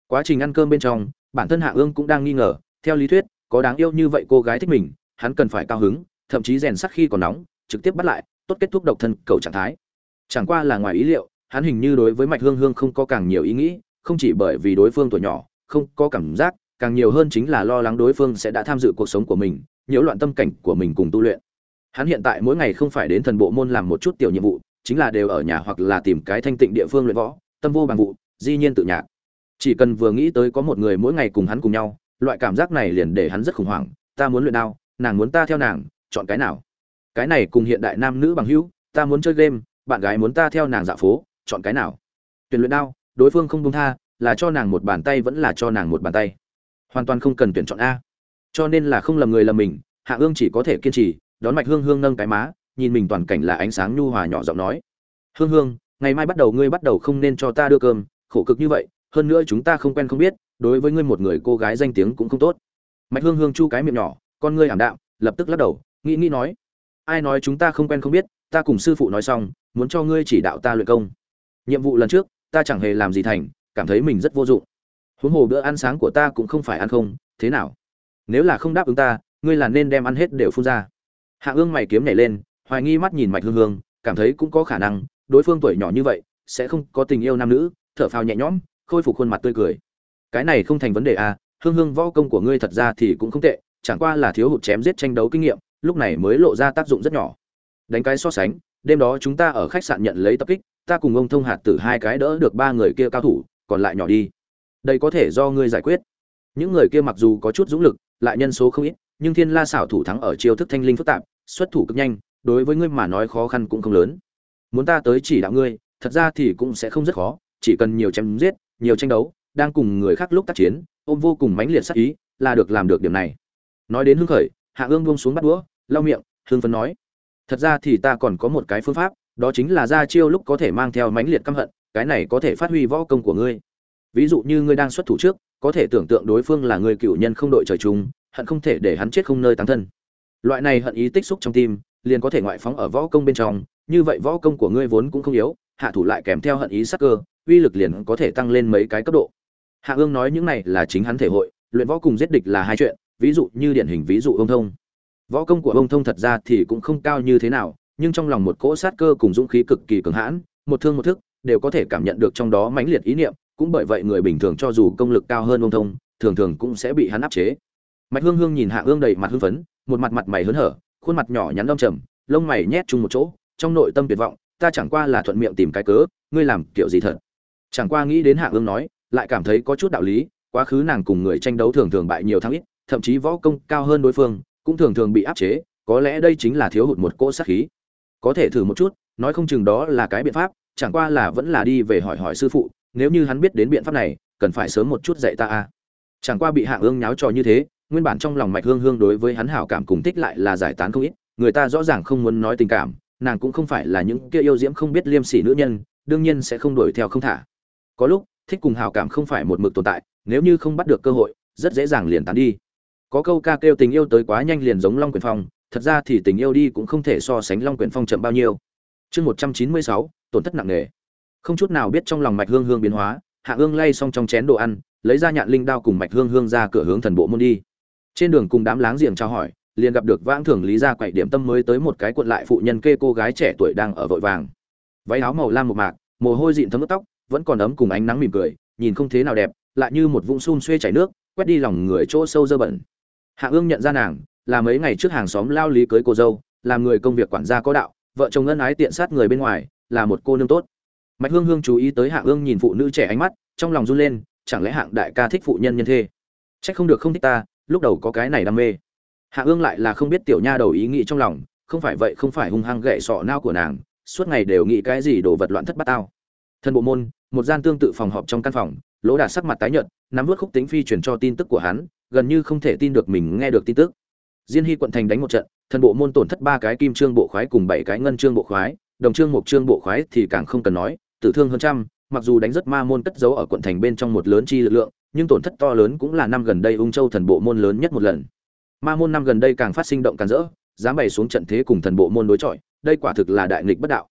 Quá trình ăn cơm bên trong, bản thân hạ ương cũng đang nghi ngờ, theo lý thuyết, có đáng yêu như vậy cô gái thích mình, hắn cần phải cao hứng, thậm chí rèn sắc khi còn nóng, trực tiếp bắt lại, tốt kết thúc độc thân cầu trạng thái. Chẳng qua là ngoài ý liệu, hắn hình như đối với mạch hương hương không có càng nhiều ý nghĩ, không chỉ bởi vì đối phương tuổi nhỏ, không có cảm giác, càng nhiều hơn chính là lo lắng đối phương sẽ đã tham dự cuộc sống của mình, nhiễu loạn tâm cảnh của mình cùng tu luyện. Hắn hiện tại mỗi ngày không phải đến thần bộ môn làm một chút tiểu nhiệm vụ chính là đều ở nhà hoặc là tìm cái thanh tịnh địa phương luyện võ, tâm vô bằng vụ, di nhiên tự nhạc. Chỉ cần vừa nghĩ tới có một người mỗi ngày cùng hắn cùng nhau, loại cảm giác này liền để hắn rất khủng hoảng, ta muốn luyện đao, nàng muốn ta theo nàng, chọn cái nào? Cái này cùng hiện đại nam nữ bằng hữu, ta muốn chơi game, bạn gái muốn ta theo nàng dạo phố, chọn cái nào? Tuyển luyện đao, đối phương không đông tha, là cho nàng một bàn tay vẫn là cho nàng một bàn tay. Hoàn toàn không cần tuyển chọn a. Cho nên là không lầm người lầm mình, hạ ương chỉ có thể kiên trì, đón mạch hương hương nâng cái má nhìn mình toàn cảnh là ánh sáng nhu hòa nhỏ giọng nói. Hương hương, ngày mai bắt đầu ngươi bắt đầu không nên cho ta đưa cơm, khổ cực như vậy, hơn nữa chúng ta không quen không biết, đối với ngươi một người cô gái danh tiếng cũng không tốt. Mạch hương hương chu cái miệng nhỏ, con ngươi ảm đạm, lập tức lắc đầu, nghĩ nghĩ nói, ai nói chúng ta không quen không biết, ta cùng sư phụ nói xong, muốn cho ngươi chỉ đạo ta luyện công. Nhiệm vụ lần trước, ta chẳng hề làm gì thành, cảm thấy mình rất vô dụng. Huống hồ bữa ăn sáng của ta cũng không phải ăn không, thế nào? Nếu là không đáp ứng ta, ngươi là nên đem ăn hết đều phun ra. Hạ ương mày kiếm nhảy lên hoài nghi mắt nhìn mạch hương hương, cảm thấy cũng có khả năng, đối phương tuổi nhỏ như vậy, sẽ không có tình yêu nam nữ, thở phào nhẹ nhõm, khôi phục khuôn mặt tươi cười. Cái này không thành vấn đề à hương hương võ công của ngươi thật ra thì cũng không tệ, chẳng qua là thiếu hụt chém giết tranh đấu kinh nghiệm, lúc này mới lộ ra tác dụng rất nhỏ. Đánh cái so sánh, đêm đó chúng ta ở khách sạn nhận lấy tập kích, ta cùng ông thông hạt tử hai cái đỡ được ba người kia cao thủ, còn lại nhỏ đi. Đây có thể do ngươi giải quyết. Những người kia mặc dù có chút dũng lực, lại nhân số không ít, nhưng thiên la xảo thủ thắng ở chiêu thức thanh linh phức tạp, xuất thủ cực nhanh đối với ngươi mà nói khó khăn cũng không lớn. Muốn ta tới chỉ đạo ngươi, thật ra thì cũng sẽ không rất khó, chỉ cần nhiều chém giết, nhiều tranh đấu, đang cùng người khác lúc tác chiến, ôm vô cùng mãnh liệt sắc ý, là được làm được điểm này. Nói đến hưng khởi, hạ ương buông xuống bắt đũa, lau miệng hương phấn nói, thật ra thì ta còn có một cái phương pháp, đó chính là ra chiêu lúc có thể mang theo mãnh liệt căm hận, cái này có thể phát huy võ công của ngươi. Ví dụ như ngươi đang xuất thủ trước, có thể tưởng tượng đối phương là người cựu nhân không đội trời chung, hận không thể để hắn chết không nơi táng thân loại này hận ý tích xúc trong tim, liền có thể ngoại phóng ở võ công bên trong, như vậy võ công của ngươi vốn cũng không yếu, hạ thủ lại kèm theo hận ý sắc cơ, uy lực liền có thể tăng lên mấy cái cấp độ. Hạ ương nói những này là chính hắn thể hội, luyện võ cùng giết địch là hai chuyện, ví dụ như điển hình ví dụ ông thông. Võ công của ông thông thật ra thì cũng không cao như thế nào, nhưng trong lòng một cỗ sát cơ cùng dũng khí cực kỳ cường hãn, một thương một thức, đều có thể cảm nhận được trong đó mãnh liệt ý niệm, cũng bởi vậy người bình thường cho dù công lực cao hơn ông thông, thường thường cũng sẽ bị hắn áp chế. Mạch hương hương nhìn hạ ương đầy mặt hưng phấn một mặt mặt mày hớn hở, khuôn mặt nhỏ nhắn đông trầm, lông mày nhét chung một chỗ, trong nội tâm tuyệt vọng, ta chẳng qua là thuận miệng tìm cái cớ, ngươi làm kiểu gì thật? Chẳng qua nghĩ đến hạ ương nói, lại cảm thấy có chút đạo lý, quá khứ nàng cùng người tranh đấu thường thường bại nhiều thắng ít, thậm chí võ công cao hơn đối phương, cũng thường thường bị áp chế, có lẽ đây chính là thiếu hụt một cỗ sát khí. Có thể thử một chút, nói không chừng đó là cái biện pháp, chẳng qua là vẫn là đi về hỏi hỏi sư phụ, nếu như hắn biết đến biện pháp này, cần phải sớm một chút dạy ta a chẳng qua bị hạ ương nháo trò như thế nguyên bản trong lòng mạch hương hương đối với hắn hảo cảm cùng thích lại là giải tán không ít, người ta rõ ràng không muốn nói tình cảm, nàng cũng không phải là những kia yêu diễm không biết liêm sỉ nữ nhân, đương nhiên sẽ không đuổi theo không thả. Có lúc, thích cùng hảo cảm không phải một mực tồn tại, nếu như không bắt được cơ hội, rất dễ dàng liền tán đi. Có câu ca kêu tình yêu tới quá nhanh liền giống long quyền phong, thật ra thì tình yêu đi cũng không thể so sánh long quyền phong chậm bao nhiêu. Chương một trăm chín mươi sáu, tổn thất nặng nề. Không chút nào biết trong lòng mạch hương hương biến hóa, hạ ương lay xong trong chén đồ ăn, lấy ra nhạn linh đao cùng mạch hương hương ra cửa hướng thần bộ môn đi trên đường cùng đám láng giềng trao hỏi, liền gặp được vãng thường lý ra quậy điểm tâm mới tới một cái cuộn lại phụ nhân kê cô gái trẻ tuổi đang ở vội vàng. Váy áo màu lam một mạc, mồ hôi dịn thấm ướt tóc, vẫn còn ấm cùng ánh nắng mỉm cười, nhìn không thế nào đẹp, lại như một vũng xun xuê chảy nước, quét đi lòng người chỗ sâu dơ bẩn. Hạ ương nhận ra nàng, là mấy ngày trước hàng xóm lao lý cưới cô dâu, làm người công việc quản gia có đạo, vợ chồng ân ái tiện sát người bên ngoài, là một cô nương tốt. Mạch hương hương chú ý tới hạ ương nhìn phụ nữ trẻ ánh mắt, trong lòng run lên, chẳng lẽ hạng đại ca thích phụ nhân nhân thê trách không được không thích ta lúc đầu có cái này đam mê. Hạ ương lại là không biết tiểu nha đầu ý nghĩ trong lòng, không phải vậy không phải hung hăng gậy sọ nao của nàng, suốt ngày đều nghĩ cái gì đồ vật loạn thất bát tao. Thân bộ môn, một gian tương tự phòng họp trong căn phòng, lỗ đạt sắc mặt tái nhợt, nắm vớt khúc tính phi truyền cho tin tức của hắn, gần như không thể tin được mình nghe được tin tức. Diên hy quận thành đánh một trận thân bộ môn tổn thất ba cái kim trương bộ khoái cùng bảy cái ngân trương bộ khoái, đồng trương một trương bộ khoái thì càng không cần nói, tử thương hơn trăm, mặc dù đánh rất ma môn cất giấu ở quận thành bên trong một lớn chi lực lượng nhưng tổn thất to lớn cũng là năm gần đây ung châu thần bộ môn lớn nhất một lần. Ma môn năm gần đây càng phát sinh động càng rỡ, dám bày xuống trận thế cùng thần bộ môn đối chọi, đây quả thực là đại nghịch bất đạo.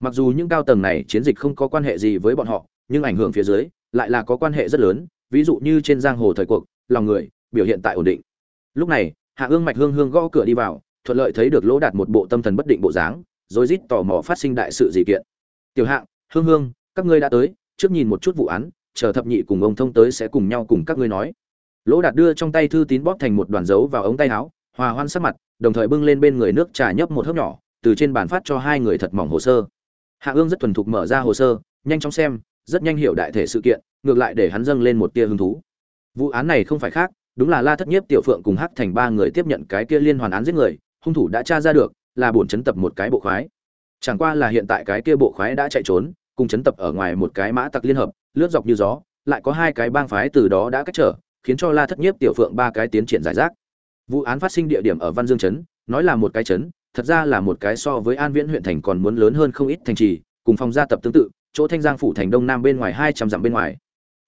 Mặc dù những cao tầng này chiến dịch không có quan hệ gì với bọn họ, nhưng ảnh hưởng phía dưới lại là có quan hệ rất lớn, ví dụ như trên giang hồ thời cuộc, lòng người, biểu hiện tại ổn định. Lúc này, hạ ương mạch hương hương gõ cửa đi vào, thuận lợi thấy được lỗ đạt một bộ tâm thần bất định bộ dáng, rồi rít tò mò phát sinh đại sự gì kiện. Tiểu hạng hương hương, các ngươi đã tới, trước nhìn một chút vụ án chờ thập nhị cùng ông thông tới sẽ cùng nhau cùng các ngươi nói. Lỗ đạt đưa trong tay thư tín bóp thành một đoàn dấu vào ống tay áo, hòa hoan sắc mặt, đồng thời bưng lên bên người nước trà nhấp một hớp nhỏ, từ trên bàn phát cho hai người thật mỏng hồ sơ. Hạ ương rất thuần thục mở ra hồ sơ, nhanh chóng xem, rất nhanh hiểu đại thể sự kiện, ngược lại để hắn dâng lên một tia hứng thú. Vụ án này không phải khác, đúng là la thất nhiếp, tiểu phượng cùng hắc thành ba người tiếp nhận cái kia liên hoàn án giết người, hung thủ đã tra ra được, là bổn chấn tập một cái bộ khoái. Chẳng qua là hiện tại cái kia bộ khoái đã chạy trốn cùng chấn tập ở ngoài một cái mã tặc liên hợp, lướt dọc như gió, lại có hai cái bang phái từ đó đã cách trở, khiến cho la thất nhiếp tiểu phượng ba cái tiến triển giải rác. Vụ án phát sinh địa điểm ở văn dương trấn, nói là một cái trấn, thật ra là một cái so với an viễn huyện thành còn muốn lớn hơn không ít thành trì, cùng phòng gia tập tương tự, chỗ thanh giang phủ thành đông nam bên ngoài hai trăm dặm bên ngoài.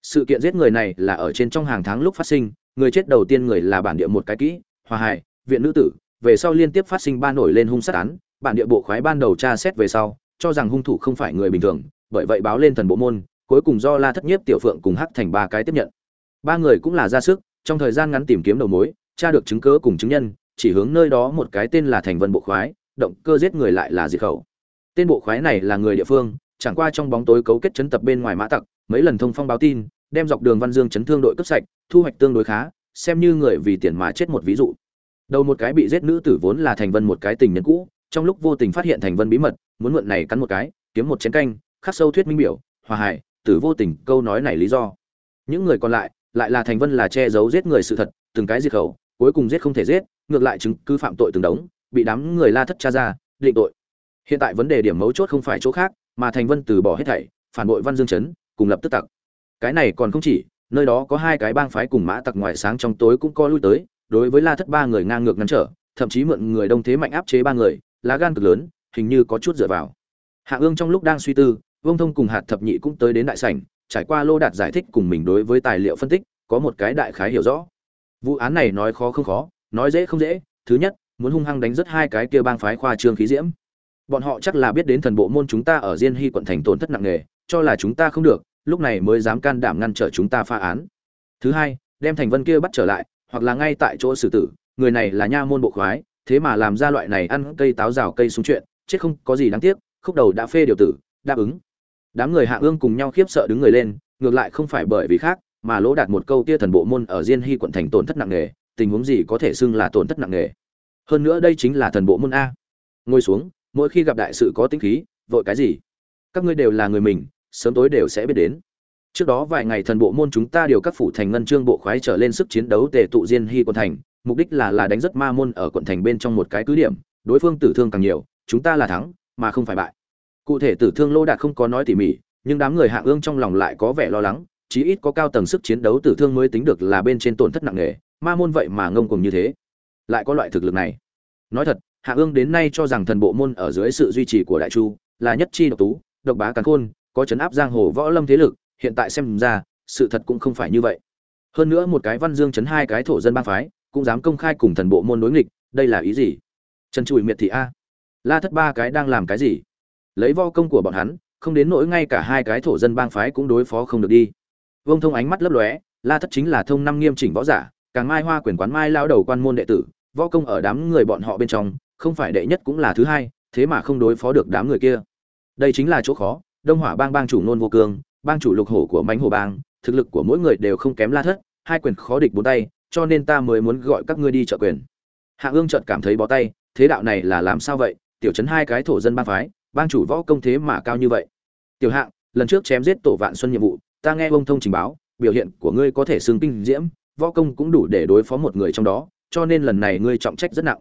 Sự kiện giết người này là ở trên trong hàng tháng lúc phát sinh, người chết đầu tiên người là bản địa một cái kỹ hòa hải, viện nữ tử, về sau liên tiếp phát sinh ba nổi lên hung sát án, bản địa bộ khoái ban đầu tra xét về sau, cho rằng hung thủ không phải người bình thường bởi vậy báo lên thần bộ môn, cuối cùng do la thất nhiếp tiểu phượng cùng hắc thành ba cái tiếp nhận. Ba người cũng là ra sức, trong thời gian ngắn tìm kiếm đầu mối, tra được chứng cứ cùng chứng nhân, chỉ hướng nơi đó một cái tên là thành vân bộ khoái, động cơ giết người lại là diệt khẩu. Tên bộ khoái này là người địa phương, chẳng qua trong bóng tối cấu kết chấn tập bên ngoài mã tặc, mấy lần thông phong báo tin, đem dọc đường văn dương chấn thương đội cấp sạch, thu hoạch tương đối khá, xem như người vì tiền mà chết một ví dụ. Đầu một cái bị giết nữ tử vốn là thành vân một cái tình nhân cũ, trong lúc vô tình phát hiện thành vân bí mật, muốn mượn này cắn một cái, kiếm một chén canh khắc sâu thuyết minh biểu, hòa hải tử vô tình, câu nói này lý do. Những người còn lại lại là thành vân là che giấu giết người sự thật, từng cái diệt khẩu, cuối cùng giết không thể giết, ngược lại chứng cứ phạm tội từng đống, bị đám người la thất tra ra, định tội. Hiện tại vấn đề điểm mấu chốt không phải chỗ khác, mà thành vân từ bỏ hết thảy, phản bội văn dương chấn, cùng lập tức tặc. Cái này còn không chỉ, nơi đó có hai cái bang phái cùng mã tặc ngoài sáng trong tối cũng co lui tới, đối với la thất ba người ngang ngược ngăn trở, thậm chí mượn người đông thế mạnh áp chế ba người, lá gan cực lớn, hình như có chút dựa vào. Hạ ương trong lúc đang suy tư vông thông cùng hạt thập nhị cũng tới đến đại sảnh, trải qua lô đạt giải thích cùng mình đối với tài liệu phân tích, có một cái đại khái hiểu rõ. Vụ án này nói khó không khó, nói dễ không dễ. Thứ nhất, muốn hung hăng đánh rất hai cái kia bang phái khoa trương khí diễm. Bọn họ chắc là biết đến thần bộ môn chúng ta ở diên hy quận thành tổn thất nặng nề, cho là chúng ta không được, lúc này mới dám can đảm ngăn trở chúng ta pha án. Thứ hai, đem thành vân kia bắt trở lại, hoặc là ngay tại chỗ xử tử. Người này là nha môn bộ khoái, thế mà làm ra loại này ăn cây táo rào cây xuống chuyện, chết không có gì đáng tiếc, khúc đầu đã phê điều tử, đáp ứng đám người hạ ương cùng nhau khiếp sợ đứng người lên, ngược lại không phải bởi vì khác, mà lỗ đạt một câu tia thần bộ môn ở diên hy quận thành tổn thất nặng nề, tình huống gì có thể xưng là tổn thất nặng nề. Hơn nữa đây chính là thần bộ môn a. Ngồi xuống, mỗi khi gặp đại sự có tính khí, vội cái gì? Các ngươi đều là người mình, sớm tối đều sẽ biết đến. Trước đó vài ngày thần bộ môn chúng ta điều các phủ thành ngân trương bộ khoái trở lên sức chiến đấu tề tụ diên hy quận thành, mục đích là là đánh rất ma môn ở quận thành bên trong một cái cứ điểm, đối phương tử thương càng nhiều, chúng ta là thắng, mà không phải bại cụ thể tử thương lô đạt không có nói tỉ mỉ, nhưng đám người Hạ ương trong lòng lại có vẻ lo lắng, chí ít có cao tầng sức chiến đấu tử thương mới tính được là bên trên tổn thất nặng nề, ma môn vậy mà ngông cùng như thế. Lại có loại thực lực này. Nói thật, hạ ương đến nay cho rằng thần bộ môn ở dưới sự duy trì của đại chu là nhất chi độc tú, độc bá càn khôn, có chấn áp giang hồ võ lâm thế lực, hiện tại xem ra, sự thật cũng không phải như vậy. Hơn nữa một cái văn dương chấn hai cái thổ dân bang phái, cũng dám công khai cùng thần bộ môn đối nghịch, đây là ý gì? Trần chùi miệt thị a. La thất ba cái đang làm cái gì? Lấy vo công của bọn hắn, không đến nỗi ngay cả hai cái thổ dân bang phái cũng đối phó không được đi. Vương thông ánh mắt lấp lóe, la thất chính là thông năm nghiêm chỉnh võ giả, càng mai hoa quyền quán mai lao đầu quan môn đệ tử võ công ở đám người bọn họ bên trong, không phải đệ nhất cũng là thứ hai, thế mà không đối phó được đám người kia. Đây chính là chỗ khó, đông hỏa bang bang chủ nôn vô cương, bang chủ lục hổ của mánh hồ bang, thực lực của mỗi người đều không kém la thất, hai quyền khó địch bốn tay, cho nên ta mới muốn gọi các ngươi đi trợ quyền. Hạ ương trợt cảm thấy bó tay, thế đạo này là làm sao vậy? Tiểu chấn hai cái thổ dân bang phái bang chủ võ công thế mà cao như vậy. Tiểu hạng, lần trước chém giết tổ vạn xuân nhiệm vụ, ta nghe ông thông trình báo, biểu hiện của ngươi có thể xương kinh diễm, võ công cũng đủ để đối phó một người trong đó, cho nên lần này ngươi trọng trách rất nặng.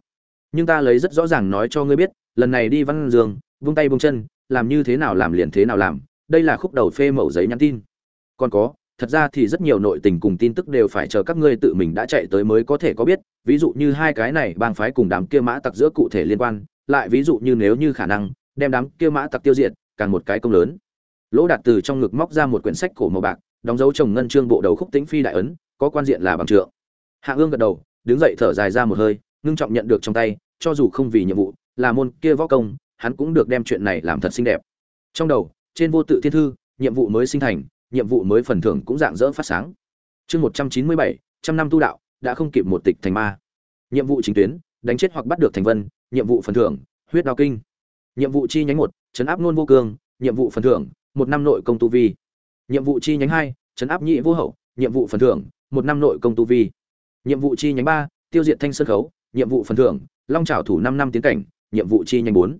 Nhưng ta lấy rất rõ ràng nói cho ngươi biết, lần này đi văn dương, vung tay vung chân, làm như thế nào làm liền thế nào làm, đây là khúc đầu phê mẩu giấy nhắn tin. Còn có, thật ra thì rất nhiều nội tình cùng tin tức đều phải chờ các ngươi tự mình đã chạy tới mới có thể có biết, ví dụ như hai cái này bang phái cùng đám kia mã tặc giữa cụ thể liên quan, lại ví dụ như nếu như khả năng đem đám kia mã tặc tiêu diệt, càng một cái công lớn. Lỗ đạt từ trong ngực móc ra một quyển sách cổ màu bạc, đóng dấu chồng ngân trương bộ đầu khúc tĩnh phi đại ấn, có quan diện là bằng trượng. Hạ ương gật đầu, đứng dậy thở dài ra một hơi, ngưng trọng nhận được trong tay, cho dù không vì nhiệm vụ, là môn kia võ công, hắn cũng được đem chuyện này làm thật xinh đẹp. Trong đầu, trên vô tự thiên thư, nhiệm vụ mới sinh thành, nhiệm vụ mới phần thưởng cũng dạng dỡ phát sáng. Chương một trăm chín mươi bảy, trăm năm tu đạo, đã không kịp một tịch thành ma. Nhiệm vụ chính tuyến, đánh chết hoặc bắt được thành vân, nhiệm vụ phần thưởng, huyết đao kinh nhiệm vụ chi nhánh một, chấn áp nôn vô cương. Nhiệm vụ phần thưởng, một năm nội công tu vi. Nhiệm vụ chi nhánh hai, chấn áp nhị vô hậu. Nhiệm vụ phần thưởng, một năm nội công tu vi. Nhiệm vụ chi nhánh ba, tiêu diệt thanh sơn khấu. Nhiệm vụ phần thưởng, long trào thủ năm năm tiến cảnh. Nhiệm vụ chi nhánh bốn,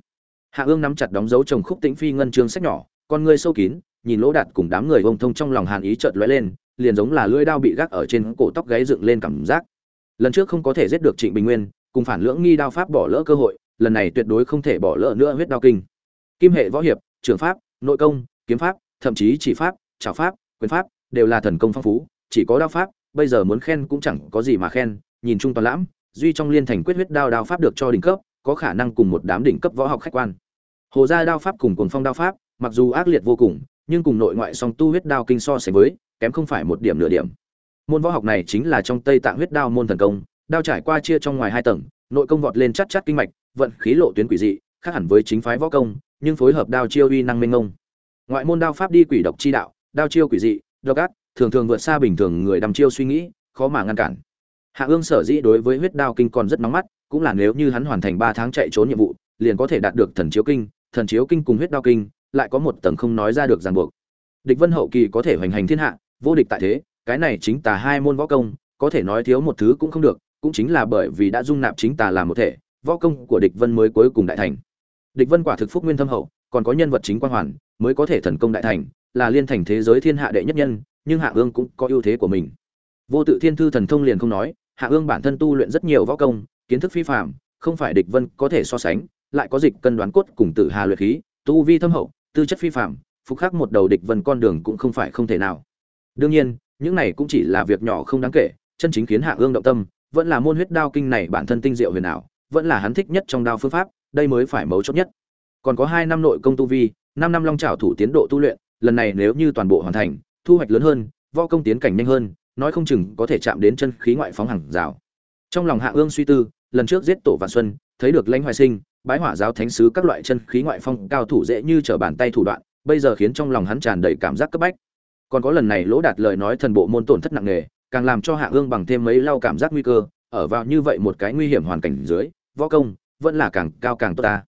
hạ ương nắm chặt đóng dấu chồng khúc tĩnh phi ngân chương sách nhỏ, con ngươi sâu kín, nhìn lỗ đạt cùng đám người vông thông trong lòng hàn ý chợt lóe lên, liền giống là lưỡi đao bị gác ở trên cổ tóc gáy dựng lên cảm giác. Lần trước không có thể giết được trịnh bình nguyên, cùng phản lưỡng nghi đao pháp bỏ lỡ cơ hội lần này tuyệt đối không thể bỏ lỡ nữa huyết đao kinh. Kim hệ võ hiệp, trường pháp, nội công, kiếm pháp, thậm chí chỉ pháp trào pháp, quyền pháp, đều là thần công phong phú, chỉ có đao pháp, bây giờ muốn khen cũng chẳng có gì mà khen, nhìn chung toàn lãm, duy trong liên thành quyết huyết đao đao pháp được cho đỉnh cấp, có khả năng cùng một đám đỉnh cấp võ học khách quan. Hồ gia đao pháp cùng cuồng phong đao pháp, mặc dù ác liệt vô cùng, nhưng cùng nội ngoại song tu huyết đao kinh so sánh với, kém không phải một điểm nửa điểm. Môn võ học này chính là trong tây tạng huyết đao môn thần công, đao trải qua chia trong ngoài hai tầng, nội công vọt lên chắc chắc kinh mạch vận khí lộ tuyến quỷ dị, khác hẳn với chính phái võ công, nhưng phối hợp đao chiêu uy năng minh ngông ngoại môn đao pháp đi quỷ độc chi đạo, đao chiêu quỷ dị, độc ác, thường thường vượt xa bình thường người đăm chiêu suy nghĩ, khó mà ngăn cản. Hạ ương sở dĩ đối với huyết đao kinh còn rất nóng mắt, cũng là nếu như hắn hoàn thành ba tháng chạy trốn nhiệm vụ, liền có thể đạt được thần chiếu kinh, thần chiếu kinh cùng huyết đao kinh, lại có một tầng không nói ra được ràng buộc. Địch vân hậu kỳ có thể hoành hành thiên hạ, vô địch tại thế, cái này chính tà hai môn võ công, có thể nói thiếu một thứ cũng không được, cũng chính là bởi vì đã dung nạp chính tà làm một thể võ công của địch vân mới cuối cùng đại thành. Địch vân quả thực phúc nguyên thâm hậu, còn có nhân vật chính quan hoàn mới có thể thần công đại thành, là liên thành thế giới thiên hạ đệ nhất nhân, nhưng hạ ương cũng có ưu thế của mình. Vô tự thiên thư thần thông liền không nói, hạ ương bản thân tu luyện rất nhiều võ công, kiến thức phi phạm không phải địch vân có thể so sánh, lại có dịch cân đoán cốt cùng tử hà luyện khí, tu vi thâm hậu, tư chất phi phạm phục khắc một đầu địch vân con đường cũng không phải không thể nào. Đương nhiên, những này cũng chỉ là việc nhỏ không đáng kể, chân chính khiến hạ ương động tâm, vẫn là môn huyết đao kinh này bản thân tinh diệu huyền ảo vẫn là hắn thích nhất trong đao phương pháp, đây mới phải mấu chốt nhất. Còn có hai năm nội công tu vi, năm năm long trảo thủ tiến độ tu luyện, lần này nếu như toàn bộ hoàn thành, thu hoạch lớn hơn, võ công tiến cảnh nhanh hơn, nói không chừng có thể chạm đến chân khí ngoại phóng hàng rào. Trong lòng hạ ương suy tư, lần trước giết tổ vạn xuân, thấy được lãnh hoài sinh, bái hỏa giáo thánh sứ các loại chân khí ngoại phong cao thủ dễ như trở bàn tay thủ đoạn, bây giờ khiến trong lòng hắn tràn đầy cảm giác cấp bách. Còn có lần này lỗ đạt lời nói thần bộ môn tổn thất nặng nề, càng làm cho hạ ương bằng thêm mấy lau cảm giác nguy cơ, ở vào như vậy một cái nguy hiểm hoàn cảnh dưới võ công, vẫn là càng cao càng tốt ta.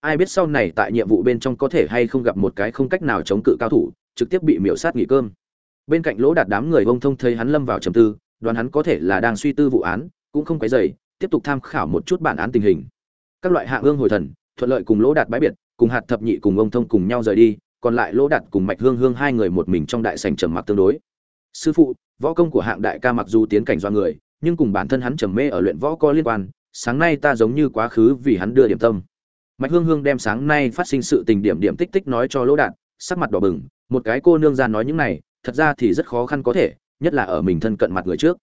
Ai biết sau này tại nhiệm vụ bên trong có thể hay không gặp một cái không cách nào chống cự cao thủ, trực tiếp bị miểu sát nghỉ cơm. Bên cạnh lỗ đạt đám người bông thông thấy hắn lâm vào trầm tư, đoán hắn có thể là đang suy tư vụ án, cũng không quấy dày tiếp tục tham khảo một chút bản án tình hình. Các loại hạ ương hồi thần, thuận lợi cùng lỗ đạt bãi biệt, cùng hạt thập nhị cùng ông thông cùng nhau rời đi, còn lại lỗ đạt cùng mạch hương hương hai người một mình trong đại sành trầm mặc tương đối. Sư phụ, võ công của hạng đại ca mặc dù tiến cảnh do người, nhưng cùng bản thân hắn trầm mê ở luyện võ có liên quan sáng nay ta giống như quá khứ vì hắn đưa điểm tâm. Mạch hương hương đem sáng nay phát sinh sự tình điểm điểm tích tích nói cho lỗ đạn, sắc mặt đỏ bừng một cái cô nương ra nói những này thật ra thì rất khó khăn có thể nhất là ở mình thân cận mặt người trước.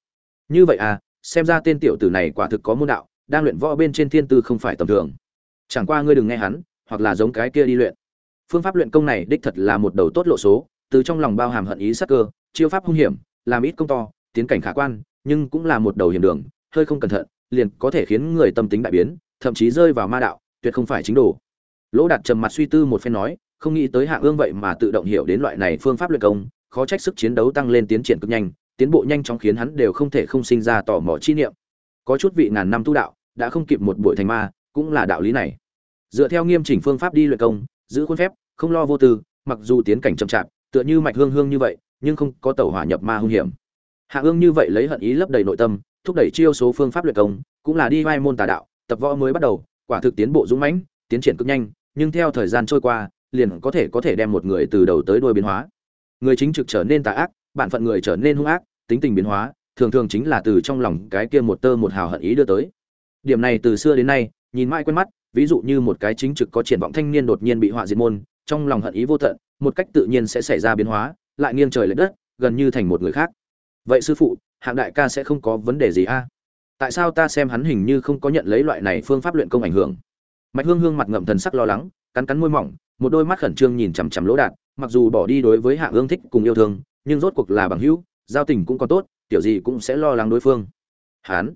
Như vậy à xem ra tên tiểu tử này quả thực có môn đạo đang luyện võ bên trên thiên tư không phải tầm thường. Chẳng qua ngươi đừng nghe hắn hoặc là giống cái kia đi luyện. Phương pháp luyện công này đích thật là một đầu tốt lộ số từ trong lòng bao hàm hận ý sắc cơ chiêu pháp hung hiểm làm ít công to tiến cảnh khả quan nhưng cũng là một đầu hiểm đường hơi không cẩn thận liền có thể khiến người tâm tính đại biến, thậm chí rơi vào ma đạo, tuyệt không phải chính đồ. Lỗ đạt trầm mặt suy tư một phen nói, không nghĩ tới hạ ương vậy mà tự động hiểu đến loại này phương pháp luyện công, khó trách sức chiến đấu tăng lên tiến triển cực nhanh, tiến bộ nhanh chóng khiến hắn đều không thể không sinh ra tò mò chi niệm. Có chút vị ngàn năm tu đạo, đã không kịp một buổi thành ma, cũng là đạo lý này. Dựa theo nghiêm chỉnh phương pháp đi luyện công, giữ khuôn phép, không lo vô tư, mặc dù tiến cảnh chậm chạp, tựa như mạch hương hương như vậy, nhưng không có tẩu hỏa nhập ma hung hiểm. Hạ ương như vậy lấy hận ý lấp đầy nội tâm thúc đẩy chiêu số phương pháp luyện công, cũng là đi vai môn tà đạo, tập võ mới bắt đầu, quả thực tiến bộ dũng mãnh, tiến triển cực nhanh, nhưng theo thời gian trôi qua, liền có thể có thể đem một người từ đầu tới đuôi biến hóa. Người chính trực trở nên tà ác, bản phận người trở nên hung ác, tính tình biến hóa, thường thường chính là từ trong lòng cái kia một tơ một hào hận ý đưa tới. Điểm này từ xưa đến nay, nhìn mãi quen mắt, ví dụ như một cái chính trực có triển vọng thanh niên đột nhiên bị họa diệt môn, trong lòng hận ý vô tận, một cách tự nhiên sẽ xảy ra biến hóa, lại nghiêng trời lệch đất, gần như thành một người khác. Vậy sư phụ hạng đại ca sẽ không có vấn đề gì a. Tại sao ta xem hắn hình như không có nhận lấy loại này phương pháp luyện công ảnh hưởng? Mạch hương hương mặt ngậm thần sắc lo lắng, cắn cắn môi mỏng, một đôi mắt khẩn trương nhìn chằm chằm lỗ đạt, mặc dù bỏ đi đối với hạng ương thích cùng yêu thương, nhưng rốt cuộc là bằng hữu, giao tình cũng còn tốt tiểu gì cũng sẽ lo lắng đối phương. Hắn,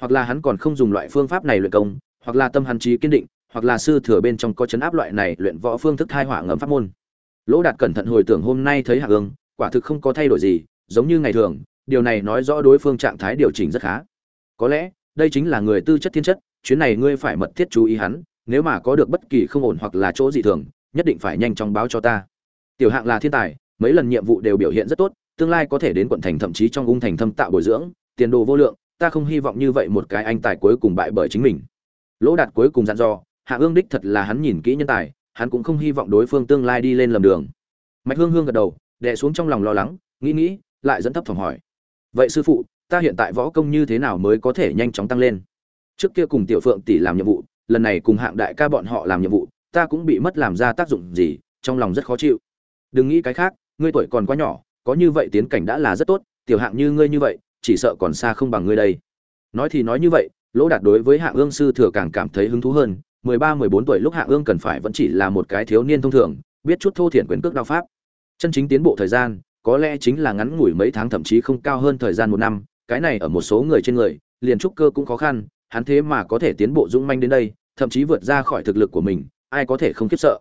hoặc là hắn còn không dùng loại phương pháp này luyện công, hoặc là tâm hắn trí kiên định, hoặc là sư thừa bên trong có chấn áp loại này luyện võ phương thức thai hỏa ngẫm pháp môn. Lỗ đạt cẩn thận hồi tưởng hôm nay thấy hạng ương, quả thực không có thay đổi gì, giống như ngày thường điều này nói rõ đối phương trạng thái điều chỉnh rất khá. Có lẽ, đây chính là người tư chất thiên chất, chuyến này ngươi phải mật thiết chú ý hắn, nếu mà có được bất kỳ không ổn hoặc là chỗ dị thường, nhất định phải nhanh chóng báo cho ta. Tiểu hạng là thiên tài, mấy lần nhiệm vụ đều biểu hiện rất tốt, tương lai có thể đến quận thành thậm chí trong ung thành thâm tạo bồi dưỡng, tiền đồ vô lượng, ta không hy vọng như vậy một cái anh tài cuối cùng bại bởi chính mình. Lỗ đạt cuối cùng dặn dò, hạ ương đích thật là hắn nhìn kỹ nhân tài, hắn cũng không hy vọng đối phương tương lai đi lên lầm đường. Mạch hương hương gật đầu, đè xuống trong lòng lo lắng, nghĩ nghĩ, lại dẫn thấp phòng hỏi vậy sư phụ, ta hiện tại võ công như thế nào mới có thể nhanh chóng tăng lên? Trước kia cùng tiểu phượng tỷ làm nhiệm vụ, lần này cùng hạng đại ca bọn họ làm nhiệm vụ, ta cũng bị mất làm ra tác dụng gì, trong lòng rất khó chịu. Đừng nghĩ cái khác, ngươi tuổi còn quá nhỏ, có như vậy tiến cảnh đã là rất tốt, tiểu hạng như ngươi như vậy, chỉ sợ còn xa không bằng ngươi đây. Nói thì nói như vậy, lỗ đạt đối với hạng ương sư thừa càng cảm thấy hứng thú hơn, mười ba, mười bốn tuổi lúc hạng ương cần phải vẫn chỉ là một cái thiếu niên thông thường, biết chút thô thiển quyền cước đao pháp. Chân chính tiến bộ thời gian có lẽ chính là ngắn ngủi mấy tháng thậm chí không cao hơn thời gian một năm, cái này ở một số người trên người, liền trúc cơ cũng khó khăn, hắn thế mà có thể tiến bộ dũng manh đến đây, thậm chí vượt ra khỏi thực lực của mình, ai có thể không khiếp sợ.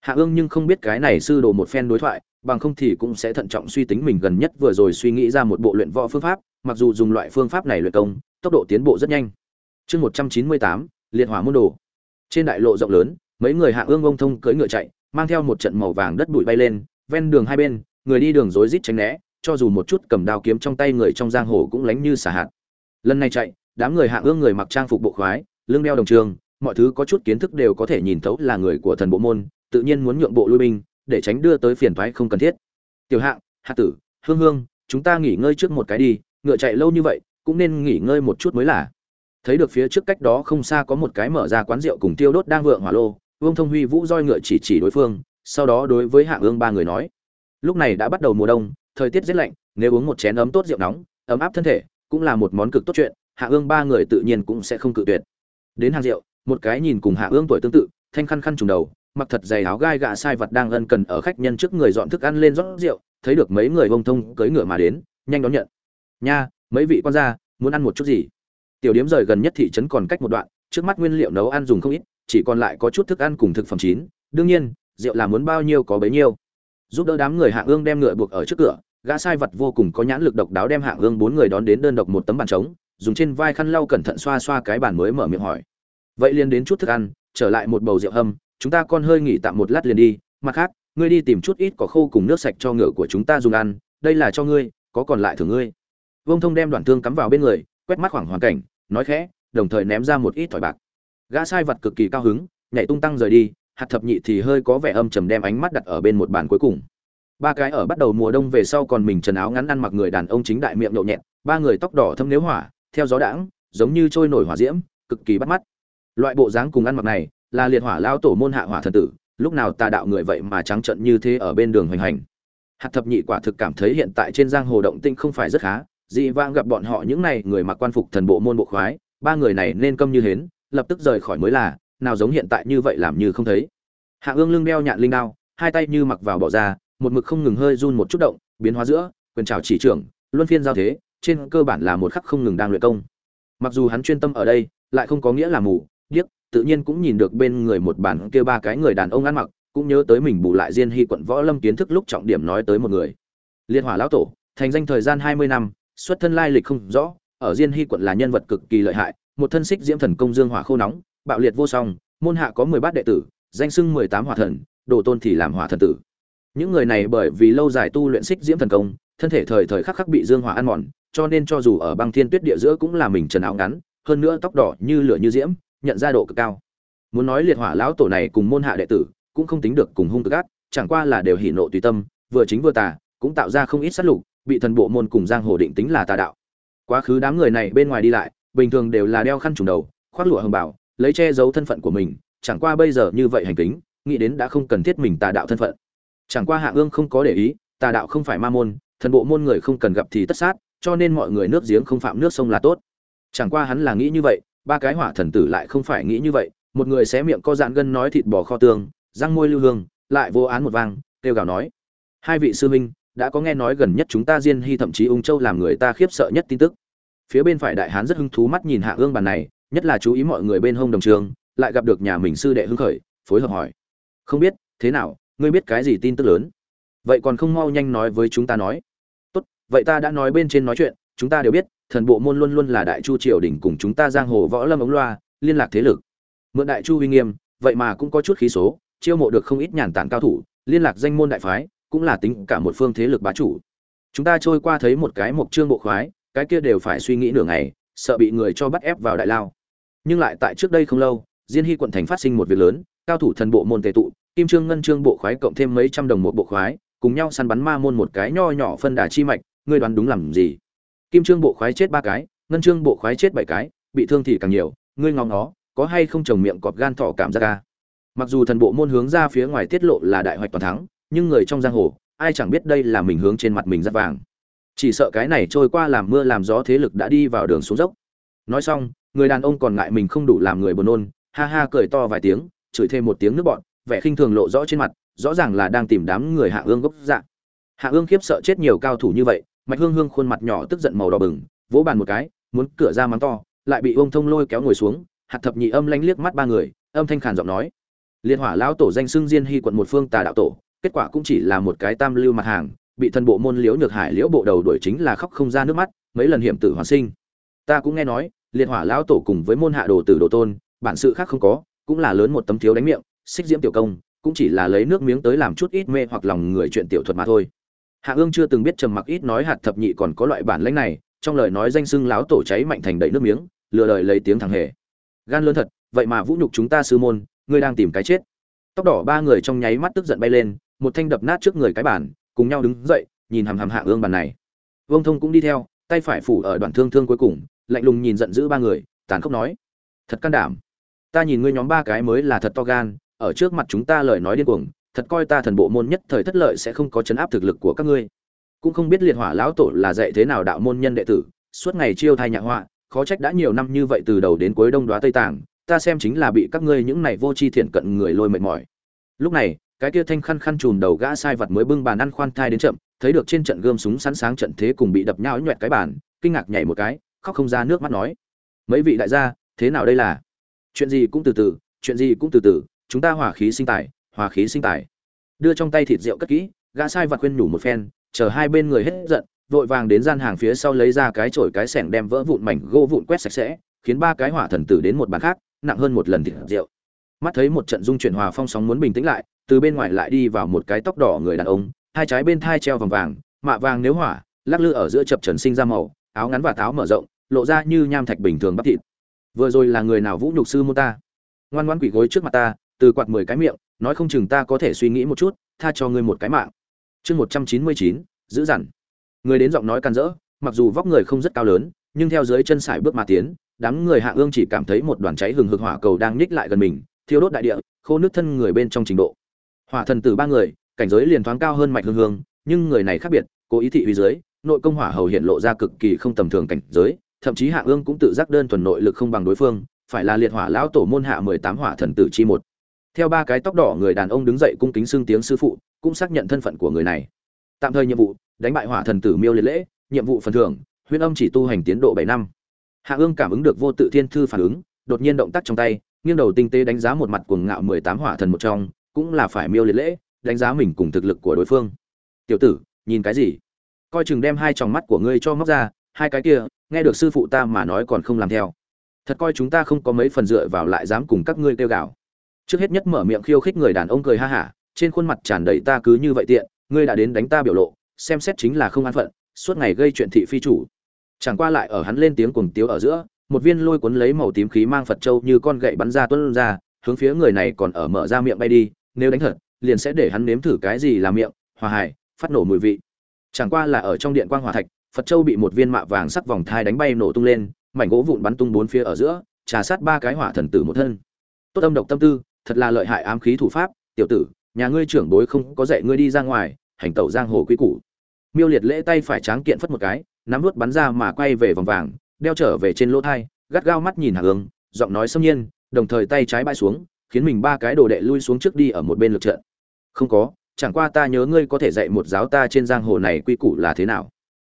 Hạ ương nhưng không biết cái này sư đồ một phen đối thoại, bằng không thì cũng sẽ thận trọng suy tính mình gần nhất vừa rồi suy nghĩ ra một bộ luyện võ phương pháp, mặc dù dùng loại phương pháp này luyện công, tốc độ tiến bộ rất nhanh. Chương một trăm chín mươi tám, liệt hỏa môn đồ. Trên đại lộ rộng lớn, mấy người hạ ương ông thông cưỡi ngựa chạy, mang theo một trận màu vàng đất bụi bay lên, ven đường hai bên người đi đường rối rít tránh né, cho dù một chút cầm đao kiếm trong tay người trong giang hồ cũng lánh như xả hạt. Lần này chạy, đám người hạ ương người mặc trang phục bộ khoái, lưng đeo đồng trường, mọi thứ có chút kiến thức đều có thể nhìn thấu là người của thần bộ môn, tự nhiên muốn nhượng bộ lui binh, để tránh đưa tới phiền thoái không cần thiết. Tiểu hạng, hạ tử, hương hương, chúng ta nghỉ ngơi trước một cái đi, ngựa chạy lâu như vậy, cũng nên nghỉ ngơi một chút mới là. Thấy được phía trước cách đó không xa có một cái mở ra quán rượu cùng tiêu đốt đang vượng hỏa lô, vương thông huy vũ roi ngựa chỉ chỉ đối phương, sau đó đối với hạ ương ba người nói lúc này đã bắt đầu mùa đông, thời tiết rất lạnh, nếu uống một chén ấm tốt rượu nóng, ấm áp thân thể, cũng là một món cực tốt chuyện, hạ ương ba người tự nhiên cũng sẽ không cự tuyệt. Đến hàng rượu, một cái nhìn cùng hạ ương tuổi tương tự, thanh khăn khăn trùng đầu, mặc thật dày áo gai gạ sai vật đang ân cần ở khách nhân trước người dọn thức ăn lên rót rượu, thấy được mấy người bông thông cưỡi ngựa mà đến, nhanh đón nhận. Nha, mấy vị quan gia, muốn ăn một chút gì? Tiểu điếm rời gần nhất thị trấn còn cách một đoạn, trước mắt nguyên liệu nấu ăn dùng không ít, chỉ còn lại có chút thức ăn cùng thực phẩm chín. Đương nhiên, rượu là muốn bao nhiêu có bấy nhiêu giúp đỡ đám người hạ ương đem ngựa buộc ở trước cửa, gã sai vật vô cùng có nhãn lực độc đáo đem hạ ương bốn người đón đến đơn độc một tấm bàn trống, dùng trên vai khăn lau cẩn thận xoa xoa cái bàn mới mở miệng hỏi. Vậy liền đến chút thức ăn, trở lại một bầu rượu hâm, chúng ta con hơi nghỉ tạm một lát liền đi, mặt khác, ngươi đi tìm chút ít có khô cùng nước sạch cho ngựa của chúng ta dùng ăn, đây là cho ngươi, có còn lại thưởng ngươi. Vông thông đem đoạn thương cắm vào bên người, quét mắt khoảng hoàn cảnh, nói khẽ, đồng thời ném ra một ít thỏi bạc. Gã sai vật cực kỳ cao hứng, nhảy tung tăng rời đi hạt thập nhị thì hơi có vẻ âm trầm đem ánh mắt đặt ở bên một bàn cuối cùng. Ba cái ở bắt đầu mùa đông về sau còn mình trần áo ngắn ăn mặc người đàn ông chính đại miệng nhậu nhẹt, ba người tóc đỏ thâm nếu hỏa, theo gió đãng, giống như trôi nổi hỏa diễm, cực kỳ bắt mắt. Loại bộ dáng cùng ăn mặc này, là liệt hỏa lao tổ môn hạ hỏa thần tử, lúc nào tà đạo người vậy mà trắng trận như thế ở bên đường hoành hành. Hạt thập nhị quả thực cảm thấy hiện tại trên giang hồ động tinh không phải rất khá, dị vãng gặp bọn họ những này người mặc quan phục thần bộ môn bộ khoái, ba người này nên câm như hến, lập tức rời khỏi mới là nào giống hiện tại như vậy làm như không thấy. Hạ ương lưng đeo nhạn linh đao, hai tay như mặc vào bỏ ra, một mực không ngừng hơi run một chút động, biến hóa giữa, quyền trào chỉ trưởng, luân phiên giao thế, trên cơ bản là một khắc không ngừng đang luyện công. Mặc dù hắn chuyên tâm ở đây, lại không có nghĩa là mù, điếc, tự nhiên cũng nhìn được bên người một bản kia ba cái người đàn ông ăn mặc, cũng nhớ tới mình bù lại diên hy quận võ lâm kiến thức lúc trọng điểm nói tới một người. Liên hỏa lão tổ, thành danh thời gian hai mươi năm, xuất thân lai lịch không rõ, ở diên hy quận là nhân vật cực kỳ lợi hại, một thân xích diễm thần công dương hỏa khô nóng bạo liệt vô song, môn hạ có mười bát đệ tử, danh sưng mười tám hỏa thần, đồ tôn thì làm hỏa thần tử. Những người này bởi vì lâu dài tu luyện xích diễm thần công, thân thể thời thời khắc khắc bị dương hỏa ăn mòn, cho nên cho dù ở băng thiên tuyết địa giữa cũng là mình trần áo ngắn, hơn nữa tóc đỏ như lửa như diễm, nhận ra độ cực cao. Muốn nói liệt hỏa lão tổ này cùng môn hạ đệ tử, cũng không tính được cùng hung cực ác, chẳng qua là đều hỉ nộ tùy tâm, vừa chính vừa tà, cũng tạo ra không ít sát lục, bị thần bộ môn cùng giang hồ định tính là tà đạo. Quá khứ đám người này bên ngoài đi lại, bình thường đều là đeo khăn trùng đầu, khoác lụa hồng bảo lấy che giấu thân phận của mình, chẳng qua bây giờ như vậy hành kính, nghĩ đến đã không cần thiết mình tà đạo thân phận. Chẳng qua hạ ương không có để ý, tà đạo không phải ma môn, thần bộ môn người không cần gặp thì tất sát, cho nên mọi người nước giếng không phạm nước sông là tốt. Chẳng qua hắn là nghĩ như vậy, ba cái hỏa thần tử lại không phải nghĩ như vậy, một người xé miệng co dạn gân nói thịt bò kho tương răng môi lưu hương, lại vô án một vang, kêu gào nói. Hai vị sư huynh, đã có nghe nói gần nhất chúng ta diên hy thậm chí ung châu làm người ta khiếp sợ nhất tin tức. Phía bên phải đại hán rất hứng thú mắt nhìn hạ ương bàn này nhất là chú ý mọi người bên hông đồng trường, lại gặp được nhà mình sư đệ hưng khởi, phối hợp hỏi. Không biết, thế nào, ngươi biết cái gì tin tức lớn? Vậy còn không mau nhanh nói với chúng ta nói. Tốt, vậy ta đã nói bên trên nói chuyện, chúng ta đều biết, thần bộ môn luôn luôn là đại chu triều đình cùng chúng ta giang hồ võ lâm ống loa, liên lạc thế lực. Mượn đại chu uy nghiêm, vậy mà cũng có chút khí số, chiêu mộ được không ít nhàn tản cao thủ, liên lạc danh môn đại phái, cũng là tính cả một phương thế lực bá chủ. Chúng ta trôi qua thấy một cái mộc trương bộ khoái, cái kia đều phải suy nghĩ nửa ngày, sợ bị người cho bắt ép vào đại lao nhưng lại tại trước đây không lâu, diên hy quận thành phát sinh một việc lớn, cao thủ thần bộ môn tề tụ, kim trương ngân trương bộ khoái cộng thêm mấy trăm đồng một bộ khoái, cùng nhau săn bắn ma môn một cái nho nhỏ phân đà chi mạch, ngươi đoán đúng làm gì? Kim trương bộ khoái chết ba cái, ngân trương bộ khoái chết bảy cái, bị thương thì càng nhiều, ngươi ngóng nó có hay không trồng miệng cọp gan thỏ cảm giác ca mặc dù thần bộ môn hướng ra phía ngoài tiết lộ là đại hoạch toàn thắng, nhưng người trong giang hồ, ai chẳng biết đây là mình hướng trên mặt mình rất vàng. Chỉ sợ cái này trôi qua làm mưa làm gió thế lực đã đi vào đường xuống dốc. Nói xong người đàn ông còn ngại mình không đủ làm người buồn nôn, ha ha cười to vài tiếng, chửi thêm một tiếng nước bọn, vẻ khinh thường lộ rõ trên mặt, rõ ràng là đang tìm đám người hạ ương gốc dạ. Hạ ương khiếp sợ chết nhiều cao thủ như vậy, mạch hương hương khuôn mặt nhỏ tức giận màu đỏ bừng, vỗ bàn một cái, muốn cửa ra mắng to, lại bị ông thông lôi kéo ngồi xuống hạt thập nhị âm lanh liếc mắt ba người, âm thanh khàn giọng nói. Liên hỏa lão tổ danh xưng diên hy quận một phương tà đạo tổ, kết quả cũng chỉ là một cái tam lưu mặt hàng, bị thần bộ môn liễu nhược hải liễu bộ đầu đuổi chính là khóc không ra nước mắt, mấy lần hiểm tử hoàn sinh. Ta cũng nghe nói liệt hỏa lão tổ cùng với môn hạ đồ tử đồ tôn, bản sự khác không có, cũng là lớn một tấm thiếu đánh miệng, xích diễm tiểu công, cũng chỉ là lấy nước miếng tới làm chút ít mê hoặc lòng người chuyện tiểu thuật mà thôi. Hạ ương chưa từng biết trầm mặc ít nói hạt thập nhị còn có loại bản lãnh này, trong lời nói danh xưng láo tổ cháy mạnh thành đầy nước miếng, lừa đời lấy tiếng thằng hề. Gan lớn thật, vậy mà vũ nhục chúng ta sư môn, ngươi đang tìm cái chết. Tóc đỏ ba người trong nháy mắt tức giận bay lên, một thanh đập nát trước người cái bản cùng nhau đứng dậy, nhìn hàm hàm hạ ương bàn này. Vương thông cũng đi theo, tay phải phủ ở đoạn thương thương cuối cùng lạnh lùng nhìn giận dữ ba người, tàn khốc nói, thật can đảm. Ta nhìn ngươi nhóm ba cái mới là thật to gan, ở trước mặt chúng ta lời nói điên cuồng, thật coi ta thần bộ môn nhất thời thất lợi sẽ không có chấn áp thực lực của các ngươi. Cũng không biết liệt hỏa lão tổ là dạy thế nào đạo môn nhân đệ tử, suốt ngày chiêu thai nhạ họa, khó trách đã nhiều năm như vậy từ đầu đến cuối đông đoá tây tàng, ta xem chính là bị các ngươi những này vô tri thiện cận người lôi mệt mỏi. Lúc này, cái kia thanh khăn khăn trùn đầu gã sai vật mới bưng bàn ăn khoan thai đến chậm, thấy được trên trận gươm súng sẵn sáng trận thế cùng bị đập nhão nhoẹt cái bàn, kinh ngạc nhảy một cái khóc không ra nước mắt nói. Mấy vị đại gia, thế nào đây là? Chuyện gì cũng từ từ, chuyện gì cũng từ từ, chúng ta hòa khí sinh tài, hòa khí sinh tài. Đưa trong tay thịt rượu cất kỹ, gã sai vật khuyên nhủ một phen, chờ hai bên người hết giận, vội vàng đến gian hàng phía sau lấy ra cái chổi cái sẻng đem vỡ vụn mảnh gỗ vụn quét sạch sẽ, khiến ba cái hỏa thần tử đến một bàn khác, nặng hơn một lần thịt rượu. Mắt thấy một trận dung chuyển hòa phong sóng muốn bình tĩnh lại, từ bên ngoài lại đi vào một cái tóc đỏ người đàn ông, hai trái bên thai treo vòng vàng, mạ vàng nếu hỏa, lắc lư ở giữa chập trần sinh ra màu, áo ngắn và táo mở rộng lộ ra như nham thạch bình thường bắp thịt. Vừa rồi là người nào vũ nhục sư môn ta? Ngoan ngoan quỷ gối trước mặt ta, từ quạt mười cái miệng, nói không chừng ta có thể suy nghĩ một chút, tha cho ngươi một cái mạng. Chương một trăm chín mươi chín, giữ dằn. Người đến giọng nói can rỡ, mặc dù vóc người không rất cao lớn, nhưng theo dưới chân sải bước mà tiến, đám người hạ ương chỉ cảm thấy một đoàn cháy hừng hực hỏa cầu đang nhích lại gần mình, thiêu đốt đại địa, khô nước thân người bên trong trình độ. Hỏa thần tử ba người, cảnh giới liền thoáng cao hơn mạch hương hương, nhưng người này khác biệt, cố ý thị uy dưới, nội công hỏa hầu hiện lộ ra cực kỳ không tầm thường cảnh giới thậm chí hạ ương cũng tự giác đơn thuần nội lực không bằng đối phương, phải là liệt hỏa lão tổ môn hạ mười tám hỏa thần tử chi một. Theo ba cái tóc đỏ người đàn ông đứng dậy cung kính xưng tiếng sư phụ, cũng xác nhận thân phận của người này. Tạm thời nhiệm vụ, đánh bại hỏa thần tử miêu liệt lễ, nhiệm vụ phần thưởng huyên âm chỉ tu hành tiến độ bảy năm. Hạ ương cảm ứng được vô tự thiên thư phản ứng, đột nhiên động tác trong tay, nghiêng đầu tinh tế đánh giá một mặt cuồng ngạo mười tám hỏa thần một trong, cũng là phải miêu liệt lễ, đánh giá mình cùng thực lực của đối phương. Tiểu tử, nhìn cái gì? Coi chừng đem hai tròng mắt của ngươi cho móc ra hai cái kia, nghe được sư phụ ta mà nói còn không làm theo. Thật coi chúng ta không có mấy phần dựa vào lại dám cùng các ngươi kêu gào. Trước hết nhất mở miệng khiêu khích người đàn ông cười ha hả, trên khuôn mặt tràn đầy ta cứ như vậy tiện, ngươi đã đến đánh ta biểu lộ, xem xét chính là không an phận, suốt ngày gây chuyện thị phi chủ. Chẳng qua lại ở hắn lên tiếng cuồng tiếu ở giữa, một viên lôi cuốn lấy màu tím khí mang phật châu như con gậy bắn ra tuân ra, hướng phía người này còn ở mở ra miệng bay đi, nếu đánh thật, liền sẽ để hắn nếm thử cái gì là miệng, hòa hải phát nổ mùi vị. Chẳng qua là ở trong điện quang hỏa thạch phật châu bị một viên mạ vàng sắc vòng thai đánh bay nổ tung lên, mảnh gỗ vụn bắn tung bốn phía ở giữa, trà sát ba cái hỏa thần tử một thân. Tốt âm độc tâm tư, thật là lợi hại ám khí thủ pháp, tiểu tử, nhà ngươi trưởng bối không có dạy ngươi đi ra ngoài, hành tẩu giang hồ quý củ. Miêu liệt lễ tay phải tráng kiện phất một cái, nắm vút bắn ra mà quay về vòng vàng, đeo trở về trên lỗ thai, gắt gao mắt nhìn hạ hướng giọng nói xâm nhiên, đồng thời tay trái bãi xuống, khiến mình ba cái đồ đệ lui xuống trước đi ở một bên lực trận. Không có, chẳng qua ta nhớ ngươi có thể dạy một giáo ta trên giang hồ này quy củ là thế nào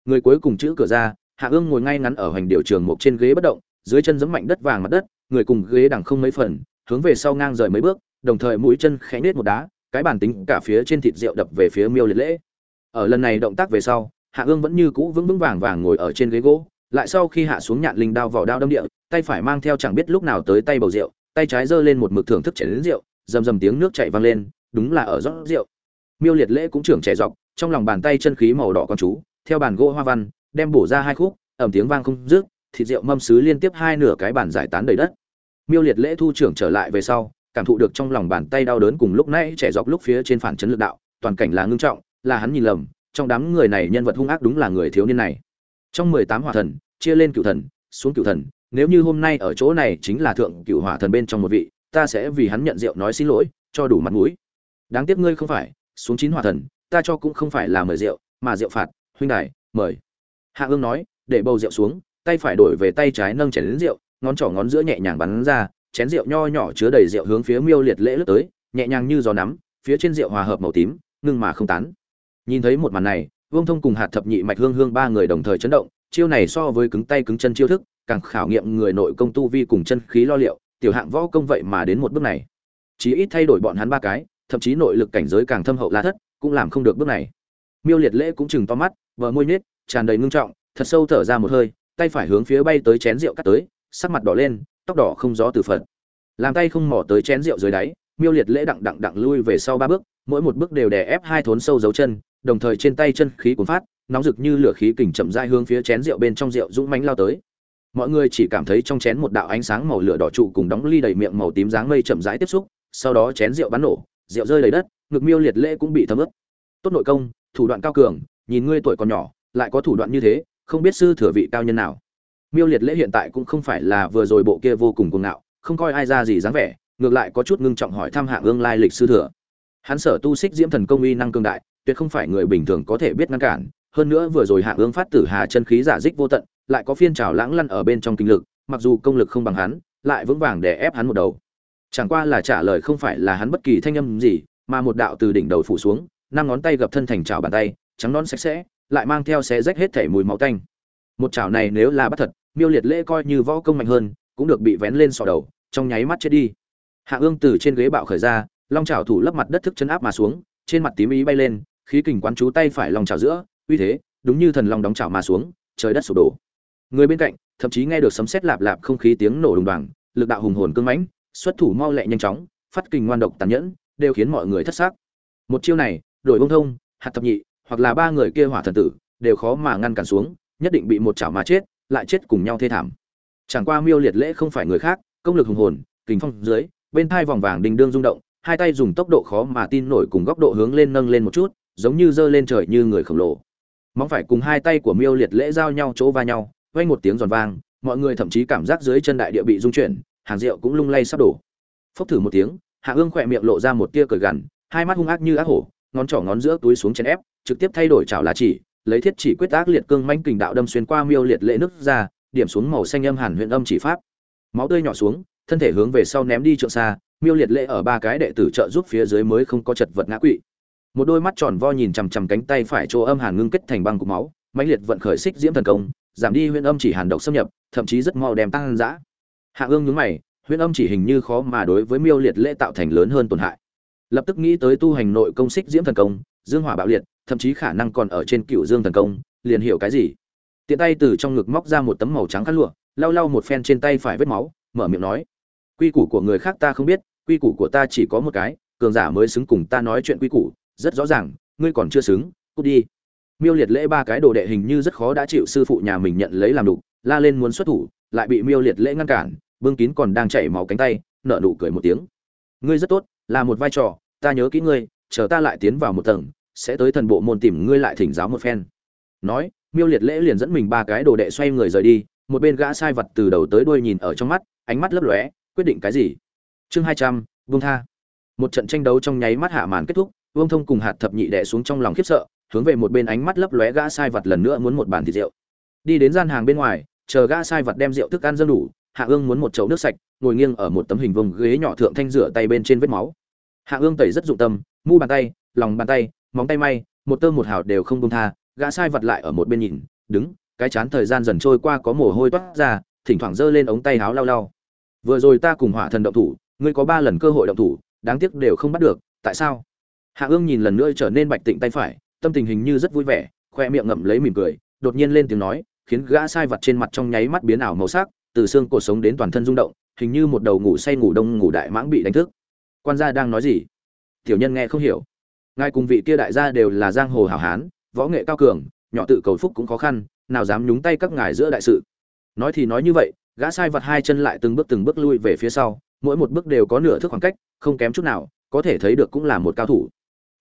người cuối cùng chữ cửa ra, hạ ương ngồi ngay ngắn ở hoành điều trường một trên ghế bất động, dưới chân giẫm mạnh đất vàng mặt đất, người cùng ghế đằng không mấy phần, hướng về sau ngang rời mấy bước, đồng thời mũi chân khẽ nết một đá, cái bản tính cả phía trên thịt rượu đập về phía miêu liệt lễ. Ở lần này động tác về sau, hạ ương vẫn như cũ vững vững vàng vàng ngồi ở trên ghế gỗ, lại sau khi hạ xuống nhạn linh đao vào đao đâm địa, tay phải mang theo chẳng biết lúc nào tới tay bầu rượu, tay trái giơ lên một mực thưởng thức chảy đến rượu, rầm rầm tiếng nước chảy vang lên, đúng là ở rót rượu. Miêu liệt lễ cũng trưởng trẻ dọc, trong lòng bàn tay chân khí màu đỏ con chú theo bàn gỗ hoa văn, đem bổ ra hai khúc, ẩm tiếng vang không dứt, thịt rượu mâm sứ liên tiếp hai nửa cái bàn giải tán đầy đất. Miêu liệt lễ thu trưởng trở lại về sau, cảm thụ được trong lòng bàn tay đau đớn cùng lúc nãy trẻ dọc lúc phía trên phản chấn lực đạo, toàn cảnh là ngưng trọng, là hắn nhìn lầm, trong đám người này nhân vật hung ác đúng là người thiếu niên này. Trong mười tám hỏa thần, chia lên cựu thần, xuống cựu thần, nếu như hôm nay ở chỗ này chính là thượng cựu hỏa thần bên trong một vị, ta sẽ vì hắn nhận rượu nói xin lỗi, cho đủ mặt mũi. Đáng tiếc ngươi không phải, xuống chín hỏa thần, ta cho cũng không phải là mời rượu, mà rượu phạt huynh đài, mời. Hạ ương nói, để bầu rượu xuống, tay phải đổi về tay trái nâng chén đến rượu, ngón trỏ ngón giữa nhẹ nhàng bắn ra, chén rượu nho nhỏ chứa đầy rượu hướng phía miêu liệt lễ lướt tới, nhẹ nhàng như gió nắm, phía trên rượu hòa hợp màu tím, ngưng mà không tán. Nhìn thấy một màn này, vương thông cùng hạt thập nhị mạch hương hương ba người đồng thời chấn động, chiêu này so với cứng tay cứng chân chiêu thức, càng khảo nghiệm người nội công tu vi cùng chân khí lo liệu, tiểu hạng võ công vậy mà đến một bước này. Chỉ ít thay đổi bọn hắn ba cái, thậm chí nội lực cảnh giới càng thâm hậu la thất, cũng làm không được bước này miêu liệt lễ cũng chừng to mắt vợ môi nhết tràn đầy ngưng trọng, thật sâu thở ra một hơi, tay phải hướng phía bay tới chén rượu cắt tới, sắc mặt đỏ lên, tóc đỏ không gió từ phật. Làm tay không mỏ tới chén rượu dưới đáy, miêu liệt lễ đặng đặng đặng lui về sau ba bước, mỗi một bước đều đè ép hai thốn sâu dấu chân, đồng thời trên tay chân khí cuốn phát, nóng rực như lửa khí kình chậm rãi hướng phía chén rượu bên trong rượu dũng mãnh lao tới. Mọi người chỉ cảm thấy trong chén một đạo ánh sáng màu lửa đỏ trụ cùng đóng ly đầy miệng màu tím dáng mây chậm rãi tiếp xúc, sau đó chén rượu bắn nổ, rượu rơi đầy đất, ngực miêu liệt lễ cũng bị thấm ướt. Tốt nội công thủ đoạn cao cường, nhìn ngươi tuổi còn nhỏ, lại có thủ đoạn như thế, không biết sư thừa vị cao nhân nào. Miêu liệt lễ hiện tại cũng không phải là vừa rồi bộ kia vô cùng cuồng ngạo, không coi ai ra gì dáng vẻ, ngược lại có chút ngưng trọng hỏi thăm hạng ương lai lịch sư thừa. Hắn sở tu xích diễm thần công uy năng cương đại, tuyệt không phải người bình thường có thể biết ngăn cản, hơn nữa vừa rồi hạng ương phát tử hà chân khí giả dích vô tận, lại có phiên trào lãng lăn ở bên trong kinh lực, mặc dù công lực không bằng hắn, lại vững vàng để ép hắn một đầu. Chẳng qua là trả lời không phải là hắn bất kỳ thanh âm gì, mà một đạo từ đỉnh đầu phủ xuống năm ngón tay gập thân thành chảo bàn tay, trắng non sạch sẽ, lại mang theo xé rách hết thể mùi máu tanh. Một chảo này nếu là bắt thật, miêu liệt lễ coi như võ công mạnh hơn, cũng được bị vén lên sọ đầu, trong nháy mắt chết đi. Hạ ương từ trên ghế bạo khởi ra, long chảo thủ lấp mặt đất thức chân áp mà xuống, trên mặt tím ý bay lên, khí kình quán chú tay phải long chảo giữa, uy thế, đúng như thần long đóng chảo mà xuống, trời đất sụp đổ. Người bên cạnh, thậm chí nghe được sấm sét lạp lạp không khí tiếng nổ đùng đoàng, lực đạo hùng hồn cương mãnh, xuất thủ mau lẹ nhanh chóng, phát kình ngoan độc tàn nhẫn, đều khiến mọi người thất xác một chiêu này đổi bông thông, hạt thập nhị, hoặc là ba người kia hỏa thần tử, đều khó mà ngăn cản xuống, nhất định bị một chảo mà chết, lại chết cùng nhau thê thảm. Chẳng qua miêu liệt lễ không phải người khác, công lực hùng hồn, kình phong dưới, bên thai vòng vàng đình đương rung động, hai tay dùng tốc độ khó mà tin nổi cùng góc độ hướng lên nâng lên một chút, giống như giơ lên trời như người khổng lồ. Móng phải cùng hai tay của miêu liệt lễ giao nhau chỗ va nhau, vang một tiếng giòn vang, mọi người thậm chí cảm giác dưới chân đại địa bị rung chuyển, hàng rượu cũng lung lay sắp đổ. Phốc thử một tiếng, hạ ương khỏe miệng lộ ra một tia cười gằn, hai mắt hung ác như ác hổ ngón trỏ ngón giữa túi xuống chèn ép, trực tiếp thay đổi chảo là chỉ, lấy thiết chỉ quyết ác liệt cương manh kình đạo đâm xuyên qua miêu liệt lệ nước ra, điểm xuống màu xanh âm hàn huyện âm chỉ pháp. Máu tươi nhỏ xuống, thân thể hướng về sau ném đi trượng xa, miêu liệt lệ ở ba cái đệ tử trợ giúp phía dưới mới không có chật vật ngã quỵ. Một đôi mắt tròn vo nhìn chằm chằm cánh tay phải chỗ âm hàn ngưng kết thành băng cục máu, mãnh liệt vận khởi xích diễm thần công, giảm đi huyện âm chỉ hàn độc xâm nhập, thậm chí rất mau đem tăng dã. Hạ ương nhướng mày huyện âm chỉ hình như khó mà đối với miêu liệt lệ tạo thành lớn hơn tổn hại lập tức nghĩ tới tu hành nội công xích diễm thần công, dương hỏa bạo liệt, thậm chí khả năng còn ở trên cựu dương thần công, liền hiểu cái gì. Tiện tay từ trong ngực móc ra một tấm màu trắng khăn lụa, lau lau một phen trên tay phải vết máu, mở miệng nói, quy củ của người khác ta không biết, quy củ của ta chỉ có một cái, cường giả mới xứng cùng ta nói chuyện quy củ, rất rõ ràng, ngươi còn chưa xứng, cút đi. Miêu liệt lễ ba cái đồ đệ hình như rất khó đã chịu sư phụ nhà mình nhận lấy làm đục, la lên muốn xuất thủ, lại bị miêu liệt lễ ngăn cản, bưng kín còn đang chảy máu cánh tay, nở nụ cười một tiếng. Ngươi rất tốt là một vai trò, ta nhớ kỹ ngươi, chờ ta lại tiến vào một tầng, sẽ tới thần bộ môn tìm ngươi lại thỉnh giáo một phen. Nói, miêu liệt lễ liền dẫn mình ba cái đồ đệ xoay người rời đi, một bên gã sai vật từ đầu tới đuôi nhìn ở trong mắt, ánh mắt lấp lóe, quyết định cái gì? Chương hai trăm, vương tha. Một trận tranh đấu trong nháy mắt hạ màn kết thúc, vương thông cùng hạt thập nhị đệ xuống trong lòng khiếp sợ, hướng về một bên ánh mắt lấp lóe gã sai vật lần nữa muốn một bàn thịt rượu. Đi đến gian hàng bên ngoài, chờ gã sai vật đem rượu thức ăn dâng đủ hạ ương muốn một chậu nước sạch, ngồi nghiêng ở một tấm hình vông ghế nhỏ thượng thanh rửa tay bên trên vết máu. Hạ ương tẩy rất dụng tâm, mu bàn tay, lòng bàn tay, móng tay may, một tơ một hào đều không công tha, gã sai vật lại ở một bên nhìn, đứng, cái chán thời gian dần trôi qua có mồ hôi toát ra, thỉnh thoảng giơ lên ống tay áo lau lau. Vừa rồi ta cùng hỏa thần động thủ, ngươi có ba lần cơ hội động thủ, đáng tiếc đều không bắt được, tại sao? Hạ ương nhìn lần nữa trở nên bạch tịnh tay phải, tâm tình hình như rất vui vẻ, khoe miệng ngậm lấy mỉm cười, đột nhiên lên tiếng nói, khiến gã sai vật trên mặt trong nháy mắt biến ảo màu sắc từ xương cổ sống đến toàn thân rung động, hình như một đầu ngủ say ngủ đông ngủ đại mãng bị đánh thức. Quan gia đang nói gì? Tiểu nhân nghe không hiểu. Ngài cùng vị kia đại gia đều là giang hồ hảo hán, võ nghệ cao cường, nhỏ tự cầu phúc cũng khó khăn, nào dám nhúng tay các ngài giữa đại sự. Nói thì nói như vậy, gã sai vật hai chân lại từng bước từng bước lui về phía sau, mỗi một bước đều có nửa thước khoảng cách, không kém chút nào, có thể thấy được cũng là một cao thủ.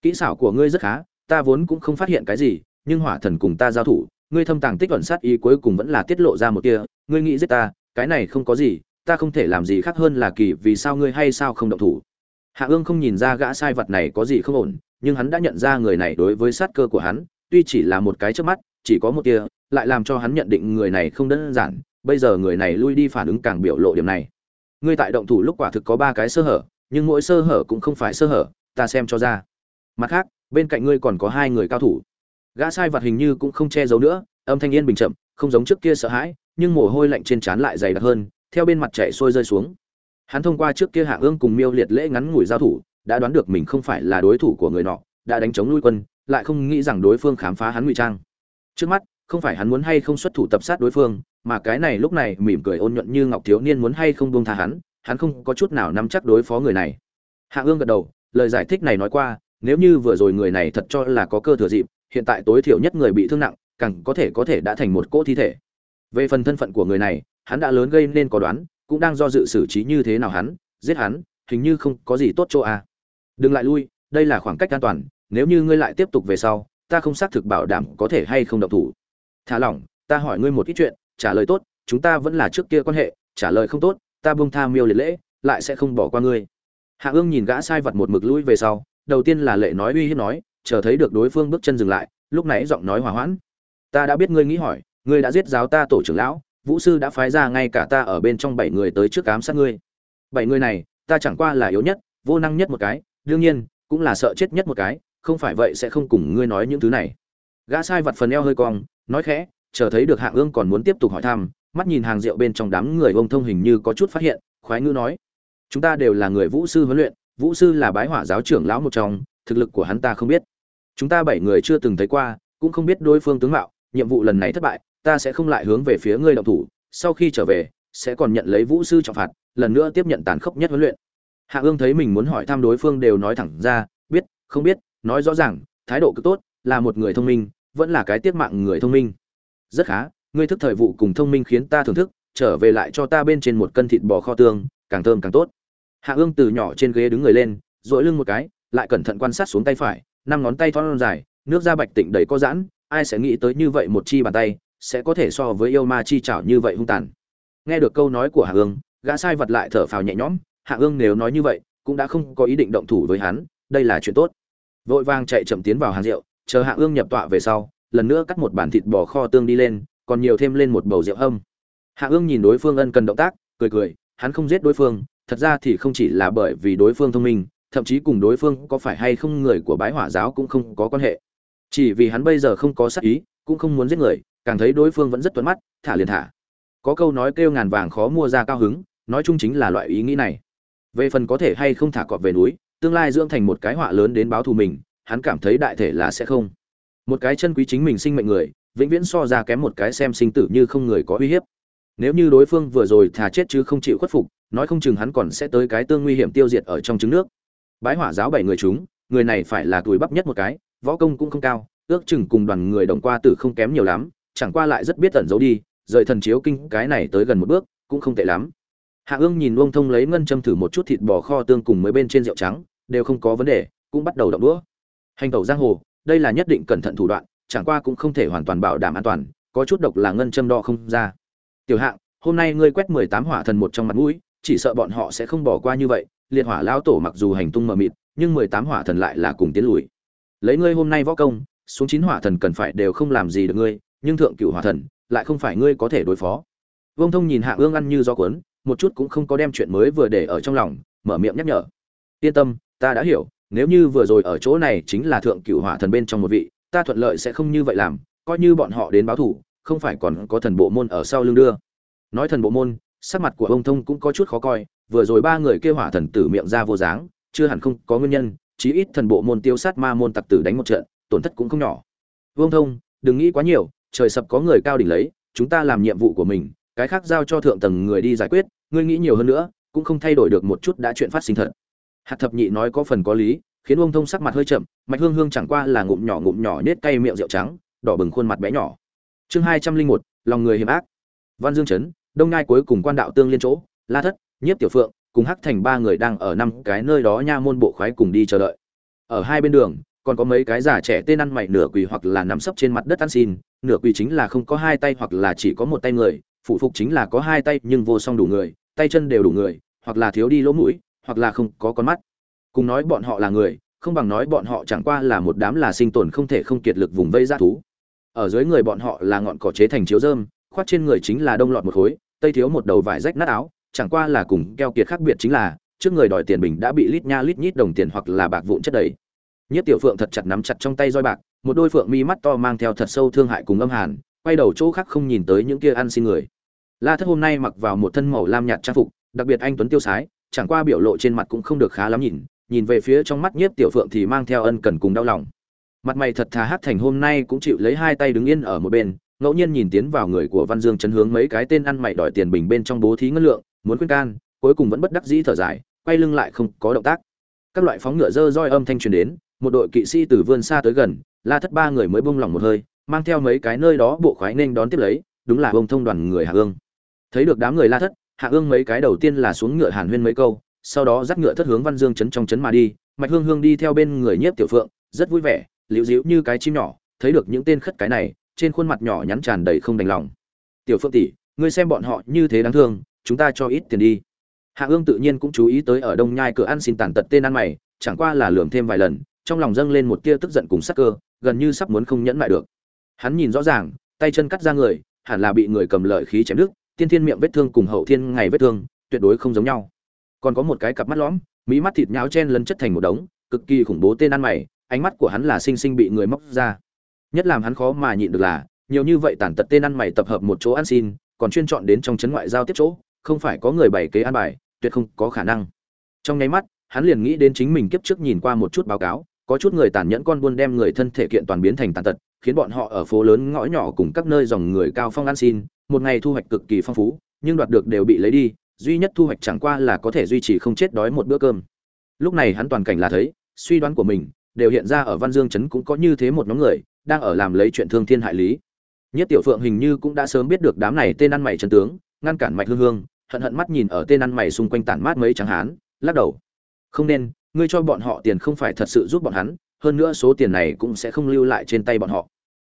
Kỹ xảo của ngươi rất khá, ta vốn cũng không phát hiện cái gì, nhưng hỏa thần cùng ta giao thủ, ngươi thâm tàng tích ẩn sát ý cuối cùng vẫn là tiết lộ ra một kia, ngươi nghĩ giết ta cái này không có gì, ta không thể làm gì khác hơn là kỳ vì sao ngươi hay sao không động thủ. Hạ ương không nhìn ra gã sai vật này có gì không ổn, nhưng hắn đã nhận ra người này đối với sát cơ của hắn, tuy chỉ là một cái trước mắt, chỉ có một kia lại làm cho hắn nhận định người này không đơn giản, bây giờ người này lui đi phản ứng càng biểu lộ điểm này. Ngươi tại động thủ lúc quả thực có ba cái sơ hở, nhưng mỗi sơ hở cũng không phải sơ hở, ta xem cho ra. Mặt khác, bên cạnh ngươi còn có hai người cao thủ. Gã sai vật hình như cũng không che giấu nữa, âm thanh yên bình chậm, không giống trước kia sợ hãi nhưng mồ hôi lạnh trên trán lại dày đặc hơn, theo bên mặt chạy xuôi rơi xuống. Hắn thông qua trước kia hạ ương cùng miêu liệt lễ ngắn ngủi giao thủ, đã đoán được mình không phải là đối thủ của người nọ, đã đánh chống nuôi quân, lại không nghĩ rằng đối phương khám phá hắn ngụy trang. Trước mắt, không phải hắn muốn hay không xuất thủ tập sát đối phương, mà cái này lúc này mỉm cười ôn nhuận như ngọc thiếu niên muốn hay không buông tha hắn hắn không có chút nào nắm chắc đối phó người này. Hạ ương gật đầu, lời giải thích này nói qua, nếu như vừa rồi người này thật cho là có cơ thừa dịp, hiện tại tối thiểu nhất người bị thương nặng, càng có thể có thể đã thành một cỗ thi thể về phần thân phận của người này, hắn đã lớn gây nên có đoán, cũng đang do dự xử trí như thế nào hắn, giết hắn, hình như không có gì tốt chỗ à. đừng lại lui, đây là khoảng cách an toàn, nếu như ngươi lại tiếp tục về sau, ta không xác thực bảo đảm có thể hay không động thủ. Thả lỏng, ta hỏi ngươi một ít chuyện, trả lời tốt, chúng ta vẫn là trước kia quan hệ, trả lời không tốt, ta buông tha miêu liệt lễ, lại sẽ không bỏ qua ngươi. Hạ ương nhìn gã sai vật một mực lui về sau, đầu tiên là lệ nói uy hiếp nói, chờ thấy được đối phương bước chân dừng lại, lúc nãy giọng nói hòa hoãn. Ta đã biết ngươi nghĩ hỏi ngươi đã giết giáo ta tổ trưởng lão, vũ sư đã phái ra ngay cả ta ở bên trong bảy người tới trước cám sát ngươi. Bảy người này, ta chẳng qua là yếu nhất, vô năng nhất một cái, đương nhiên, cũng là sợ chết nhất một cái, không phải vậy sẽ không cùng ngươi nói những thứ này. Gã sai vặt phần eo hơi cong, nói khẽ, chờ thấy được hạng ương còn muốn tiếp tục hỏi thăm, mắt nhìn hàng rượu bên trong đám người ông thông hình như có chút phát hiện, khoái ngữ nói, chúng ta đều là người vũ sư huấn luyện, vũ sư là bái hỏa giáo trưởng lão một trong, thực lực của hắn ta không biết. Chúng ta bảy người chưa từng thấy qua, cũng không biết đối phương tướng mạo, nhiệm vụ lần này thất bại ta sẽ không lại hướng về phía ngươi động thủ, sau khi trở về, sẽ còn nhận lấy vũ sư trọng phạt, lần nữa tiếp nhận tàn khốc nhất huấn luyện. Hạ ương thấy mình muốn hỏi thăm đối phương đều nói thẳng ra, biết, không biết, nói rõ ràng, thái độ cực tốt, là một người thông minh, vẫn là cái tiếc mạng người thông minh. Rất khá, ngươi thức thời vụ cùng thông minh khiến ta thưởng thức, trở về lại cho ta bên trên một cân thịt bò kho tương, càng thơm càng tốt. Hạ ương từ nhỏ trên ghế đứng người lên dội lưng một cái, lại cẩn thận quan sát xuống tay phải, năm ngón tay thon dài, nước da bạch tịnh đầy có giãn, ai sẽ nghĩ tới như vậy một chi bàn tay sẽ có thể so với yêu ma chi chảo như vậy hung tàn. Nghe được câu nói của hạ ương, gã sai vật lại thở phào nhẹ nhõm. Hạ ương nếu nói như vậy, cũng đã không có ý định động thủ với hắn, đây là chuyện tốt. Vội vàng chạy chậm tiến vào hàng rượu, chờ hạ ương nhập tọa về sau, lần nữa cắt một bản thịt bò kho tương đi lên, còn nhiều thêm lên một bầu rượu hâm. Hạ ương nhìn đối phương ân cần động tác, cười cười, hắn không giết đối phương, thật ra thì không chỉ là bởi vì đối phương thông minh, thậm chí cùng đối phương có phải hay không người của bái hỏa giáo cũng không có quan hệ. Chỉ vì hắn bây giờ không có sắc ý, cũng không muốn giết người càng thấy đối phương vẫn rất tuấn mắt, thả liền thả. Có câu nói kêu ngàn vàng khó mua ra cao hứng, nói chung chính là loại ý nghĩ này. Về phần có thể hay không thả cọp về núi, tương lai dưỡng thành một cái họa lớn đến báo thù mình, hắn cảm thấy đại thể là sẽ không. Một cái chân quý chính mình sinh mệnh người, vĩnh viễn so ra kém một cái xem sinh tử như không người có uy hiếp. Nếu như đối phương vừa rồi thà chết chứ không chịu khuất phục, nói không chừng hắn còn sẽ tới cái tương nguy hiểm tiêu diệt ở trong trứng nước. Bái hỏa giáo bảy người chúng, người này phải là tuổi bắp nhất một cái, võ công cũng không cao, ước chừng cùng đoàn người đồng qua tử không kém nhiều lắm chẳng qua lại rất biết tẩn giấu đi, rời thần chiếu kinh cái này tới gần một bước, cũng không tệ lắm. Hạ ương nhìn uông thông lấy ngân châm thử một chút thịt bò kho tương cùng mấy bên trên rượu trắng, đều không có vấn đề, cũng bắt đầu động đũa. Hành tẩu giang hồ, đây là nhất định cẩn thận thủ đoạn, chẳng qua cũng không thể hoàn toàn bảo đảm an toàn, có chút độc là ngân châm đo không ra. Tiểu hạng, hôm nay ngươi quét mười tám hỏa thần một trong mặt mũi, chỉ sợ bọn họ sẽ không bỏ qua như vậy, liệt hỏa lão tổ mặc dù hành tung mờ mịt, nhưng mười tám hỏa thần lại là cùng tiến lùi. Lấy ngươi hôm nay võ công, xuống chín hỏa thần cần phải đều không làm gì được ngươi nhưng thượng cửu hỏa thần lại không phải ngươi có thể đối phó. Vương thông nhìn hạ ương ăn như do cuốn, một chút cũng không có đem chuyện mới vừa để ở trong lòng, mở miệng nhắc nhở. Yên tâm, ta đã hiểu, nếu như vừa rồi ở chỗ này chính là thượng cửu hỏa thần bên trong một vị, ta thuận lợi sẽ không như vậy làm, coi như bọn họ đến báo thủ, không phải còn có thần bộ môn ở sau lưng đưa. Nói thần bộ môn, sắc mặt của ông thông cũng có chút khó coi, vừa rồi ba người kêu hỏa thần tử miệng ra vô dáng, chưa hẳn không có nguyên nhân, chí ít thần bộ môn tiêu sát ma môn tặc tử đánh một trận, tổn thất cũng không nhỏ. Vương thông, đừng nghĩ quá nhiều trời sập có người cao đỉnh lấy, chúng ta làm nhiệm vụ của mình, cái khác giao cho thượng tầng người đi giải quyết, ngươi nghĩ nhiều hơn nữa, cũng không thay đổi được một chút đã chuyện phát sinh thật. Hạt thập nhị nói có phần có lý, khiến ông thông sắc mặt hơi chậm, mạch hương hương chẳng qua là ngụm nhỏ ngụm nhỏ nết cay miệng rượu trắng, đỏ bừng khuôn mặt bé nhỏ. Chương hai trăm linh một, lòng người hiểm ác. Văn dương chấn đông ngai cuối cùng quan đạo tương liên chỗ, la thất, nhiếp tiểu phượng, cùng hắc thành ba người đang ở năm cái nơi đó nha môn bộ khoái cùng đi chờ đợi. Ở hai bên đường còn có mấy cái già trẻ tên ăn mày nửa quỳ hoặc là nằm sấp trên mặt đất ăn xin, nửa quỳ chính là không có hai tay hoặc là chỉ có một tay người, phụ phục chính là có hai tay nhưng vô song đủ người, tay chân đều đủ người, hoặc là thiếu đi lỗ mũi, hoặc là không có con mắt. Cùng nói bọn họ là người, không bằng nói bọn họ chẳng qua là một đám là sinh tồn không thể không kiệt lực vùng vây ra thú. Ở dưới người bọn họ là ngọn cỏ chế thành chiếu dơm khoác trên người chính là đông lọt một khối, tây thiếu một đầu vải rách nát áo, chẳng qua là cùng keo kiệt khác biệt chính là, trước người đòi tiền bình đã bị lít nha lít nhít đồng tiền hoặc là bạc vụn chất đầy. Nhiếp tiểu phượng thật chặt nắm chặt trong tay roi bạc, một đôi phượng mi mắt to mang theo thật sâu thương hại cùng âm hàn, quay đầu chỗ khác không nhìn tới những kia ăn xin người. La thất hôm nay mặc vào một thân màu lam nhạt trang phục, đặc biệt anh tuấn tiêu sái, chẳng qua biểu lộ trên mặt cũng không được khá lắm nhìn nhìn về phía trong mắt nhiếp tiểu phượng thì mang theo ân cần cùng đau lòng. Mặt mày thật thà hát thành hôm nay cũng chịu lấy hai tay đứng yên ở một bên, ngẫu nhiên nhìn tiến vào người của văn dương chấn hướng mấy cái tên ăn mày đòi tiền bình bên trong bố thí ngân lượng, muốn khuyên can, cuối cùng vẫn bất đắc dĩ thở dài, quay lưng lại không có động tác. Các loại phóng ngựa dơ roi âm thanh truyền đến một đội kỵ sĩ từ vươn xa tới gần, la thất ba người mới bông lỏng một hơi, mang theo mấy cái nơi đó bộ khoái nên đón tiếp lấy, đúng là bông thông đoàn người hạ ương. Thấy được đám người la thất, hạ ương mấy cái đầu tiên là xuống ngựa hàn huyên mấy câu, sau đó dắt ngựa thất hướng văn dương chấn trong chấn mà đi, mạch hương hương đi theo bên người nhiếp tiểu phượng, rất vui vẻ, liễu dĩu như cái chim nhỏ, thấy được những tên khất cái này, trên khuôn mặt nhỏ nhắn tràn đầy không đành lòng. Tiểu phượng tỷ, ngươi xem bọn họ như thế đáng thương, chúng ta cho ít tiền đi. Hạ ương tự nhiên cũng chú ý tới ở đông nhai cửa ăn xin tàn tật tên ăn mày, chẳng qua là lường thêm vài lần trong lòng dâng lên một tia tức giận cùng sắc cơ, gần như sắp muốn không nhẫn lại được. Hắn nhìn rõ ràng, tay chân cắt ra người, hẳn là bị người cầm lợi khí chém đứt, tiên thiên miệng vết thương cùng hậu thiên ngày vết thương, tuyệt đối không giống nhau. Còn có một cái cặp mắt lõm, mí mắt thịt nháo chen lấn chất thành một đống, cực kỳ khủng bố tên ăn mày, ánh mắt của hắn là sinh sinh bị người móc ra. Nhất làm hắn khó mà nhịn được là, nhiều như vậy tàn tật tên ăn mày tập hợp một chỗ ăn xin, còn chuyên chọn đến trong chấn ngoại giao tiếp chỗ, không phải có người bày kế ăn bài, tuyệt không có khả năng. Trong nháy mắt, hắn liền nghĩ đến chính mình kiếp trước nhìn qua một chút báo cáo có chút người tàn nhẫn con buôn đem người thân thể kiện toàn biến thành tàn tật, khiến bọn họ ở phố lớn ngõ nhỏ cùng các nơi dòng người cao phong ăn xin, một ngày thu hoạch cực kỳ phong phú, nhưng đoạt được đều bị lấy đi, duy nhất thu hoạch chẳng qua là có thể duy trì không chết đói một bữa cơm. Lúc này hắn toàn cảnh là thấy, suy đoán của mình, đều hiện ra ở văn dương trấn cũng có như thế một nhóm người, đang ở làm lấy chuyện thương thiên hại lý. Nhất tiểu phượng hình như cũng đã sớm biết được đám này tên ăn mày chân tướng, ngăn cản mạch hương hương, hận hận mắt nhìn ở tên ăn mày xung quanh tản mát mấy trắng hán, lắc đầu. Không nên ngươi cho bọn họ tiền không phải thật sự giúp bọn hắn, hơn nữa số tiền này cũng sẽ không lưu lại trên tay bọn họ.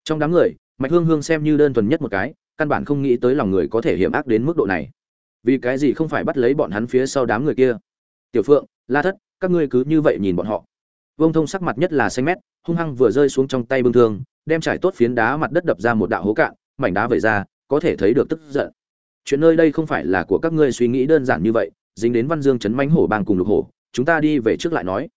Trong đám người, mạch hương hương xem như đơn thuần nhất một cái, căn bản không nghĩ tới lòng người có thể hiểm ác đến mức độ này. Vì cái gì không phải bắt lấy bọn hắn phía sau đám người kia? Tiểu phượng, la thất, các ngươi cứ như vậy nhìn bọn họ. Vông thông sắc mặt nhất là xanh mét, hung hăng vừa rơi xuống trong tay bưng thương, đem trải tốt phiến đá mặt đất đập ra một đạo hố cạn, mảnh đá vẩy ra, có thể thấy được tức giận. Chuyện nơi đây không phải là của các ngươi suy nghĩ đơn giản như vậy, dính đến văn dương chấn mánh hổ bang cùng lục hổ chúng ta đi về trước lại nói.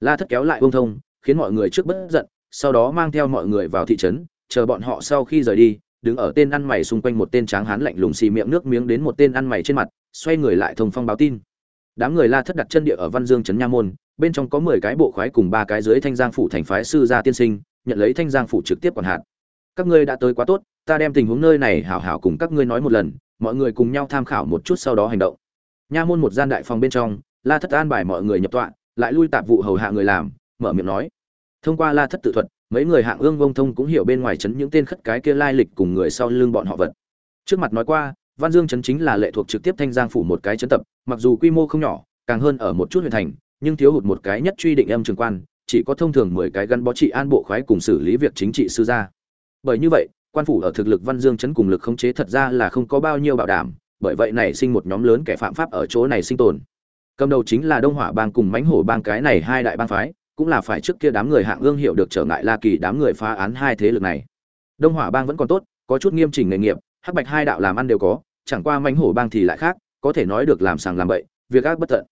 La thất kéo lại vương thông, khiến mọi người trước bất giận, sau đó mang theo mọi người vào thị trấn, chờ bọn họ sau khi rời đi, đứng ở tên ăn mày xung quanh một tên tráng hán lạnh lùng xì miệng nước miếng đến một tên ăn mày trên mặt, xoay người lại thông phong báo tin. Đám người la thất đặt chân địa ở văn dương trấn nha môn, bên trong có mười cái bộ khoái cùng ba cái dưới thanh giang phủ thành phái sư gia tiên sinh, nhận lấy thanh giang phủ trực tiếp quản hạt. Các ngươi đã tới quá tốt, ta đem tình huống nơi này hảo hảo cùng các ngươi nói một lần, mọi người cùng nhau tham khảo một chút sau đó hành động. Nha môn một gian đại phòng bên trong la thất an bài mọi người nhập tọa, lại lui tạp vụ hầu hạ người làm, mở miệng nói. Thông qua la thất tự thuật, mấy người hạng ương vông thông cũng hiểu bên ngoài trấn những tên khất cái kia lai lịch cùng người sau lưng bọn họ vật. Trước mặt nói qua, văn dương trấn chính là lệ thuộc trực tiếp thanh giang phủ một cái trấn tập, mặc dù quy mô không nhỏ, càng hơn ở một chút huyện thành, nhưng thiếu hụt một cái nhất truy định âm trường quan, chỉ có thông thường mười cái gắn bó trị an bộ khoái cùng xử lý việc chính trị sư gia. Bởi như vậy, quan phủ ở thực lực văn dương chấn cùng lực khống chế thật ra là không có bao nhiêu bảo đảm, bởi vậy nảy sinh một nhóm lớn kẻ phạm pháp ở chỗ này sinh tồn cầm đầu chính là đông hỏa bang cùng mãnh hổ bang, cái này hai đại bang phái, cũng là phải trước kia đám người hạng ương hiệu được trở ngại la kỳ đám người phá án hai thế lực này. Đông hỏa bang vẫn còn tốt, có chút nghiêm chỉnh nghề nghiệp, hắc bạch hai đạo làm ăn đều có, chẳng qua mãnh hổ bang thì lại khác, có thể nói được làm sàng làm bậy, việc ác bất tận.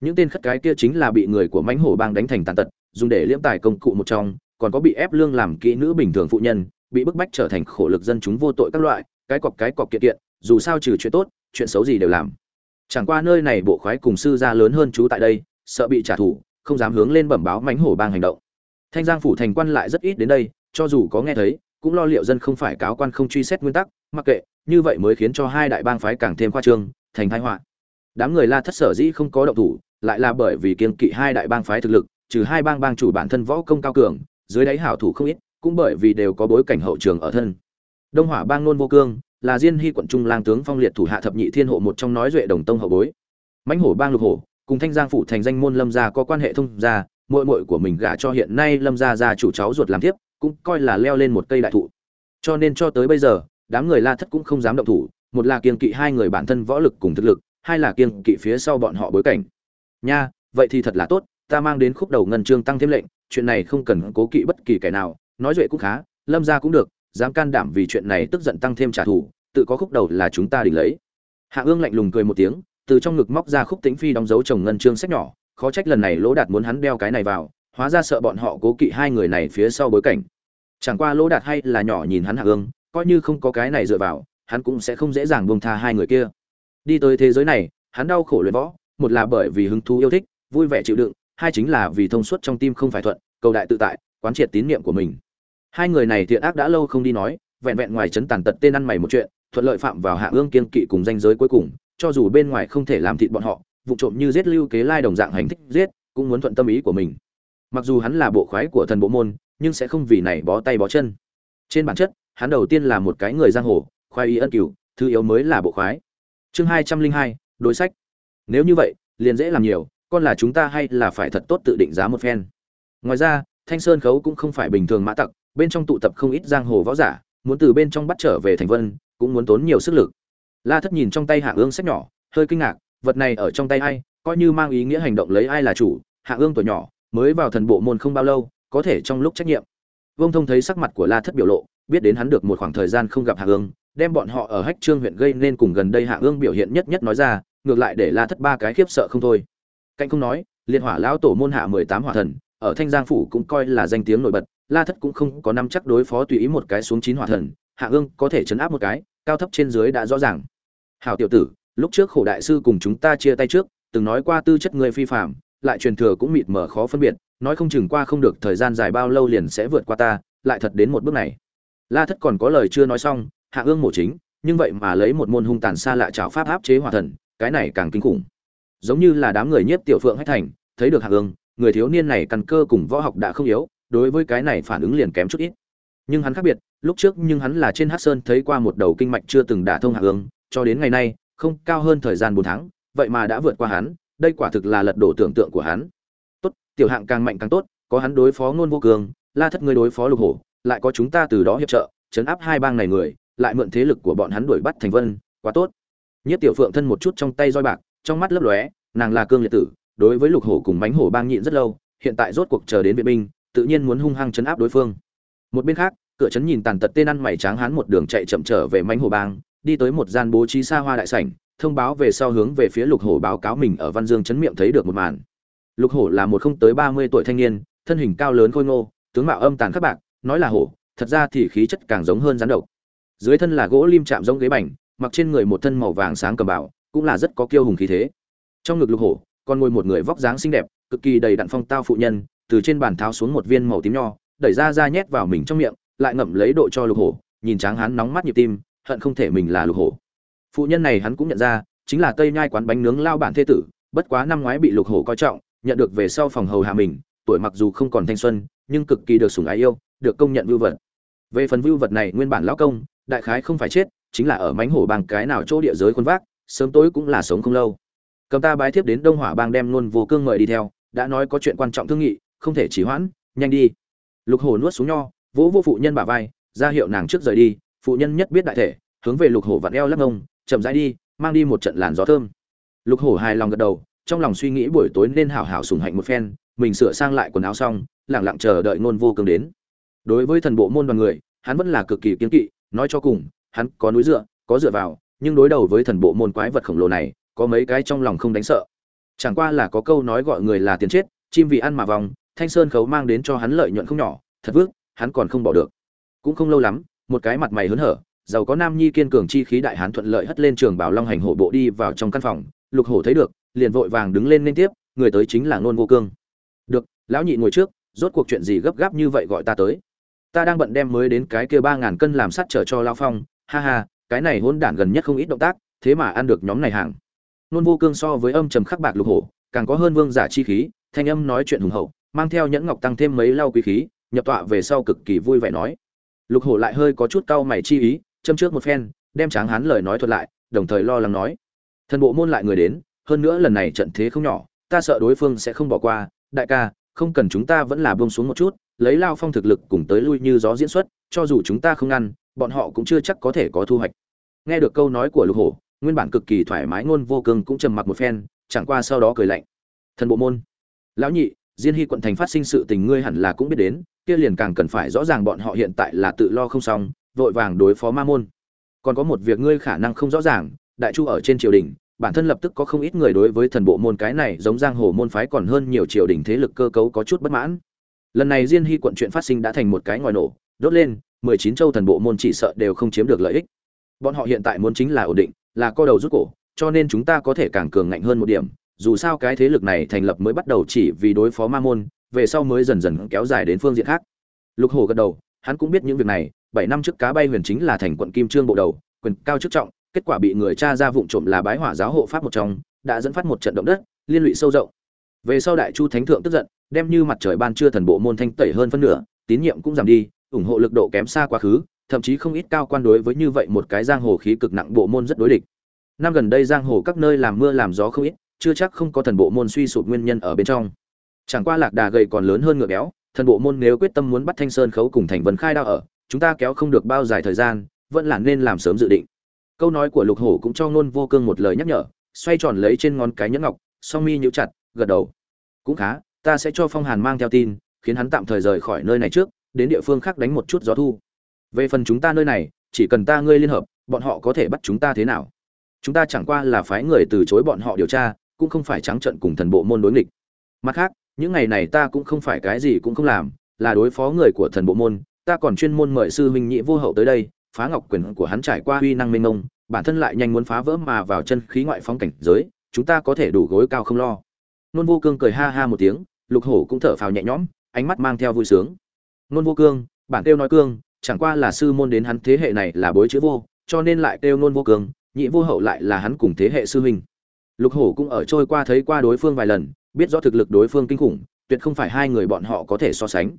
Những tên khất cái kia chính là bị người của mãnh hổ bang đánh thành tàn tật, dùng để liễm tài công cụ một trong, còn có bị ép lương làm kỹ nữ bình thường phụ nhân, bị bức bách trở thành khổ lực dân chúng vô tội các loại, cái cọc cái cọc kiện kiện, dù sao trừ chuyện tốt, chuyện xấu gì đều làm chẳng qua nơi này bộ khoái cùng sư gia lớn hơn chú tại đây, sợ bị trả thù, không dám hướng lên bẩm báo mánh hổ bang hành động. Thanh giang phủ thành quan lại rất ít đến đây, cho dù có nghe thấy, cũng lo liệu dân không phải cáo quan không truy xét nguyên tắc, mặc kệ, như vậy mới khiến cho hai đại bang phái càng thêm khoa trương, thành thái họa. Đám người la thất sở dĩ không có động thủ, lại là bởi vì kiên kỵ hai đại bang phái thực lực, trừ hai bang bang chủ bản thân võ công cao cường, dưới đáy hảo thủ không ít, cũng bởi vì đều có bối cảnh hậu trường ở thân. Đông hỏa bang nôn vô cương là diên hy quận trung lang tướng phong liệt thủ hạ thập nhị thiên hộ một trong nói duệ đồng tông hậu bối. Mãnh hổ bang lục hổ, cùng thanh giang phủ thành danh môn lâm gia có quan hệ thông gia, muội muội của mình gả cho hiện nay lâm gia gia chủ cháu ruột làm tiếp cũng coi là leo lên một cây đại thụ. Cho nên cho tới bây giờ, đám người la thất cũng không dám động thủ, một là kiêng kỵ hai người bản thân võ lực cùng thực lực, hai là kiêng kỵ phía sau bọn họ bối cảnh. Nha, vậy thì thật là tốt, ta mang đến khúc đầu ngân trương tăng thêm lệnh, chuyện này không cần cố kỵ bất kỳ kẻ nào, nói duệ cũng khá, lâm gia cũng được, dám can đảm vì chuyện này tức giận tăng thêm trả thù tự có khúc đầu là chúng ta đỉnh lấy. Hạ ương lạnh lùng cười một tiếng, từ trong ngực móc ra khúc tĩnh phi đóng dấu chồng ngân trương sách nhỏ, khó trách lần này lỗ đạt muốn hắn đeo cái này vào, hóa ra sợ bọn họ cố kỵ hai người này phía sau bối cảnh. Chẳng qua lỗ đạt hay là nhỏ nhìn hắn hạ ương, coi như không có cái này dựa vào, hắn cũng sẽ không dễ dàng buông tha hai người kia. Đi tới thế giới này, hắn đau khổ luyện võ, một là bởi vì hứng thú yêu thích, vui vẻ chịu đựng, hai chính là vì thông suốt trong tim không phải thuận, cầu đại tự tại, quán triệt tín niệm của mình. Hai người này thiện ác đã lâu không đi nói, vẹn vẹn ngoài chấn tàn tật tên ăn mày một chuyện thuận lợi phạm vào hạ ương kiên kỵ cùng danh giới cuối cùng, cho dù bên ngoài không thể làm thịt bọn họ, vụ trộm như giết lưu kế lai đồng dạng hành thích giết, cũng muốn thuận tâm ý của mình. Mặc dù hắn là bộ khoái của thần bộ môn, nhưng sẽ không vì này bó tay bó chân. Trên bản chất, hắn đầu tiên là một cái người giang hồ, khoái ý ân cửu, thứ yếu mới là bộ khoái. Chương hai trăm linh hai, đối sách. Nếu như vậy, liền dễ làm nhiều, con là chúng ta hay là phải thật tốt tự định giá một phen? Ngoài ra, thanh sơn khấu cũng không phải bình thường mã tặc, bên trong tụ tập không ít giang hồ võ giả, muốn từ bên trong bắt trở về thành vân cũng muốn tốn nhiều sức lực. La thất nhìn trong tay hạ ương sách nhỏ, hơi kinh ngạc, vật này ở trong tay ai, coi như mang ý nghĩa hành động lấy ai là chủ, hạ ương tuổi nhỏ, mới vào thần bộ môn không bao lâu, có thể trong lúc trách nhiệm. Vông thông thấy sắc mặt của la thất biểu lộ, biết đến hắn được một khoảng thời gian không gặp hạ ương, đem bọn họ ở hách trương huyện gây nên cùng gần đây hạ ương biểu hiện nhất nhất nói ra, ngược lại để la thất ba cái khiếp sợ không thôi. Cạnh không nói, liệt hỏa lão tổ môn hạ mười tám hỏa thần, ở thanh giang phủ cũng coi là danh tiếng nổi bật, la thất cũng không có năm chắc đối phó tùy ý một cái xuống chín hỏa thần, hạ ương có thể chấn áp một cái cao thấp trên dưới đã rõ ràng. Hảo tiểu tử, lúc trước khổ đại sư cùng chúng ta chia tay trước, từng nói qua tư chất người phi phạm lại truyền thừa cũng mịt mờ khó phân biệt, nói không chừng qua không được thời gian dài bao lâu liền sẽ vượt qua ta, lại thật đến một bước này. La thất còn có lời chưa nói xong, hạ ương mổ chính, nhưng vậy mà lấy một môn hung tàn xa lạ trào pháp áp chế hỏa thần, cái này càng kinh khủng. Giống như là đám người nhiếp tiểu phượng hách thành, thấy được hạ ương, người thiếu niên này căn cơ cùng võ học đã không yếu, đối với cái này phản ứng liền kém chút ít nhưng hắn khác biệt, lúc trước nhưng hắn là trên hát sơn thấy qua một đầu kinh mạch chưa từng đả thông hạ hướng, cho đến ngày nay, không cao hơn thời gian bốn tháng, vậy mà đã vượt qua hắn, đây quả thực là lật đổ tưởng tượng của hắn. Tốt, tiểu hạng càng mạnh càng tốt, có hắn đối phó ngôn vô cường, la thất người đối phó lục hổ, lại có chúng ta từ đó hiệp trợ, chấn áp hai bang này người, lại mượn thế lực của bọn hắn đuổi bắt thành vân, quá tốt. Nhất tiểu phượng thân một chút trong tay roi bạc, trong mắt lấp lóe, nàng là cương liệt tử, đối với lục hổ cùng bánh hổ bang nhịn rất lâu, hiện tại rốt cuộc chờ đến viện binh, tự nhiên muốn hung hăng chấn áp đối phương một bên khác, cửa trấn nhìn tàn tật tên ăn mày tráng hán một đường chạy chậm trở về mánh hồ bang, đi tới một gian bố trí xa hoa đại sảnh, thông báo về sau hướng về phía lục hổ báo cáo mình ở văn dương trấn miệng thấy được một màn. Lục hổ là một không tới ba mươi tuổi thanh niên, thân hình cao lớn khôi ngô, tướng mạo âm tàn khắc bạc, nói là hổ, thật ra thì khí chất càng giống hơn rắn độc. Dưới thân là gỗ lim chạm giống ghế bành, mặc trên người một thân màu vàng sáng cầm bảo cũng là rất có kiêu hùng khí thế. Trong ngực lục hổ, còn ngồi một người vóc dáng xinh đẹp, cực kỳ đầy đặn phong tao phụ nhân, từ trên bàn tháo xuống một viên màu tím nho đẩy ra ra nhét vào mình trong miệng, lại ngậm lấy độ cho lục hổ, nhìn tráng hắn nóng mắt nhịp tim, hận không thể mình là lục hổ. Phụ nhân này hắn cũng nhận ra, chính là tây nhai quán bánh nướng lao bản thế tử, bất quá năm ngoái bị lục hổ coi trọng, nhận được về sau phòng hầu hạ mình, tuổi mặc dù không còn thanh xuân, nhưng cực kỳ được sủng ái yêu, được công nhận vưu vật. Về phần vưu vật này, nguyên bản lão công, đại khái không phải chết, chính là ở mánh hổ bằng cái nào chỗ địa giới khuôn vác, sớm tối cũng là sống không lâu. Cầm ta bái thiếp đến đông hỏa bang đem luôn vô cương mời đi theo, đã nói có chuyện quan trọng thương nghị, không thể chỉ hoãn, nhanh đi lục hổ nuốt xuống nho, vỗ vô phụ nhân bả vai, ra hiệu nàng trước rời đi, phụ nhân nhất biết đại thể, hướng về lục hổ vặn eo lắc ngông, chậm rãi đi, mang đi một trận làn gió thơm. Lục hổ hài lòng gật đầu, trong lòng suy nghĩ buổi tối nên hảo hảo sùng hạnh một phen, mình sửa sang lại quần áo xong lẳng lặng chờ đợi nôn vô cương đến. Đối với thần bộ môn đoàn người, hắn vẫn là cực kỳ kiên kỵ, nói cho cùng, hắn có núi dựa, có dựa vào, nhưng đối đầu với thần bộ môn quái vật khổng lồ này, có mấy cái trong lòng không đánh sợ. Chẳng qua là có câu nói gọi người là tiền chết, chim vì ăn mà vòng thanh sơn khấu mang đến cho hắn lợi nhuận không nhỏ, thật vước, hắn còn không bỏ được. Cũng không lâu lắm, một cái mặt mày hớn hở, giàu có nam nhi kiên cường chi khí đại hán thuận lợi hất lên trường bảo long hành hổ bộ đi vào trong căn phòng. Lục hổ thấy được, liền vội vàng đứng lên liên tiếp, người tới chính là nôn vô cương. Được, lão nhị ngồi trước, rốt cuộc chuyện gì gấp gáp như vậy gọi ta tới? Ta đang bận đem mới đến cái kia ba ngàn cân làm sắt trở cho lao phong. Ha ha, cái này hôn đản gần nhất không ít động tác, thế mà ăn được nhóm này hàng. Nôn vô cương so với âm trầm khắc bạc lục hổ, càng có hơn vương giả chi khí, thanh âm nói chuyện hùng hậu mang theo nhẫn ngọc tăng thêm mấy lau quý khí, nhập tọa về sau cực kỳ vui vẻ nói. Lục hổ lại hơi có chút cau mày chi ý, châm trước một phen, đem tráng hán lời nói thuật lại, đồng thời lo lắng nói. Thần bộ môn lại người đến, hơn nữa lần này trận thế không nhỏ, ta sợ đối phương sẽ không bỏ qua. Đại ca, không cần chúng ta vẫn là buông xuống một chút, lấy lao phong thực lực cùng tới lui như gió diễn xuất, cho dù chúng ta không ngăn, bọn họ cũng chưa chắc có thể có thu hoạch. Nghe được câu nói của lục hổ, nguyên bản cực kỳ thoải mái ngôn vô cương cũng trầm mặc một phen, chẳng qua sau đó cười lạnh. Thần bộ môn. Lão nhị diên hy quận thành phát sinh sự tình ngươi hẳn là cũng biết đến, kia liền càng cần phải rõ ràng bọn họ hiện tại là tự lo không xong, vội vàng đối phó ma môn. Còn có một việc ngươi khả năng không rõ ràng, đại chu ở trên triều đình, bản thân lập tức có không ít người đối với thần bộ môn cái này giống giang hồ môn phái còn hơn nhiều triều đình thế lực cơ cấu có chút bất mãn. Lần này diên hy quận chuyện phát sinh đã thành một cái ngòi nổ, đốt lên, mười chín châu thần bộ môn chỉ sợ đều không chiếm được lợi ích. Bọn họ hiện tại muốn chính là ổn định, là co đầu rút cổ, cho nên chúng ta có thể càng cường ngạnh hơn một điểm dù sao cái thế lực này thành lập mới bắt đầu chỉ vì đối phó ma môn, về sau mới dần dần kéo dài đến phương diện khác. Lục hổ gật đầu, hắn cũng biết những việc này, bảy năm trước cá bay huyền chính là thành quận kim trương bộ đầu, quyền cao chức trọng, kết quả bị người cha ra vụng trộm là bái hỏa giáo hộ pháp một trong, đã dẫn phát một trận động đất, liên lụy sâu rộng. Về sau đại chu thánh thượng tức giận, đem như mặt trời ban trưa thần bộ môn thanh tẩy hơn phân nửa, tín nhiệm cũng giảm đi, ủng hộ lực độ kém xa quá khứ, thậm chí không ít cao quan đối với như vậy một cái giang hồ khí cực nặng bộ môn rất đối địch. Năm gần đây giang hồ các nơi làm mưa làm gió không ít chưa chắc không có thần bộ môn suy sụp nguyên nhân ở bên trong. Chẳng qua lạc đà gầy còn lớn hơn ngựa béo, thần bộ môn nếu quyết tâm muốn bắt thanh sơn khấu cùng thành vân khai đao ở, chúng ta kéo không được bao dài thời gian, vẫn là nên làm sớm dự định. Câu nói của lục hổ cũng cho ngôn vô cương một lời nhắc nhở, xoay tròn lấy trên ngón cái nhẫn ngọc, song mi nhíu chặt, gật đầu. Cũng khá, ta sẽ cho phong hàn mang theo tin, khiến hắn tạm thời rời khỏi nơi này trước, đến địa phương khác đánh một chút gió thu. Về phần chúng ta nơi này, chỉ cần ta ngươi liên hợp, bọn họ có thể bắt chúng ta thế nào? Chúng ta chẳng qua là phái người từ chối bọn họ điều tra cũng không phải trắng trận cùng thần bộ môn đối nghịch. Mặt khác, những ngày này ta cũng không phải cái gì cũng không làm, là đối phó người của thần bộ môn, ta còn chuyên môn mời sư huynh nhị vô hậu tới đây, phá ngọc quyền của hắn trải qua uy năng mênh mông, bản thân lại nhanh muốn phá vỡ mà vào chân khí ngoại phóng cảnh giới, chúng ta có thể đủ gối cao không lo. Nôn vô cương cười ha ha một tiếng, lục hổ cũng thở phào nhẹ nhõm, ánh mắt mang theo vui sướng. Nôn vô cương, bản tiêu nói cương, chẳng qua là sư môn đến hắn thế hệ này là bối chữ vô, cho nên lại kêu nôn vô cương, nhị vô hậu lại là hắn cùng thế hệ sư huynh lục hổ cũng ở trôi qua thấy qua đối phương vài lần, biết rõ thực lực đối phương kinh khủng, tuyệt không phải hai người bọn họ có thể so sánh.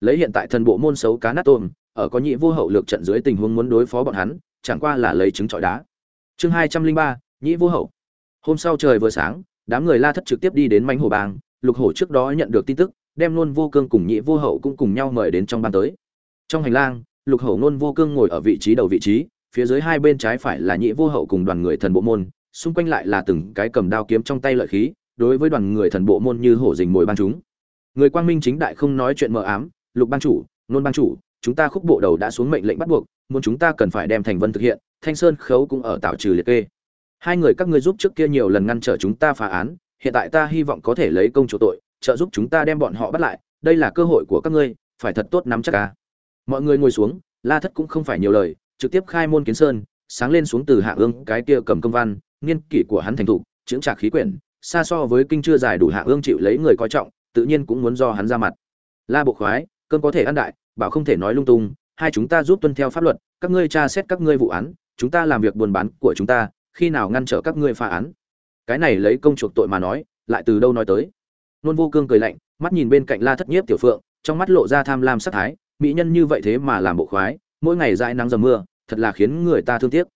Lấy hiện tại thần bộ môn xấu cá nát tôm, ở có nhị vô hậu lược trận dưới tình huống muốn đối phó bọn hắn, chẳng qua là lấy trứng trọi đá. Chương hai trăm linh ba, nhị vô hậu. Hôm sau trời vừa sáng, đám người la thất trực tiếp đi đến mánh hồ bang, lục hổ trước đó nhận được tin tức, đem luôn vô cương cùng nhị vô hậu cũng cùng nhau mời đến trong ban tới. Trong hành lang, lục hổ nôn vô cương ngồi ở vị trí đầu vị trí, phía dưới hai bên trái phải là nhị vô hậu cùng đoàn người thần bộ môn xung quanh lại là từng cái cầm đao kiếm trong tay lợi khí, đối với đoàn người thần bộ môn như hổ dình mồi ban chúng. Người quang minh chính đại không nói chuyện mờ ám, lục ban chủ, nôn ban chủ, chúng ta khúc bộ đầu đã xuống mệnh lệnh bắt buộc, muốn chúng ta cần phải đem thành vân thực hiện, thanh sơn khấu cũng ở tạo trừ liệt kê. Hai người các ngươi giúp trước kia nhiều lần ngăn trở chúng ta phá án, hiện tại ta hy vọng có thể lấy công chỗ tội, trợ giúp chúng ta đem bọn họ bắt lại, đây là cơ hội của các ngươi, phải thật tốt nắm chắc ca mọi người ngồi xuống, la thất cũng không phải nhiều lời, trực tiếp khai môn kiến sơn, sáng lên xuống từ hạ ương cái kia cầm công văn niên kỷ của hắn thành thục, chững trạc khí quyển, xa so với kinh chưa dài đủ hạ ương chịu lấy người coi trọng, tự nhiên cũng muốn do hắn ra mặt. La bộ khoái cơn có thể ăn đại, bảo không thể nói lung tung, hai chúng ta giúp tuân theo pháp luật, các ngươi tra xét các ngươi vụ án, chúng ta làm việc buôn bán của chúng ta, khi nào ngăn trở các ngươi phá án? Cái này lấy công chuộc tội mà nói, lại từ đâu nói tới? Nôn vô cương cười lạnh, mắt nhìn bên cạnh la thất nhiếp tiểu phượng, trong mắt lộ ra tham lam sắc thái, mỹ nhân như vậy thế mà làm bộ khoái, mỗi ngày dãi nắng dầm mưa, thật là khiến người ta thương tiếc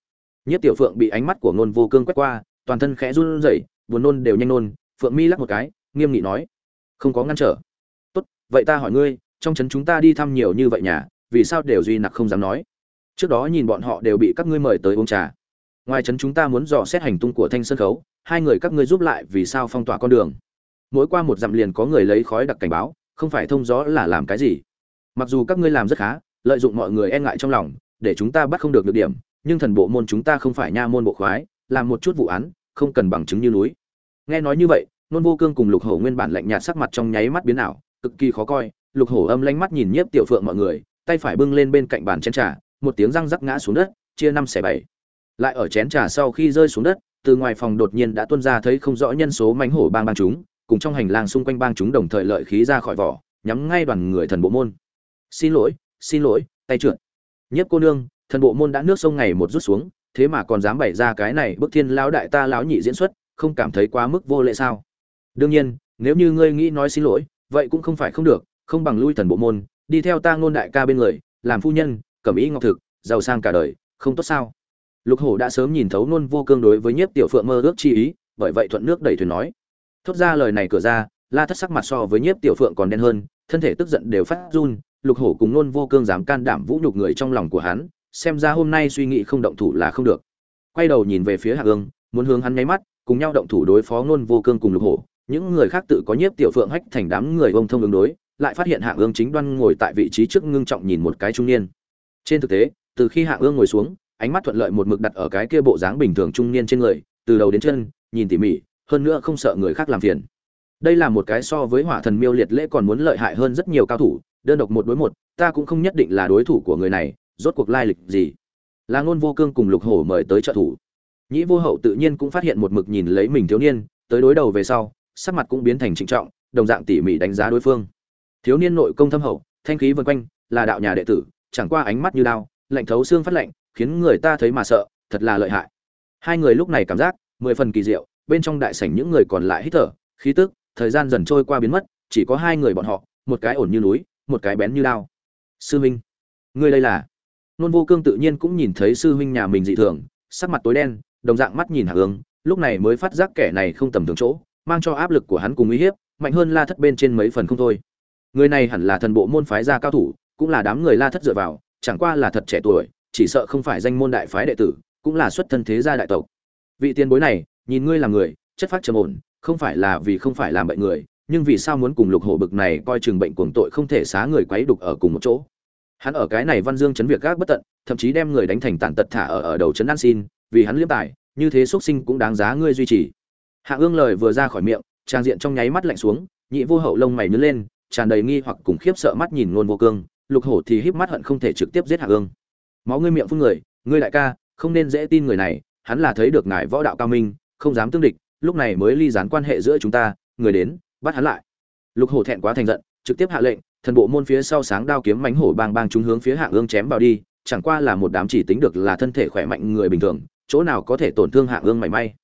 nhất tiểu phượng bị ánh mắt của nôn vô cương quét qua, toàn thân khẽ run rẩy, buồn nôn đều nhanh nôn, phượng mi lắc một cái, nghiêm nghị nói, không có ngăn trở. Tốt, vậy ta hỏi ngươi, trong trấn chúng ta đi thăm nhiều như vậy nhà, vì sao đều duy nặc không dám nói? Trước đó nhìn bọn họ đều bị các ngươi mời tới uống trà. Ngoài trấn chúng ta muốn dò xét hành tung của thanh sơn khấu, hai người các ngươi giúp lại vì sao phong tỏa con đường? Mỗi qua một dặm liền có người lấy khói đặc cảnh báo, không phải thông gió là làm cái gì. Mặc dù các ngươi làm rất khá, lợi dụng mọi người e ngại trong lòng, để chúng ta bắt không được được điểm nhưng thần bộ môn chúng ta không phải nha môn bộ khoái, làm một chút vụ án, không cần bằng chứng như núi. Nghe nói như vậy, nôn vô cương cùng lục hổ nguyên bản lạnh nhạt sắc mặt trong nháy mắt biến ảo, cực kỳ khó coi. Lục hổ âm lánh mắt nhìn nhiếp tiểu phượng mọi người, tay phải bưng lên bên cạnh bàn chén trà, một tiếng răng rắc ngã xuống đất, chia năm xẻ bảy. Lại ở chén trà sau khi rơi xuống đất, từ ngoài phòng đột nhiên đã tuôn ra thấy không rõ nhân số mánh hổ bang bang chúng, cùng trong hành lang xung quanh bang chúng đồng thời lợi khí ra khỏi vỏ, nhắm ngay đoàn người thần bộ môn. Xin lỗi xin lỗi, tay trượt. Nhiếp cô nương thần bộ môn đã nước sông ngày một rút xuống, thế mà còn dám bày ra cái này, bức thiên lão đại ta lão nhị diễn xuất, không cảm thấy quá mức vô lệ sao? Đương nhiên, nếu như ngươi nghĩ nói xin lỗi, vậy cũng không phải không được, không bằng lui thần bộ môn, đi theo ta ngôn đại ca bên người, làm phu nhân, cẩm ý ngọc thực, giàu sang cả đời, không tốt sao? Lục hổ đã sớm nhìn thấu nôn vô cương đối với nhiếp tiểu phượng mơ ước chi ý, bởi vậy thuận nước đẩy thuyền nói. Thốt ra lời này cửa ra, la thất sắc mặt so với nhiếp tiểu phượng còn đen hơn, thân thể tức giận đều phát run, lục hổ cùng nôn vô cương dám can đảm vũ nhục người trong lòng của hắn xem ra hôm nay suy nghĩ không động thủ là không được. Quay đầu nhìn về phía hạ ương muốn hướng hắn nháy mắt, cùng nhau động thủ đối phó nôn vô cương cùng lục hổ. Những người khác tự có nhiếp tiểu phượng hách thành đám người ông thông ứng đối, lại phát hiện hạ ương chính đoan ngồi tại vị trí trước ngưng trọng nhìn một cái trung niên. Trên thực tế, từ khi hạ ương ngồi xuống, ánh mắt thuận lợi một mực đặt ở cái kia bộ dáng bình thường trung niên trên người, từ đầu đến chân, nhìn tỉ mỉ, hơn nữa không sợ người khác làm phiền. Đây là một cái so với hỏa thần miêu liệt lễ còn muốn lợi hại hơn rất nhiều cao thủ, đơn độc một đối một, ta cũng không nhất định là đối thủ của người này rốt cuộc lai lịch gì? Là ngôn vô cương cùng lục hổ mời tới trợ thủ. Nhĩ vô hậu tự nhiên cũng phát hiện một mực nhìn lấy mình thiếu niên, tới đối đầu về sau, sắc mặt cũng biến thành trịnh trọng, đồng dạng tỉ mỉ đánh giá đối phương. Thiếu niên nội công thâm hậu, thanh khí vân quanh, là đạo nhà đệ tử, chẳng qua ánh mắt như đao, lạnh thấu xương phát lạnh, khiến người ta thấy mà sợ, thật là lợi hại. Hai người lúc này cảm giác, mười phần kỳ diệu, bên trong đại sảnh những người còn lại hít thở, khí tức, thời gian dần trôi qua biến mất, chỉ có hai người bọn họ, một cái ổn như núi, một cái bén như đao. Sư minh, ngươi đây là? Nôn vô cương tự nhiên cũng nhìn thấy sư huynh nhà mình dị thường, sắc mặt tối đen, đồng dạng mắt nhìn hạ hướng, lúc này mới phát giác kẻ này không tầm thường chỗ, mang cho áp lực của hắn cùng uy hiếp, mạnh hơn la thất bên trên mấy phần không thôi. Người này hẳn là thần bộ môn phái gia cao thủ, cũng là đám người la thất dựa vào, chẳng qua là thật trẻ tuổi, chỉ sợ không phải danh môn đại phái đệ tử, cũng là xuất thân thế gia đại tộc. Vị tiền bối này, nhìn ngươi là người, chất phát trầm ổn, không phải là vì không phải làm bệnh người, nhưng vì sao muốn cùng lục hổ bực này coi chừng bệnh cuồng tội không thể xá người quấy đục ở cùng một chỗ? Hắn ở cái này văn dương chấn việc gác bất tận, thậm chí đem người đánh thành tàn tật thả ở ở đầu chấn an xin, vì hắn liếm tài, như thế xuất sinh cũng đáng giá ngươi duy trì. Hạ ương lời vừa ra khỏi miệng, trang diện trong nháy mắt lạnh xuống, nhị vô hậu lông mày nhớ lên, tràn đầy nghi hoặc cùng khiếp sợ mắt nhìn ngôn vô cương, lục hổ thì híp mắt hận không thể trực tiếp giết hạ ương. Máu ngươi miệng phun người, ngươi đại ca, không nên dễ tin người này, hắn là thấy được ngài võ đạo cao minh, không dám tương địch, lúc này mới ly gián quan hệ giữa chúng ta, người đến, bắt hắn lại. Lục hổ thẹn quá thành giận, trực tiếp hạ lệnh thần bộ môn phía sau sáng đao kiếm mánh hổ bang bang chúng hướng phía hạ ương chém vào đi, chẳng qua là một đám chỉ tính được là thân thể khỏe mạnh người bình thường, chỗ nào có thể tổn thương hạ ương mảy may.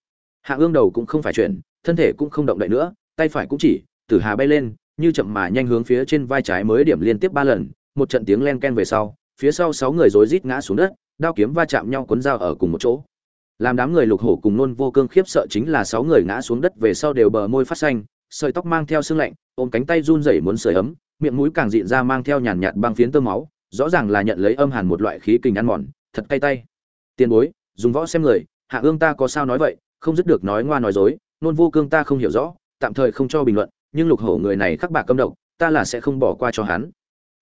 Hạ ương đầu cũng không phải chuyện, thân thể cũng không động đậy nữa, tay phải cũng chỉ, tử hà bay lên, như chậm mà nhanh hướng phía trên vai trái mới điểm liên tiếp ba lần, một trận tiếng len ken về sau, phía sau sáu người rối rít ngã xuống đất, đao kiếm va chạm nhau cuốn dao ở cùng một chỗ. Làm đám người lục hổ cùng nôn vô cương khiếp sợ chính là sáu người ngã xuống đất về sau đều bờ môi phát xanh, sợi tóc mang theo sương lạnh, ôm cánh tay run rẩy muốn sưởi ấm miệng mũi càng dịn ra mang theo nhàn nhạt băng phiến tơ máu, rõ ràng là nhận lấy âm hàn một loại khí kình ăn mòn, thật cay tay. Tiền bối, dùng võ xem người, hạ ương ta có sao nói vậy, không dứt được nói ngoa nói dối, nôn vô cương ta không hiểu rõ, tạm thời không cho bình luận, nhưng lục hổ người này khắc bạc câm độc, ta là sẽ không bỏ qua cho hắn.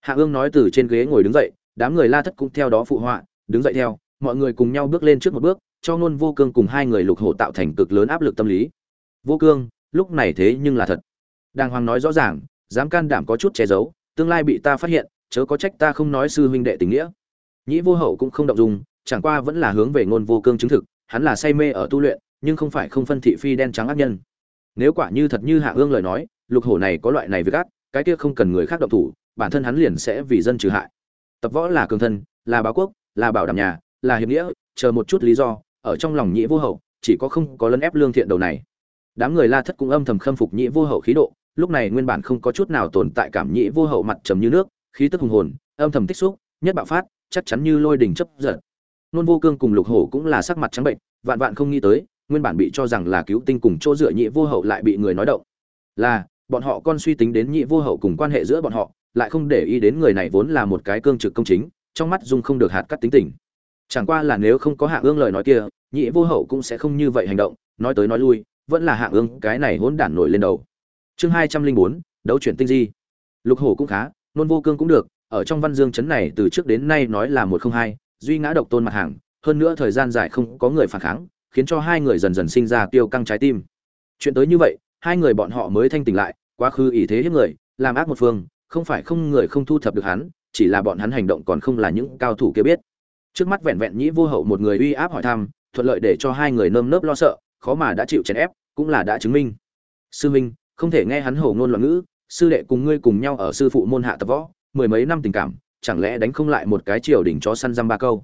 Hạ ương nói từ trên ghế ngồi đứng dậy, đám người la thất cũng theo đó phụ họa, đứng dậy theo, mọi người cùng nhau bước lên trước một bước, cho nôn vô cương cùng hai người lục hổ tạo thành cực lớn áp lực tâm lý. Vô cương, lúc này thế nhưng là thật. Đàng hoàng nói rõ ràng dám can đảm có chút che giấu, tương lai bị ta phát hiện, chớ có trách ta không nói sư huynh đệ tình nghĩa. Nhĩ vô hậu cũng không động dung, chẳng qua vẫn là hướng về ngôn vô cương chứng thực, hắn là say mê ở tu luyện, nhưng không phải không phân thị phi đen trắng ác nhân. Nếu quả như thật như hạ ương lời nói, lục hổ này có loại này với ác, cái kia không cần người khác động thủ, bản thân hắn liền sẽ vì dân trừ hại. Tập võ là cường thân, là báo quốc, là bảo đảm nhà, là hiệp nghĩa, chờ một chút lý do, ở trong lòng nhĩ vô hậu, chỉ có không có lấn ép lương thiện đầu này. Đám người la thất cũng âm thầm khâm phục nhĩ vô hậu khí độ lúc này nguyên bản không có chút nào tồn tại cảm nhĩ vô hậu mặt trầm như nước, khí tức hùng hồn, âm thầm tích xúc, nhất bạo phát, chắc chắn như lôi đình chấp giật. Nôn vô cương cùng lục hổ cũng là sắc mặt trắng bệnh, vạn vạn không nghĩ tới, nguyên bản bị cho rằng là cứu tinh cùng chỗ dựa nhị vô hậu lại bị người nói động. Là, bọn họ con suy tính đến nhị vô hậu cùng quan hệ giữa bọn họ, lại không để ý đến người này vốn là một cái cương trực công chính, trong mắt dung không được hạt cắt tính tình. Chẳng qua là nếu không có hạ ương lời nói kia nhị vô hậu cũng sẽ không như vậy hành động, nói tới nói lui, vẫn là hạ ương cái này hỗn đản nổi lên đầu chương hai trăm linh bốn, đấu chuyển tinh di. Lục hổ cũng khá, nôn vô cương cũng được, ở trong văn dương chấn này từ trước đến nay nói là một không hai, duy ngã độc tôn mặt hàng, hơn nữa thời gian dài không có người phản kháng, khiến cho hai người dần dần sinh ra tiêu căng trái tim. Chuyện tới như vậy, hai người bọn họ mới thanh tỉnh lại, quá khứ ý thế hiếp người, làm ác một phương, không phải không người không thu thập được hắn, chỉ là bọn hắn hành động còn không là những cao thủ kia biết. Trước mắt vẹn vẹn nhĩ vô hậu một người uy áp hỏi thăm, thuận lợi để cho hai người nơm nớp lo sợ, khó mà đã chịu chèn ép, cũng là đã chứng minh. Sư minh không thể nghe hắn hổ ngôn loạn ngữ, sư đệ cùng ngươi cùng nhau ở sư phụ môn hạ tập võ, mười mấy năm tình cảm, chẳng lẽ đánh không lại một cái triều đỉnh chó săn răm ba câu?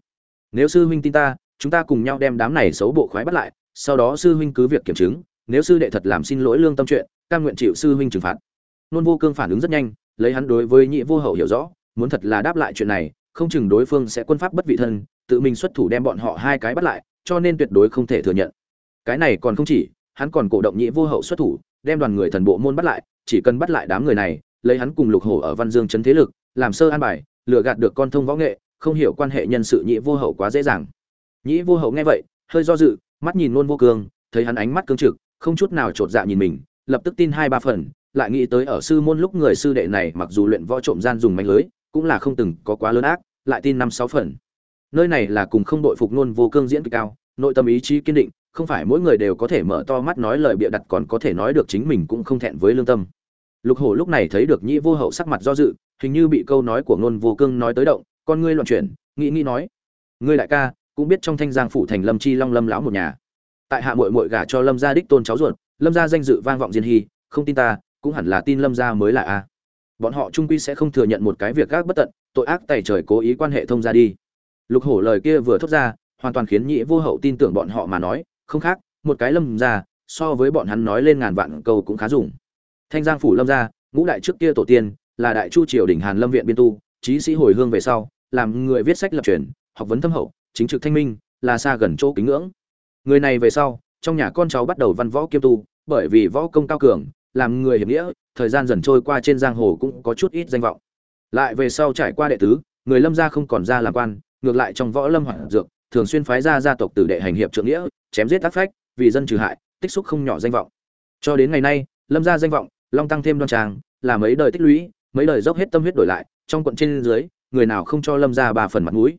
Nếu sư huynh tin ta, chúng ta cùng nhau đem đám này xấu bộ khoái bắt lại, sau đó sư huynh cứ việc kiểm chứng, nếu sư đệ thật làm xin lỗi lương tâm chuyện, cam nguyện chịu sư huynh trừng phạt. Nôn vô cương phản ứng rất nhanh, lấy hắn đối với nhị vô hậu hiểu rõ, muốn thật là đáp lại chuyện này, không chừng đối phương sẽ quân pháp bất vị thân, tự mình xuất thủ đem bọn họ hai cái bắt lại, cho nên tuyệt đối không thể thừa nhận. Cái này còn không chỉ, hắn còn cổ động nhị vô hậu xuất thủ đem đoàn người thần bộ môn bắt lại, chỉ cần bắt lại đám người này, lấy hắn cùng lục hổ ở văn dương chấn thế lực, làm sơ an bài, lừa gạt được con thông võ nghệ, không hiểu quan hệ nhân sự nhị vô hậu quá dễ dàng. Nhĩ vô hậu nghe vậy, hơi do dự, mắt nhìn luôn vô cương, thấy hắn ánh mắt cương trực, không chút nào chột dạ nhìn mình, lập tức tin hai ba phần, lại nghĩ tới ở sư môn lúc người sư đệ này mặc dù luyện võ trộm gian dùng manh lưới, cũng là không từng có quá lớn ác, lại tin năm sáu phần. Nơi này là cùng không đội phục nôn vô cương diễn kịch cao, nội tâm ý chí kiên định không phải mỗi người đều có thể mở to mắt nói lời bịa đặt còn có thể nói được chính mình cũng không thẹn với lương tâm. Lục hổ lúc này thấy được nhĩ vô hậu sắc mặt do dự, hình như bị câu nói của nôn vô cương nói tới động, con ngươi loạn chuyển, nghĩ nghĩ nói, ngươi đại ca, cũng biết trong thanh giang phủ thành lâm chi long lâm lão một nhà. Tại hạ muội muội gả cho lâm gia đích tôn cháu ruột, lâm gia danh dự vang vọng diên hy, không tin ta, cũng hẳn là tin lâm gia mới là a. Bọn họ trung quy sẽ không thừa nhận một cái việc gác bất tận, tội ác tài trời cố ý quan hệ thông ra đi. Lục hổ lời kia vừa thốt ra, hoàn toàn khiến nhị vô hậu tin tưởng bọn họ mà nói không khác, một cái lâm gia so với bọn hắn nói lên ngàn vạn câu cũng khá dùng. Thanh giang phủ lâm gia ngũ đại trước kia tổ tiên, là đại chu triều đỉnh hàn lâm viện biên tu trí sĩ hồi hương về sau, làm người viết sách lập truyền, học vấn thâm hậu, chính trực thanh minh, là xa gần chỗ kính ngưỡng. Người này về sau, trong nhà con cháu bắt đầu văn võ kiêm tu, bởi vì võ công cao cường, làm người hiểm nghĩa, thời gian dần trôi qua trên giang hồ cũng có chút ít danh vọng. Lại về sau trải qua đệ tứ, người lâm gia không còn ra làm quan, ngược lại trong võ lâm hoạn dược, thường xuyên phái ra gia tộc tử đệ hành hiệp trượng nghĩa chém giết tác phách, vì dân trừ hại, tích xúc không nhỏ danh vọng. Cho đến ngày nay, lâm gia danh vọng, long tăng thêm đoan trang, là mấy đời tích lũy, mấy đời dốc hết tâm huyết đổi lại, trong quận trên dưới, người nào không cho lâm gia ba phần mặt mũi.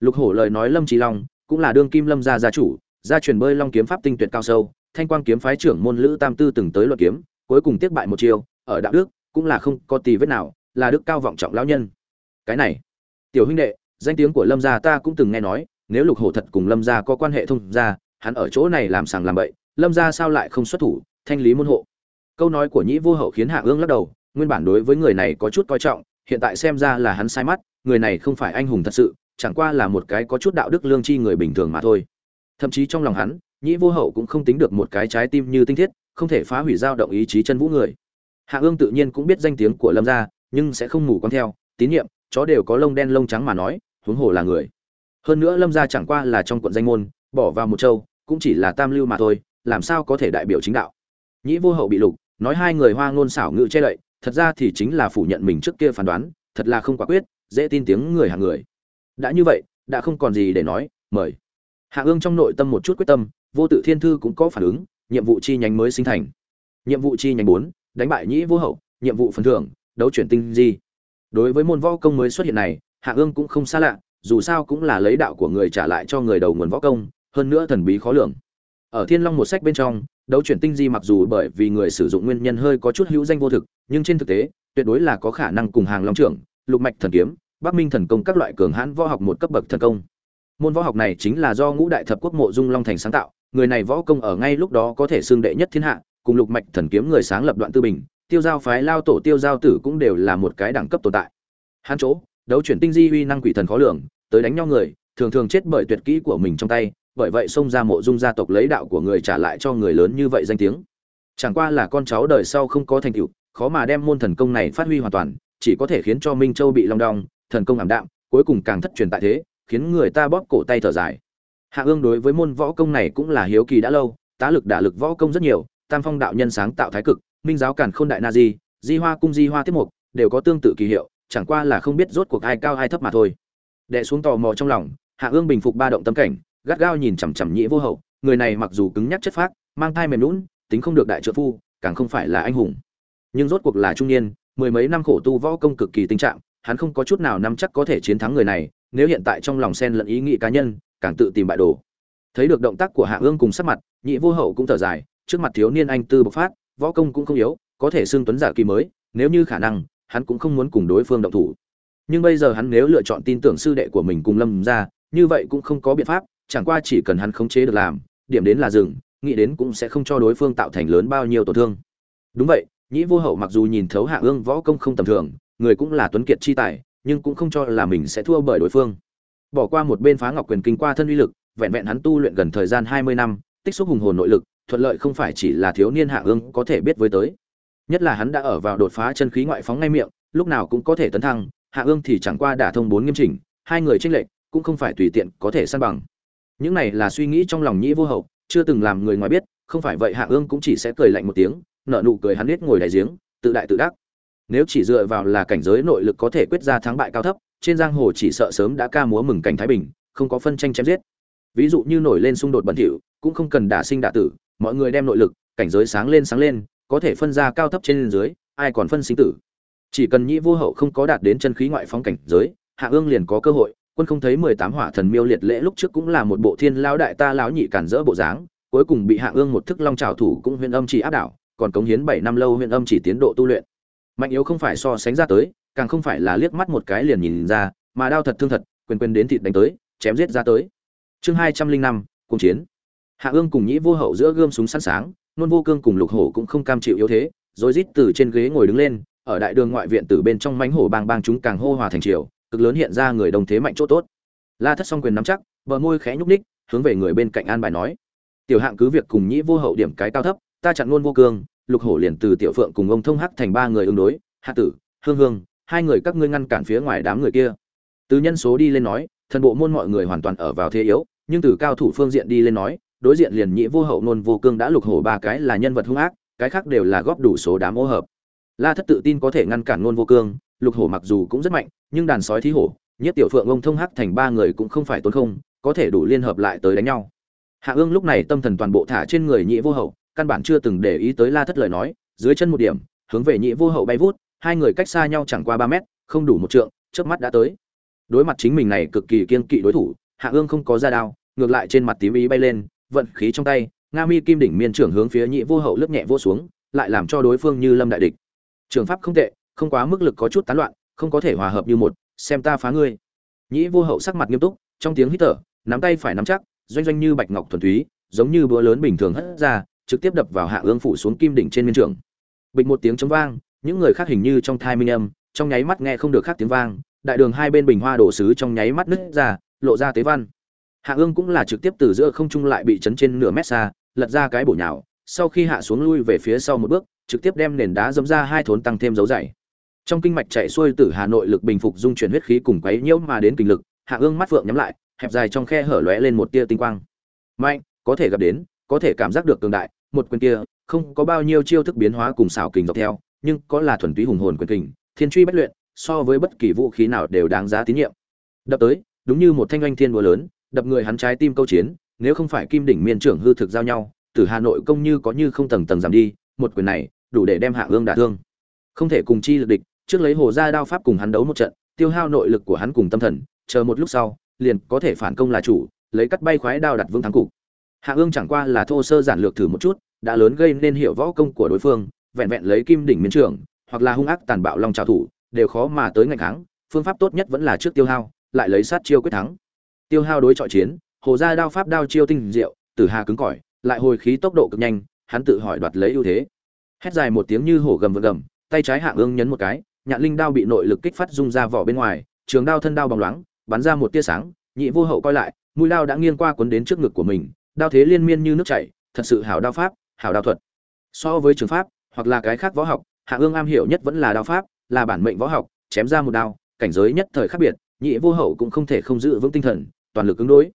Lục hổ lời nói lâm trí long, cũng là đương kim lâm gia gia chủ, gia truyền bơi long kiếm pháp tinh tuyệt cao sâu, thanh quang kiếm phái trưởng môn lữ tam tư từng tới luận kiếm, cuối cùng tiếp bại một chiều ở đạo đức, cũng là không có tì vết nào, là đức cao vọng trọng lão nhân. Cái này, tiểu huynh đệ, danh tiếng của lâm gia ta cũng từng nghe nói, nếu lục hổ thật cùng lâm gia có quan hệ thông gia hắn ở chỗ này làm sàng làm bậy, lâm gia sao lại không xuất thủ, thanh lý môn hộ. Câu nói của nhĩ vô hậu khiến hạ ương lắc đầu, nguyên bản đối với người này có chút coi trọng, hiện tại xem ra là hắn sai mắt, người này không phải anh hùng thật sự, chẳng qua là một cái có chút đạo đức lương tri người bình thường mà thôi. Thậm chí trong lòng hắn, nhĩ vô hậu cũng không tính được một cái trái tim như tinh thiết, không thể phá hủy dao động ý chí chân vũ người. Hạ ương tự nhiên cũng biết danh tiếng của lâm gia, nhưng sẽ không mù con theo, tín nhiệm, chó đều có lông đen lông trắng mà nói, huống hồ là người. Hơn nữa lâm gia chẳng qua là trong quận danh môn bỏ vào một châu, cũng chỉ là tam lưu mà thôi, làm sao có thể đại biểu chính đạo? Nhĩ vô hậu bị lục, nói hai người hoa ngôn xảo ngữ che đậy, thật ra thì chính là phủ nhận mình trước kia phán đoán, thật là không quả quyết, dễ tin tiếng người hàng người. Đã như vậy, đã không còn gì để nói, mời. Hạ ương trong nội tâm một chút quyết tâm, vô tự thiên thư cũng có phản ứng, nhiệm vụ chi nhánh mới sinh thành. Nhiệm vụ chi nhánh bốn, đánh bại nhĩ vô hậu, nhiệm vụ phần thưởng, đấu chuyển tinh di. Đối với môn võ công mới xuất hiện này, hạ ương cũng không xa lạ, dù sao cũng là lấy đạo của người trả lại cho người đầu nguồn võ công hơn nữa thần bí khó lường. Ở thiên long một sách bên trong, đấu chuyển tinh di mặc dù bởi vì người sử dụng nguyên nhân hơi có chút hữu danh vô thực, nhưng trên thực tế, tuyệt đối là có khả năng cùng hàng long trưởng, lục mạch thần kiếm, bắc minh thần công các loại cường hãn võ học một cấp bậc thần công. Môn võ học này chính là do ngũ đại thập quốc mộ dung long thành sáng tạo, người này võ công ở ngay lúc đó có thể xưng đệ nhất thiên hạ, cùng lục mạch thần kiếm người sáng lập đoạn tư bình, tiêu giao phái, lao tổ tiêu giao tử cũng đều là một cái đẳng cấp tồn tại. Hắn chỗ, đấu chuyển tinh di uy năng quỷ thần khó lường, tới đánh nhau người, thường thường chết bởi tuyệt kỹ của mình trong tay bởi vậy xông ra mộ dung gia tộc lấy đạo của người trả lại cho người lớn như vậy danh tiếng. Chẳng qua là con cháu đời sau không có thành tựu, khó mà đem môn thần công này phát huy hoàn toàn, chỉ có thể khiến cho minh châu bị long đong, thần công ảm đạm, cuối cùng càng thất truyền tại thế, khiến người ta bóp cổ tay thở dài. Hạ ương đối với môn võ công này cũng là hiếu kỳ đã lâu, tá lực đả lực võ công rất nhiều, tam phong đạo nhân sáng tạo thái cực, minh giáo càn khôn đại na di di hoa cung di hoa tiết mục, đều có tương tự kỳ hiệu, chẳng qua là không biết rốt cuộc ai cao ai thấp mà thôi. Đệ xuống tò mò trong lòng, hạ ương bình phục ba động tâm cảnh gắt gao nhìn chằm chằm nhĩ vô hậu, người này mặc dù cứng nhắc chất phác, mang thai mềm lún tính không được đại trợ phu, càng không phải là anh hùng. Nhưng rốt cuộc là trung niên, mười mấy năm khổ tu võ công cực kỳ tình trạng, hắn không có chút nào nắm chắc có thể chiến thắng người này, nếu hiện tại trong lòng sen lẫn ý nghĩ cá nhân, càng tự tìm bại đồ. Thấy được động tác của hạ ương cùng sắc mặt nhị vô hậu cũng thở dài, trước mặt thiếu niên anh tư bộc phát, võ công cũng không yếu, có thể xưng tuấn giả kỳ mới, nếu như khả năng, hắn cũng không muốn cùng đối phương động thủ. Nhưng bây giờ hắn nếu lựa chọn tin tưởng sư đệ của mình cùng lâm ra, như vậy cũng không có biện pháp chẳng qua chỉ cần hắn khống chế được làm, điểm đến là dừng, nghĩ đến cũng sẽ không cho đối phương tạo thành lớn bao nhiêu tổn thương. Đúng vậy, nhĩ vô hậu mặc dù nhìn thấu hạ ương võ công không tầm thường, người cũng là tuấn kiệt chi tài, nhưng cũng không cho là mình sẽ thua bởi đối phương. Bỏ qua một bên phá ngọc quyền kinh qua thân uy lực, vẹn vẹn hắn tu luyện gần thời gian hai mươi năm, tích xúc hùng hồn nội lực, thuận lợi không phải chỉ là thiếu niên hạ ương có thể biết với tới. Nhất là hắn đã ở vào đột phá chân khí ngoại phóng ngay miệng, lúc nào cũng có thể tấn thăng, hạ ương thì chẳng qua đả thông bốn nghiêm chỉnh, hai người tranh lệch, cũng không phải tùy tiện có thể san bằng những này là suy nghĩ trong lòng nhĩ vô hậu, chưa từng làm người ngoài biết, không phải vậy hạ ương cũng chỉ sẽ cười lạnh một tiếng nợ nụ cười hắn biết ngồi đại giếng, tự đại tự đắc. Nếu chỉ dựa vào là cảnh giới nội lực có thể quyết ra thắng bại cao thấp, trên giang hồ chỉ sợ sớm đã ca múa mừng cảnh thái bình, không có phân tranh chém giết. Ví dụ như nổi lên xung đột bẩn thỉu, cũng không cần đả sinh đả tử, mọi người đem nội lực, cảnh giới sáng lên sáng lên, có thể phân ra cao thấp trên dưới, ai còn phân sinh tử. Chỉ cần nhĩ vô hậu không có đạt đến chân khí ngoại phóng cảnh giới, hạ ương liền có cơ hội quân không thấy mười tám hỏa thần miêu liệt lễ lúc trước cũng là một bộ thiên lão đại ta lão nhị cản rỡ bộ dáng, cuối cùng bị hạ ương một thức long trào thủ cũng huyền âm chỉ áp đảo, còn cống hiến bảy năm lâu huyền âm chỉ tiến độ tu luyện. Mạnh yếu không phải so sánh ra tới, càng không phải là liếc mắt một cái liền nhìn ra, mà đao thật thương thật, quyền quyền đến thịt đánh tới, chém giết ra tới. Chương hai trăm linh năm cùng chiến. Hạ ương cùng nhĩ vô hậu giữa gươm súng sẵn sáng nôn vô cương cùng lục hổ cũng không cam chịu yếu thế rồi rít từ trên ghế ngồi đứng lên, ở đại đường ngoại viện từ bên trong mánh hổ bang bang chúng càng hô hòa thành triều cực lớn hiện ra người đồng thế mạnh chỗ tốt. La thất song quyền nắm chắc, bờ môi khẽ nhúc ních hướng về người bên cạnh an bài nói. Tiểu hạng cứ việc cùng nhĩ vô hậu điểm cái cao thấp, ta chặn ngôn vô cương, lục hổ liền từ tiểu phượng cùng ông thông hắc thành ba người ứng đối, hạ tử, hương hương, hai người các ngươi ngăn cản phía ngoài đám người kia. Từ nhân số đi lên nói, thần bộ môn mọi người hoàn toàn ở vào thế yếu, nhưng từ cao thủ phương diện đi lên nói, đối diện liền nhĩ vô hậu nôn vô cương đã lục hổ ba cái là nhân vật hung ác, cái khác đều là góp đủ số đám ô hợp. La thất tự tin có thể ngăn cản nôn vô cương, lục hổ mặc dù cũng rất mạnh nhưng đàn sói thí hổ, nhất tiểu phượng ông thông hắc thành ba người cũng không phải tốn không, có thể đủ liên hợp lại tới đánh nhau. Hạ ương lúc này tâm thần toàn bộ thả trên người nhị vô hậu, căn bản chưa từng để ý tới la thất lời nói, dưới chân một điểm, hướng về nhị vô hậu bay vút, hai người cách xa nhau chẳng qua ba mét, không đủ một trượng trước mắt đã tới. Đối mặt chính mình này cực kỳ kiên kỵ đối thủ, hạ ương không có ra đao, ngược lại trên mặt tím ý bay lên, vận khí trong tay, nga mi kim đỉnh miên trưởng hướng phía nhị vô hậu lướt nhẹ vô xuống, lại làm cho đối phương như lâm đại địch. Trường pháp không tệ, không quá mức lực có chút tán loạn không có thể hòa hợp như một, xem ta phá ngươi. Nhĩ vô hậu sắc mặt nghiêm túc, trong tiếng hít thở, nắm tay phải nắm chắc, doanh doanh như bạch ngọc thuần túy, giống như búa lớn bình thường hất ra, trực tiếp đập vào hạ ương phủ xuống kim đỉnh trên miên trường. Bịch một tiếng chống vang, những người khác hình như trong thai minh âm, trong nháy mắt nghe không được khác tiếng vang, đại đường hai bên bình hoa đổ sứ trong nháy mắt nứt ra, lộ ra tế văn. Hạ ương cũng là trực tiếp từ giữa không trung lại bị chấn trên nửa mét xa, lật ra cái bổ nhào, sau khi hạ xuống lui về phía sau một bước, trực tiếp đem nền đá dấm ra hai thốn tăng thêm dấu dày trong kinh mạch chạy xuôi từ hà nội lực bình phục dung chuyển huyết khí cùng quấy nhiễu mà đến kinh lực, hạ ương mắt phượng nhắm lại, hẹp dài trong khe hở lóe lên một tia tinh quang. Mạnh, có thể gặp đến, có thể cảm giác được cường đại, một quyền kia, không có bao nhiêu chiêu thức biến hóa cùng xảo kình dọc theo, nhưng có là thuần túy hùng hồn quyền kình, thiên truy bất luyện, so với bất kỳ vũ khí nào đều đáng giá tín nhiệm. Đập tới, đúng như một thanh oanh thiên búa lớn, đập người hắn trái tim câu chiến, nếu không phải kim đỉnh miên trưởng hư thực giao nhau, từ hà nội công như có như không tầng tầng giảm đi, một quyền này đủ để đem hạ ương đả thương. Không thể cùng chi lực địch trước lấy hồ gia đao pháp cùng hắn đấu một trận, tiêu hao nội lực của hắn cùng tâm thần, chờ một lúc sau, liền có thể phản công là chủ, lấy cắt bay khoái đao đặt vững thắng cục. Hạ ương chẳng qua là thô sơ giản lược thử một chút, đã lớn gây nên hiểu võ công của đối phương, vẹn vẹn lấy kim đỉnh miên trưởng hoặc là hung ác tàn bạo long trào thủ, đều khó mà tới ngạch kháng phương pháp tốt nhất vẫn là trước tiêu hao, lại lấy sát chiêu quyết thắng. Tiêu hao đối chọi chiến, hồ gia đao pháp đao chiêu tinh diệu, tử hà cứng cỏi, lại hồi khí tốc độ cực nhanh, hắn tự hỏi đoạt lấy ưu thế. Hét dài một tiếng như hổ gầm vượt gầm, tay trái hạ ương nhấn một cái nhạn linh đao bị nội lực kích phát rung ra vỏ bên ngoài, trường đao thân đao bóng loáng, bắn ra một tia sáng, nhị vô hậu coi lại, mũi đao đã nghiêng qua cuốn đến trước ngực của mình, đao thế liên miên như nước chảy, thật sự hảo đao pháp, hảo đao thuật. So với trường pháp, hoặc là cái khác võ học, hạ ương am hiểu nhất vẫn là đao pháp, là bản mệnh võ học, chém ra một đao, cảnh giới nhất thời khác biệt, nhị vô hậu cũng không thể không giữ vững tinh thần, toàn lực ứng đối.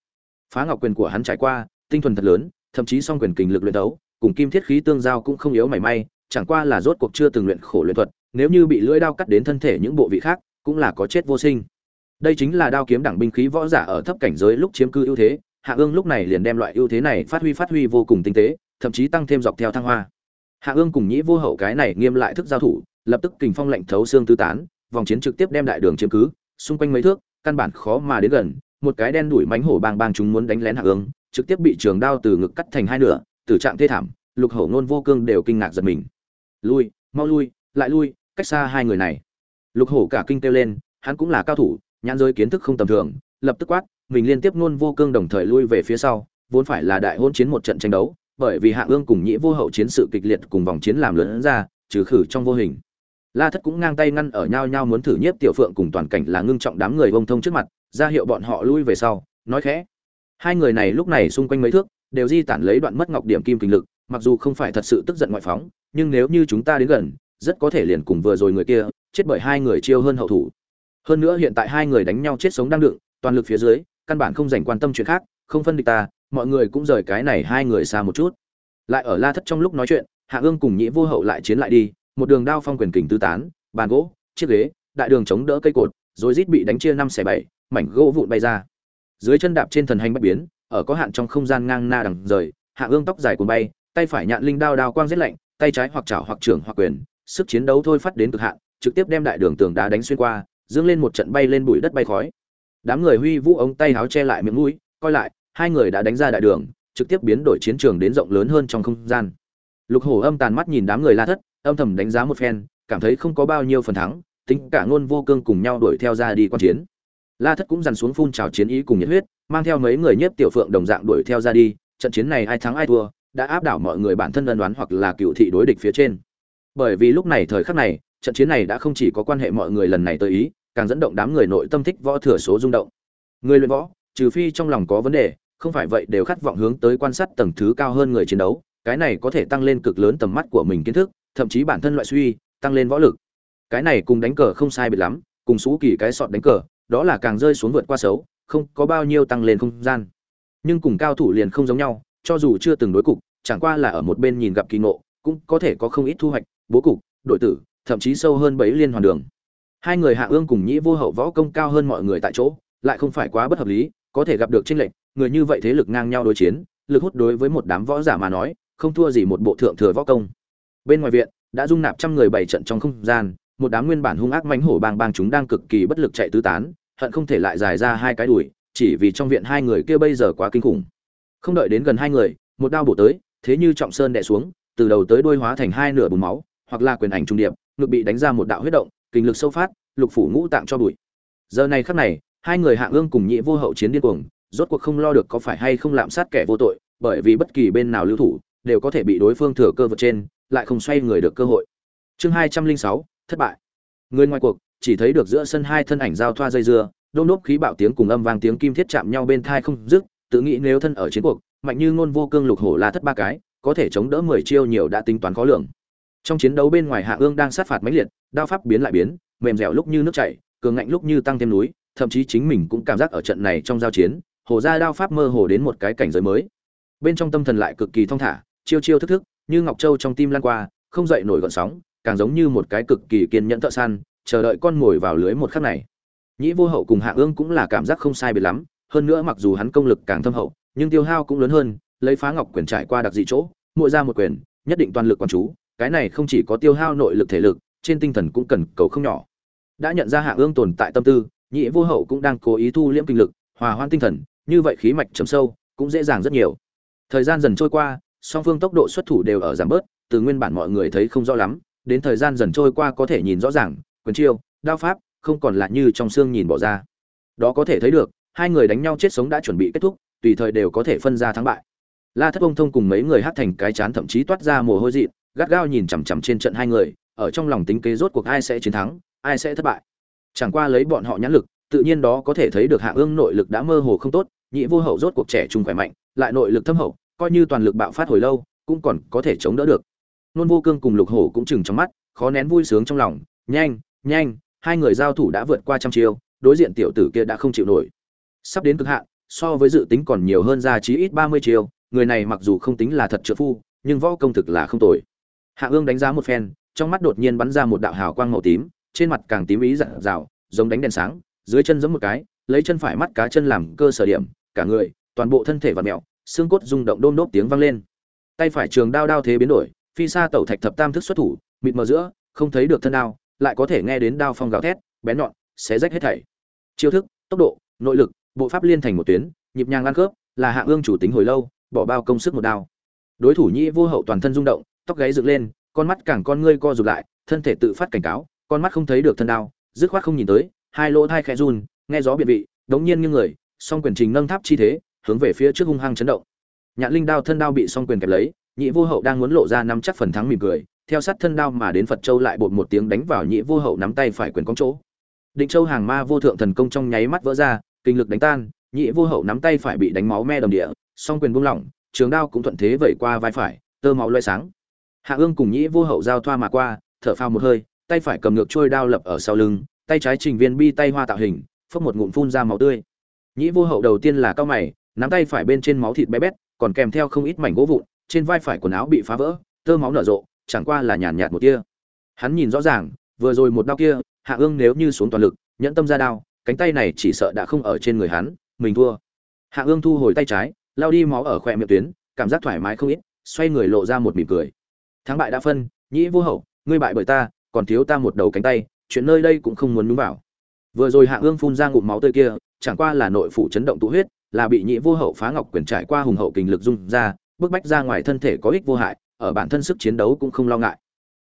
Phá ngọc quyền của hắn trải qua, tinh thuần thật lớn, thậm chí song quyền kình lực luyện đấu, cùng kim thiết khí tương giao cũng không yếu mảy may chẳng qua là rốt cuộc chưa từng luyện khổ luyện thuật, nếu như bị lưỡi đao cắt đến thân thể những bộ vị khác, cũng là có chết vô sinh. Đây chính là đao kiếm đẳng binh khí võ giả ở thấp cảnh giới lúc chiếm cư ưu thế, hạ ương lúc này liền đem loại ưu thế này phát huy phát huy vô cùng tinh tế, thậm chí tăng thêm dọc theo thăng hoa. Hạ ương cùng nhĩ vô hậu cái này nghiêm lại thức giao thủ, lập tức kình phong lạnh thấu xương tứ tán, vòng chiến trực tiếp đem đại đường chiếm cứ, xung quanh mấy thước, căn bản khó mà đến gần, một cái đen đuổi mánh hổ bang bang chúng muốn đánh lén hạ ương, trực tiếp bị trường đao từ ngực cắt thành hai nửa, tử trạng thê thảm, lục hổ nôn vô cương đều kinh ngạc giật mình lui, mau lui, lại lui, cách xa hai người này. Lục hổ cả kinh kêu lên, hắn cũng là cao thủ, nhãn giới kiến thức không tầm thường, lập tức quát, mình liên tiếp nôn vô cương đồng thời lui về phía sau, vốn phải là đại hôn chiến một trận tranh đấu, bởi vì hạ ương cùng nhĩ vô hậu chiến sự kịch liệt cùng vòng chiến làm lớn ra, trừ khử trong vô hình. La thất cũng ngang tay ngăn ở nhau nhau muốn thử nhiếp tiểu phượng cùng toàn cảnh là ngưng trọng đám người bông thông trước mặt, ra hiệu bọn họ lui về sau, nói khẽ. Hai người này lúc này xung quanh mấy thước, đều di tản lấy đoạn mất ngọc điểm kim kinh lực mặc dù không phải thật sự tức giận ngoại phóng, nhưng nếu như chúng ta đến gần, rất có thể liền cùng vừa rồi người kia, chết bởi hai người chiêu hơn hậu thủ. Hơn nữa hiện tại hai người đánh nhau chết sống đang đựng, toàn lực phía dưới, căn bản không dành quan tâm chuyện khác, không phân địch ta, mọi người cũng rời cái này hai người xa một chút. Lại ở la thất trong lúc nói chuyện, hạ ương cùng nhĩ vô hậu lại chiến lại đi, một đường đao phong quyền kình tứ tán, bàn gỗ, chiếc ghế, đại đường chống đỡ cây cột, rồi rít bị đánh chia năm xẻ bảy, mảnh gỗ vụn bay ra. Dưới chân đạp trên thần hành bách biến, ở có hạn trong không gian ngang na đằng rời, hạ ương tóc dài cuốn bay tay phải nhạn linh đao đao quang giết lạnh, tay trái hoặc chảo hoặc trưởng hoặc quyền, sức chiến đấu thôi phát đến cực hạn, trực tiếp đem đại đường tường đá đánh xuyên qua, dương lên một trận bay lên bụi đất bay khói. Đám người huy vũ ống tay háo che lại miệng mũi, coi lại, hai người đã đánh ra đại đường, trực tiếp biến đổi chiến trường đến rộng lớn hơn trong không gian. Lục hổ âm tàn mắt nhìn đám người la thất, âm thầm đánh giá một phen, cảm thấy không có bao nhiêu phần thắng, tính cả ngôn vô cương cùng nhau đuổi theo ra đi quan chiến. La thất cũng dằn xuống phun trào chiến ý cùng nhiệt huyết, mang theo mấy người nhiếp tiểu phượng đồng dạng đuổi theo ra đi, trận chiến này ai thắng ai thua đã áp đảo mọi người bản thân ân đoán hoặc là cựu thị đối địch phía trên. Bởi vì lúc này thời khắc này, trận chiến này đã không chỉ có quan hệ mọi người lần này tới ý, càng dẫn động đám người nội tâm thích võ thừa số rung động. Người luyện võ, trừ phi trong lòng có vấn đề, không phải vậy đều khát vọng hướng tới quan sát tầng thứ cao hơn người chiến đấu, cái này có thể tăng lên cực lớn tầm mắt của mình kiến thức, thậm chí bản thân loại suy, tăng lên võ lực. Cái này cùng đánh cờ không sai biệt lắm, cùng xú kỳ cái sọt đánh cờ, đó là càng rơi xuống vượt qua xấu, không có bao nhiêu tăng lên không gian. Nhưng cùng cao thủ liền không giống nhau cho dù chưa từng đối cục, chẳng qua là ở một bên nhìn gặp kỳ ngộ, cũng có thể có không ít thu hoạch, bố cục, đội tử, thậm chí sâu hơn bấy liên hoàn đường. Hai người hạ ương cùng nhĩ vô hậu võ công cao hơn mọi người tại chỗ, lại không phải quá bất hợp lý, có thể gặp được tranh lệch, người như vậy thế lực ngang nhau đối chiến, lực hút đối với một đám võ giả mà nói, không thua gì một bộ thượng thừa võ công. Bên ngoài viện, đã dung nạp trăm người bảy trận trong không gian, một đám nguyên bản hung ác mãnh hổ bang bang chúng đang cực kỳ bất lực chạy tứ tán, hận không thể lại dài ra hai cái đùi, chỉ vì trong viện hai người kia bây giờ quá kinh khủng không đợi đến gần hai người, một đao bổ tới, thế như trọng sơn đè xuống, từ đầu tới đuôi hóa thành hai nửa bùn máu, hoặc là quyền ảnh trung điệp, ngực bị đánh ra một đạo huyết động, kinh lực sâu phát, lục phủ ngũ tạng cho bụi. Giờ này khắc này, hai người hạ ương cùng nhị vô hậu chiến điên cuồng, rốt cuộc không lo được có phải hay không lạm sát kẻ vô tội, bởi vì bất kỳ bên nào lưu thủ, đều có thể bị đối phương thừa cơ vượt trên, lại không xoay người được cơ hội. Chương hai trăm linh sáu, thất bại. Người ngoài cuộc, chỉ thấy được giữa sân hai thân ảnh giao thoa dây dưa đôn đốp khí bạo tiếng cùng âm vang tiếng kim thiết chạm nhau bên thai không dứt tự nghĩ nếu thân ở chiến cuộc, mạnh như ngôn vô cương lục hổ la thất ba cái, có thể chống đỡ mười chiêu nhiều đã tính toán khó lường. Trong chiến đấu bên ngoài hạ ương đang sát phạt mãnh liệt, đao pháp biến lại biến, mềm dẻo lúc như nước chảy, cường ngạnh lúc như tăng thêm núi, thậm chí chính mình cũng cảm giác ở trận này trong giao chiến hồ ra đao pháp mơ hồ đến một cái cảnh giới mới. Bên trong tâm thần lại cực kỳ thong thả, chiêu chiêu thức thức, như ngọc châu trong tim lan qua, không dậy nổi gọn sóng, càng giống như một cái cực kỳ kiên nhẫn thợ săn, chờ đợi con mồi vào lưới một khắc này. Nhĩ vô hậu cùng hạ ương cũng là cảm giác không sai biệt lắm hơn nữa mặc dù hắn công lực càng thâm hậu, nhưng tiêu hao cũng lớn hơn, lấy phá ngọc quyền trải qua đặc dị chỗ, mỗi ra một quyền, nhất định toàn lực quan chú, cái này không chỉ có tiêu hao nội lực thể lực, trên tinh thần cũng cần cầu không nhỏ. Đã nhận ra hạ ương tồn tại tâm tư, nhị vô hậu cũng đang cố ý thu liễm kinh lực, hòa hoan tinh thần, như vậy khí mạch chấm sâu, cũng dễ dàng rất nhiều. Thời gian dần trôi qua, song phương tốc độ xuất thủ đều ở giảm bớt, từ nguyên bản mọi người thấy không rõ lắm, đến thời gian dần trôi qua có thể nhìn rõ ràng, quyền chiêu, đao pháp, không còn là như trong xương nhìn bỏ ra. Đó có thể thấy được hai người đánh nhau chết sống đã chuẩn bị kết thúc, tùy thời đều có thể phân ra thắng bại. La thất ông thông cùng mấy người hát thành cái chán thậm chí toát ra mồ hôi dị gắt gao nhìn chằm chằm trên trận hai người, ở trong lòng tính kế rốt cuộc ai sẽ chiến thắng, ai sẽ thất bại. Chẳng qua lấy bọn họ nhãn lực, tự nhiên đó có thể thấy được hạ ương nội lực đã mơ hồ không tốt, nhị vô hậu rốt cuộc trẻ trung khỏe mạnh, lại nội lực thâm hậu, coi như toàn lực bạo phát hồi lâu, cũng còn có thể chống đỡ được. Nôn vô cương cùng lục hổ cũng chừng trong mắt, khó nén vui sướng trong lòng, nhanh nhanh, hai người giao thủ đã vượt qua trăm chiêu, đối diện tiểu tử kia đã không chịu nổi sắp đến cực hạn, so với dự tính còn nhiều hơn ra chí ít ba mươi chiêu, người này mặc dù không tính là thật trợ phu, nhưng võ công thực là không tồi. Hạ ương đánh giá một phen, trong mắt đột nhiên bắn ra một đạo hào quang màu tím, trên mặt càng tím ý dặn dào, giống đánh đèn sáng, dưới chân giống một cái, lấy chân phải mắt cá chân làm cơ sở điểm, cả người, toàn bộ thân thể và mẹo xương cốt rung động đôn đốp tiếng vang lên. Tay phải trường đao đao thế biến đổi, phi xa tẩu thạch thập tam thức xuất thủ, mịt mờ giữa, không thấy được thân đao, lại có thể nghe đến đao phong gào thét, bén nhọn, xé rách hết thảy. Chiêu thức, tốc độ, nội lực bộ pháp liên thành một tuyến, nhịp nhàng ăn khớp, là hạ ương chủ tính hồi lâu, bỏ bao công sức một đao. Đối thủ nhĩ vô hậu toàn thân rung động, tóc gáy dựng lên, con mắt càng con ngươi co rụt lại, thân thể tự phát cảnh cáo, con mắt không thấy được thân đao, dứt khoát không nhìn tới, hai lỗ thai khẽ run, nghe gió biệt vị, đống nhiên như người, song quyền trình nâng tháp chi thế, hướng về phía trước hung hăng chấn động. Nhạn linh đao thân đao bị song quyền kẹp lấy nhị vô hậu đang muốn lộ ra năm chắc phần thắng mỉm cười, theo sát thân đao mà đến phật châu lại bột một tiếng đánh vào nhị vô hậu nắm tay phải quyền cong chỗ. Định châu hàng ma vô thượng thần công trong nháy mắt vỡ ra kinh lực đánh tan, nhị vô hậu nắm tay phải bị đánh máu me đồng địa, song quyền buông lỏng, trường đao cũng thuận thế vẩy qua vai phải, tơ máu loé sáng. Hạ ương cùng nhị vô hậu giao thoa mà qua, thở phào một hơi, tay phải cầm ngược trôi đao lập ở sau lưng, tay trái trình viên bi tay hoa tạo hình, phốc một ngụm phun ra máu tươi. Nhị vô hậu đầu tiên là cao mày, nắm tay phải bên trên máu thịt bé bét, còn kèm theo không ít mảnh gỗ vụn, trên vai phải quần áo bị phá vỡ, tơ máu nở rộ, chẳng qua là nhàn nhạt một tia. Hắn nhìn rõ ràng, vừa rồi một đao kia, hạ ương nếu như xuống toàn lực, nhẫn tâm ra đao cánh tay này chỉ sợ đã không ở trên người hắn, mình thua. Hạ ương thu hồi tay trái, lao đi máu ở khỏe miệng tuyến, cảm giác thoải mái không ít, xoay người lộ ra một mỉm cười. Thắng bại đã phân, nhĩ vô hậu, ngươi bại bởi ta, còn thiếu ta một đầu cánh tay, chuyện nơi đây cũng không muốn nhúng vào. Vừa rồi hạ ương phun ra ngụm máu tươi kia, chẳng qua là nội phủ chấn động tụ huyết, là bị nhĩ vô hậu phá ngọc quyền trải qua hùng hậu kình lực dung ra, bức bách ra ngoài thân thể có ích vô hại, ở bản thân sức chiến đấu cũng không lo ngại.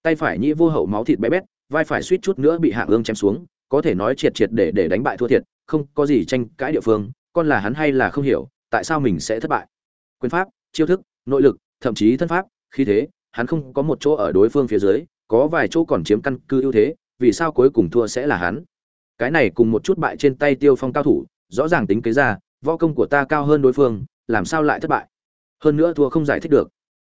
Tay phải nhĩ vô hậu máu thịt bé bét, vai phải suýt chút nữa bị hạ ương chém xuống có thể nói triệt triệt để để đánh bại thua thiệt, không có gì tranh cãi địa phương, con là hắn hay là không hiểu, tại sao mình sẽ thất bại? Quyền pháp, chiêu thức, nội lực, thậm chí thân pháp, khí thế, hắn không có một chỗ ở đối phương phía dưới, có vài chỗ còn chiếm căn cứ ưu thế, vì sao cuối cùng thua sẽ là hắn? Cái này cùng một chút bại trên tay tiêu phong cao thủ, rõ ràng tính kế ra, võ công của ta cao hơn đối phương, làm sao lại thất bại? Hơn nữa thua không giải thích được.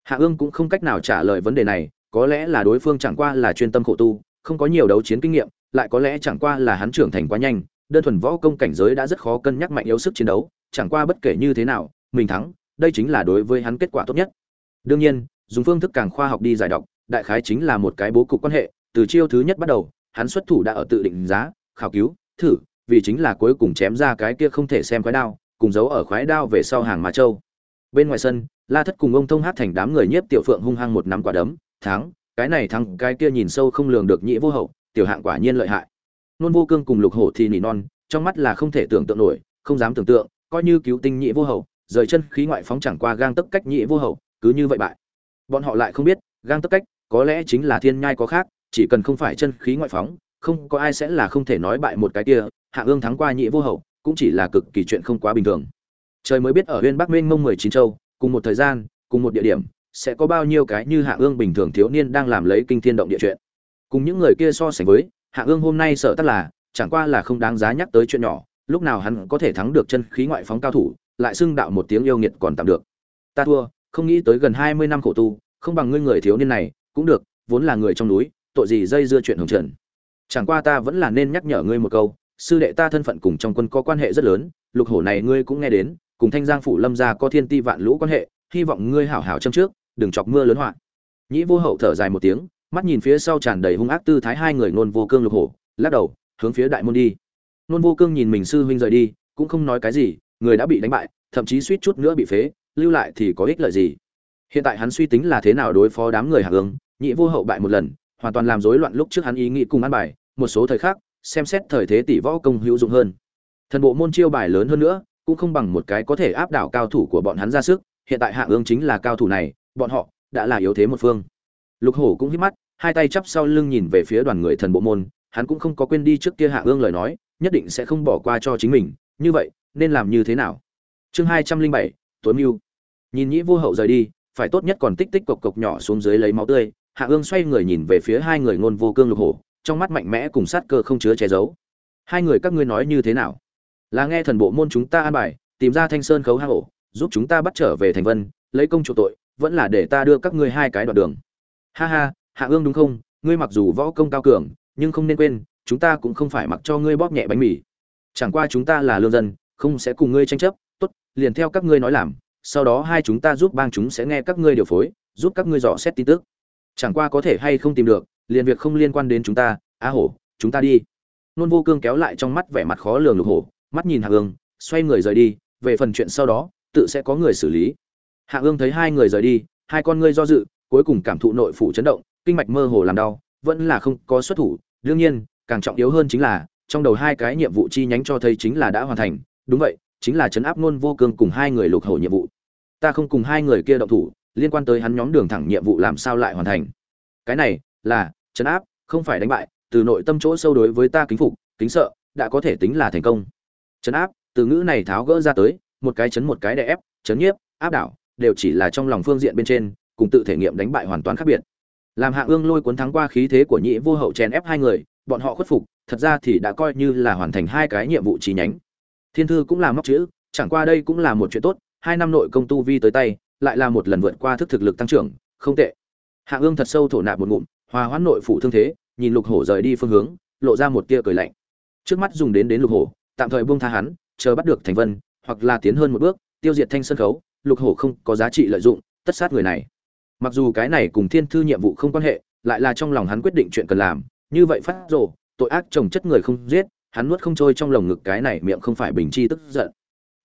Hạ ương cũng không cách nào trả lời vấn đề này, có lẽ là đối phương chẳng qua là chuyên tâm khổ tu, không có nhiều đấu chiến kinh nghiệm lại có lẽ chẳng qua là hắn trưởng thành quá nhanh, đơn thuần võ công cảnh giới đã rất khó cân nhắc mạnh yếu sức chiến đấu, chẳng qua bất kể như thế nào, mình thắng, đây chính là đối với hắn kết quả tốt nhất. Đương nhiên, dùng phương thức càng khoa học đi giải đọc, đại khái chính là một cái bố cục quan hệ, từ chiêu thứ nhất bắt đầu, hắn xuất thủ đã ở tự định giá, khảo cứu, thử, vì chính là cuối cùng chém ra cái kia không thể xem khoái đao, cùng giấu ở khoái đao về sau hàng mà châu. Bên ngoài sân, la thất cùng ông thông hát thành đám người nhiếp tiểu phượng hung hăng một nắm quả đấm, thắng, cái này thắng, cái kia nhìn sâu không lường được nhĩ vô hậu tiểu hạng quả nhiên lợi hại. Nôn vô cương cùng lục hổ thì nỉ non, trong mắt là không thể tưởng tượng nổi, không dám tưởng tượng, coi như cứu tinh nhị vô hậu rời chân khí ngoại phóng chẳng qua gang tấc cách nhị vô hậu cứ như vậy bại. Bọn họ lại không biết, gang tấc cách, có lẽ chính là thiên nhai có khác, chỉ cần không phải chân khí ngoại phóng, không có ai sẽ là không thể nói bại một cái kia hạ ương thắng qua nhị vô hậu cũng chỉ là cực kỳ chuyện không quá bình thường. Trời mới biết ở huyên bắc minh mông mười chín châu, cùng một thời gian, cùng một địa điểm, sẽ có bao nhiêu cái như hạ ương bình thường thiếu niên đang làm lấy kinh thiên động địa chuyện cùng những người kia so sánh với, hạ ương hôm nay sợ tắt là, chẳng qua là không đáng giá nhắc tới chuyện nhỏ, lúc nào hắn có thể thắng được chân khí ngoại phóng cao thủ, lại xưng đạo một tiếng yêu nghiệt còn tạm được. Ta thua, không nghĩ tới gần hai mươi năm khổ tu, không bằng ngươi người thiếu niên này, cũng được, vốn là người trong núi, tội gì dây dưa chuyện hồng trần. Chẳng qua ta vẫn là nên nhắc nhở ngươi một câu, sư đệ ta thân phận cùng trong quân có quan hệ rất lớn, lục hổ này ngươi cũng nghe đến, cùng thanh giang phủ lâm gia có thiên ti vạn lũ quan hệ, hy vọng ngươi hảo hảo châm trước, đừng chọc mưa lớn hoạn nhĩ vô hậu thở dài một tiếng mắt nhìn phía sau tràn đầy hung ác tư thái hai người nôn vô cương lục hổ, lắc đầu, hướng phía đại môn đi. Nôn vô cương nhìn mình sư huynh rời đi, cũng không nói cái gì, người đã bị đánh bại, thậm chí suýt chút nữa bị phế, lưu lại thì có ích lợi gì? Hiện tại hắn suy tính là thế nào đối phó đám người hạ hướng, nhị vô hậu bại một lần, hoàn toàn làm rối loạn lúc trước hắn ý nghĩ cùng ăn bài, một số thời khắc, xem xét thời thế tỷ võ công hữu dụng hơn. Thần bộ môn chiêu bài lớn hơn nữa, cũng không bằng một cái có thể áp đảo cao thủ của bọn hắn ra sức, hiện tại hạ ương chính là cao thủ này, bọn họ đã là yếu thế một phương. Lục hổ cũng hít mắt hai tay chắp sau lưng nhìn về phía đoàn người thần bộ môn, hắn cũng không có quên đi trước kia hạ ương lời nói, nhất định sẽ không bỏ qua cho chính mình, như vậy, nên làm như thế nào? Chương hai trăm linh bảy tuấn mưu. Nhìn nhĩ vô hậu rời đi, phải tốt nhất còn tích tích cộc cộc nhỏ xuống dưới lấy máu tươi, hạ ương xoay người nhìn về phía hai người ngôn vô cương lục hổ, trong mắt mạnh mẽ cùng sát cơ không chứa che giấu. Hai người các ngươi nói như thế nào? Là nghe thần bộ môn chúng ta an bài, tìm ra thanh sơn khấu hang ổ, giúp chúng ta bắt trở về thành vân, lấy công chủ tội, vẫn là để ta đưa các ngươi hai cái đoạn đường. Ha ha hạ ương đúng không? Ngươi mặc dù võ công cao cường, nhưng không nên quên, chúng ta cũng không phải mặc cho ngươi bóp nhẹ bánh mì. Chẳng qua chúng ta là lương dân, không sẽ cùng ngươi tranh chấp. Tốt, liền theo các ngươi nói làm, sau đó hai chúng ta giúp bang chúng sẽ nghe các ngươi điều phối, giúp các ngươi dò xét tin tức. Chẳng qua có thể hay không tìm được, liền việc không liên quan đến chúng ta. Á hổ, chúng ta đi. Nôn vô cương kéo lại trong mắt vẻ mặt khó lường lục hổ, mắt nhìn hạ ương, xoay người rời đi, về phần chuyện sau đó, tự sẽ có người xử lý. Hạ ương thấy hai người rời đi, hai con ngươi do dự, cuối cùng cảm thụ nội phủ chấn động kinh mạch mơ hồ làm đau, vẫn là không có xuất thủ. Đương nhiên, càng trọng yếu hơn chính là, trong đầu hai cái nhiệm vụ chi nhánh cho thấy chính là đã hoàn thành. Đúng vậy, chính là chấn áp nôn vô cương cùng hai người lục hổ nhiệm vụ. Ta không cùng hai người kia động thủ, liên quan tới hắn nhóm đường thẳng nhiệm vụ làm sao lại hoàn thành. Cái này, là, chấn áp, không phải đánh bại, từ nội tâm chỗ sâu đối với ta kính phục, kính sợ, đã có thể tính là thành công. Chấn áp, từ ngữ này tháo gỡ ra tới, một cái chấn một cái đè ép, chấn nhiếp, áp đảo, đều chỉ là trong lòng phương diện bên trên, cùng tự thể nghiệm đánh bại hoàn toàn khác biệt làm hạ ương lôi cuốn thắng qua khí thế của nhị vô hậu chèn ép hai người, bọn họ khuất phục, thật ra thì đã coi như là hoàn thành hai cái nhiệm vụ trí nhánh. Thiên thư cũng là móc chữ, chẳng qua đây cũng là một chuyện tốt, hai năm nội công tu vi tới tay, lại là một lần vượt qua thức thực lực tăng trưởng, không tệ. Hạ ương thật sâu thổ nạp một ngụm, hòa hoãn nội phủ thương thế, nhìn lục hổ rời đi phương hướng, lộ ra một tia cười lạnh. Trước mắt dùng đến đến lục hổ, tạm thời buông tha hắn, chờ bắt được thành vân, hoặc là tiến hơn một bước, tiêu diệt thanh sân khấu, lục hổ không có giá trị lợi dụng, tất sát người này mặc dù cái này cùng thiên thư nhiệm vụ không quan hệ, lại là trong lòng hắn quyết định chuyện cần làm, như vậy phát rồ, tội ác chồng chất người không giết, hắn nuốt không trôi trong lồng ngực cái này miệng không phải bình chi tức giận.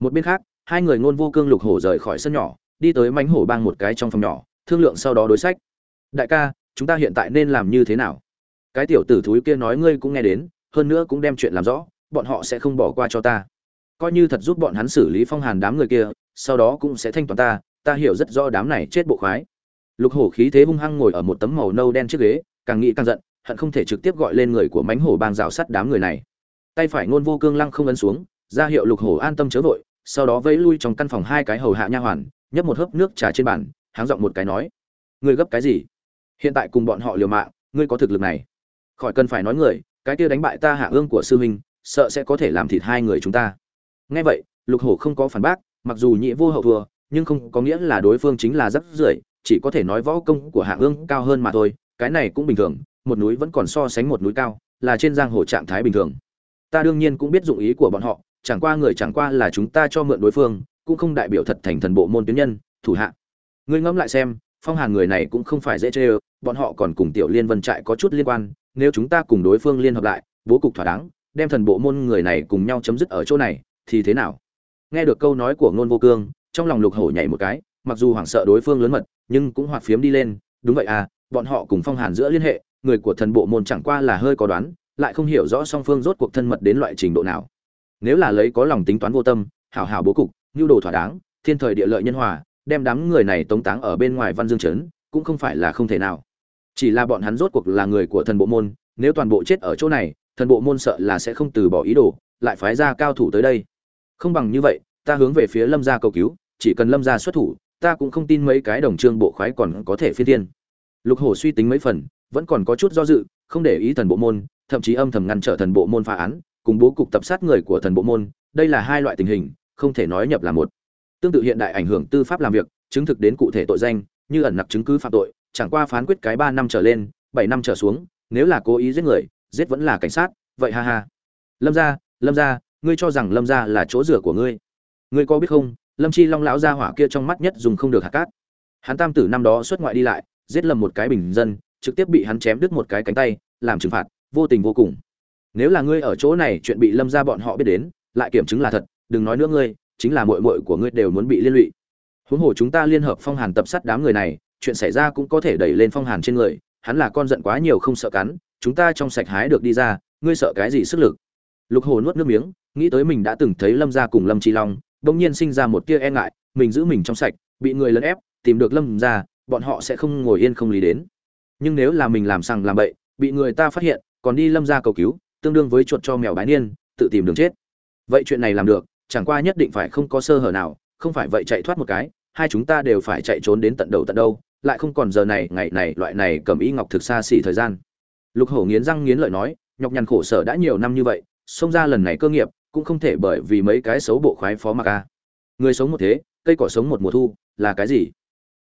Một bên khác, hai người ngôn vô cương lục hổ rời khỏi sân nhỏ, đi tới mánh hổ bang một cái trong phòng nhỏ, thương lượng sau đó đối sách. Đại ca, chúng ta hiện tại nên làm như thế nào? Cái tiểu tử thúi kia nói ngươi cũng nghe đến, hơn nữa cũng đem chuyện làm rõ, bọn họ sẽ không bỏ qua cho ta. Coi như thật giúp bọn hắn xử lý phong hàn đám người kia, sau đó cũng sẽ thanh toán ta ta hiểu rất rõ đám này chết bộ khoái lục hổ khí thế hung hăng ngồi ở một tấm màu nâu đen trước ghế, càng nghĩ càng giận, hận không thể trực tiếp gọi lên người của mánh hổ bang rào sắt đám người này. Tay phải ngôn vô cương lăng không ấn xuống, ra hiệu lục hổ an tâm chớ vội, sau đó vẫy lui trong căn phòng hai cái hầu hạ nha hoàn, nhấp một hớp nước trà trên bàn, háng giọng một cái nói, ngươi gấp cái gì? Hiện tại cùng bọn họ liều mạng, ngươi có thực lực này. Khỏi cần phải nói người, cái kia đánh bại ta hạ ương của sư huynh, sợ sẽ có thể làm thịt hai người chúng ta. Nghe vậy, lục hổ không có phản bác, mặc dù nhị vô hậu thua, nhưng không có nghĩa là đối phương chính là rất rưởi chỉ có thể nói võ công của hạ ương cao hơn mà thôi, cái này cũng bình thường, một núi vẫn còn so sánh một núi cao, là trên giang hồ trạng thái bình thường. Ta đương nhiên cũng biết dụng ý của bọn họ, chẳng qua người chẳng qua là chúng ta cho mượn đối phương, cũng không đại biểu thật thành thần bộ môn tuyến nhân, thủ hạ. Ngươi ngẫm lại xem, phong hàn người này cũng không phải dễ chơi, bọn họ còn cùng tiểu liên vân trại có chút liên quan, nếu chúng ta cùng đối phương liên hợp lại, bố cục thỏa đáng, đem thần bộ môn người này cùng nhau chấm dứt ở chỗ này, thì thế nào? Nghe được câu nói của ngôn vô cương, trong lòng lục hổ nhảy một cái mặc dù hoảng sợ đối phương lớn mật, nhưng cũng hoạt phiếm đi lên, đúng vậy à bọn họ cùng phong hàn giữa liên hệ, người của thần bộ môn chẳng qua là hơi có đoán, lại không hiểu rõ song phương rốt cuộc thân mật đến loại trình độ nào. Nếu là lấy có lòng tính toán vô tâm, hảo hảo bố cục, nhu đồ thỏa đáng, thiên thời địa lợi nhân hòa, đem đám người này tống táng ở bên ngoài văn dương trấn, cũng không phải là không thể nào. Chỉ là bọn hắn rốt cuộc là người của thần bộ môn, nếu toàn bộ chết ở chỗ này, thần bộ môn sợ là sẽ không từ bỏ ý đồ, lại phái ra cao thủ tới đây. Không bằng như vậy, ta hướng về phía lâm gia cầu cứu, chỉ cần lâm gia xuất thủ ta cũng không tin mấy cái đồng trương bộ khoái còn có thể phi thiên. Lục hổ suy tính mấy phần, vẫn còn có chút do dự, không để ý thần bộ môn, thậm chí âm thầm ngăn trở thần bộ môn phá án, cùng bố cục tập sát người của thần bộ môn, đây là hai loại tình hình, không thể nói nhập là một. Tương tự hiện đại ảnh hưởng tư pháp làm việc, chứng thực đến cụ thể tội danh, như ẩn nặc chứng cứ phạm tội, chẳng qua phán quyết cái ba năm trở lên, bảy năm trở xuống, nếu là cố ý giết người, giết vẫn là cảnh sát, vậy ha ha. Lâm gia lâm gia, ngươi cho rằng lâm gia là chỗ rửa của ngươi. Ngươi có biết không lâm chi long lão gia hỏa kia trong mắt nhất dùng không được hạt cát. Hắn tam tử năm đó xuất ngoại đi lại, giết lầm một cái bình dân, trực tiếp bị hắn chém đứt một cái cánh tay, làm trừng phạt, vô tình vô cùng. Nếu là ngươi ở chỗ này chuyện bị lâm gia bọn họ biết đến, lại kiểm chứng là thật, đừng nói nữa ngươi, chính là muội muội của ngươi đều muốn bị liên lụy. Huống hồ chúng ta liên hợp phong hàn tập sát đám người này, chuyện xảy ra cũng có thể đẩy lên phong hàn trên người, hắn là con giận quá nhiều không sợ cắn, chúng ta trong sạch hái được đi ra, ngươi sợ cái gì sức lực? Lục hồ nuốt nước miếng, nghĩ tới mình đã từng thấy lâm gia cùng lâm chi long bỗng nhiên sinh ra một tia e ngại, mình giữ mình trong sạch, bị người lấn ép, tìm được lâm gia bọn họ sẽ không ngồi yên không lý đến. Nhưng nếu là mình làm sằng làm bậy, bị người ta phát hiện, còn đi lâm gia cầu cứu, tương đương với chuột cho mèo bái niên, tự tìm đường chết. Vậy chuyện này làm được, chẳng qua nhất định phải không có sơ hở nào, không phải vậy chạy thoát một cái, hai chúng ta đều phải chạy trốn đến tận đầu tận đâu, lại không còn giờ này, ngày này, loại này cầm ý ngọc thực xa xỉ thời gian. Lục hổ nghiến răng nghiến lợi nói, nhọc nhằn khổ sở đã nhiều năm như vậy, xông ra lần này cơ nghiệp cũng không thể bởi vì mấy cái xấu bộ khoái phó mặc a. Người sống một thế, cây cỏ sống một mùa thu, là cái gì?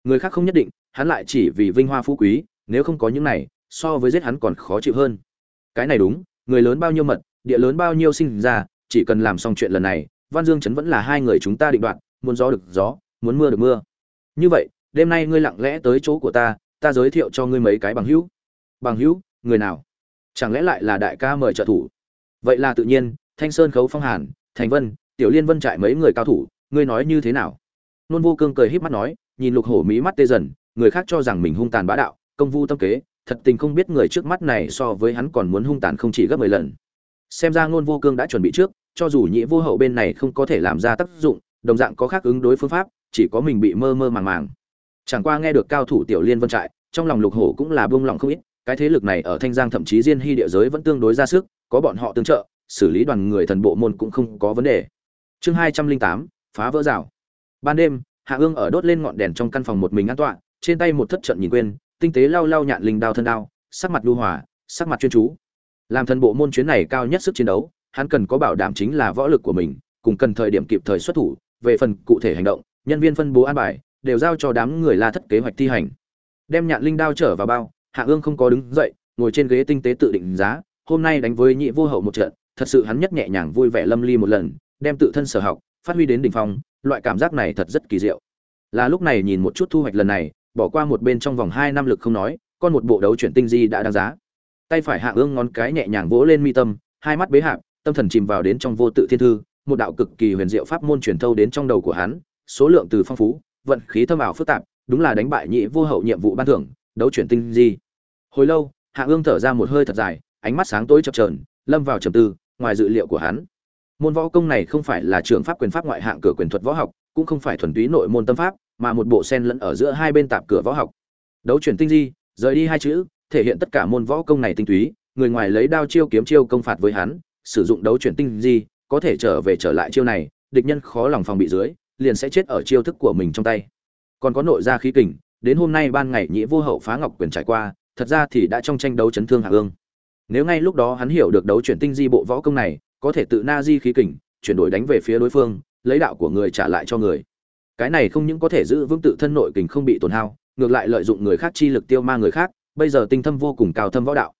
Người khác không nhất định, hắn lại chỉ vì vinh hoa phú quý, nếu không có những này, so với giết hắn còn khó chịu hơn. Cái này đúng, người lớn bao nhiêu mật, địa lớn bao nhiêu sinh ra, chỉ cần làm xong chuyện lần này, văn dương chấn vẫn là hai người chúng ta định đoạt, muốn gió được gió, muốn mưa được mưa. Như vậy, đêm nay ngươi lặng lẽ tới chỗ của ta ta giới thiệu cho ngươi mấy cái bằng hữu. Bằng hữu, người nào? Chẳng lẽ lại là đại ca mời trợ thủ? Vậy là tự nhiên thanh sơn khấu phong hàn, thành vân, tiểu liên vân trại mấy người cao thủ, ngươi nói như thế nào? Nôn vô cương cười híp mắt nói, nhìn lục hổ mỹ mắt tê dần, người khác cho rằng mình hung tàn bá đạo, công vu tâm kế, thật tình không biết người trước mắt này so với hắn còn muốn hung tàn không chỉ gấp mười lần. Xem ra ngôn vô cương đã chuẩn bị trước, cho dù nhĩ vô hậu bên này không có thể làm ra tác dụng, đồng dạng có khác ứng đối phương pháp, chỉ có mình bị mơ mơ màng màng. Chẳng qua nghe được cao thủ tiểu liên vân trại, trong lòng lục hổ cũng là buông lỏng không ít, cái thế lực này ở thanh giang thậm chí diên hy địa giới vẫn tương đối ra sức, có bọn họ tương trợ xử lý đoàn người thần bộ môn cũng không có vấn đề. Chương hai trăm linh tám, phá vỡ rào. Ban đêm, hạ ương ở đốt lên ngọn đèn trong căn phòng một mình an tọa, trên tay một thất trận nhìn quên, tinh tế lau lau nhạn linh đao thân đao, sắc mặt lưu hòa, sắc mặt chuyên chú. Làm thần bộ môn chuyến này cao nhất sức chiến đấu, hắn cần có bảo đảm chính là võ lực của mình, cùng cần thời điểm kịp thời xuất thủ, về phần cụ thể hành động, nhân viên phân bố an bài, đều giao cho đám người la thất kế hoạch thi hành. Đem nhạn linh đao trở vào bao, hạ ương không có đứng dậy, ngồi trên ghế tinh tế tự định giá, hôm nay đánh với nhị vô hậu một trận thật sự hắn nhất nhẹ nhàng vui vẻ lâm ly một lần, đem tự thân sở học, phát huy đến đỉnh phong, loại cảm giác này thật rất kỳ diệu. Là lúc này nhìn một chút thu hoạch lần này, bỏ qua một bên trong vòng hai năm lực không nói, con một bộ đấu chuyển tinh di đã đáng giá. Tay phải hạ ương ngón cái nhẹ nhàng vỗ lên mi tâm, hai mắt bế hạc tâm thần chìm vào đến trong vô tự thiên thư, một đạo cực kỳ huyền diệu pháp môn truyền thâu đến trong đầu của hắn, số lượng từ phong phú, vận khí thâm ảo phức tạp, đúng là đánh bại nhị vô hậu nhiệm vụ ban thưởng, đấu chuyển tinh di. Hồi lâu, hạ ương thở ra một hơi thật dài, ánh mắt sáng tối chập trờn lâm vào trầm tư ngoài dự liệu của hắn. Môn võ công này không phải là trường pháp quyền pháp ngoại hạng cửa quyền thuật võ học, cũng không phải thuần túy nội môn tâm pháp, mà một bộ sen lẫn ở giữa hai bên tạp cửa võ học. Đấu chuyển tinh di, rời đi hai chữ, thể hiện tất cả môn võ công này tinh túy, người ngoài lấy đao chiêu kiếm chiêu công phạt với hắn, sử dụng đấu chuyển tinh di, có thể trở về trở lại chiêu này, địch nhân khó lòng phòng bị dưới, liền sẽ chết ở chiêu thức của mình trong tay. Còn có nội gia khí kình, đến hôm nay ban ngày nhĩ vô hậu phá ngọc quyền trải qua, thật ra thì đã trong tranh đấu chấn thương hạ ương nếu ngay lúc đó hắn hiểu được đấu chuyển tinh di bộ võ công này, có thể tự na di khí kình, chuyển đổi đánh về phía đối phương, lấy đạo của người trả lại cho người. Cái này không những có thể giữ vững tự thân nội kình không bị tổn hao, ngược lại lợi dụng người khác chi lực tiêu ma người khác, bây giờ tinh thâm vô cùng cao thâm võ đạo.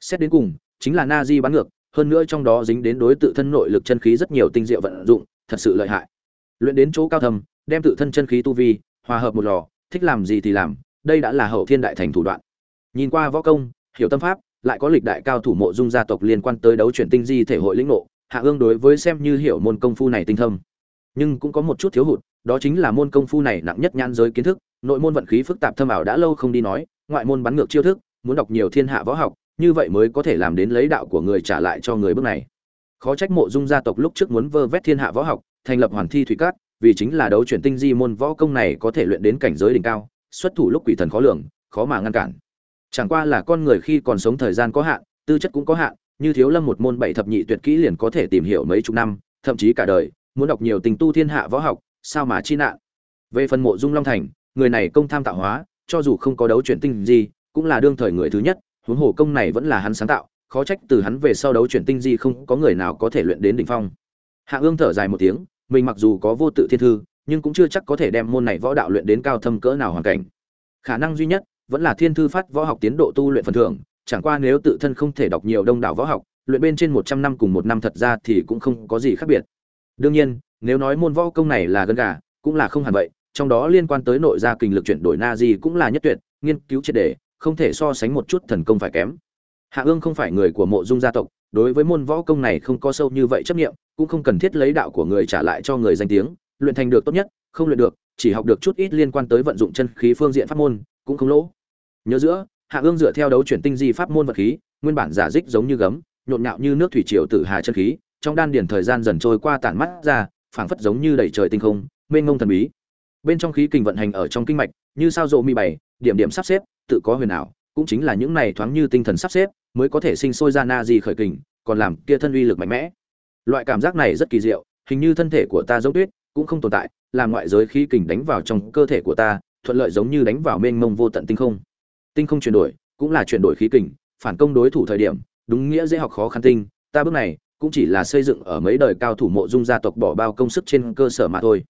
Xét đến cùng, chính là na di bắn ngược, hơn nữa trong đó dính đến đối tự thân nội lực chân khí rất nhiều tinh diệu vận dụng, thật sự lợi hại. Luyện đến chỗ cao thâm, đem tự thân chân khí tu vi, hòa hợp một lò, thích làm gì thì làm, đây đã là hậu thiên đại thành thủ đoạn. Nhìn qua võ công, hiểu tâm pháp lại có lịch đại cao thủ mộ dung gia tộc liên quan tới đấu chuyển tinh di thể hội lĩnh ngộ hạ ương đối với xem như hiểu môn công phu này tinh thông, nhưng cũng có một chút thiếu hụt đó chính là môn công phu này nặng nhất nhan giới kiến thức nội môn vận khí phức tạp thâm ảo đã lâu không đi nói ngoại môn bắn ngược chiêu thức muốn đọc nhiều thiên hạ võ học như vậy mới có thể làm đến lấy đạo của người trả lại cho người bước này. Khó trách mộ dung gia tộc lúc trước muốn vơ vét thiên hạ võ học thành lập hoàn thi thủy cát vì chính là đấu chuyển tinh di môn võ công này có thể luyện đến cảnh giới đỉnh cao xuất thủ lúc quỷ thần khó lường khó mà ngăn cản chẳng qua là con người khi còn sống thời gian có hạn, tư chất cũng có hạn, như thiếu lâm một môn bảy thập nhị tuyệt kỹ liền có thể tìm hiểu mấy chục năm, thậm chí cả đời, muốn đọc nhiều tình tu thiên hạ võ học, sao mà chi nạn. Về phần mộ dung long thành, người này công tham tạo hóa, cho dù không có đấu chuyển tinh gì cũng là đương thời người thứ nhất, huống hồ công này vẫn là hắn sáng tạo, khó trách từ hắn về sau đấu chuyển tinh di không có người nào có thể luyện đến đỉnh phong. Hạ ương thở dài một tiếng, mình mặc dù có vô tự thiên thư, nhưng cũng chưa chắc có thể đem môn này võ đạo luyện đến cao thâm cỡ nào hoàn cảnh. Khả năng duy nhất vẫn là thiên thư phát võ học tiến độ tu luyện phần thưởng, chẳng qua nếu tự thân không thể đọc nhiều đông đảo võ học, luyện bên trên một trăm năm cùng một năm thật ra thì cũng không có gì khác biệt. Đương nhiên, nếu nói môn võ công này là gân gà, cũng là không hẳn vậy, trong đó liên quan tới nội gia kinh lực chuyển đổi na di cũng là nhất tuyệt, nghiên cứu triệt đề không thể so sánh một chút thần công phải kém. Hạ ương không phải người của mộ dung gia tộc, đối với môn võ công này không có sâu như vậy chấp nghiệm cũng không cần thiết lấy đạo của người trả lại cho người danh tiếng, luyện thành được tốt nhất, không luyện được, chỉ học được chút ít liên quan tới vận dụng chân khí phương diện pháp môn, cũng không lỗ nhớ giữa, hạ ương dựa theo đấu chuyển tinh di pháp môn vật khí, nguyên bản giả dích giống như gấm, nhộn nhạo như nước thủy triều tử hà chân khí, trong đan điển thời gian dần trôi qua tản mắt ra, phảng phất giống như đầy trời tinh không, mênh ngông thần bí. Bên trong khí kình vận hành ở trong kinh mạch, như sao rộ mi bày điểm điểm sắp xếp, tự có huyền ảo, cũng chính là những này thoáng như tinh thần sắp xếp, mới có thể sinh sôi ra na gì khởi kình, còn làm kia thân uy lực mạnh mẽ. Loại cảm giác này rất kỳ diệu, hình như thân thể của ta giống tuyết, cũng không tồn tại làm ngoại giới khí kình đánh vào trong cơ thể của ta, thuận lợi giống như đánh vào mênh mông vô tận tinh không tinh không chuyển đổi, cũng là chuyển đổi khí kình, phản công đối thủ thời điểm, đúng nghĩa dễ học khó khăn tinh, ta bước này, cũng chỉ là xây dựng ở mấy đời cao thủ mộ dung gia tộc bỏ bao công sức trên cơ sở mà thôi.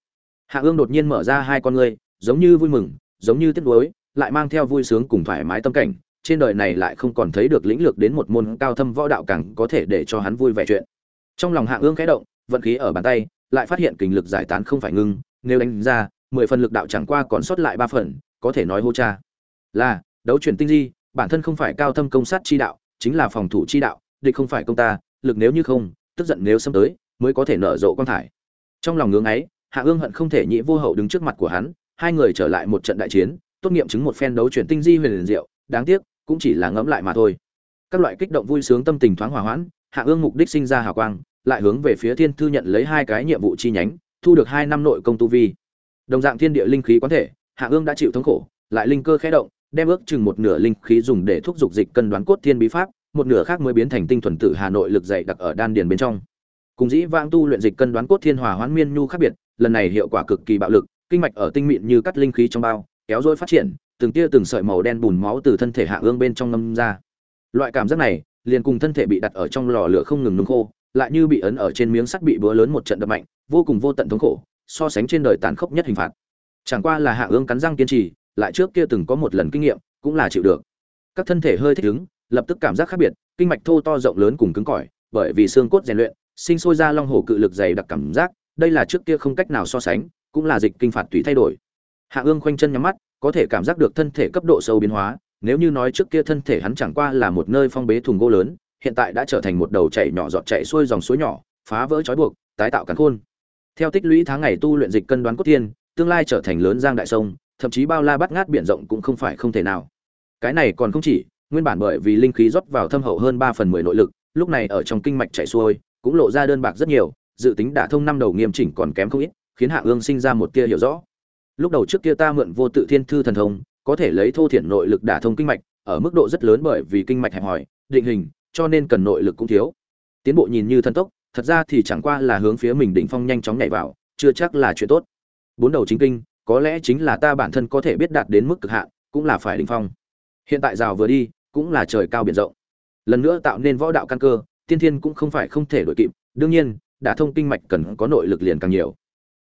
Hạ ương đột nhiên mở ra hai con ngươi, giống như vui mừng, giống như tiếc nuối, lại mang theo vui sướng cùng thoải mái tâm cảnh, trên đời này lại không còn thấy được lĩnh lược đến một môn cao thâm võ đạo càng có thể để cho hắn vui vẻ chuyện. Trong lòng hạ ương khẽ động, vận khí ở bàn tay, lại phát hiện kình lực giải tán không phải ngưng, nếu đánh ra, mười phần lực đạo chẳng qua còn sót lại ba phần, có thể nói hô cha. Là đấu chuyển tinh di, bản thân không phải cao thâm công sát chi đạo, chính là phòng thủ chi đạo, địch không phải công ta, lực nếu như không, tức giận nếu xâm tới, mới có thể nở rộ quan thải. Trong lòng ngưỡng ấy, hạ ương hận không thể nhị vô hậu đứng trước mặt của hắn, hai người trở lại một trận đại chiến, tốt nghiệm chứng một phen đấu chuyển tinh di huyền liền diệu, đáng tiếc, cũng chỉ là ngẫm lại mà thôi. Các loại kích động vui sướng tâm tình thoáng hòa hoãn, hạ ương mục đích sinh ra hào quang, lại hướng về phía thiên thư nhận lấy hai cái nhiệm vụ chi nhánh, thu được hai năm nội công tu vi. Đồng dạng thiên địa linh khí quán thể, hạ ương đã chịu thống khổ, lại linh cơ khẽ động đem ước chừng một nửa linh khí dùng để thúc dục dịch cân đoán cốt thiên bí pháp, một nửa khác mới biến thành tinh thuần tử hà nội lực dày đặc ở đan điền bên trong. Cùng dĩ vãng tu luyện dịch cân đoán cốt thiên hòa hoán miên nhu khác biệt, lần này hiệu quả cực kỳ bạo lực, kinh mạch ở tinh mịn như cắt linh khí trong bao, kéo dối phát triển, từng tia từng sợi màu đen bùn máu từ thân thể hạ ương bên trong ngâm ra. Loại cảm giác này, liền cùng thân thể bị đặt ở trong lò lửa không ngừng nung khô, lại như bị ấn ở trên miếng sắt bị búa lớn một trận đập mạnh, vô cùng vô tận thống khổ, so sánh trên đời tàn khốc nhất hình phạt. Chẳng qua là hạ ương cắn răng kiên trì lại trước kia từng có một lần kinh nghiệm, cũng là chịu được. Các thân thể hơi thích ứng, lập tức cảm giác khác biệt, kinh mạch thô to rộng lớn cùng cứng cỏi, bởi vì xương cốt rèn luyện, sinh sôi ra long hổ cự lực dày đặc cảm giác, đây là trước kia không cách nào so sánh, cũng là dịch kinh phạt tùy thay đổi. Hạ ương khoanh chân nhắm mắt, có thể cảm giác được thân thể cấp độ sâu biến hóa, nếu như nói trước kia thân thể hắn chẳng qua là một nơi phong bế thùng gỗ lớn, hiện tại đã trở thành một đầu chảy nhỏ giọt chảy xuôi dòng suối nhỏ, phá vỡ trói buộc, tái tạo cắn khôn. Theo tích lũy tháng ngày tu luyện dịch cân đoán cốt thiên tương lai trở thành lớn giang đại sông thậm chí bao la bắt ngát biển rộng cũng không phải không thể nào. Cái này còn không chỉ, nguyên bản bởi vì linh khí rót vào thâm hậu hơn ba phần mười nội lực, lúc này ở trong kinh mạch chảy xuôi, cũng lộ ra đơn bạc rất nhiều, dự tính đả thông năm đầu nghiêm chỉnh còn kém không ít, khiến hạ ương sinh ra một tia hiểu rõ. Lúc đầu trước kia ta mượn vô tự thiên thư thần thông, có thể lấy thô thiển nội lực đả thông kinh mạch, ở mức độ rất lớn bởi vì kinh mạch hẹp hòi, định hình, cho nên cần nội lực cũng thiếu. Tiến bộ nhìn như thần tốc, thật ra thì chẳng qua là hướng phía mình đỉnh phong nhanh chóng nhảy vào, chưa chắc là chuyện tốt. Bốn đầu chính kinh có lẽ chính là ta bản thân có thể biết đạt đến mức cực hạn, cũng là phải đỉnh phong. Hiện tại rào vừa đi, cũng là trời cao biển rộng. Lần nữa tạo nên võ đạo căn cơ, tiên thiên cũng không phải không thể đổi kịp, đương nhiên, đã thông kinh mạch cần có nội lực liền càng nhiều.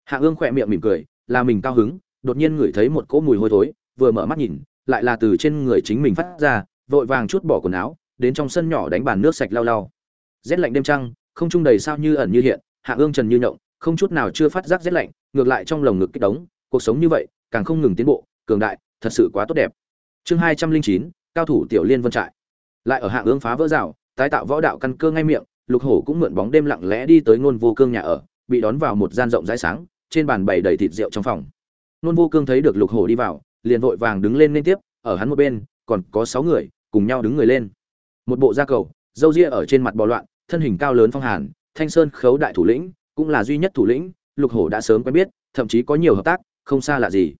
Hạ ương khỏe miệng mỉm cười, là mình cao hứng, đột nhiên ngửi thấy một cỗ mùi hôi thối, vừa mở mắt nhìn, lại là từ trên người chính mình phát ra, vội vàng chút bỏ quần áo, đến trong sân nhỏ đánh bàn nước sạch lau lau. Rét lạnh đêm trăng, không trung đầy sao như ẩn như hiện, hạ ương trần như nhộng, không chút nào chưa phát giác rét lạnh, ngược lại trong lồng ngực kích đống cuộc sống như vậy, càng không ngừng tiến bộ, cường đại, thật sự quá tốt đẹp. Chương hai trăm linh chín, cao thủ tiểu liên vân trại. Lại ở hạ ương phá vỡ rào, tái tạo võ đạo căn cơ ngay miệng, lục hổ cũng mượn bóng đêm lặng lẽ đi tới ngôn vô cương nhà ở, bị đón vào một gian rộng rãi sáng, trên bàn bày đầy thịt rượu trong phòng. Ngôn vô cương thấy được lục hổ đi vào, liền vội vàng đứng lên liên tiếp, ở hắn một bên, còn có sáu người, cùng nhau đứng người lên. Một bộ da cầu dâu ria ở trên mặt bò loạn, thân hình cao lớn phong hàn, thanh sơn khấu đại thủ lĩnh, cũng là duy nhất thủ lĩnh, lục hổ đã sớm quen biết, thậm chí có nhiều hợp tác không xa lạ gì.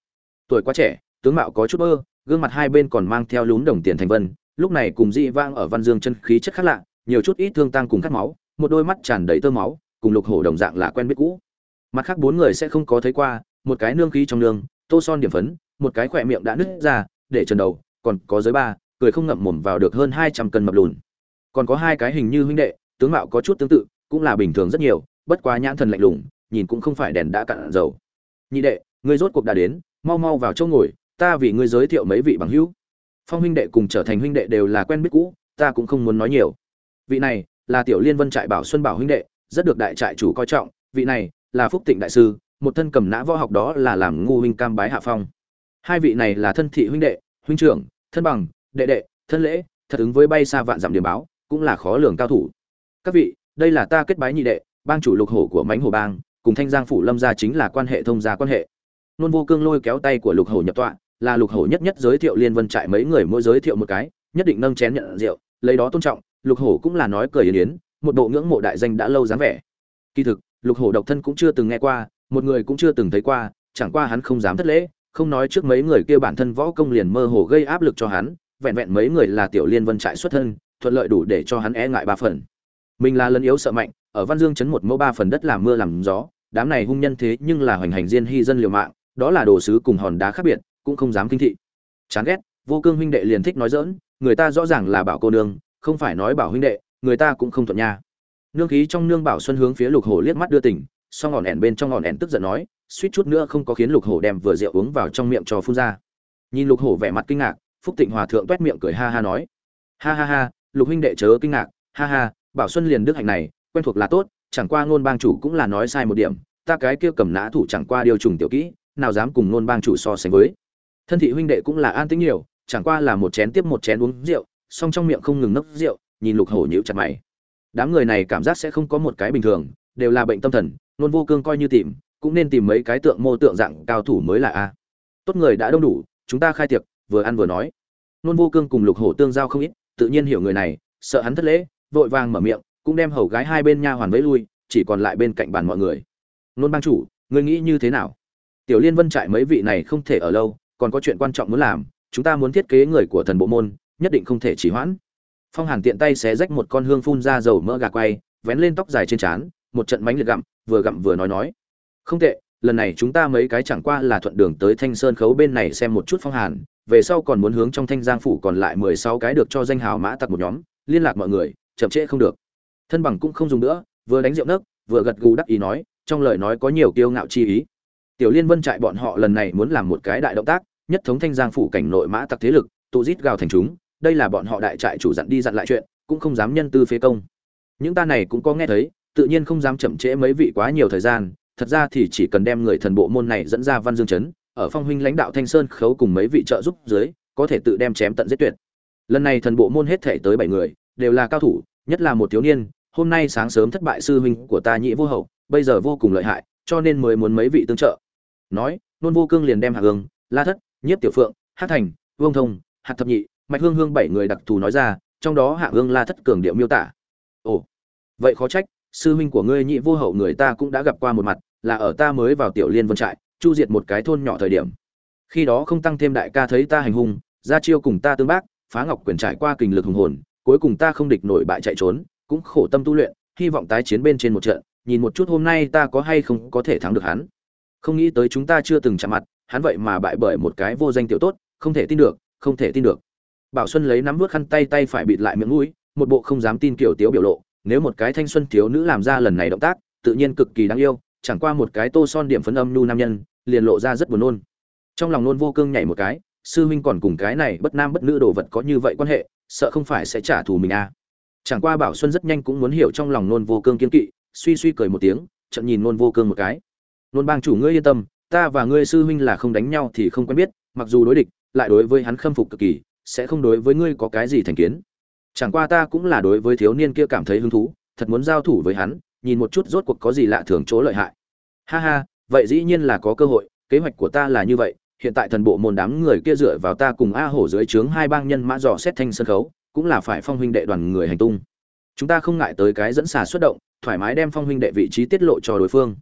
Tuổi quá trẻ, tướng mạo có chút mơ gương mặt hai bên còn mang theo lún đồng tiền thành vân, lúc này cùng dị vang ở văn dương chân khí chất khác lạ, nhiều chút ít thương tăng cùng cắt máu, một đôi mắt tràn đầy tơ máu, cùng lục hổ đồng dạng là quen biết cũ. Mặt khác bốn người sẽ không có thấy qua, một cái nương khí trong nương, tô son điểm phấn, một cái khỏe miệng đã nứt ra, để trần đầu, còn có giới ba, cười không ngậm mồm vào được hơn hai trăm cân mập lùn. Còn có hai cái hình như huynh đệ, tướng mạo có chút tương tự, cũng là bình thường rất nhiều, bất quá nhãn thần lạnh lùng, nhìn cũng không phải đèn đã cạn dầu. Nhị đệ ngươi rốt cuộc đã đến, mau mau vào chỗ ngồi, ta vì ngươi giới thiệu mấy vị bằng hữu. Phong huynh đệ cùng trở thành huynh đệ đều là quen biết cũ, ta cũng không muốn nói nhiều. Vị này là tiểu liên vân trại bảo xuân bảo huynh đệ, rất được đại trại chủ coi trọng. Vị này là phúc tịnh đại sư, một thân cầm nã võ học đó là làm ngu huynh cam bái hạ phong. Hai vị này là thân thị huynh đệ, huynh trưởng, thân bằng, đệ đệ, thân lễ, thật ứng với bay xa vạn dặm điểm báo, cũng là khó lường cao thủ. Các vị, đây là ta kết bái nhị đệ, bang chủ lục hổ của mánh Hổ bang, cùng thanh giang phủ lâm gia chính là quan hệ thông gia quan hệ nôn vô cương lôi kéo tay của lục hổ nhập tọa, là lục hổ nhất nhất giới thiệu liên vân trại mấy người mỗi giới thiệu một cái, nhất định nâng chén nhận rượu, lấy đó tôn trọng, lục hổ cũng là nói cười yến yến, một bộ ngưỡng mộ đại danh đã lâu dáng vẻ. Kỳ thực, lục hổ độc thân cũng chưa từng nghe qua, một người cũng chưa từng thấy qua, chẳng qua hắn không dám thất lễ, không nói trước mấy người kia bản thân võ công liền mơ hồ gây áp lực cho hắn, vẹn vẹn mấy người là tiểu liên vân trại xuất thân, thuận lợi đủ để cho hắn e ngại ba phần. Mình là lân yếu sợ mạnh, ở văn dương chấn một mẫu ba phần đất làm mưa làm gió, đám này hung nhân thế nhưng là hoành hành diên hy dân liều mạng đó là đồ sứ cùng hòn đá khác biệt, cũng không dám kinh thị. Chán ghét, vô cương huynh đệ liền thích nói dỡn người ta rõ ràng là bảo cô nương, không phải nói bảo huynh đệ, người ta cũng không thuận nha. Nương khí trong nương bảo xuân hướng phía lục hổ liếc mắt đưa tỉnh, song ngọn ẻn bên trong ngọn ẻn tức giận nói, suýt chút nữa không có khiến lục hổ đem vừa rượu uống vào trong miệng cho phun ra. Nhìn lục hổ vẻ mặt kinh ngạc, phúc tịnh hòa thượng toét miệng cười ha ha nói. Ha ha ha, lục huynh đệ chớ kinh ngạc, ha ha, bảo xuân liền đức hạnh này, quen thuộc là tốt, chẳng qua ngôn bang chủ cũng là nói sai một điểm, ta cái kia cầm nã thủ chẳng qua điều trùng tiểu kỹ nào dám cùng nôn bang chủ so sánh với. Thân thị huynh đệ cũng là an tĩnh nhiều, chẳng qua là một chén tiếp một chén uống rượu, song trong miệng không ngừng nốc rượu, nhìn lục hổ nhíu chặt mày. Đám người này cảm giác sẽ không có một cái bình thường, đều là bệnh tâm thần, nôn vô cương coi như tìm, cũng nên tìm mấy cái tượng mô tượng dạng cao thủ mới là a. Tốt người đã đông đủ, chúng ta khai tiệc, vừa ăn vừa nói. Nôn vô cương cùng lục hổ tương giao không ít, tự nhiên hiểu người này, sợ hắn thất lễ, vội vàng mở miệng, cũng đem hầu gái hai bên nha hoàn vẫy lui, chỉ còn lại bên cạnh bàn mọi người. Nôn bang chủ, ngươi nghĩ như thế nào? Tiểu liên vân trại mấy vị này không thể ở lâu, còn có chuyện quan trọng muốn làm, chúng ta muốn thiết kế người của thần bộ môn, nhất định không thể chỉ hoãn. Phong hàn tiện tay xé rách một con hương phun ra dầu mỡ gà quay, vén lên tóc dài trên trán, một trận mánh liệt gặm, vừa gặm vừa nói nói. Không tệ, lần này chúng ta mấy cái chẳng qua là thuận đường tới thanh sơn khấu bên này xem một chút phong hàn, về sau còn muốn hướng trong thanh giang phủ còn lại mười sáu cái được cho danh hào mã tặc một nhóm, liên lạc mọi người, chậm trễ không được. Thân bằng cũng không dùng nữa, vừa đánh rượu nấc, vừa gật gù đắc ý nói, trong lời nói có nhiều kiêu ngạo chi ý tiểu liên vân trại bọn họ lần này muốn làm một cái đại động tác, nhất thống thanh giang phủ cảnh nội mã tặc thế lực, tụ rít gào thành chúng, đây là bọn họ đại trại chủ dặn đi dặn lại chuyện, cũng không dám nhân tư phế công. Những ta này cũng có nghe thấy, tự nhiên không dám chậm trễ mấy vị quá nhiều thời gian, thật ra thì chỉ cần đem người thần bộ môn này dẫn ra văn dương chấn ở phong huynh lãnh đạo thanh sơn khấu cùng mấy vị trợ giúp dưới, có thể tự đem chém tận giết tuyệt. Lần này thần bộ môn hết thể tới bảy người, đều là cao thủ, nhất là một thiếu niên, hôm nay sáng sớm thất bại sư huynh của ta nhị vô hậu, bây giờ vô cùng lợi hại, cho nên mới muốn mấy vị tương trợ nói, nôn vô cương liền đem hạ hương, la thất, nhiếp tiểu phượng hát thành, vương thông, hạt thập nhị, mạch hương hương bảy người đặc thù nói ra, trong đó hạ hương, la thất cường điệu miêu tả. Ồ, vậy khó trách, sư huynh của ngươi nhị vô hậu người ta cũng đã gặp qua một mặt, là ở ta mới vào tiểu liên vân trại, chu diệt một cái thôn nhỏ thời điểm. Khi đó không tăng thêm đại ca thấy ta hành hung ra chiêu cùng ta tương bác, phá ngọc quyền trải qua kình lực hùng hồn, cuối cùng ta không địch nổi bại chạy trốn, cũng khổ tâm tu luyện, hy vọng tái chiến bên trên một trận, nhìn một chút hôm nay ta có hay không có thể thắng được hắn không nghĩ tới chúng ta chưa từng chạm mặt, hắn vậy mà bại bởi một cái vô danh tiểu tốt, không thể tin được, không thể tin được. Bảo xuân lấy nắm vớt khăn tay tay phải bịt lại miệng mũi, một bộ không dám tin kiểu tiếu biểu lộ, nếu một cái thanh xuân thiếu nữ làm ra lần này động tác, tự nhiên cực kỳ đáng yêu, chẳng qua một cái tô son điểm phấn âm nu nam nhân, liền lộ ra rất buồn nôn. Trong lòng nôn vô cương nhảy một cái, sư huynh còn cùng cái này bất nam bất nữ đồ vật có như vậy quan hệ, sợ không phải sẽ trả thù mình à. Chẳng qua bảo xuân rất nhanh cũng muốn hiểu trong lòng nôn vô cương kiên kỵ, suy suy cười một tiếng chậm nhìn nôn vô cương một cái nôn bang chủ ngươi yên tâm, ta và ngươi sư huynh là không đánh nhau thì không quen biết, mặc dù đối địch, lại đối với hắn khâm phục cực kỳ, sẽ không đối với ngươi có cái gì thành kiến. Chẳng qua ta cũng là đối với thiếu niên kia cảm thấy hứng thú, thật muốn giao thủ với hắn, nhìn một chút rốt cuộc có gì lạ thường chỗ lợi hại. Ha ha, vậy dĩ nhiên là có cơ hội, kế hoạch của ta là như vậy, hiện tại thần bộ môn đám người kia dựa vào ta cùng a hổ dưới trướng hai bang nhân mã dò xét thanh sân khấu, cũng là phải phong huynh đệ đoàn người hành tung. Chúng ta không ngại tới cái dẫn xà xuất động, thoải mái đem phong huynh đệ vị trí tiết lộ cho đối phương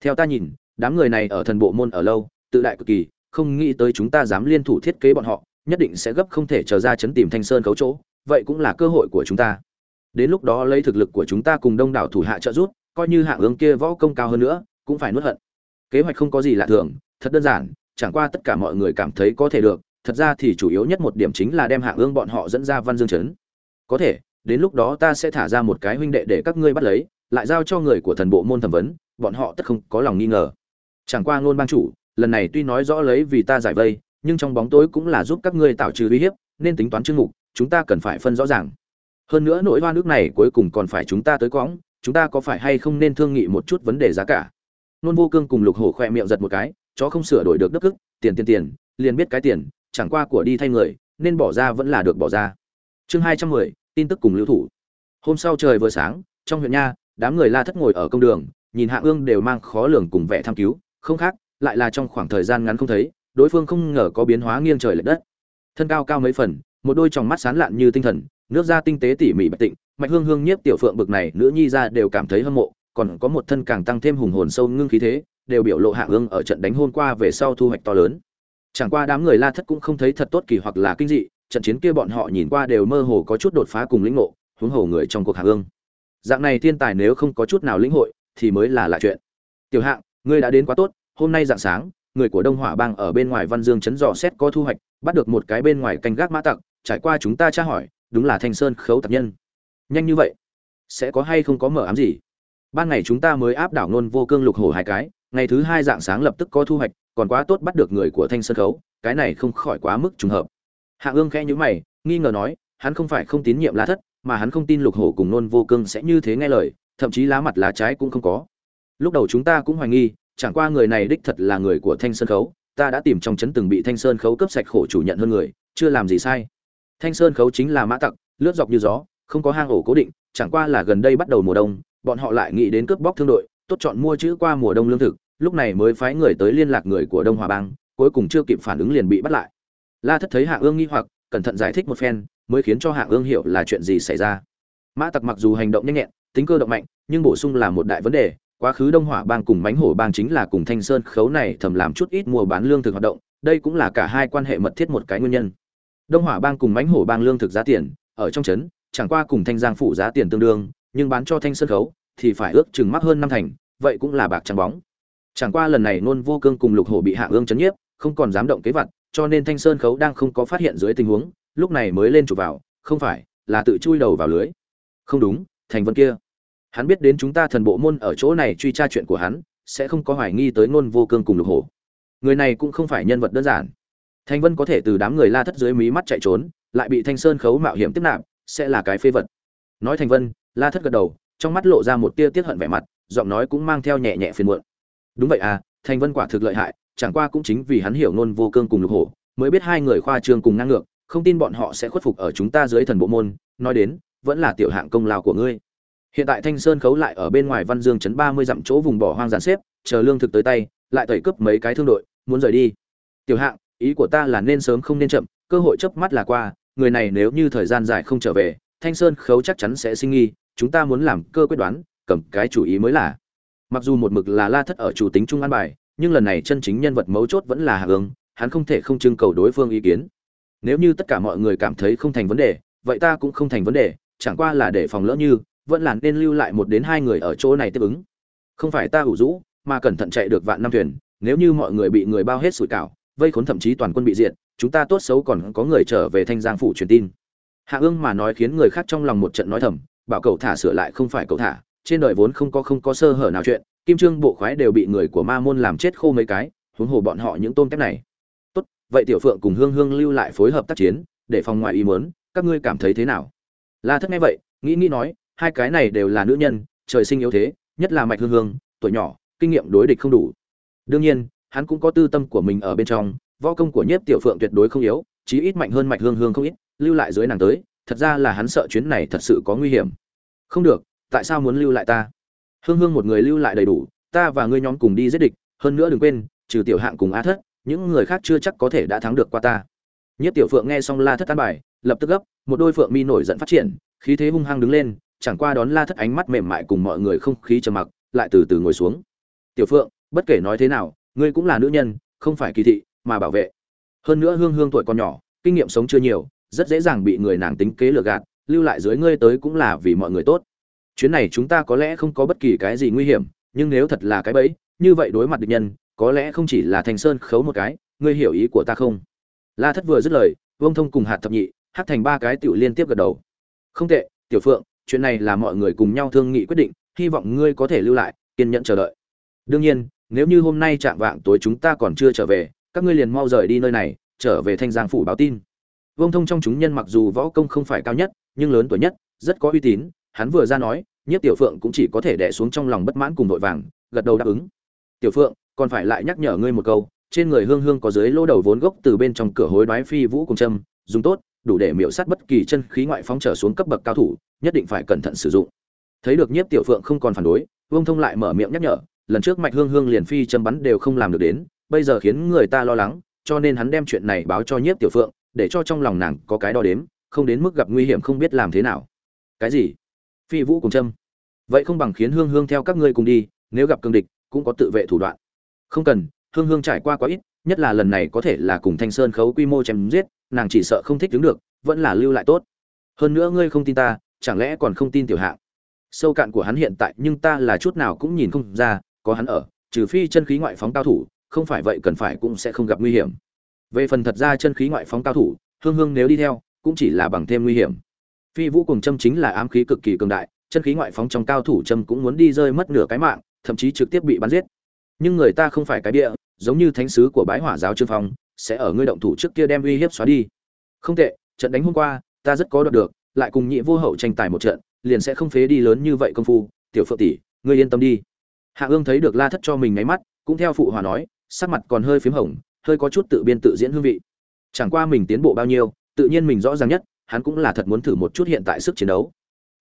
theo ta nhìn, đám người này ở thần bộ môn ở lâu, tự đại cực kỳ, không nghĩ tới chúng ta dám liên thủ thiết kế bọn họ, nhất định sẽ gấp không thể chờ ra chấn tìm thanh sơn cấu chỗ, vậy cũng là cơ hội của chúng ta. Đến lúc đó lấy thực lực của chúng ta cùng đông đảo thủ hạ trợ giúp, coi như hạ ương kia võ công cao hơn nữa, cũng phải nuốt hận. Kế hoạch không có gì lạ thường, thật đơn giản, chẳng qua tất cả mọi người cảm thấy có thể được, thật ra thì chủ yếu nhất một điểm chính là đem hạ ương bọn họ dẫn ra văn dương trấn có thể, đến lúc đó ta sẽ thả ra một cái huynh đệ để các ngươi bắt lấy, lại giao cho người của thần bộ môn thẩm vấn bọn họ tất không có lòng nghi ngờ. Chẳng qua ngôn bang chủ, lần này tuy nói rõ lấy vì ta giải vây, nhưng trong bóng tối cũng là giúp các ngươi tạo trừ uy hiếp, nên tính toán chương mục, chúng ta cần phải phân rõ ràng. Hơn nữa nỗi hoa nước này cuối cùng còn phải chúng ta tới quõng, chúng ta có phải hay không nên thương nghị một chút vấn đề giá cả? Nôn vô cương cùng lục hổ khoe miệng giật một cái, chó không sửa đổi được đức ức tiền tiền tiền, liền biết cái tiền, chẳng qua của đi thay người, nên bỏ ra vẫn là được bỏ ra. Chương hai trăm mười, tin tức cùng lưu thủ. Hôm sau trời vừa sáng, trong huyện nha, đám người la thất ngồi ở công đường nhìn hạ ương đều mang khó lường cùng vẻ tham cứu, không khác, lại là trong khoảng thời gian ngắn không thấy, đối phương không ngờ có biến hóa nghiêng trời lệch đất. Thân cao cao mấy phần, một đôi tròng mắt sáng lạn như tinh thần, nước da tinh tế tỉ mỉ bạch tịnh, mạch hương hương nhiếp tiểu phượng bực này, nữ nhi ra đều cảm thấy hâm mộ, còn có một thân càng tăng thêm hùng hồn sâu ngưng khí thế, đều biểu lộ hạ ương ở trận đánh hôn qua về sau thu hoạch to lớn. Chẳng qua đám người la thất cũng không thấy thật tốt kỳ hoặc là kinh dị, trận chiến kia bọn họ nhìn qua đều mơ hồ có chút đột phá cùng lĩnh ngộ, huống hồ người trong cuộc hạ ương. Dạng này thiên tài nếu không có chút nào lĩnh hội thì mới là lạ chuyện. Tiểu hạng, ngươi đã đến quá tốt, hôm nay dạng sáng, người của đông hỏa bang ở bên ngoài văn dương chấn dò xét có thu hoạch, bắt được một cái bên ngoài canh gác mã tặc, trải qua chúng ta tra hỏi, đúng là thanh sơn khấu tập nhân. Nhanh như vậy, sẽ có hay không có mở ám gì? Ban ngày chúng ta mới áp đảo nôn vô cương lục hổ hai cái, ngày thứ hai dạng sáng lập tức có thu hoạch, còn quá tốt bắt được người của thanh sơn khấu, cái này không khỏi quá mức trùng hợp. Hạ ương khẽ nhữ mày, nghi ngờ nói, hắn không phải không tín nhiệm la thất, mà hắn không tin lục hổ cùng nôn vô cương sẽ như thế nghe lời thậm chí lá mặt lá trái cũng không có. Lúc đầu chúng ta cũng hoài nghi, chẳng qua người này đích thật là người của thanh sơn khấu, ta đã tìm trong chấn từng bị thanh sơn khấu cấp sạch khổ chủ nhận hơn người, chưa làm gì sai. Thanh sơn khấu chính là mã tặc, lướt dọc như gió, không có hang ổ cố định, chẳng qua là gần đây bắt đầu mùa đông, bọn họ lại nghĩ đến cướp bóc thương đội, tốt chọn mua chữ qua mùa đông lương thực, lúc này mới phái người tới liên lạc người của đông hòa bang, cuối cùng chưa kịp phản ứng liền bị bắt lại. La thất thấy hạ ương nghi hoặc, cẩn thận giải thích một phen, mới khiến cho hạ ương hiểu là chuyện gì xảy ra. Mã tặc mặc dù hành động nhanh nhẹn tính cơ động mạnh, nhưng bổ sung là một đại vấn đề. Quá khứ đông hỏa bang cùng mánh hổ bang chính là cùng thanh sơn khấu này thầm làm chút ít mua bán lương thực hoạt động, đây cũng là cả hai quan hệ mật thiết một cái nguyên nhân. Đông hỏa bang cùng mánh hổ bang lương thực giá tiền, ở trong trấn, chẳng qua cùng thanh giang phủ giá tiền tương đương, nhưng bán cho thanh sơn khấu thì phải ước chừng mắc hơn năm thành, vậy cũng là bạc trắng bóng. Chẳng qua lần này nôn vô cương cùng lục hổ bị hạ ương chấn nhiếp, không còn dám động kế vật cho nên thanh sơn khấu đang không có phát hiện dưới tình huống, lúc này mới lên chụp vào, không phải là tự chui đầu vào lưới. Không đúng, thành vân kia hắn biết đến chúng ta thần bộ môn ở chỗ này truy tra chuyện của hắn, sẽ không có hoài nghi tới ngôn vô cương cùng lục hổ. Người này cũng không phải nhân vật đơn giản. Thanh vân có thể từ đám người la thất dưới mí mắt chạy trốn, lại bị thanh sơn khấu mạo hiểm tiếp nạp, sẽ là cái phê vật. Nói Thanh vân, la thất gật đầu, trong mắt lộ ra một tia tiết hận vẻ mặt, giọng nói cũng mang theo nhẹ nhẹ phiền muộn. Đúng vậy à thanh vân quả thực lợi hại, chẳng qua cũng chính vì hắn hiểu ngôn vô cương cùng lục hổ, mới biết hai người khoa trương cùng ngang ngược, không tin bọn họ sẽ khuất phục ở chúng ta dưới thần bộ môn, nói đến, vẫn là tiểu hạng công lao của ngươi hiện tại thanh sơn khấu lại ở bên ngoài văn dương chấn ba mươi dặm chỗ vùng bỏ hoang dàn xếp, chờ lương thực tới tay, lại tẩy cướp mấy cái thương đội, muốn rời đi. Tiểu hạng, ý của ta là nên sớm không nên chậm, cơ hội chớp mắt là qua, người này nếu như thời gian dài không trở về, thanh sơn khấu chắc chắn sẽ sinh nghi, chúng ta muốn làm cơ quyết đoán, cầm cái chủ ý mới là. Mặc dù một mực là la thất ở chủ tính trung an bài, nhưng lần này chân chính nhân vật mấu chốt vẫn là hạ ứng hắn không thể không trưng cầu đối phương ý kiến. Nếu như tất cả mọi người cảm thấy không thành vấn đề, vậy ta cũng không thành vấn đề, chẳng qua là để phòng lỡ như vẫn là nên lưu lại một đến hai người ở chỗ này tiếp ứng. Không phải ta ủ rũ, mà cẩn thận chạy được vạn năm thuyền, nếu như mọi người bị người bao hết sủi cảo, vây khốn thậm chí toàn quân bị diệt, chúng ta tốt xấu còn có người trở về thanh giang phủ truyền tin. Hạ ương mà nói khiến người khác trong lòng một trận nói thầm, bảo cậu thả sửa lại không phải cậu thả, trên đời vốn không có không có sơ hở nào chuyện, kim trương bộ khoái đều bị người của ma môn làm chết khô mấy cái, huống hồ bọn họ những tôm tép này. Tốt, vậy tiểu phượng cùng hương hương lưu lại phối hợp tác chiến, để phòng ngoại ý muốn, các ngươi cảm thấy thế nào? La thất nghe vậy, nghĩ nghĩ nói hai cái này đều là nữ nhân, trời sinh yếu thế, nhất là mạch hương hương, tuổi nhỏ, kinh nghiệm đối địch không đủ. Đương nhiên, hắn cũng có tư tâm của mình ở bên trong, võ công của nhiếp tiểu phượng tuyệt đối không yếu, chí ít mạnh hơn mạch hương hương không ít, lưu lại dưới nàng tới, thật ra là hắn sợ chuyến này thật sự có nguy hiểm. Không được, tại sao muốn lưu lại ta? Hương hương một người lưu lại đầy đủ, ta và ngươi nhóm cùng đi giết địch, hơn nữa đừng quên, trừ tiểu hạng cùng a thất, những người khác chưa chắc có thể đã thắng được qua ta. Nhất tiểu phượng nghe xong la thất tan bài, lập tức gấp, một đôi phượng mi nổi giận phát triển, khí thế hung hăng đứng lên chẳng qua đón la thất ánh mắt mềm mại cùng mọi người không khí trầm mặc, lại từ từ ngồi xuống. Tiểu phượng, bất kể nói thế nào, ngươi cũng là nữ nhân, không phải kỳ thị, mà bảo vệ. Hơn nữa hương hương tuổi còn nhỏ, kinh nghiệm sống chưa nhiều, rất dễ dàng bị người nàng tính kế lừa gạt, lưu lại dưới ngươi tới cũng là vì mọi người tốt. Chuyến này chúng ta có lẽ không có bất kỳ cái gì nguy hiểm, nhưng nếu thật là cái bẫy, như vậy đối mặt địch nhân, có lẽ không chỉ là thành sơn khấu một cái, ngươi hiểu ý của ta không? La thất vừa dứt lời, Vương thông cùng hạt thập nhị, hát thành ba cái tiểu liên tiếp gật đầu. Không tệ, tiểu phượng chuyện này là mọi người cùng nhau thương nghị quyết định, hy vọng ngươi có thể lưu lại, kiên nhẫn chờ đợi. Đương nhiên, nếu như hôm nay chạm vạng tối chúng ta còn chưa trở về, các ngươi liền mau rời đi nơi này, trở về thanh giang phủ báo tin. Vông thông trong chúng nhân mặc dù võ công không phải cao nhất, nhưng lớn tuổi nhất, rất có uy tín, hắn vừa ra nói nhất tiểu phượng cũng chỉ có thể đẻ xuống trong lòng bất mãn cùng vội vàng, gật đầu đáp ứng. Tiểu phượng, còn phải lại nhắc nhở ngươi một câu, trên người hương hương có dưới lô đầu vốn gốc từ bên trong cửa hối đoái phi vũ cùng châm, dùng tốt đủ để miễu sát bất kỳ chân khí ngoại phóng trở xuống cấp bậc cao thủ, nhất định phải cẩn thận sử dụng. Thấy được nhiếp tiểu phượng không còn phản đối, vương thông lại mở miệng nhắc nhở, lần trước mạch hương hương liền phi châm bắn đều không làm được đến, bây giờ khiến người ta lo lắng, cho nên hắn đem chuyện này báo cho nhiếp tiểu phượng, để cho trong lòng nàng có cái đo đếm, không đến mức gặp nguy hiểm không biết làm thế nào. Cái gì? Phi vũ cùng châm. Vậy không bằng khiến hương hương theo các ngươi cùng đi, nếu gặp cương địch, cũng có tự vệ thủ đoạn. Không cần, hương hương trải qua quá ít, nhất là lần này có thể là cùng thanh sơn khấu quy mô chém giết nàng chỉ sợ không thích đứng được, vẫn là lưu lại tốt. Hơn nữa ngươi không tin ta, chẳng lẽ còn không tin tiểu hạng? Sâu cạn của hắn hiện tại nhưng ta là chút nào cũng nhìn không ra, có hắn ở, trừ phi chân khí ngoại phóng cao thủ, không phải vậy cần phải cũng sẽ không gặp nguy hiểm. Về phần thật ra chân khí ngoại phóng cao thủ, hương hương nếu đi theo, cũng chỉ là bằng thêm nguy hiểm. Phi vũ cùng châm chính là ám khí cực kỳ cường đại, chân khí ngoại phóng trong cao thủ châm cũng muốn đi rơi mất nửa cái mạng, thậm chí trực tiếp bị bắn giết. Nhưng người ta không phải cái địa, giống như thánh sứ của bái hỏa giáo trương phong sẽ ở ngươi động thủ trước kia đem uy hiếp xóa đi. Không tệ, trận đánh hôm qua, ta rất có đoạt được, lại cùng nhị vô hậu tranh tài một trận, liền sẽ không phế đi lớn như vậy công phu. Tiểu phượng tỷ, ngươi yên tâm đi. Hạ ương thấy được la thất cho mình ngáy mắt, cũng theo phụ hòa nói, sắc mặt còn hơi p h í m hồng, hơi có chút tự biên tự diễn hương vị. Chẳng qua mình tiến bộ bao nhiêu, tự nhiên mình rõ ràng nhất, hắn cũng là thật muốn thử một chút hiện tại sức chiến đấu.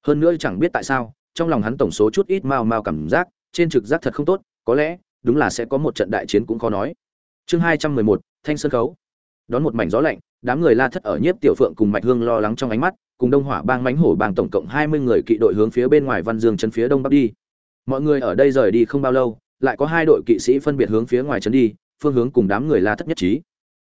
Hơn nữa chẳng biết tại sao, trong lòng hắn tổng số chút ít mau mau cảm giác, trên trực giác thật không tốt, có lẽ, đúng là sẽ có một trận đại chiến cũng khó nói. Chương hai trăm mười một thanh sân khấu. Đón một mảnh gió lạnh, đám người la thất ở nhiếp tiểu phượng cùng mạch hương lo lắng trong ánh mắt, cùng đông hỏa bang mánh hổ bang tổng cộng hai mươi người kỵ đội hướng phía bên ngoài văn dương chân phía đông bắc đi. Mọi người ở đây rời đi không bao lâu, lại có hai đội kỵ sĩ phân biệt hướng phía ngoài trấn đi, phương hướng cùng đám người la thất nhất trí.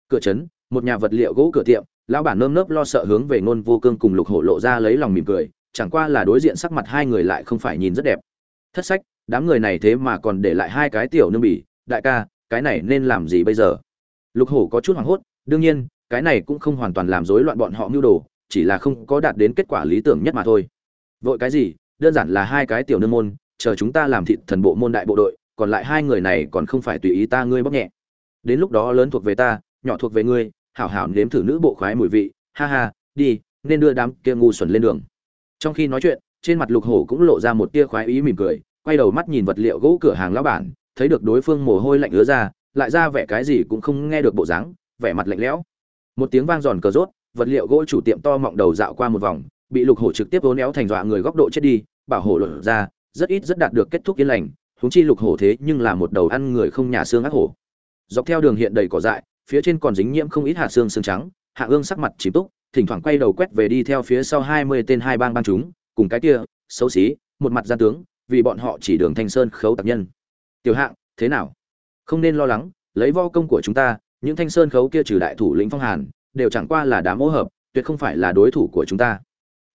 Cửa trấn, một nhà vật liệu gỗ cửa tiệm, lão bản nơm nớp lo sợ hướng về ngôn vô cương cùng lục hổ lộ ra lấy lòng mỉm cười, chẳng qua là đối diện sắc mặt hai người lại không phải nhìn rất đẹp. Thất sách, đám người này thế mà còn để lại hai cái tiểu nương bỉ, đại ca, cái này nên làm gì bây giờ? Lục hổ có chút hoảng hốt, đương nhiên, cái này cũng không hoàn toàn làm rối loạn bọn họ mưu đồ, chỉ là không có đạt đến kết quả lý tưởng nhất mà thôi. Vội cái gì? Đơn giản là hai cái tiểu nương môn, chờ chúng ta làm thịt thần bộ môn đại bộ đội, còn lại hai người này còn không phải tùy ý ta ngươi bóc nhẹ. Đến lúc đó lớn thuộc về ta, nhỏ thuộc về ngươi, hảo hảo nếm thử nữ bộ khoái mùi vị, ha ha, đi, nên đưa đám kia ngu xuẩn lên đường. Trong khi nói chuyện, trên mặt lục hổ cũng lộ ra một tia khoái ý mỉm cười, quay đầu mắt nhìn vật liệu gỗ cửa hàng lão bản, thấy được đối phương mồ hôi lạnh ứa ra lại ra vẻ cái gì cũng không nghe được bộ dáng, vẻ mặt lạnh lẽo. Một tiếng vang giòn cờ rốt, vật liệu gỗ chủ tiệm to mọng đầu dạo qua một vòng, bị lục hổ trực tiếp vốn éo thành dọa người góc độ chết đi, bảo hổ luận ra, rất ít rất đạt được kết thúc yên lành, huống chi lục hổ thế nhưng là một đầu ăn người không nhà xương ác hổ. Dọc theo đường hiện đầy cỏ dại, phía trên còn dính nhiễm không ít hạt xương xương trắng, hạ ương sắc mặt chìm túc, thỉnh thoảng quay đầu quét về đi theo phía sau hai mươi tên hai bang bang chúng, cùng cái kia, xấu xí, một mặt gian tướng, vì bọn họ chỉ đường thanh sơn khấu tạc nhân. Tiểu hạng, thế nào? Không nên lo lắng, lấy vo công của chúng ta, những thanh sơn khấu kia trừ đại thủ lĩnh phong hàn, đều chẳng qua là đám ô hợp, tuyệt không phải là đối thủ của chúng ta.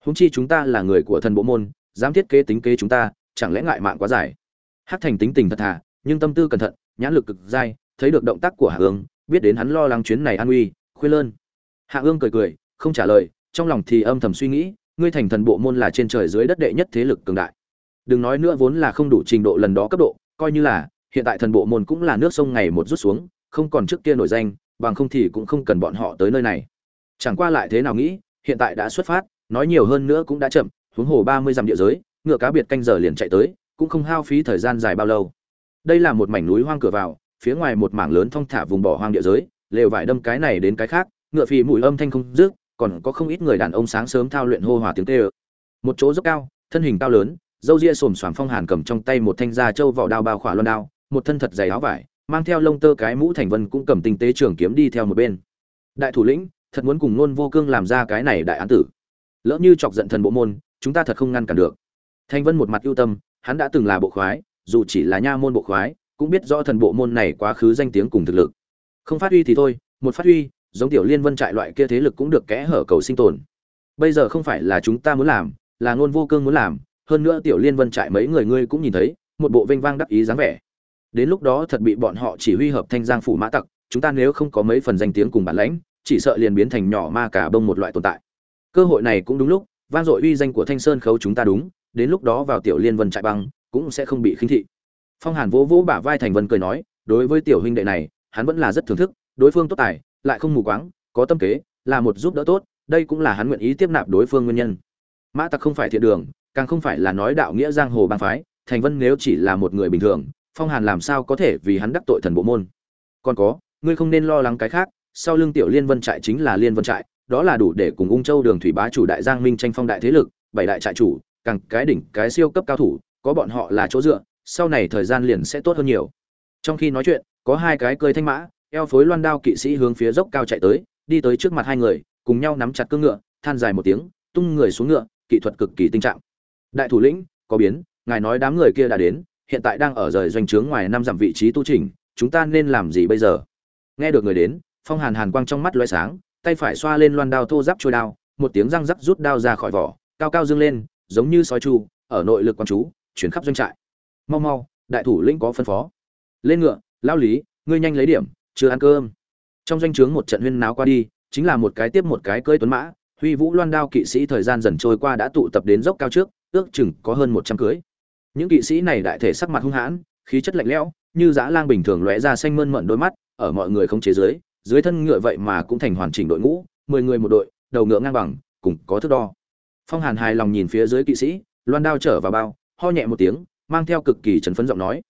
Húng chi chúng ta là người của thần bộ môn, dám thiết kế tính kế chúng ta, chẳng lẽ ngại mạng quá dài? Hát thành tính tình thật thà, nhưng tâm tư cẩn thận, nhãn lực cực dai, thấy được động tác của hạ ương, biết đến hắn lo lắng chuyến này an uy, khuyên lơn. Hạ ương cười cười, không trả lời, trong lòng thì âm thầm suy nghĩ, ngươi thành thần bộ môn là trên trời dưới đất đệ nhất thế lực cường đại. Đừng nói nữa vốn là không đủ trình độ lần đó cấp độ, coi như là hiện tại thần bộ môn cũng là nước sông ngày một rút xuống, không còn trước kia nổi danh, bằng không thì cũng không cần bọn họ tới nơi này. Chẳng qua lại thế nào nghĩ, hiện tại đã xuất phát, nói nhiều hơn nữa cũng đã chậm, huống hồ ba mươi dặm địa giới, ngựa cá biệt canh giờ liền chạy tới, cũng không hao phí thời gian dài bao lâu. Đây là một mảnh núi hoang cửa vào, phía ngoài một mảng lớn thong thả vùng bỏ hoang địa giới, lều vải đâm cái này đến cái khác, ngựa phì mùi âm thanh không dứt, còn có không ít người đàn ông sáng sớm thao luyện hô hòa tiếng tê ơ. Một chỗ dốc cao, thân hình cao lớn dâu ria xồm xoàm phong hàn cầm trong tay một thanh da trâu vỏ đao bao khỏa loan đao một thân thật dày áo vải, mang theo lông tơ cái mũ thành vân cũng cầm tinh tế trường kiếm đi theo một bên. Đại thủ lĩnh, thật muốn cùng nôn vô cương làm ra cái này đại án tử. Lỡ như chọc giận thần bộ môn, chúng ta thật không ngăn cản được. Thanh vân một mặt ưu tâm, hắn đã từng là bộ khoái, dù chỉ là nha môn bộ khoái, cũng biết rõ thần bộ môn này quá khứ danh tiếng cùng thực lực. Không phát huy thì thôi, một phát huy, giống tiểu liên vân trại loại kia thế lực cũng được kẽ hở cầu sinh tồn. Bây giờ không phải là chúng ta muốn làm, là ngôn vô cương muốn làm, hơn nữa tiểu liên vân trại mấy người ngươi cũng nhìn thấy, một bộ vinh vang đắc ý dáng vẻ đến lúc đó thật bị bọn họ chỉ huy hợp thanh giang phủ mã tặc, chúng ta nếu không có mấy phần danh tiếng cùng bản lãnh, chỉ sợ liền biến thành nhỏ ma cả bông một loại tồn tại. Cơ hội này cũng đúng lúc, vang dội uy danh của thanh sơn khấu chúng ta đúng, đến lúc đó vào tiểu liên vân trại băng, cũng sẽ không bị khinh thị. Phong hàn vỗ vỗ bả vai thành vân cười nói, đối với tiểu huynh đệ này, hắn vẫn là rất thưởng thức, đối phương tốt tài, lại không mù quáng, có tâm kế, là một giúp đỡ tốt, đây cũng là hắn nguyện ý tiếp nạp đối phương nguyên nhân. Mã tặc không phải thiện đường, càng không phải là nói đạo nghĩa giang hồ bang phái, thành vân nếu chỉ là một người bình thường phong hàn làm sao có thể vì hắn đắc tội thần bộ môn? Còn có, ngươi không nên lo lắng cái khác, sau lưng tiểu liên vân trại chính là liên vân trại, đó là đủ để cùng ung châu đường thủy bá chủ đại giang minh tranh phong đại thế lực, bảy đại trại chủ, càng cái đỉnh, cái siêu cấp cao thủ, có bọn họ là chỗ dựa, sau này thời gian liền sẽ tốt hơn nhiều. Trong khi nói chuyện, có hai cái cơi thanh mã, eo phối loan đao kỵ sĩ hướng phía dốc cao chạy tới, đi tới trước mặt hai người, cùng nhau nắm chặt cương ngựa, than dài một tiếng, tung người xuống ngựa, kỹ thuật cực kỳ tinh trạng. Đại thủ lĩnh, có biến, ngài nói đám người kia đã đến hiện tại đang ở rời doanh trướng ngoài năm dặm vị trí tu trình chúng ta nên làm gì bây giờ? Nghe được người đến, phong hàn hàn quang trong mắt loé sáng, tay phải xoa lên loan đao thô giáp trôi đao, một tiếng răng rắc rút đao ra khỏi vỏ, cao cao dương lên, giống như sói chu, ở nội lực quan chú, chuyển khắp doanh trại. Mau mau, đại thủ lĩnh có phân phó. Lên ngựa lao lý, ngươi nhanh lấy điểm, chưa ăn cơm. Trong doanh trướng một trận huyên náo qua đi, chính là một cái tiếp một cái cưỡi tuấn mã, huy vũ loan đao kỵ sĩ thời gian dần trôi qua đã tụ tập đến dốc cao trước, ước chừng có hơn một trăm cưới những kỵ sĩ này đại thể sắc mặt hung hãn, khí chất lạnh lẽo, như dã lang bình thường lóe ra xanh mơn mận đôi mắt, ở mọi người không chế dưới dưới thân ngựa vậy mà cũng thành hoàn chỉnh đội ngũ, mười người một đội, đầu ngựa ngang bằng, cùng có thước đo. Phong hàn hài lòng nhìn phía dưới kỵ sĩ, loan đao trở vào bao, ho nhẹ một tiếng, mang theo cực kỳ trấn phấn giọng nói.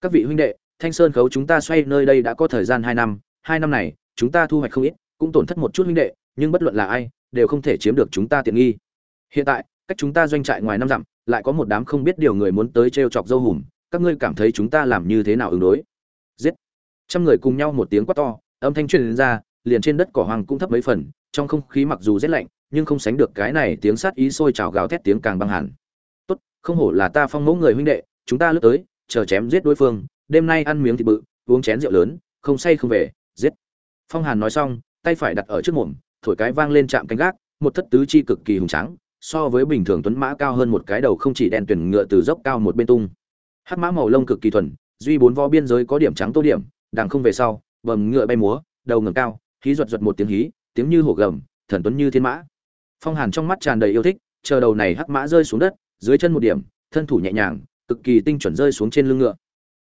Các vị huynh đệ, thanh sơn khấu chúng ta xoay nơi đây đã có thời gian hai năm hai năm này, chúng ta thu hoạch không ít, cũng tổn thất một chút huynh đệ, nhưng bất luận là ai, đều không thể chiếm được chúng ta tiện nghi. Hiện tại, cách chúng ta doanh trại ngoài năm dặm lại có một đám không biết điều người muốn tới t chọc dâu hùm, các ngươi cảm thấy chúng ta làm như thế nào ứng đối? Giết! Trăm người cùng nhau một tiếng quát to, âm thanh truyền ra, liền trên đất cỏ hoang cũng thấp mấy phần, trong không khí mặc dù rét lạnh, nhưng không sánh được cái này tiếng sát ý sôi trào gào thét tiếng càng băng hẳn. Tốt, không hổ là ta phong mẫu người huynh đệ, chúng ta lướt tới, chờ chém giết đối phương, đêm nay ăn miếng thịt bự, uống chén rượu lớn, không say không về, giết! Phong hàn nói xong, tay phải đặt ở trước mồm, thổi cái vang lên chạm canh gác, một thất tứ chi cực kỳ hùng tráng so với bình thường tuấn mã cao hơn một cái đầu không chỉ đen tuyển ngựa từ dốc cao một bên tung. Hắc mã màu lông cực kỳ thuần, duy bốn vó biên giới có điểm trắng tô điểm, đằng không về sau, bầm ngựa bay múa, đầu ngẩng cao, khí ruột ruột một tiếng hí, tiếng như hổ gầm, thần tuấn như thiên mã. Phong hàn trong mắt tràn đầy yêu thích, chờ đầu này hắc mã rơi xuống đất, dưới chân một điểm, thân thủ nhẹ nhàng, cực kỳ tinh chuẩn rơi xuống trên lưng ngựa.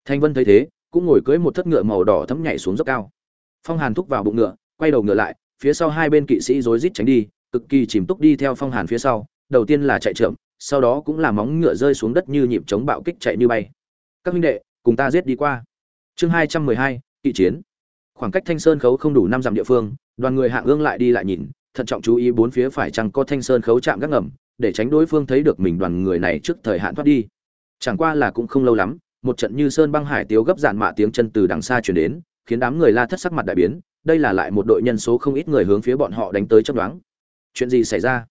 Thanh vân thấy thế, cũng ngồi cưỡi một thất ngựa màu đỏ thấm nhảy xuống dốc cao. Phong hàn thúc vào bụng ngựa, quay đầu ngựa lại, phía sau hai bên kỵ sĩ rối rít tránh đi cực kỳ chìm túc đi theo phong hàn phía sau, đầu tiên là chạy trượm, sau đó cũng là móng ngựa rơi xuống đất như nhịp chống bạo kích chạy như bay. Các huynh đệ, cùng ta giết đi qua. Chương hai trăm mười hai, kỵ chiến. Khoảng cách thanh sơn khấu không đủ năm dặm địa phương, đoàn người hạ ương lại đi lại nhìn, thận trọng chú ý bốn phía phải chăng có thanh sơn khấu chạm gác ngầm, để tránh đối phương thấy được mình đoàn người này trước thời hạn thoát đi. Chẳng qua là cũng không lâu lắm, một trận như sơn băng hải tiếu gấp dạn mạ tiếng chân từ đằng xa chuyển đến, khiến đám người la thất sắc mặt đại biến, đây là lại một đội nhân số không ít người hướng phía bọn họ đánh tới chấp đoán chuyện gì xảy ra?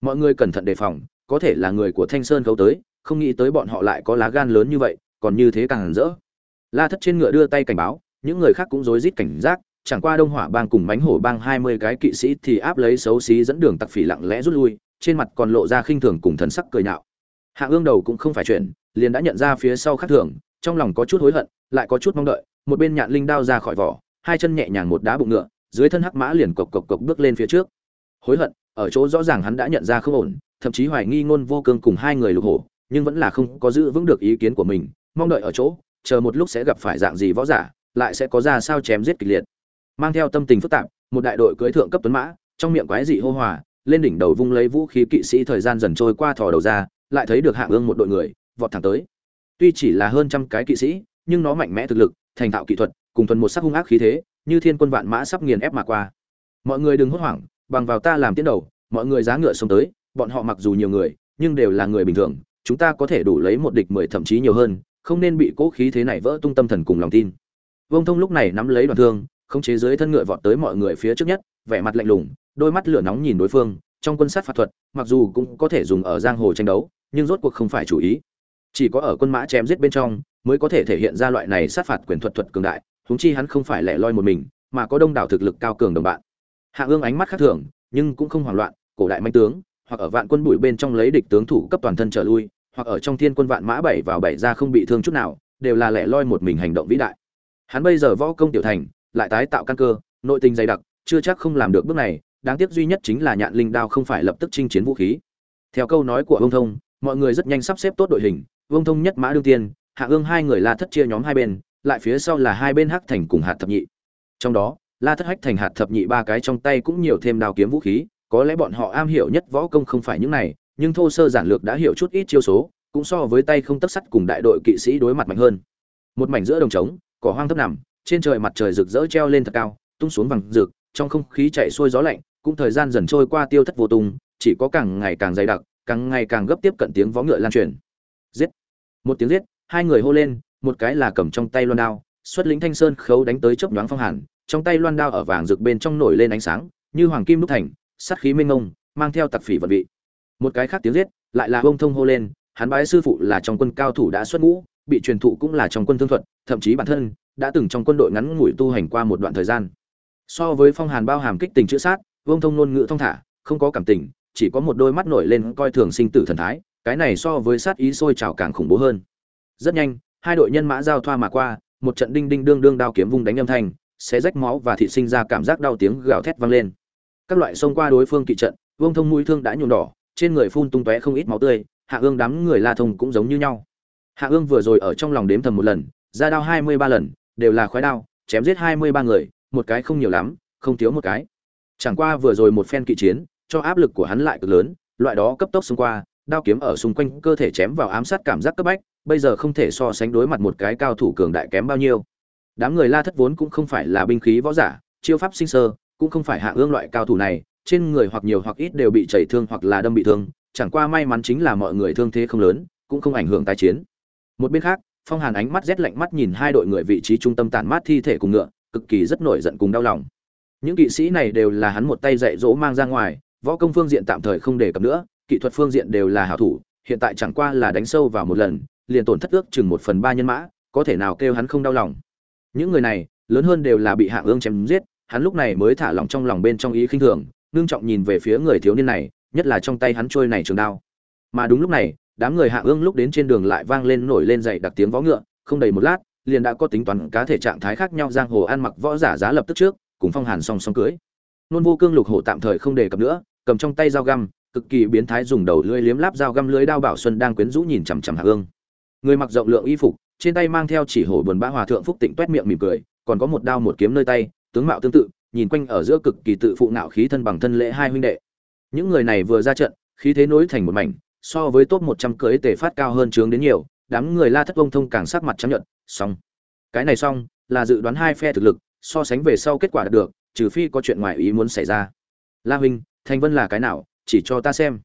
Mọi người cẩn thận đề phòng, có thể là người của thanh sơn khấu tới, không nghĩ tới bọn họ lại có lá gan lớn như vậy, còn như thế càng rỡ. La thất trên ngựa đưa tay cảnh báo, những người khác cũng rối rít cảnh giác, chẳng qua đông hỏa bang cùng bánh hổ bang hai mươi cái kỵ sĩ thì áp lấy xấu xí dẫn đường tặc phỉ lặng lẽ rút lui, trên mặt còn lộ ra khinh thường cùng thần sắc cười nhạo. Hạ ương đầu cũng không phải chuyện, liền đã nhận ra phía sau khác thường, trong lòng có chút hối hận, lại có chút mong đợi, một bên nhạn linh đao ra khỏi vỏ, hai chân nhẹ nhàng một đá bụng ngựa, dưới thân hắc mã liền cộc cộc cộc bước lên phía trước. Hối hận ở chỗ rõ ràng hắn đã nhận ra không ổn, thậm chí hoài nghi ngôn vô cương cùng hai người lục hổ, nhưng vẫn là không có giữ vững được ý kiến của mình, mong đợi ở chỗ, chờ một lúc sẽ gặp phải dạng gì võ giả, lại sẽ có ra sao chém giết kịch liệt. Mang theo tâm tình phức tạp, một đại đội cưỡi thượng cấp tuấn mã, trong miệng quái dị hô hòa, lên đỉnh đầu vung lấy vũ khí kỵ sĩ thời gian dần trôi qua thò đầu ra, lại thấy được hạng ương một đội người, vọt thẳng tới. Tuy chỉ là hơn trăm cái kỵ sĩ, nhưng nó mạnh mẽ thực lực, thành thạo kỹ thuật, cùng thuần một sắc hung ác khí thế, như thiên quân vạn mã sắp nghiền ép mà qua. Mọi người đừng hốt hoảng bằng vào ta làm tiến đầu, mọi người giá ngựa xông tới, bọn họ mặc dù nhiều người, nhưng đều là người bình thường, chúng ta có thể đủ lấy một địch mười thậm chí nhiều hơn, không nên bị cố khí thế này vỡ tung tâm thần cùng lòng tin. Vông thông lúc này nắm lấy đoàn thương không chế dưới thân ngựa vọt tới mọi người phía trước nhất, vẻ mặt lạnh lùng, đôi mắt lửa nóng nhìn đối phương, trong quân sát phạt thuật, mặc dù cũng có thể dùng ở giang hồ tranh đấu, nhưng rốt cuộc không phải chủ ý. Chỉ có ở quân mã chém giết bên trong, mới có thể thể hiện ra loại này sát phạt quyền thuật thuật cường đại, huống chi hắn không phải lẻ loi một mình, mà có đông đảo thực lực cao cường đồng bạn hạ ương ánh mắt khác thường, nhưng cũng không hoảng loạn, cổ đại manh tướng, hoặc ở vạn quân bụi bên trong lấy địch tướng thủ cấp toàn thân trở lui, hoặc ở trong thiên quân vạn mã bảy vào bảy ra không bị thương chút nào, đều là lẻ loi một mình hành động vĩ đại. Hắn bây giờ võ công tiểu thành, lại tái tạo căn cơ, nội tình dày đặc, chưa chắc không làm được bước này, đáng tiếc duy nhất chính là nhạn linh đao không phải lập tức chinh chiến vũ khí. Theo câu nói của vương thông, mọi người rất nhanh sắp xếp tốt đội hình, vương thông nhất mã đương tiên, hạ ương hai người là thất chia nhóm hai bên, lại phía sau là hai bên hắc thành cùng hạt thập nhị. Trong đó la thất hách thành hạt thập nhị ba cái trong tay cũng nhiều thêm đao kiếm vũ khí, có lẽ bọn họ am hiểu nhất võ công không phải những này, nhưng thô sơ giản lược đã hiểu chút ít chiêu số, cũng so với tay không tất sắt cùng đại đội kỵ sĩ đối mặt mạnh hơn. Một mảnh giữa đồng trống, cỏ hoang thấp nằm, trên trời mặt trời rực rỡ treo lên thật cao, tung xuống vàng rực, trong không khí chạy xuôi gió lạnh, cũng thời gian dần trôi qua tiêu thất vô tung, chỉ có càng ngày càng dày đặc, càng ngày càng gấp tiếp cận tiếng vó ngựa lan truyền. Giết! Một tiếng giết, hai người hô lên, một cái là cầm trong tay loan đao, xuất lính thanh sơn khấu đánh tới chớp nhoáng phong hàn trong tay loan đao ở vàng rực bên trong nổi lên ánh sáng, như hoàng kim đúc thành, sát khí minh ngông mang theo tặc phỉ vận vị. Một cái khác tiếng giết, lại là ông thông hô lên, hắn bái sư phụ là trong quân cao thủ đã xuất ngũ, bị truyền thụ cũng là trong quân thương thuật, thậm chí bản thân đã từng trong quân đội ngắn ngủi tu hành qua một đoạn thời gian. So với phong hàn bao hàm kích tình chữ sát vương thông ngôn ngữ thông thả, không có cảm tình, chỉ có một đôi mắt nổi lên coi thường sinh tử thần thái, cái này so với sát ý sôi trào càng khủng bố hơn. Rất nhanh, hai đội nhân mã giao thoa mà qua, một trận đinh đinh đương đương đao kiếm vung đánh âm thanh sẽ rách máu và thịt sinh ra cảm giác đau tiếng gào thét vang lên. Các loại xông qua đối phương kỵ trận, vương thông mũi thương đã nhuộm đỏ, trên người phun tung tóe không ít máu tươi, hạ ương đám người la thông cũng giống như nhau. Hạ ương vừa rồi ở trong lòng đếm thầm một lần, ra đao hai mươi ba lần, đều là khói đao, chém giết hai mươi ba người, một cái không nhiều lắm, không thiếu một cái. Chẳng qua vừa rồi một phen kỵ chiến, cho áp lực của hắn lại cực lớn, loại đó cấp tốc xông qua, đao kiếm ở xung quanh cơ thể chém vào ám sát cảm giác cấp bách, bây giờ không thể so sánh đối mặt một cái cao thủ cường đại kém bao nhiêu đám người la thất vốn cũng không phải là binh khí võ giả, chiêu pháp sinh sơ, cũng không phải hạ ương loại cao thủ này, trên người hoặc nhiều hoặc ít đều bị chảy thương hoặc là đâm bị thương, chẳng qua may mắn chính là mọi người thương thế không lớn, cũng không ảnh hưởng tái chiến. Một bên khác, phong hàn ánh mắt rét lạnh mắt nhìn hai đội người vị trí trung tâm tản mát thi thể cùng ngựa, cực kỳ rất nổi giận cùng đau lòng. Những kỵ sĩ này đều là hắn một tay dạy dỗ mang ra ngoài, võ công phương diện tạm thời không đề cập nữa, kỹ thuật phương diện đều là hảo thủ, hiện tại chẳng qua là đánh sâu vào một lần, liền tổn thất ước chừng một phần ba nhân mã, có thể nào kêu hắn không đau lòng những người này, lớn hơn đều là bị hạng ương chém giết, hắn lúc này mới thả lòng trong lòng bên trong ý khinh thường, ngưng trọng nhìn về phía người thiếu niên này, nhất là trong tay hắn trôi này trường đao. Mà đúng lúc này, đám người hạ ương lúc đến trên đường lại vang lên nổi lên dậy đặc tiếng võ ngựa, không đầy một lát, liền đã có tính toán cá thể trạng thái khác nhau, giang hồ ăn mặc võ giả giá lập tức trước, cùng phong hàn song song cưới. Nôn vô cương lục hổ tạm thời không đề cập nữa, cầm trong tay dao găm, cực kỳ biến thái dùng đầu lưỡi liếm láp dao găm lưới đao bảo xuân đang quyến rũ nhìn chằm chằm hạ ương. Người mặc rộng lượng y phục trên tay mang theo chỉ hổ buồn bã hòa thượng phúc tịnh toét miệng mỉm cười, còn có một đao một kiếm nơi tay, tướng mạo tương tự, nhìn quanh ở giữa cực kỳ tự phụ ngạo khí thân bằng thân lễ hai huynh đệ. Những người này vừa ra trận, khí thế nối thành một mảnh, so với top một trăm cưới tề phát cao hơn trướng đến nhiều, đám người la thất vông thông càng sắc mặt chấp nhận xong. Cái này xong, là dự đoán hai phe thực lực, so sánh về sau kết quả đạt được, trừ phi có chuyện ngoài ý muốn xảy ra. La huynh thanh vân là cái nào, chỉ cho ta xem.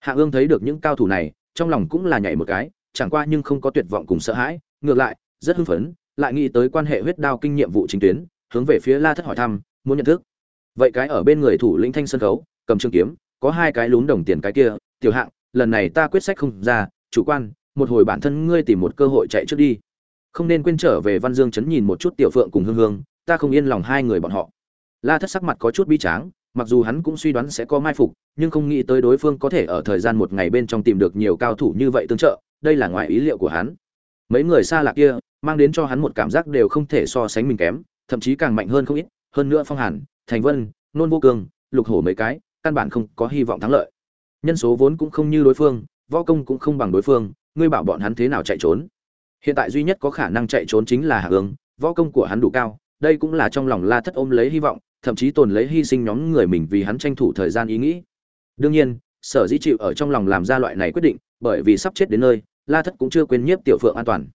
Hạ ương thấy được những cao thủ này, trong lòng cũng là nhảy một cái, chẳng qua nhưng không có tuyệt vọng cùng sợ hãi ngược lại, rất hưng phấn, lại nghĩ tới quan hệ huyết đao kinh nghiệm vụ chính tuyến, hướng về phía la thất hỏi thăm, muốn nhận thức. Vậy cái ở bên người thủ lĩnh thanh sân khấu, cầm trường kiếm, có hai cái lún đồng tiền cái kia, tiểu hạng, lần này ta quyết sách không ra, chủ quan, một hồi bản thân ngươi tìm một cơ hội chạy trước đi. Không nên quên trở về văn dương chấn nhìn một chút tiểu phượng cùng hương hương, ta không yên lòng hai người bọn họ. La thất sắc mặt có chút bi tráng, mặc dù hắn cũng suy đoán sẽ có mai phục, nhưng không nghĩ tới đối phương có thể ở thời gian một ngày bên trong tìm được nhiều cao thủ như vậy tương trợ, đây là ngoài ý liệu của hắn mấy người xa lạ kia, mang đến cho hắn một cảm giác đều không thể so sánh mình kém, thậm chí càng mạnh hơn không ít, hơn nữa phong hàn, thành vân, nôn vô cương lục hổ mấy cái, căn bản không có hy vọng thắng lợi. Nhân số vốn cũng không như đối phương, võ công cũng không bằng đối phương, ngươi bảo bọn hắn thế nào chạy trốn? Hiện tại duy nhất có khả năng chạy trốn chính là hạ hướng, võ công của hắn đủ cao, đây cũng là trong lòng la thất ôm lấy hy vọng, thậm chí tồn lấy hy sinh nhóm người mình vì hắn tranh thủ thời gian ý nghĩ. Đương nhiên, sở dĩ chịu ở trong lòng làm ra loại này quyết định, bởi vì sắp chết đến nơi la thất cũng chưa quên nhiếp tiểu phượng an toàn.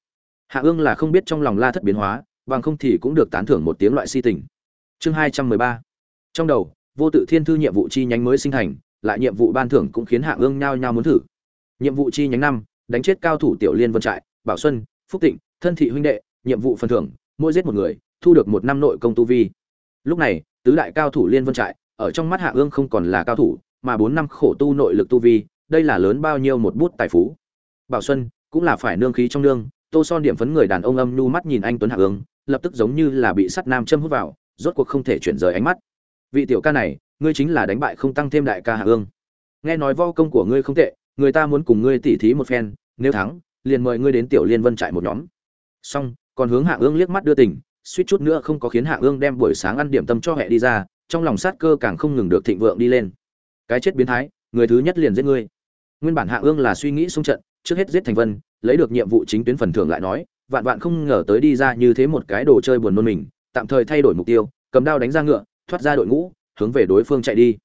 Hạ ương là không biết trong lòng la thất biến hóa, bằng không thì cũng được tán thưởng một tiếng loại si tình. Chương hai trăm mười ba. Trong đầu, vô tự thiên thư nhiệm vụ chi nhánh mới sinh thành, lại nhiệm vụ ban thưởng cũng khiến hạ ương nhao nhao muốn thử. Nhiệm vụ chi nhánh năm, đánh chết cao thủ tiểu liên vân trại, bảo xuân, phúc tịnh, thân thị huynh đệ, nhiệm vụ phần thưởng, mỗi giết một người, thu được một năm nội công tu vi. Lúc này, tứ đại cao thủ liên vân trại, ở trong mắt hạ ương không còn là cao thủ, mà bốn năm khổ tu nội lực tu vi, đây là lớn bao nhiêu một bút tài phú bảo xuân, cũng là phải nương khí trong nương, tô son điểm phấn người đàn ông âm nhu mắt nhìn anh tuấn hạ ương lập tức giống như là bị sắt nam châm hút vào, rốt cuộc không thể chuyển rời ánh mắt. Vị tiểu ca này, ngươi chính là đánh bại không tăng thêm đại ca hạ ương nghe nói vo công của ngươi không tệ, người ta muốn cùng ngươi tỉ thí một phen, nếu thắng, liền mời ngươi đến tiểu liên vân trại một nhóm. Xong, còn hướng hạ ương liếc mắt đưa tình, suýt chút nữa không có khiến hạ ương đem buổi sáng ăn điểm tâm cho hẹ đi ra, trong lòng sát cơ càng không ngừng được thịnh vượng đi lên. Cái chết biến thái, người thứ nhất liền giết ngươi. Nguyên bản hạ ương là suy nghĩ xung trận trước hết giết thành vân, lấy được nhiệm vụ chính tuyến phần thưởng lại nói, vạn vạn không ngờ tới đi ra như thế một cái đồ chơi buồn nôn mình, tạm thời thay đổi mục tiêu, cầm đao đánh ra ngựa, thoát ra đội ngũ, hướng về đối phương chạy đi.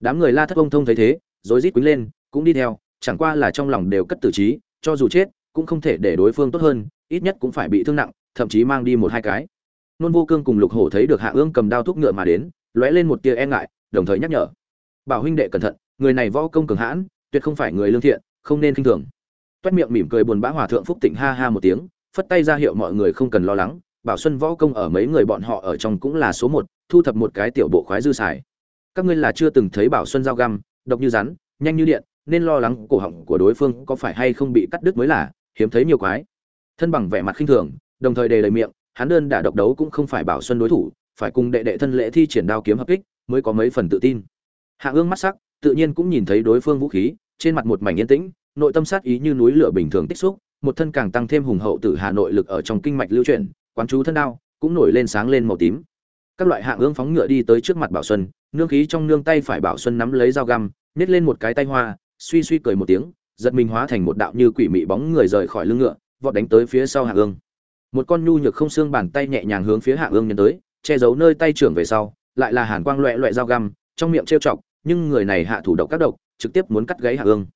Đám người la thất ông thông thấy thế, rối rít quýnh lên, cũng đi theo, chẳng qua là trong lòng đều cất tử trí, cho dù chết, cũng không thể để đối phương tốt hơn, ít nhất cũng phải bị thương nặng, thậm chí mang đi một hai cái. Nôn vô cương cùng lục hổ thấy được hạ ương cầm đao thúc ngựa mà đến, lóe lên một tia e ngại, đồng thời nhắc nhở. Bảo huynh đệ cẩn thận, người này võ công cường hãn, tuyệt không phải người lương thiện, không nên khinh thường toét miệng mỉm cười buồn bã hòa thượng phúc tịnh ha ha một tiếng, phất tay ra hiệu mọi người không cần lo lắng, bảo xuân võ công ở mấy người bọn họ ở trong cũng là số một, thu thập một cái tiểu bộ khoái dư xài. Các ngươi là chưa từng thấy bảo xuân dao găm, độc như rắn, nhanh như điện, nên lo lắng cổ họng của đối phương có phải hay không bị cắt đứt mới là hiếm thấy nhiều quái. Thân bằng vẻ mặt khinh thường, đồng thời đề lời miệng, hắn đơn đả độc đấu cũng không phải bảo xuân đối thủ, phải cùng đệ đệ thân lễ thi triển đao kiếm hợp kích mới có mấy phần tự tin. Hạ ương mắt sắc, tự nhiên cũng nhìn thấy đối phương vũ khí, trên mặt một mảnh yên tĩnh nội tâm sát ý như núi lửa bình thường tích xúc, một thân càng tăng thêm hùng hậu từ hà nội lực ở trong kinh mạch lưu chuyển, quán chú thân đao, cũng nổi lên sáng lên màu tím. Các loại hạ ương phóng ngựa đi tới trước mặt bảo xuân, nương khí trong nương tay phải bảo xuân nắm lấy dao găm, nhét lên một cái tay hoa, suy suy cười một tiếng, giật mình hóa thành một đạo như quỷ mị bóng người rời khỏi lưng ngựa, vọt đánh tới phía sau hạ ương. Một con nhu nhược không xương bàn tay nhẹ nhàng hướng phía hạ ương nhân tới, che giấu nơi tay trưởng về sau, lại là hàn quang loẹt loẹt dao găm, trong miệng trêu chọc, nhưng người này hạ thủ độc các độc, trực tiếp muốn cắt gãy hạ ương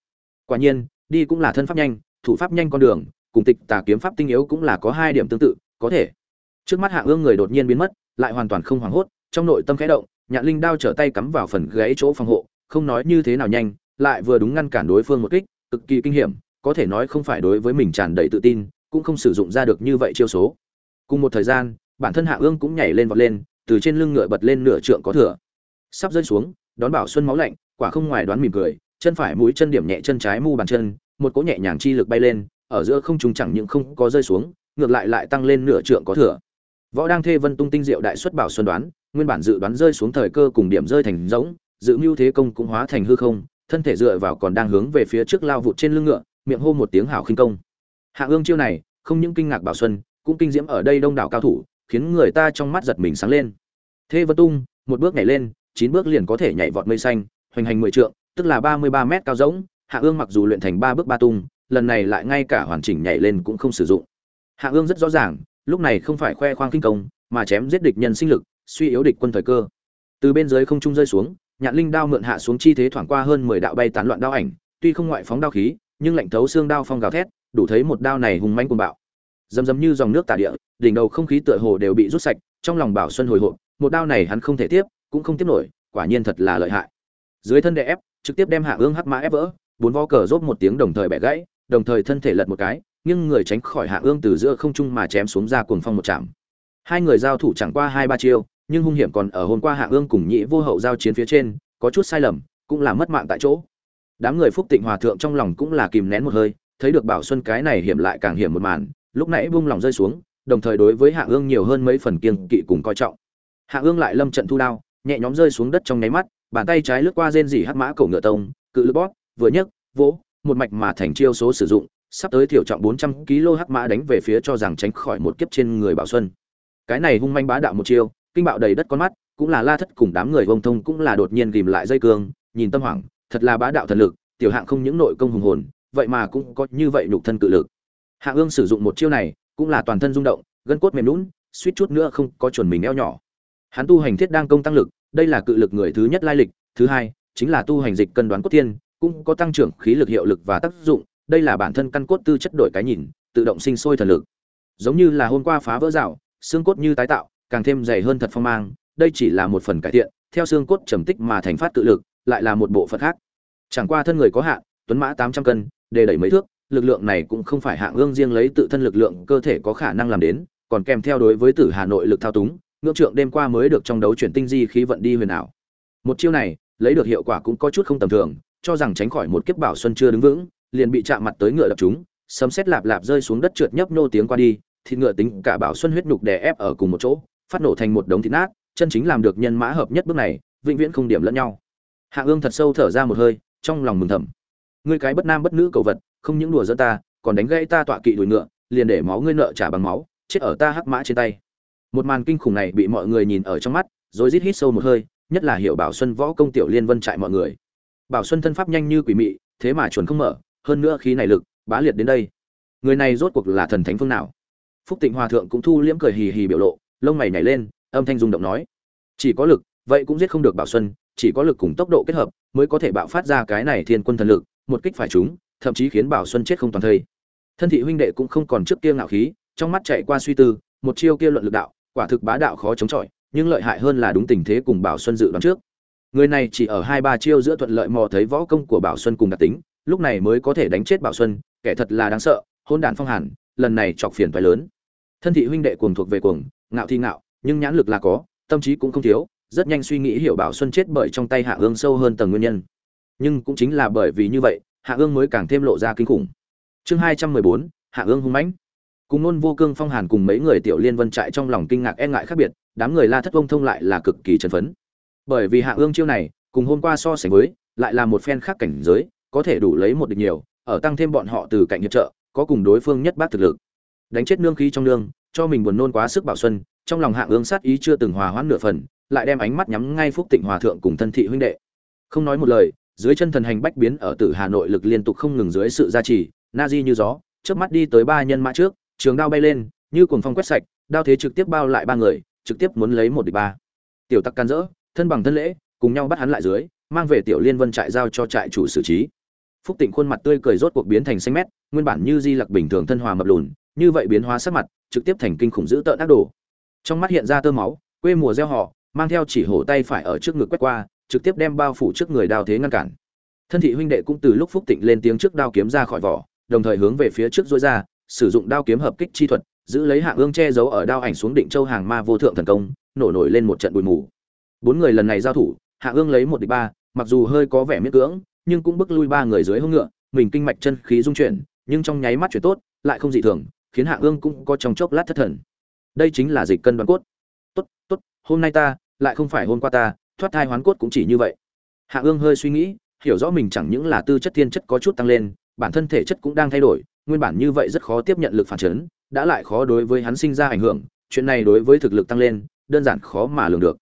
quả nhiên, đi cũng là thân pháp nhanh, thủ pháp nhanh con đường, cùng tịch tà kiếm pháp tinh yếu cũng là có hai điểm tương tự, có thể. Trước mắt hạ ương người đột nhiên biến mất, lại hoàn toàn không hoảng hốt, trong nội tâm khẽ động, nhạn linh đao trở tay cắm vào phần gáy chỗ phòng hộ, không nói như thế nào nhanh, lại vừa đúng ngăn cản đối phương một kích, cực kỳ kinh hiểm, có thể nói không phải đối với mình tràn đầy tự tin, cũng không sử dụng ra được như vậy chiêu số. Cùng một thời gian, bản thân hạ ương cũng nhảy lên vọt lên, từ trên lưng ngựa bật lên nửa trượng có thừa. Sắp rơi xuống, đón bảo xuân máu lạnh, quả không ngoài đoán mỉm cười chân phải mũi chân điểm nhẹ chân trái mu bàn chân, một cỗ nhẹ nhàng chi lực bay lên, ở giữa không trung chẳng những không có rơi xuống, ngược lại lại tăng lên nửa trượng có thừa. Võ đang thê vân tung tinh diệu đại xuất bảo xuân đoán, nguyên bản dự đoán rơi xuống thời cơ cùng điểm rơi thành giống, dự mưu thế công cũng hóa thành hư không, thân thể dựa vào còn đang hướng về phía trước lao vụt trên lưng ngựa, miệng hô một tiếng hảo khinh công. Hạ ương chiêu này, không những kinh ngạc bảo xuân, cũng kinh diễm ở đây đông đảo cao thủ, khiến người ta trong mắt giật mình sáng lên. Thế vân tung, một bước nhảy lên, chín bước liền có thể nhảy vọt mây xanh, hoành hành mười trượng tức là ba mươi ba mét cao rỗng, hạ ương mặc dù luyện thành ba bước ba tung, lần này lại ngay cả hoàn chỉnh nhảy lên cũng không sử dụng. Hạ ương rất rõ ràng, lúc này không phải khoe khoang kinh công, mà chém giết địch nhân sinh lực, suy yếu địch quân thời cơ. Từ bên dưới không trung rơi xuống, nhạn linh đao mượn hạ xuống chi thế thoảng qua hơn mười đạo bay tán loạn đao ảnh, tuy không ngoại phóng đao khí, nhưng lạnh thấu xương đao phong gào thét, đủ thấy một đao này hùng manh cuồng bạo. Dầm dầm như dòng nước tả địa, đỉnh đầu không khí tựa hồ đều bị rút sạch, trong lòng bảo xuân hồi hộp, một đao này hắn không thể tiếp, cũng không tiếp nổi, quả nhiên thật là lợi hại. Dưới thân đè ép trực tiếp đem hạ ương hắc mã ép vỡ, bốn vo cờ rốt một tiếng đồng thời bẻ gãy, đồng thời thân thể lật một cái nhưng người tránh khỏi hạ ương từ giữa không trung mà chém xuống ra cuồng phong một chạm hai người giao thủ chẳng qua hai ba chiêu, nhưng hung hiểm còn ở hôm qua hạ ương cùng nhị vô hậu giao chiến phía trên, có chút sai lầm, cũng là mất mạng tại chỗ. Đám người phúc tịnh hòa thượng trong lòng cũng là kìm nén một hơi, thấy được bảo xuân cái này hiểm lại càng hiểm một màn, lúc nãy bung lòng rơi xuống, đồng thời đối với hạ ương nhiều hơn mấy phần kiêng kỵ cùng coi trọng. Hạ ương lại lâm trận thu đao, nhẹ nhóm rơi xuống đất trong nháy mắt bàn tay trái lướt qua rên dỉ hắc mã cổ ngựa tông cự lực bóp vừa nhấc vỗ một mạch mà thành chiêu số sử dụng sắp tới thiểu trọng 400 kg hắc mã đánh về phía cho rằng tránh khỏi một kiếp trên người Bảo Xuân. Cái này hung manh bá đạo một chiêu, kinh bạo đầy đất con mắt, cũng là La Thất cùng đám người vông thông cũng là đột nhiên ghim lại dây cương, nhìn tâm hoảng, thật là bá đạo thần lực, tiểu hạng không những nội công hùng hồn, vậy mà cũng có như vậy nhục thân cự lực. Hạ Ương sử dụng một chiêu này, cũng là toàn thân rung động, gân cốt mềm nhũn, suýt chút nữa không có chuẩn mình eo nhỏ. Hắn tu hành thiết đang công tăng lực, đây là cự lực người thứ nhất lai lịch, thứ hai chính là tu hành dịch cân đoán cốt tiên, cũng có tăng trưởng khí lực hiệu lực và tác dụng, đây là bản thân căn cốt tư chất đổi cái nhìn, tự động sinh sôi thần lực. Giống như là hôm qua phá vỡ rào, xương cốt như tái tạo, càng thêm dày hơn thật phong mang, đây chỉ là một phần cải thiện, theo xương cốt trầm tích mà thành phát tự lực, lại là một bộ phận khác. Chẳng qua thân người có hạn, tuấn mã 800 cân, đề đẩy mấy thước, lực lượng này cũng không phải hạng ương riêng lấy tự thân lực lượng cơ thể có khả năng làm đến, còn kèm theo đối với Tử Hà Nội lực thao túng, ngưỡng trượng đêm qua mới được trong đấu chuyển tinh di khí vận đi huyền ảo. Một chiêu này, lấy được hiệu quả cũng có chút không tầm thường, cho rằng tránh khỏi một kiếp bảo xuân chưa đứng vững, liền bị chạm mặt tới ngựa đập chúng, sấm sét lạp lạp rơi xuống đất trượt nhấp nô tiếng qua đi, thịt ngựa tính cả bảo xuân huyết nhục đè ép ở cùng một chỗ, phát nổ thành một đống thịt nát, chân chính làm được nhân mã hợp nhất bước này, vĩnh viễn không điểm lẫn nhau. Hạ Ương thật sâu thở ra một hơi, trong lòng mừng thầm. Ngươi cái bất nam bất nữ cầu vật, không những đùa giỡn ta, còn đánh gãy ta tọa kỵ đuổi ngựa, liền để máu ngươi nợ trả bằng máu, chết ở ta hắc mã trên tay. Một màn kinh khủng này bị mọi người nhìn ở trong mắt, rồi rít hít sâu một hơi, nhất là hiểu Bảo Xuân võ công tiểu liên vân trại mọi người. Bảo Xuân thân pháp nhanh như quỷ mị, thế mà chuẩn không mở, hơn nữa khí này lực bá liệt đến đây. Người này rốt cuộc là thần thánh phương nào? Phúc tịnh hòa thượng cũng thu liễm cười hì hì biểu lộ lông mày nhảy lên âm thanh rung động nói chỉ có lực vậy cũng giết không được bảo xuân chỉ có lực cùng tốc độ kết hợp mới có thể bạo phát ra cái này thiên quân thần lực một kích phải chúng thậm chí khiến bảo xuân chết không toàn thây. Thân thị huynh đệ cũng không còn trước kia ngạo khí trong mắt chạy qua suy tư một chiêu kia luận lực đạo quả thực bá đạo khó chống chọi nhưng lợi hại hơn là đúng tình thế cùng bảo xuân dự đoán trước. Người này chỉ ở hai ba chiêu giữa thuận lợi mò thấy võ công của bảo xuân cùng đặc tính lúc này mới có thể đánh chết Bảo Xuân, kẻ thật là đáng sợ, hôn đản phong hàn, lần này chọc phiền phải lớn. thân thị huynh đệ cuồng thuộc về cuồng ngạo thi ngạo nhưng nhãn lực là có tâm trí cũng không thiếu rất nhanh suy nghĩ hiểu bảo xuân chết bởi trong tay hạ ương sâu hơn tầng nguyên nhân. Nhưng cũng chính là bởi vì như vậy hạ ương mới càng thêm lộ ra kinh khủng. Chương hai trăm mười bốn hạ ương hung mãnh cùng nôn vô cương phong hàn cùng mấy người tiểu liên vân trại trong lòng kinh ngạc e ngại khác biệt, đám người la thất vông thông lại là cực kỳ chấn phấn. Bởi vì hạ ương chiêu này, cùng hôm qua so sánh với, lại là một phen khác cảnh giới, có thể đủ lấy một địch nhiều, ở tăng thêm bọn họ từ cạnh hiệp trợ, có cùng đối phương nhất bác thực lực. Đánh chết nương khí trong nương, cho mình buồn nôn quá sức bảo xuân, trong lòng hạ ương sát ý chưa từng hòa hoãn nửa phần, lại đem ánh mắt nhắm ngay phúc tịnh hòa thượng cùng thân thị huynh đệ. Không nói một lời, dưới chân thần hành bách biến ở tử hà nội lực liên tục không ngừng dưới sự gia trì, na di như gió trước mắt đi tới ba nhân mã trước trường đao bay lên, như cuồng phong quét sạch, đao thế trực tiếp bao lại ba người, trực tiếp muốn lấy một địch ba. Tiểu tặc can dỡ, thân bằng thân lễ, cùng nhau bắt hắn lại dưới, mang về tiểu liên vân trại giao cho trại chủ xử trí. Phúc tịnh khuôn mặt tươi cười rốt cuộc biến thành xanh mét, nguyên bản như di lặc bình thường thân hòa mập lùn, như vậy biến hóa sắc mặt, trực tiếp thành kinh khủng dữ tợn ác đồ. Trong mắt hiện ra tơ máu, quê mùa gieo họ, mang theo chỉ hổ tay phải ở trước ngực quét qua, trực tiếp đem bao phủ trước người đao thế ngăn cản. Thân thị huynh đệ cũng từ lúc phúc tịnh lên tiếng trước đao kiếm ra khỏi vỏ, đồng thời hướng về phía trước dối ra sử dụng đao kiếm hợp kích chi thuật, giữ lấy hạ ương che giấu ở đao ảnh xuống định châu hàng ma vô thượng thần công, nổ nổi lên một trận bụi mù. Bốn người lần này giao thủ hạ ương lấy một địch ba, mặc dù hơi có vẻ miễn cưỡng, nhưng cũng bức lui ba người dưới hông ngựa, mình kinh mạch chân khí dung chuyển, nhưng trong nháy mắt chuyển tốt, lại không dị thường, khiến hạ ương cũng có trong chốc lát thất thần. Đây chính là dịch cân đoán cốt. Tốt tốt, hôm nay ta, lại không phải hôm qua ta, thoát thai hoán cốt cũng chỉ như vậy. Hạ ương hơi suy nghĩ, hiểu rõ mình chẳng những là tư chất thiên chất có chút tăng lên, bản thân thể chất cũng đang thay đổi nguyên bản như vậy rất khó tiếp nhận lực phản chấn, đã lại khó đối với hắn sinh ra ảnh hưởng, chuyện này đối với thực lực tăng lên, đơn giản khó mà lường được.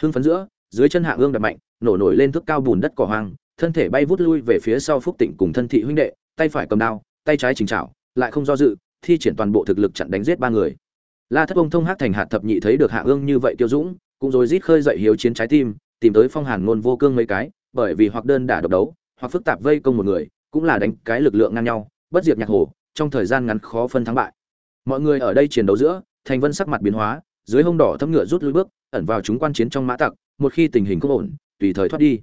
Hưng phấn giữa, dưới chân hạ ương đập mạnh, nổ nổi lên thước cao bùn đất cỏ hoang, thân thể bay vút lui về phía sau phúc tịnh cùng thân thị huynh đệ, tay phải cầm đao, tay trái chỉnh trảo, lại không do dự, thi triển toàn bộ thực lực chặn đánh giết ba người. La thất ông thông hắc thành hạt thập nhị thấy được hạ ương như vậy tiêu dũng, cũng rồi rít khơi dậy hiếu chiến trái tim, tìm tới phong hàn ngôn vô cương mấy cái, bởi vì hoặc đơn đả độc đấu, hoặc phức tạp vây công một người, cũng là đánh cái lực lượng ngang nhau bất diệt nhạc hồ, trong thời gian ngắn khó phân thắng bại. Mọi người ở đây chiến đấu giữa, thành vân sắc mặt biến hóa, dưới hông đỏ thấm ngựa rút lui bước, ẩn vào chúng quan chiến trong mã tặc, một khi tình hình không ổn, tùy thời thoát đi.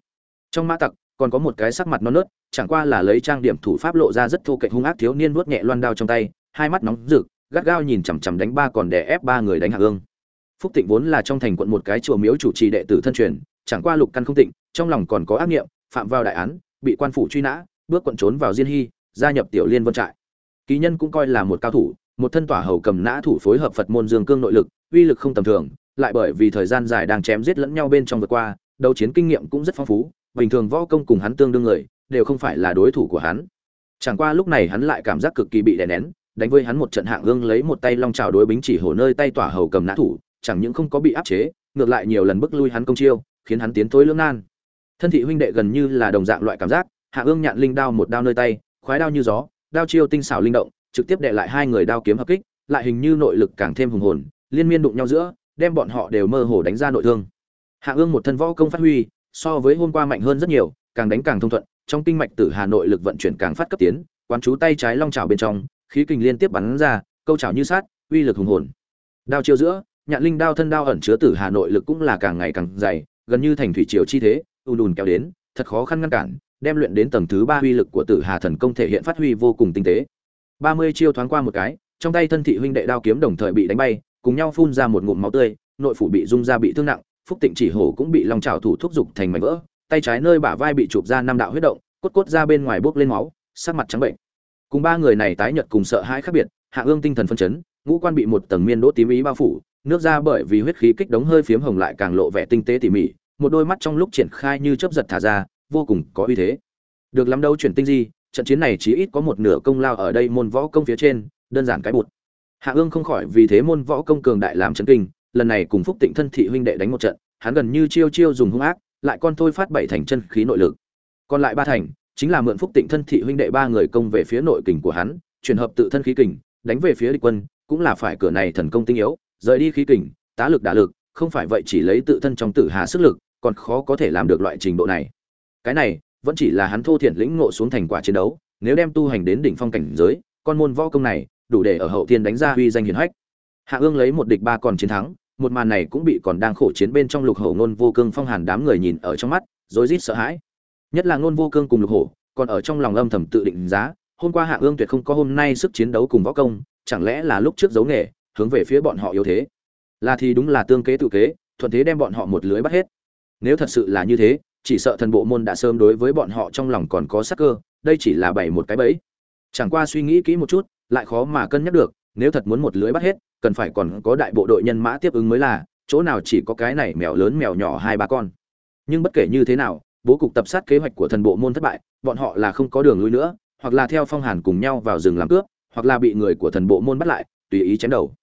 Trong mã tặc, còn có một cái sắc mặt non nớt, chẳng qua là lấy trang điểm thủ pháp lộ ra rất thô kệch hung ác thiếu niên vuốt nhẹ loan đao trong tay, hai mắt nóng rực, gắt gao nhìn chằm chằm đánh ba còn đè ép ba người đánh hạ ương phúc tịnh vốn là trong thành quận một cái chùa miếu chủ trì đệ tử thân truyền, chẳng qua lục căn không tịnh, trong lòng còn có ác niệm, phạm vào đại án, bị quan phủ truy nã, bước quận trốn vào diên hy gia nhập tiểu liên vân trại. Ký nhân cũng coi là một cao thủ, một thân tỏa hầu cầm nã thủ phối hợp phật môn dương cương nội lực, uy lực không tầm thường, lại bởi vì thời gian dài đang chém giết lẫn nhau bên trong vượt qua, đấu chiến kinh nghiệm cũng rất phong phú, bình thường võ công cùng hắn tương đương người, đều không phải là đối thủ của hắn. Chẳng qua lúc này hắn lại cảm giác cực kỳ bị đè nén, đánh với hắn một trận hạng ương lấy một tay long trào đối bính chỉ hổ nơi tay tỏa hầu cầm nã thủ, chẳng những không có bị áp chế, ngược lại nhiều lần bức lui hắn công chiêu, khiến hắn tiến tối lưỡng nan. Thân thị huynh đệ gần như là đồng dạng loại cảm giác, hạ ương nhạn linh đao một đao nơi tay khoái đao như gió, đao chiêu tinh xảo linh động, trực tiếp đệ lại hai người đao kiếm hợp kích, lại hình như nội lực càng thêm hùng hồn, liên miên đụng nhau giữa, đem bọn họ đều mơ hồ đánh ra nội thương. Hạ ương một thân võ công phát huy, so với hôm qua mạnh hơn rất nhiều, càng đánh càng thông thuận, trong kinh mạch tử hà nội lực vận chuyển càng phát cấp tiến, quán chú tay trái long chảo bên trong, khí kình liên tiếp bắn ra, câu chảo như sát, uy lực hùng hồn. Đao chiêu giữa, nhạn linh đao thân đao ẩn chứa tử hà nội lực cũng là càng ngày càng dày, gần như thành thủy triều chi thế, ùn ùn kéo đến, thật khó khăn ngăn cản đem luyện đến tầng thứ ba uy lực của tử hà thần công thể hiện phát huy vô cùng tinh tế. Ba mươi chiêu thoáng qua một cái, trong tay thân thị huynh đệ đao kiếm đồng thời bị đánh bay, cùng nhau phun ra một ngụm máu tươi, nội phủ bị rung ra bị thương nặng, phúc tịnh chỉ hổ cũng bị long trảo thủ thúc dục thành mảnh vỡ, tay trái nơi bả vai bị chụp ra năm đạo huyết động, cốt cốt ra bên ngoài bốc lên máu, sắc mặt trắng bệnh. Cùng ba người này tái nhợt cùng sợ hãi khác biệt, hạ ương tinh thần phân chấn, ngũ quan bị một tầng miên đỗ tím ý bao phủ, nước ra bởi vì huyết khí kích đống hơi phiếm hồng lại càng lộ vẻ tinh tế tỉ mỉ, một đôi mắt trong lúc triển khai như chớp giật thả ra vô cùng có uy thế. Được lắm đâu chuyển tinh di, trận chiến này chỉ ít có một nửa công lao ở đây môn võ công phía trên, đơn giản cái bụt. Hạ ương không khỏi vì thế môn võ công cường đại làm chấn kinh, lần này cùng phúc tịnh thân thị huynh đệ đánh một trận, hắn gần như chiêu chiêu dùng hung ác, lại con thôi phát bảy thành chân khí nội lực. Còn lại ba thành, chính là mượn phúc tịnh thân thị huynh đệ ba người công về phía nội kình của hắn, chuyển hợp tự thân khí kình, đánh về phía địch quân, cũng là phải cửa này thần công tinh yếu, rời đi khí kình, tá lực đả lực, không phải vậy chỉ lấy tự thân trong tử hà sức lực, còn khó có thể làm được loại trình độ này cái này, vẫn chỉ là hắn thô thiển lĩnh ngộ xuống thành quả chiến đấu, nếu đem tu hành đến đỉnh phong cảnh giới, con môn võ công này, đủ để ở hậu thiên đánh ra uy danh hiển hách. Hạ ương lấy một địch ba còn chiến thắng, một màn này cũng bị còn đang khổ chiến bên trong lục hổ ngôn vô cương phong hàn đám người nhìn ở trong mắt, rối rít sợ hãi. Nhất là ngôn vô cương cùng lục hổ, còn ở trong lòng âm thầm tự định giá, hôm qua hạ ương tuyệt không có hôm nay sức chiến đấu cùng võ công, chẳng lẽ là lúc trước giấu nghề, hướng về phía bọn họ yếu thế? Là thì đúng là tương kế tự kế, thuận thế đem bọn họ một lưới bắt hết. Nếu thật sự là như thế chỉ sợ thần bộ môn đã sớm đối với bọn họ trong lòng còn có sắc cơ, đây chỉ là bày một cái bẫy. Chẳng qua suy nghĩ kỹ một chút, lại khó mà cân nhắc được, nếu thật muốn một lưới bắt hết, cần phải còn có đại bộ đội nhân mã tiếp ứng mới là, chỗ nào chỉ có cái này mèo lớn mèo nhỏ hai ba con. Nhưng bất kể như thế nào, bố cục tập sát kế hoạch của thần bộ môn thất bại, bọn họ là không có đường lui nữa, hoặc là theo phong hàn cùng nhau vào rừng làm cướp, hoặc là bị người của thần bộ môn bắt lại, tùy ý chém đầu.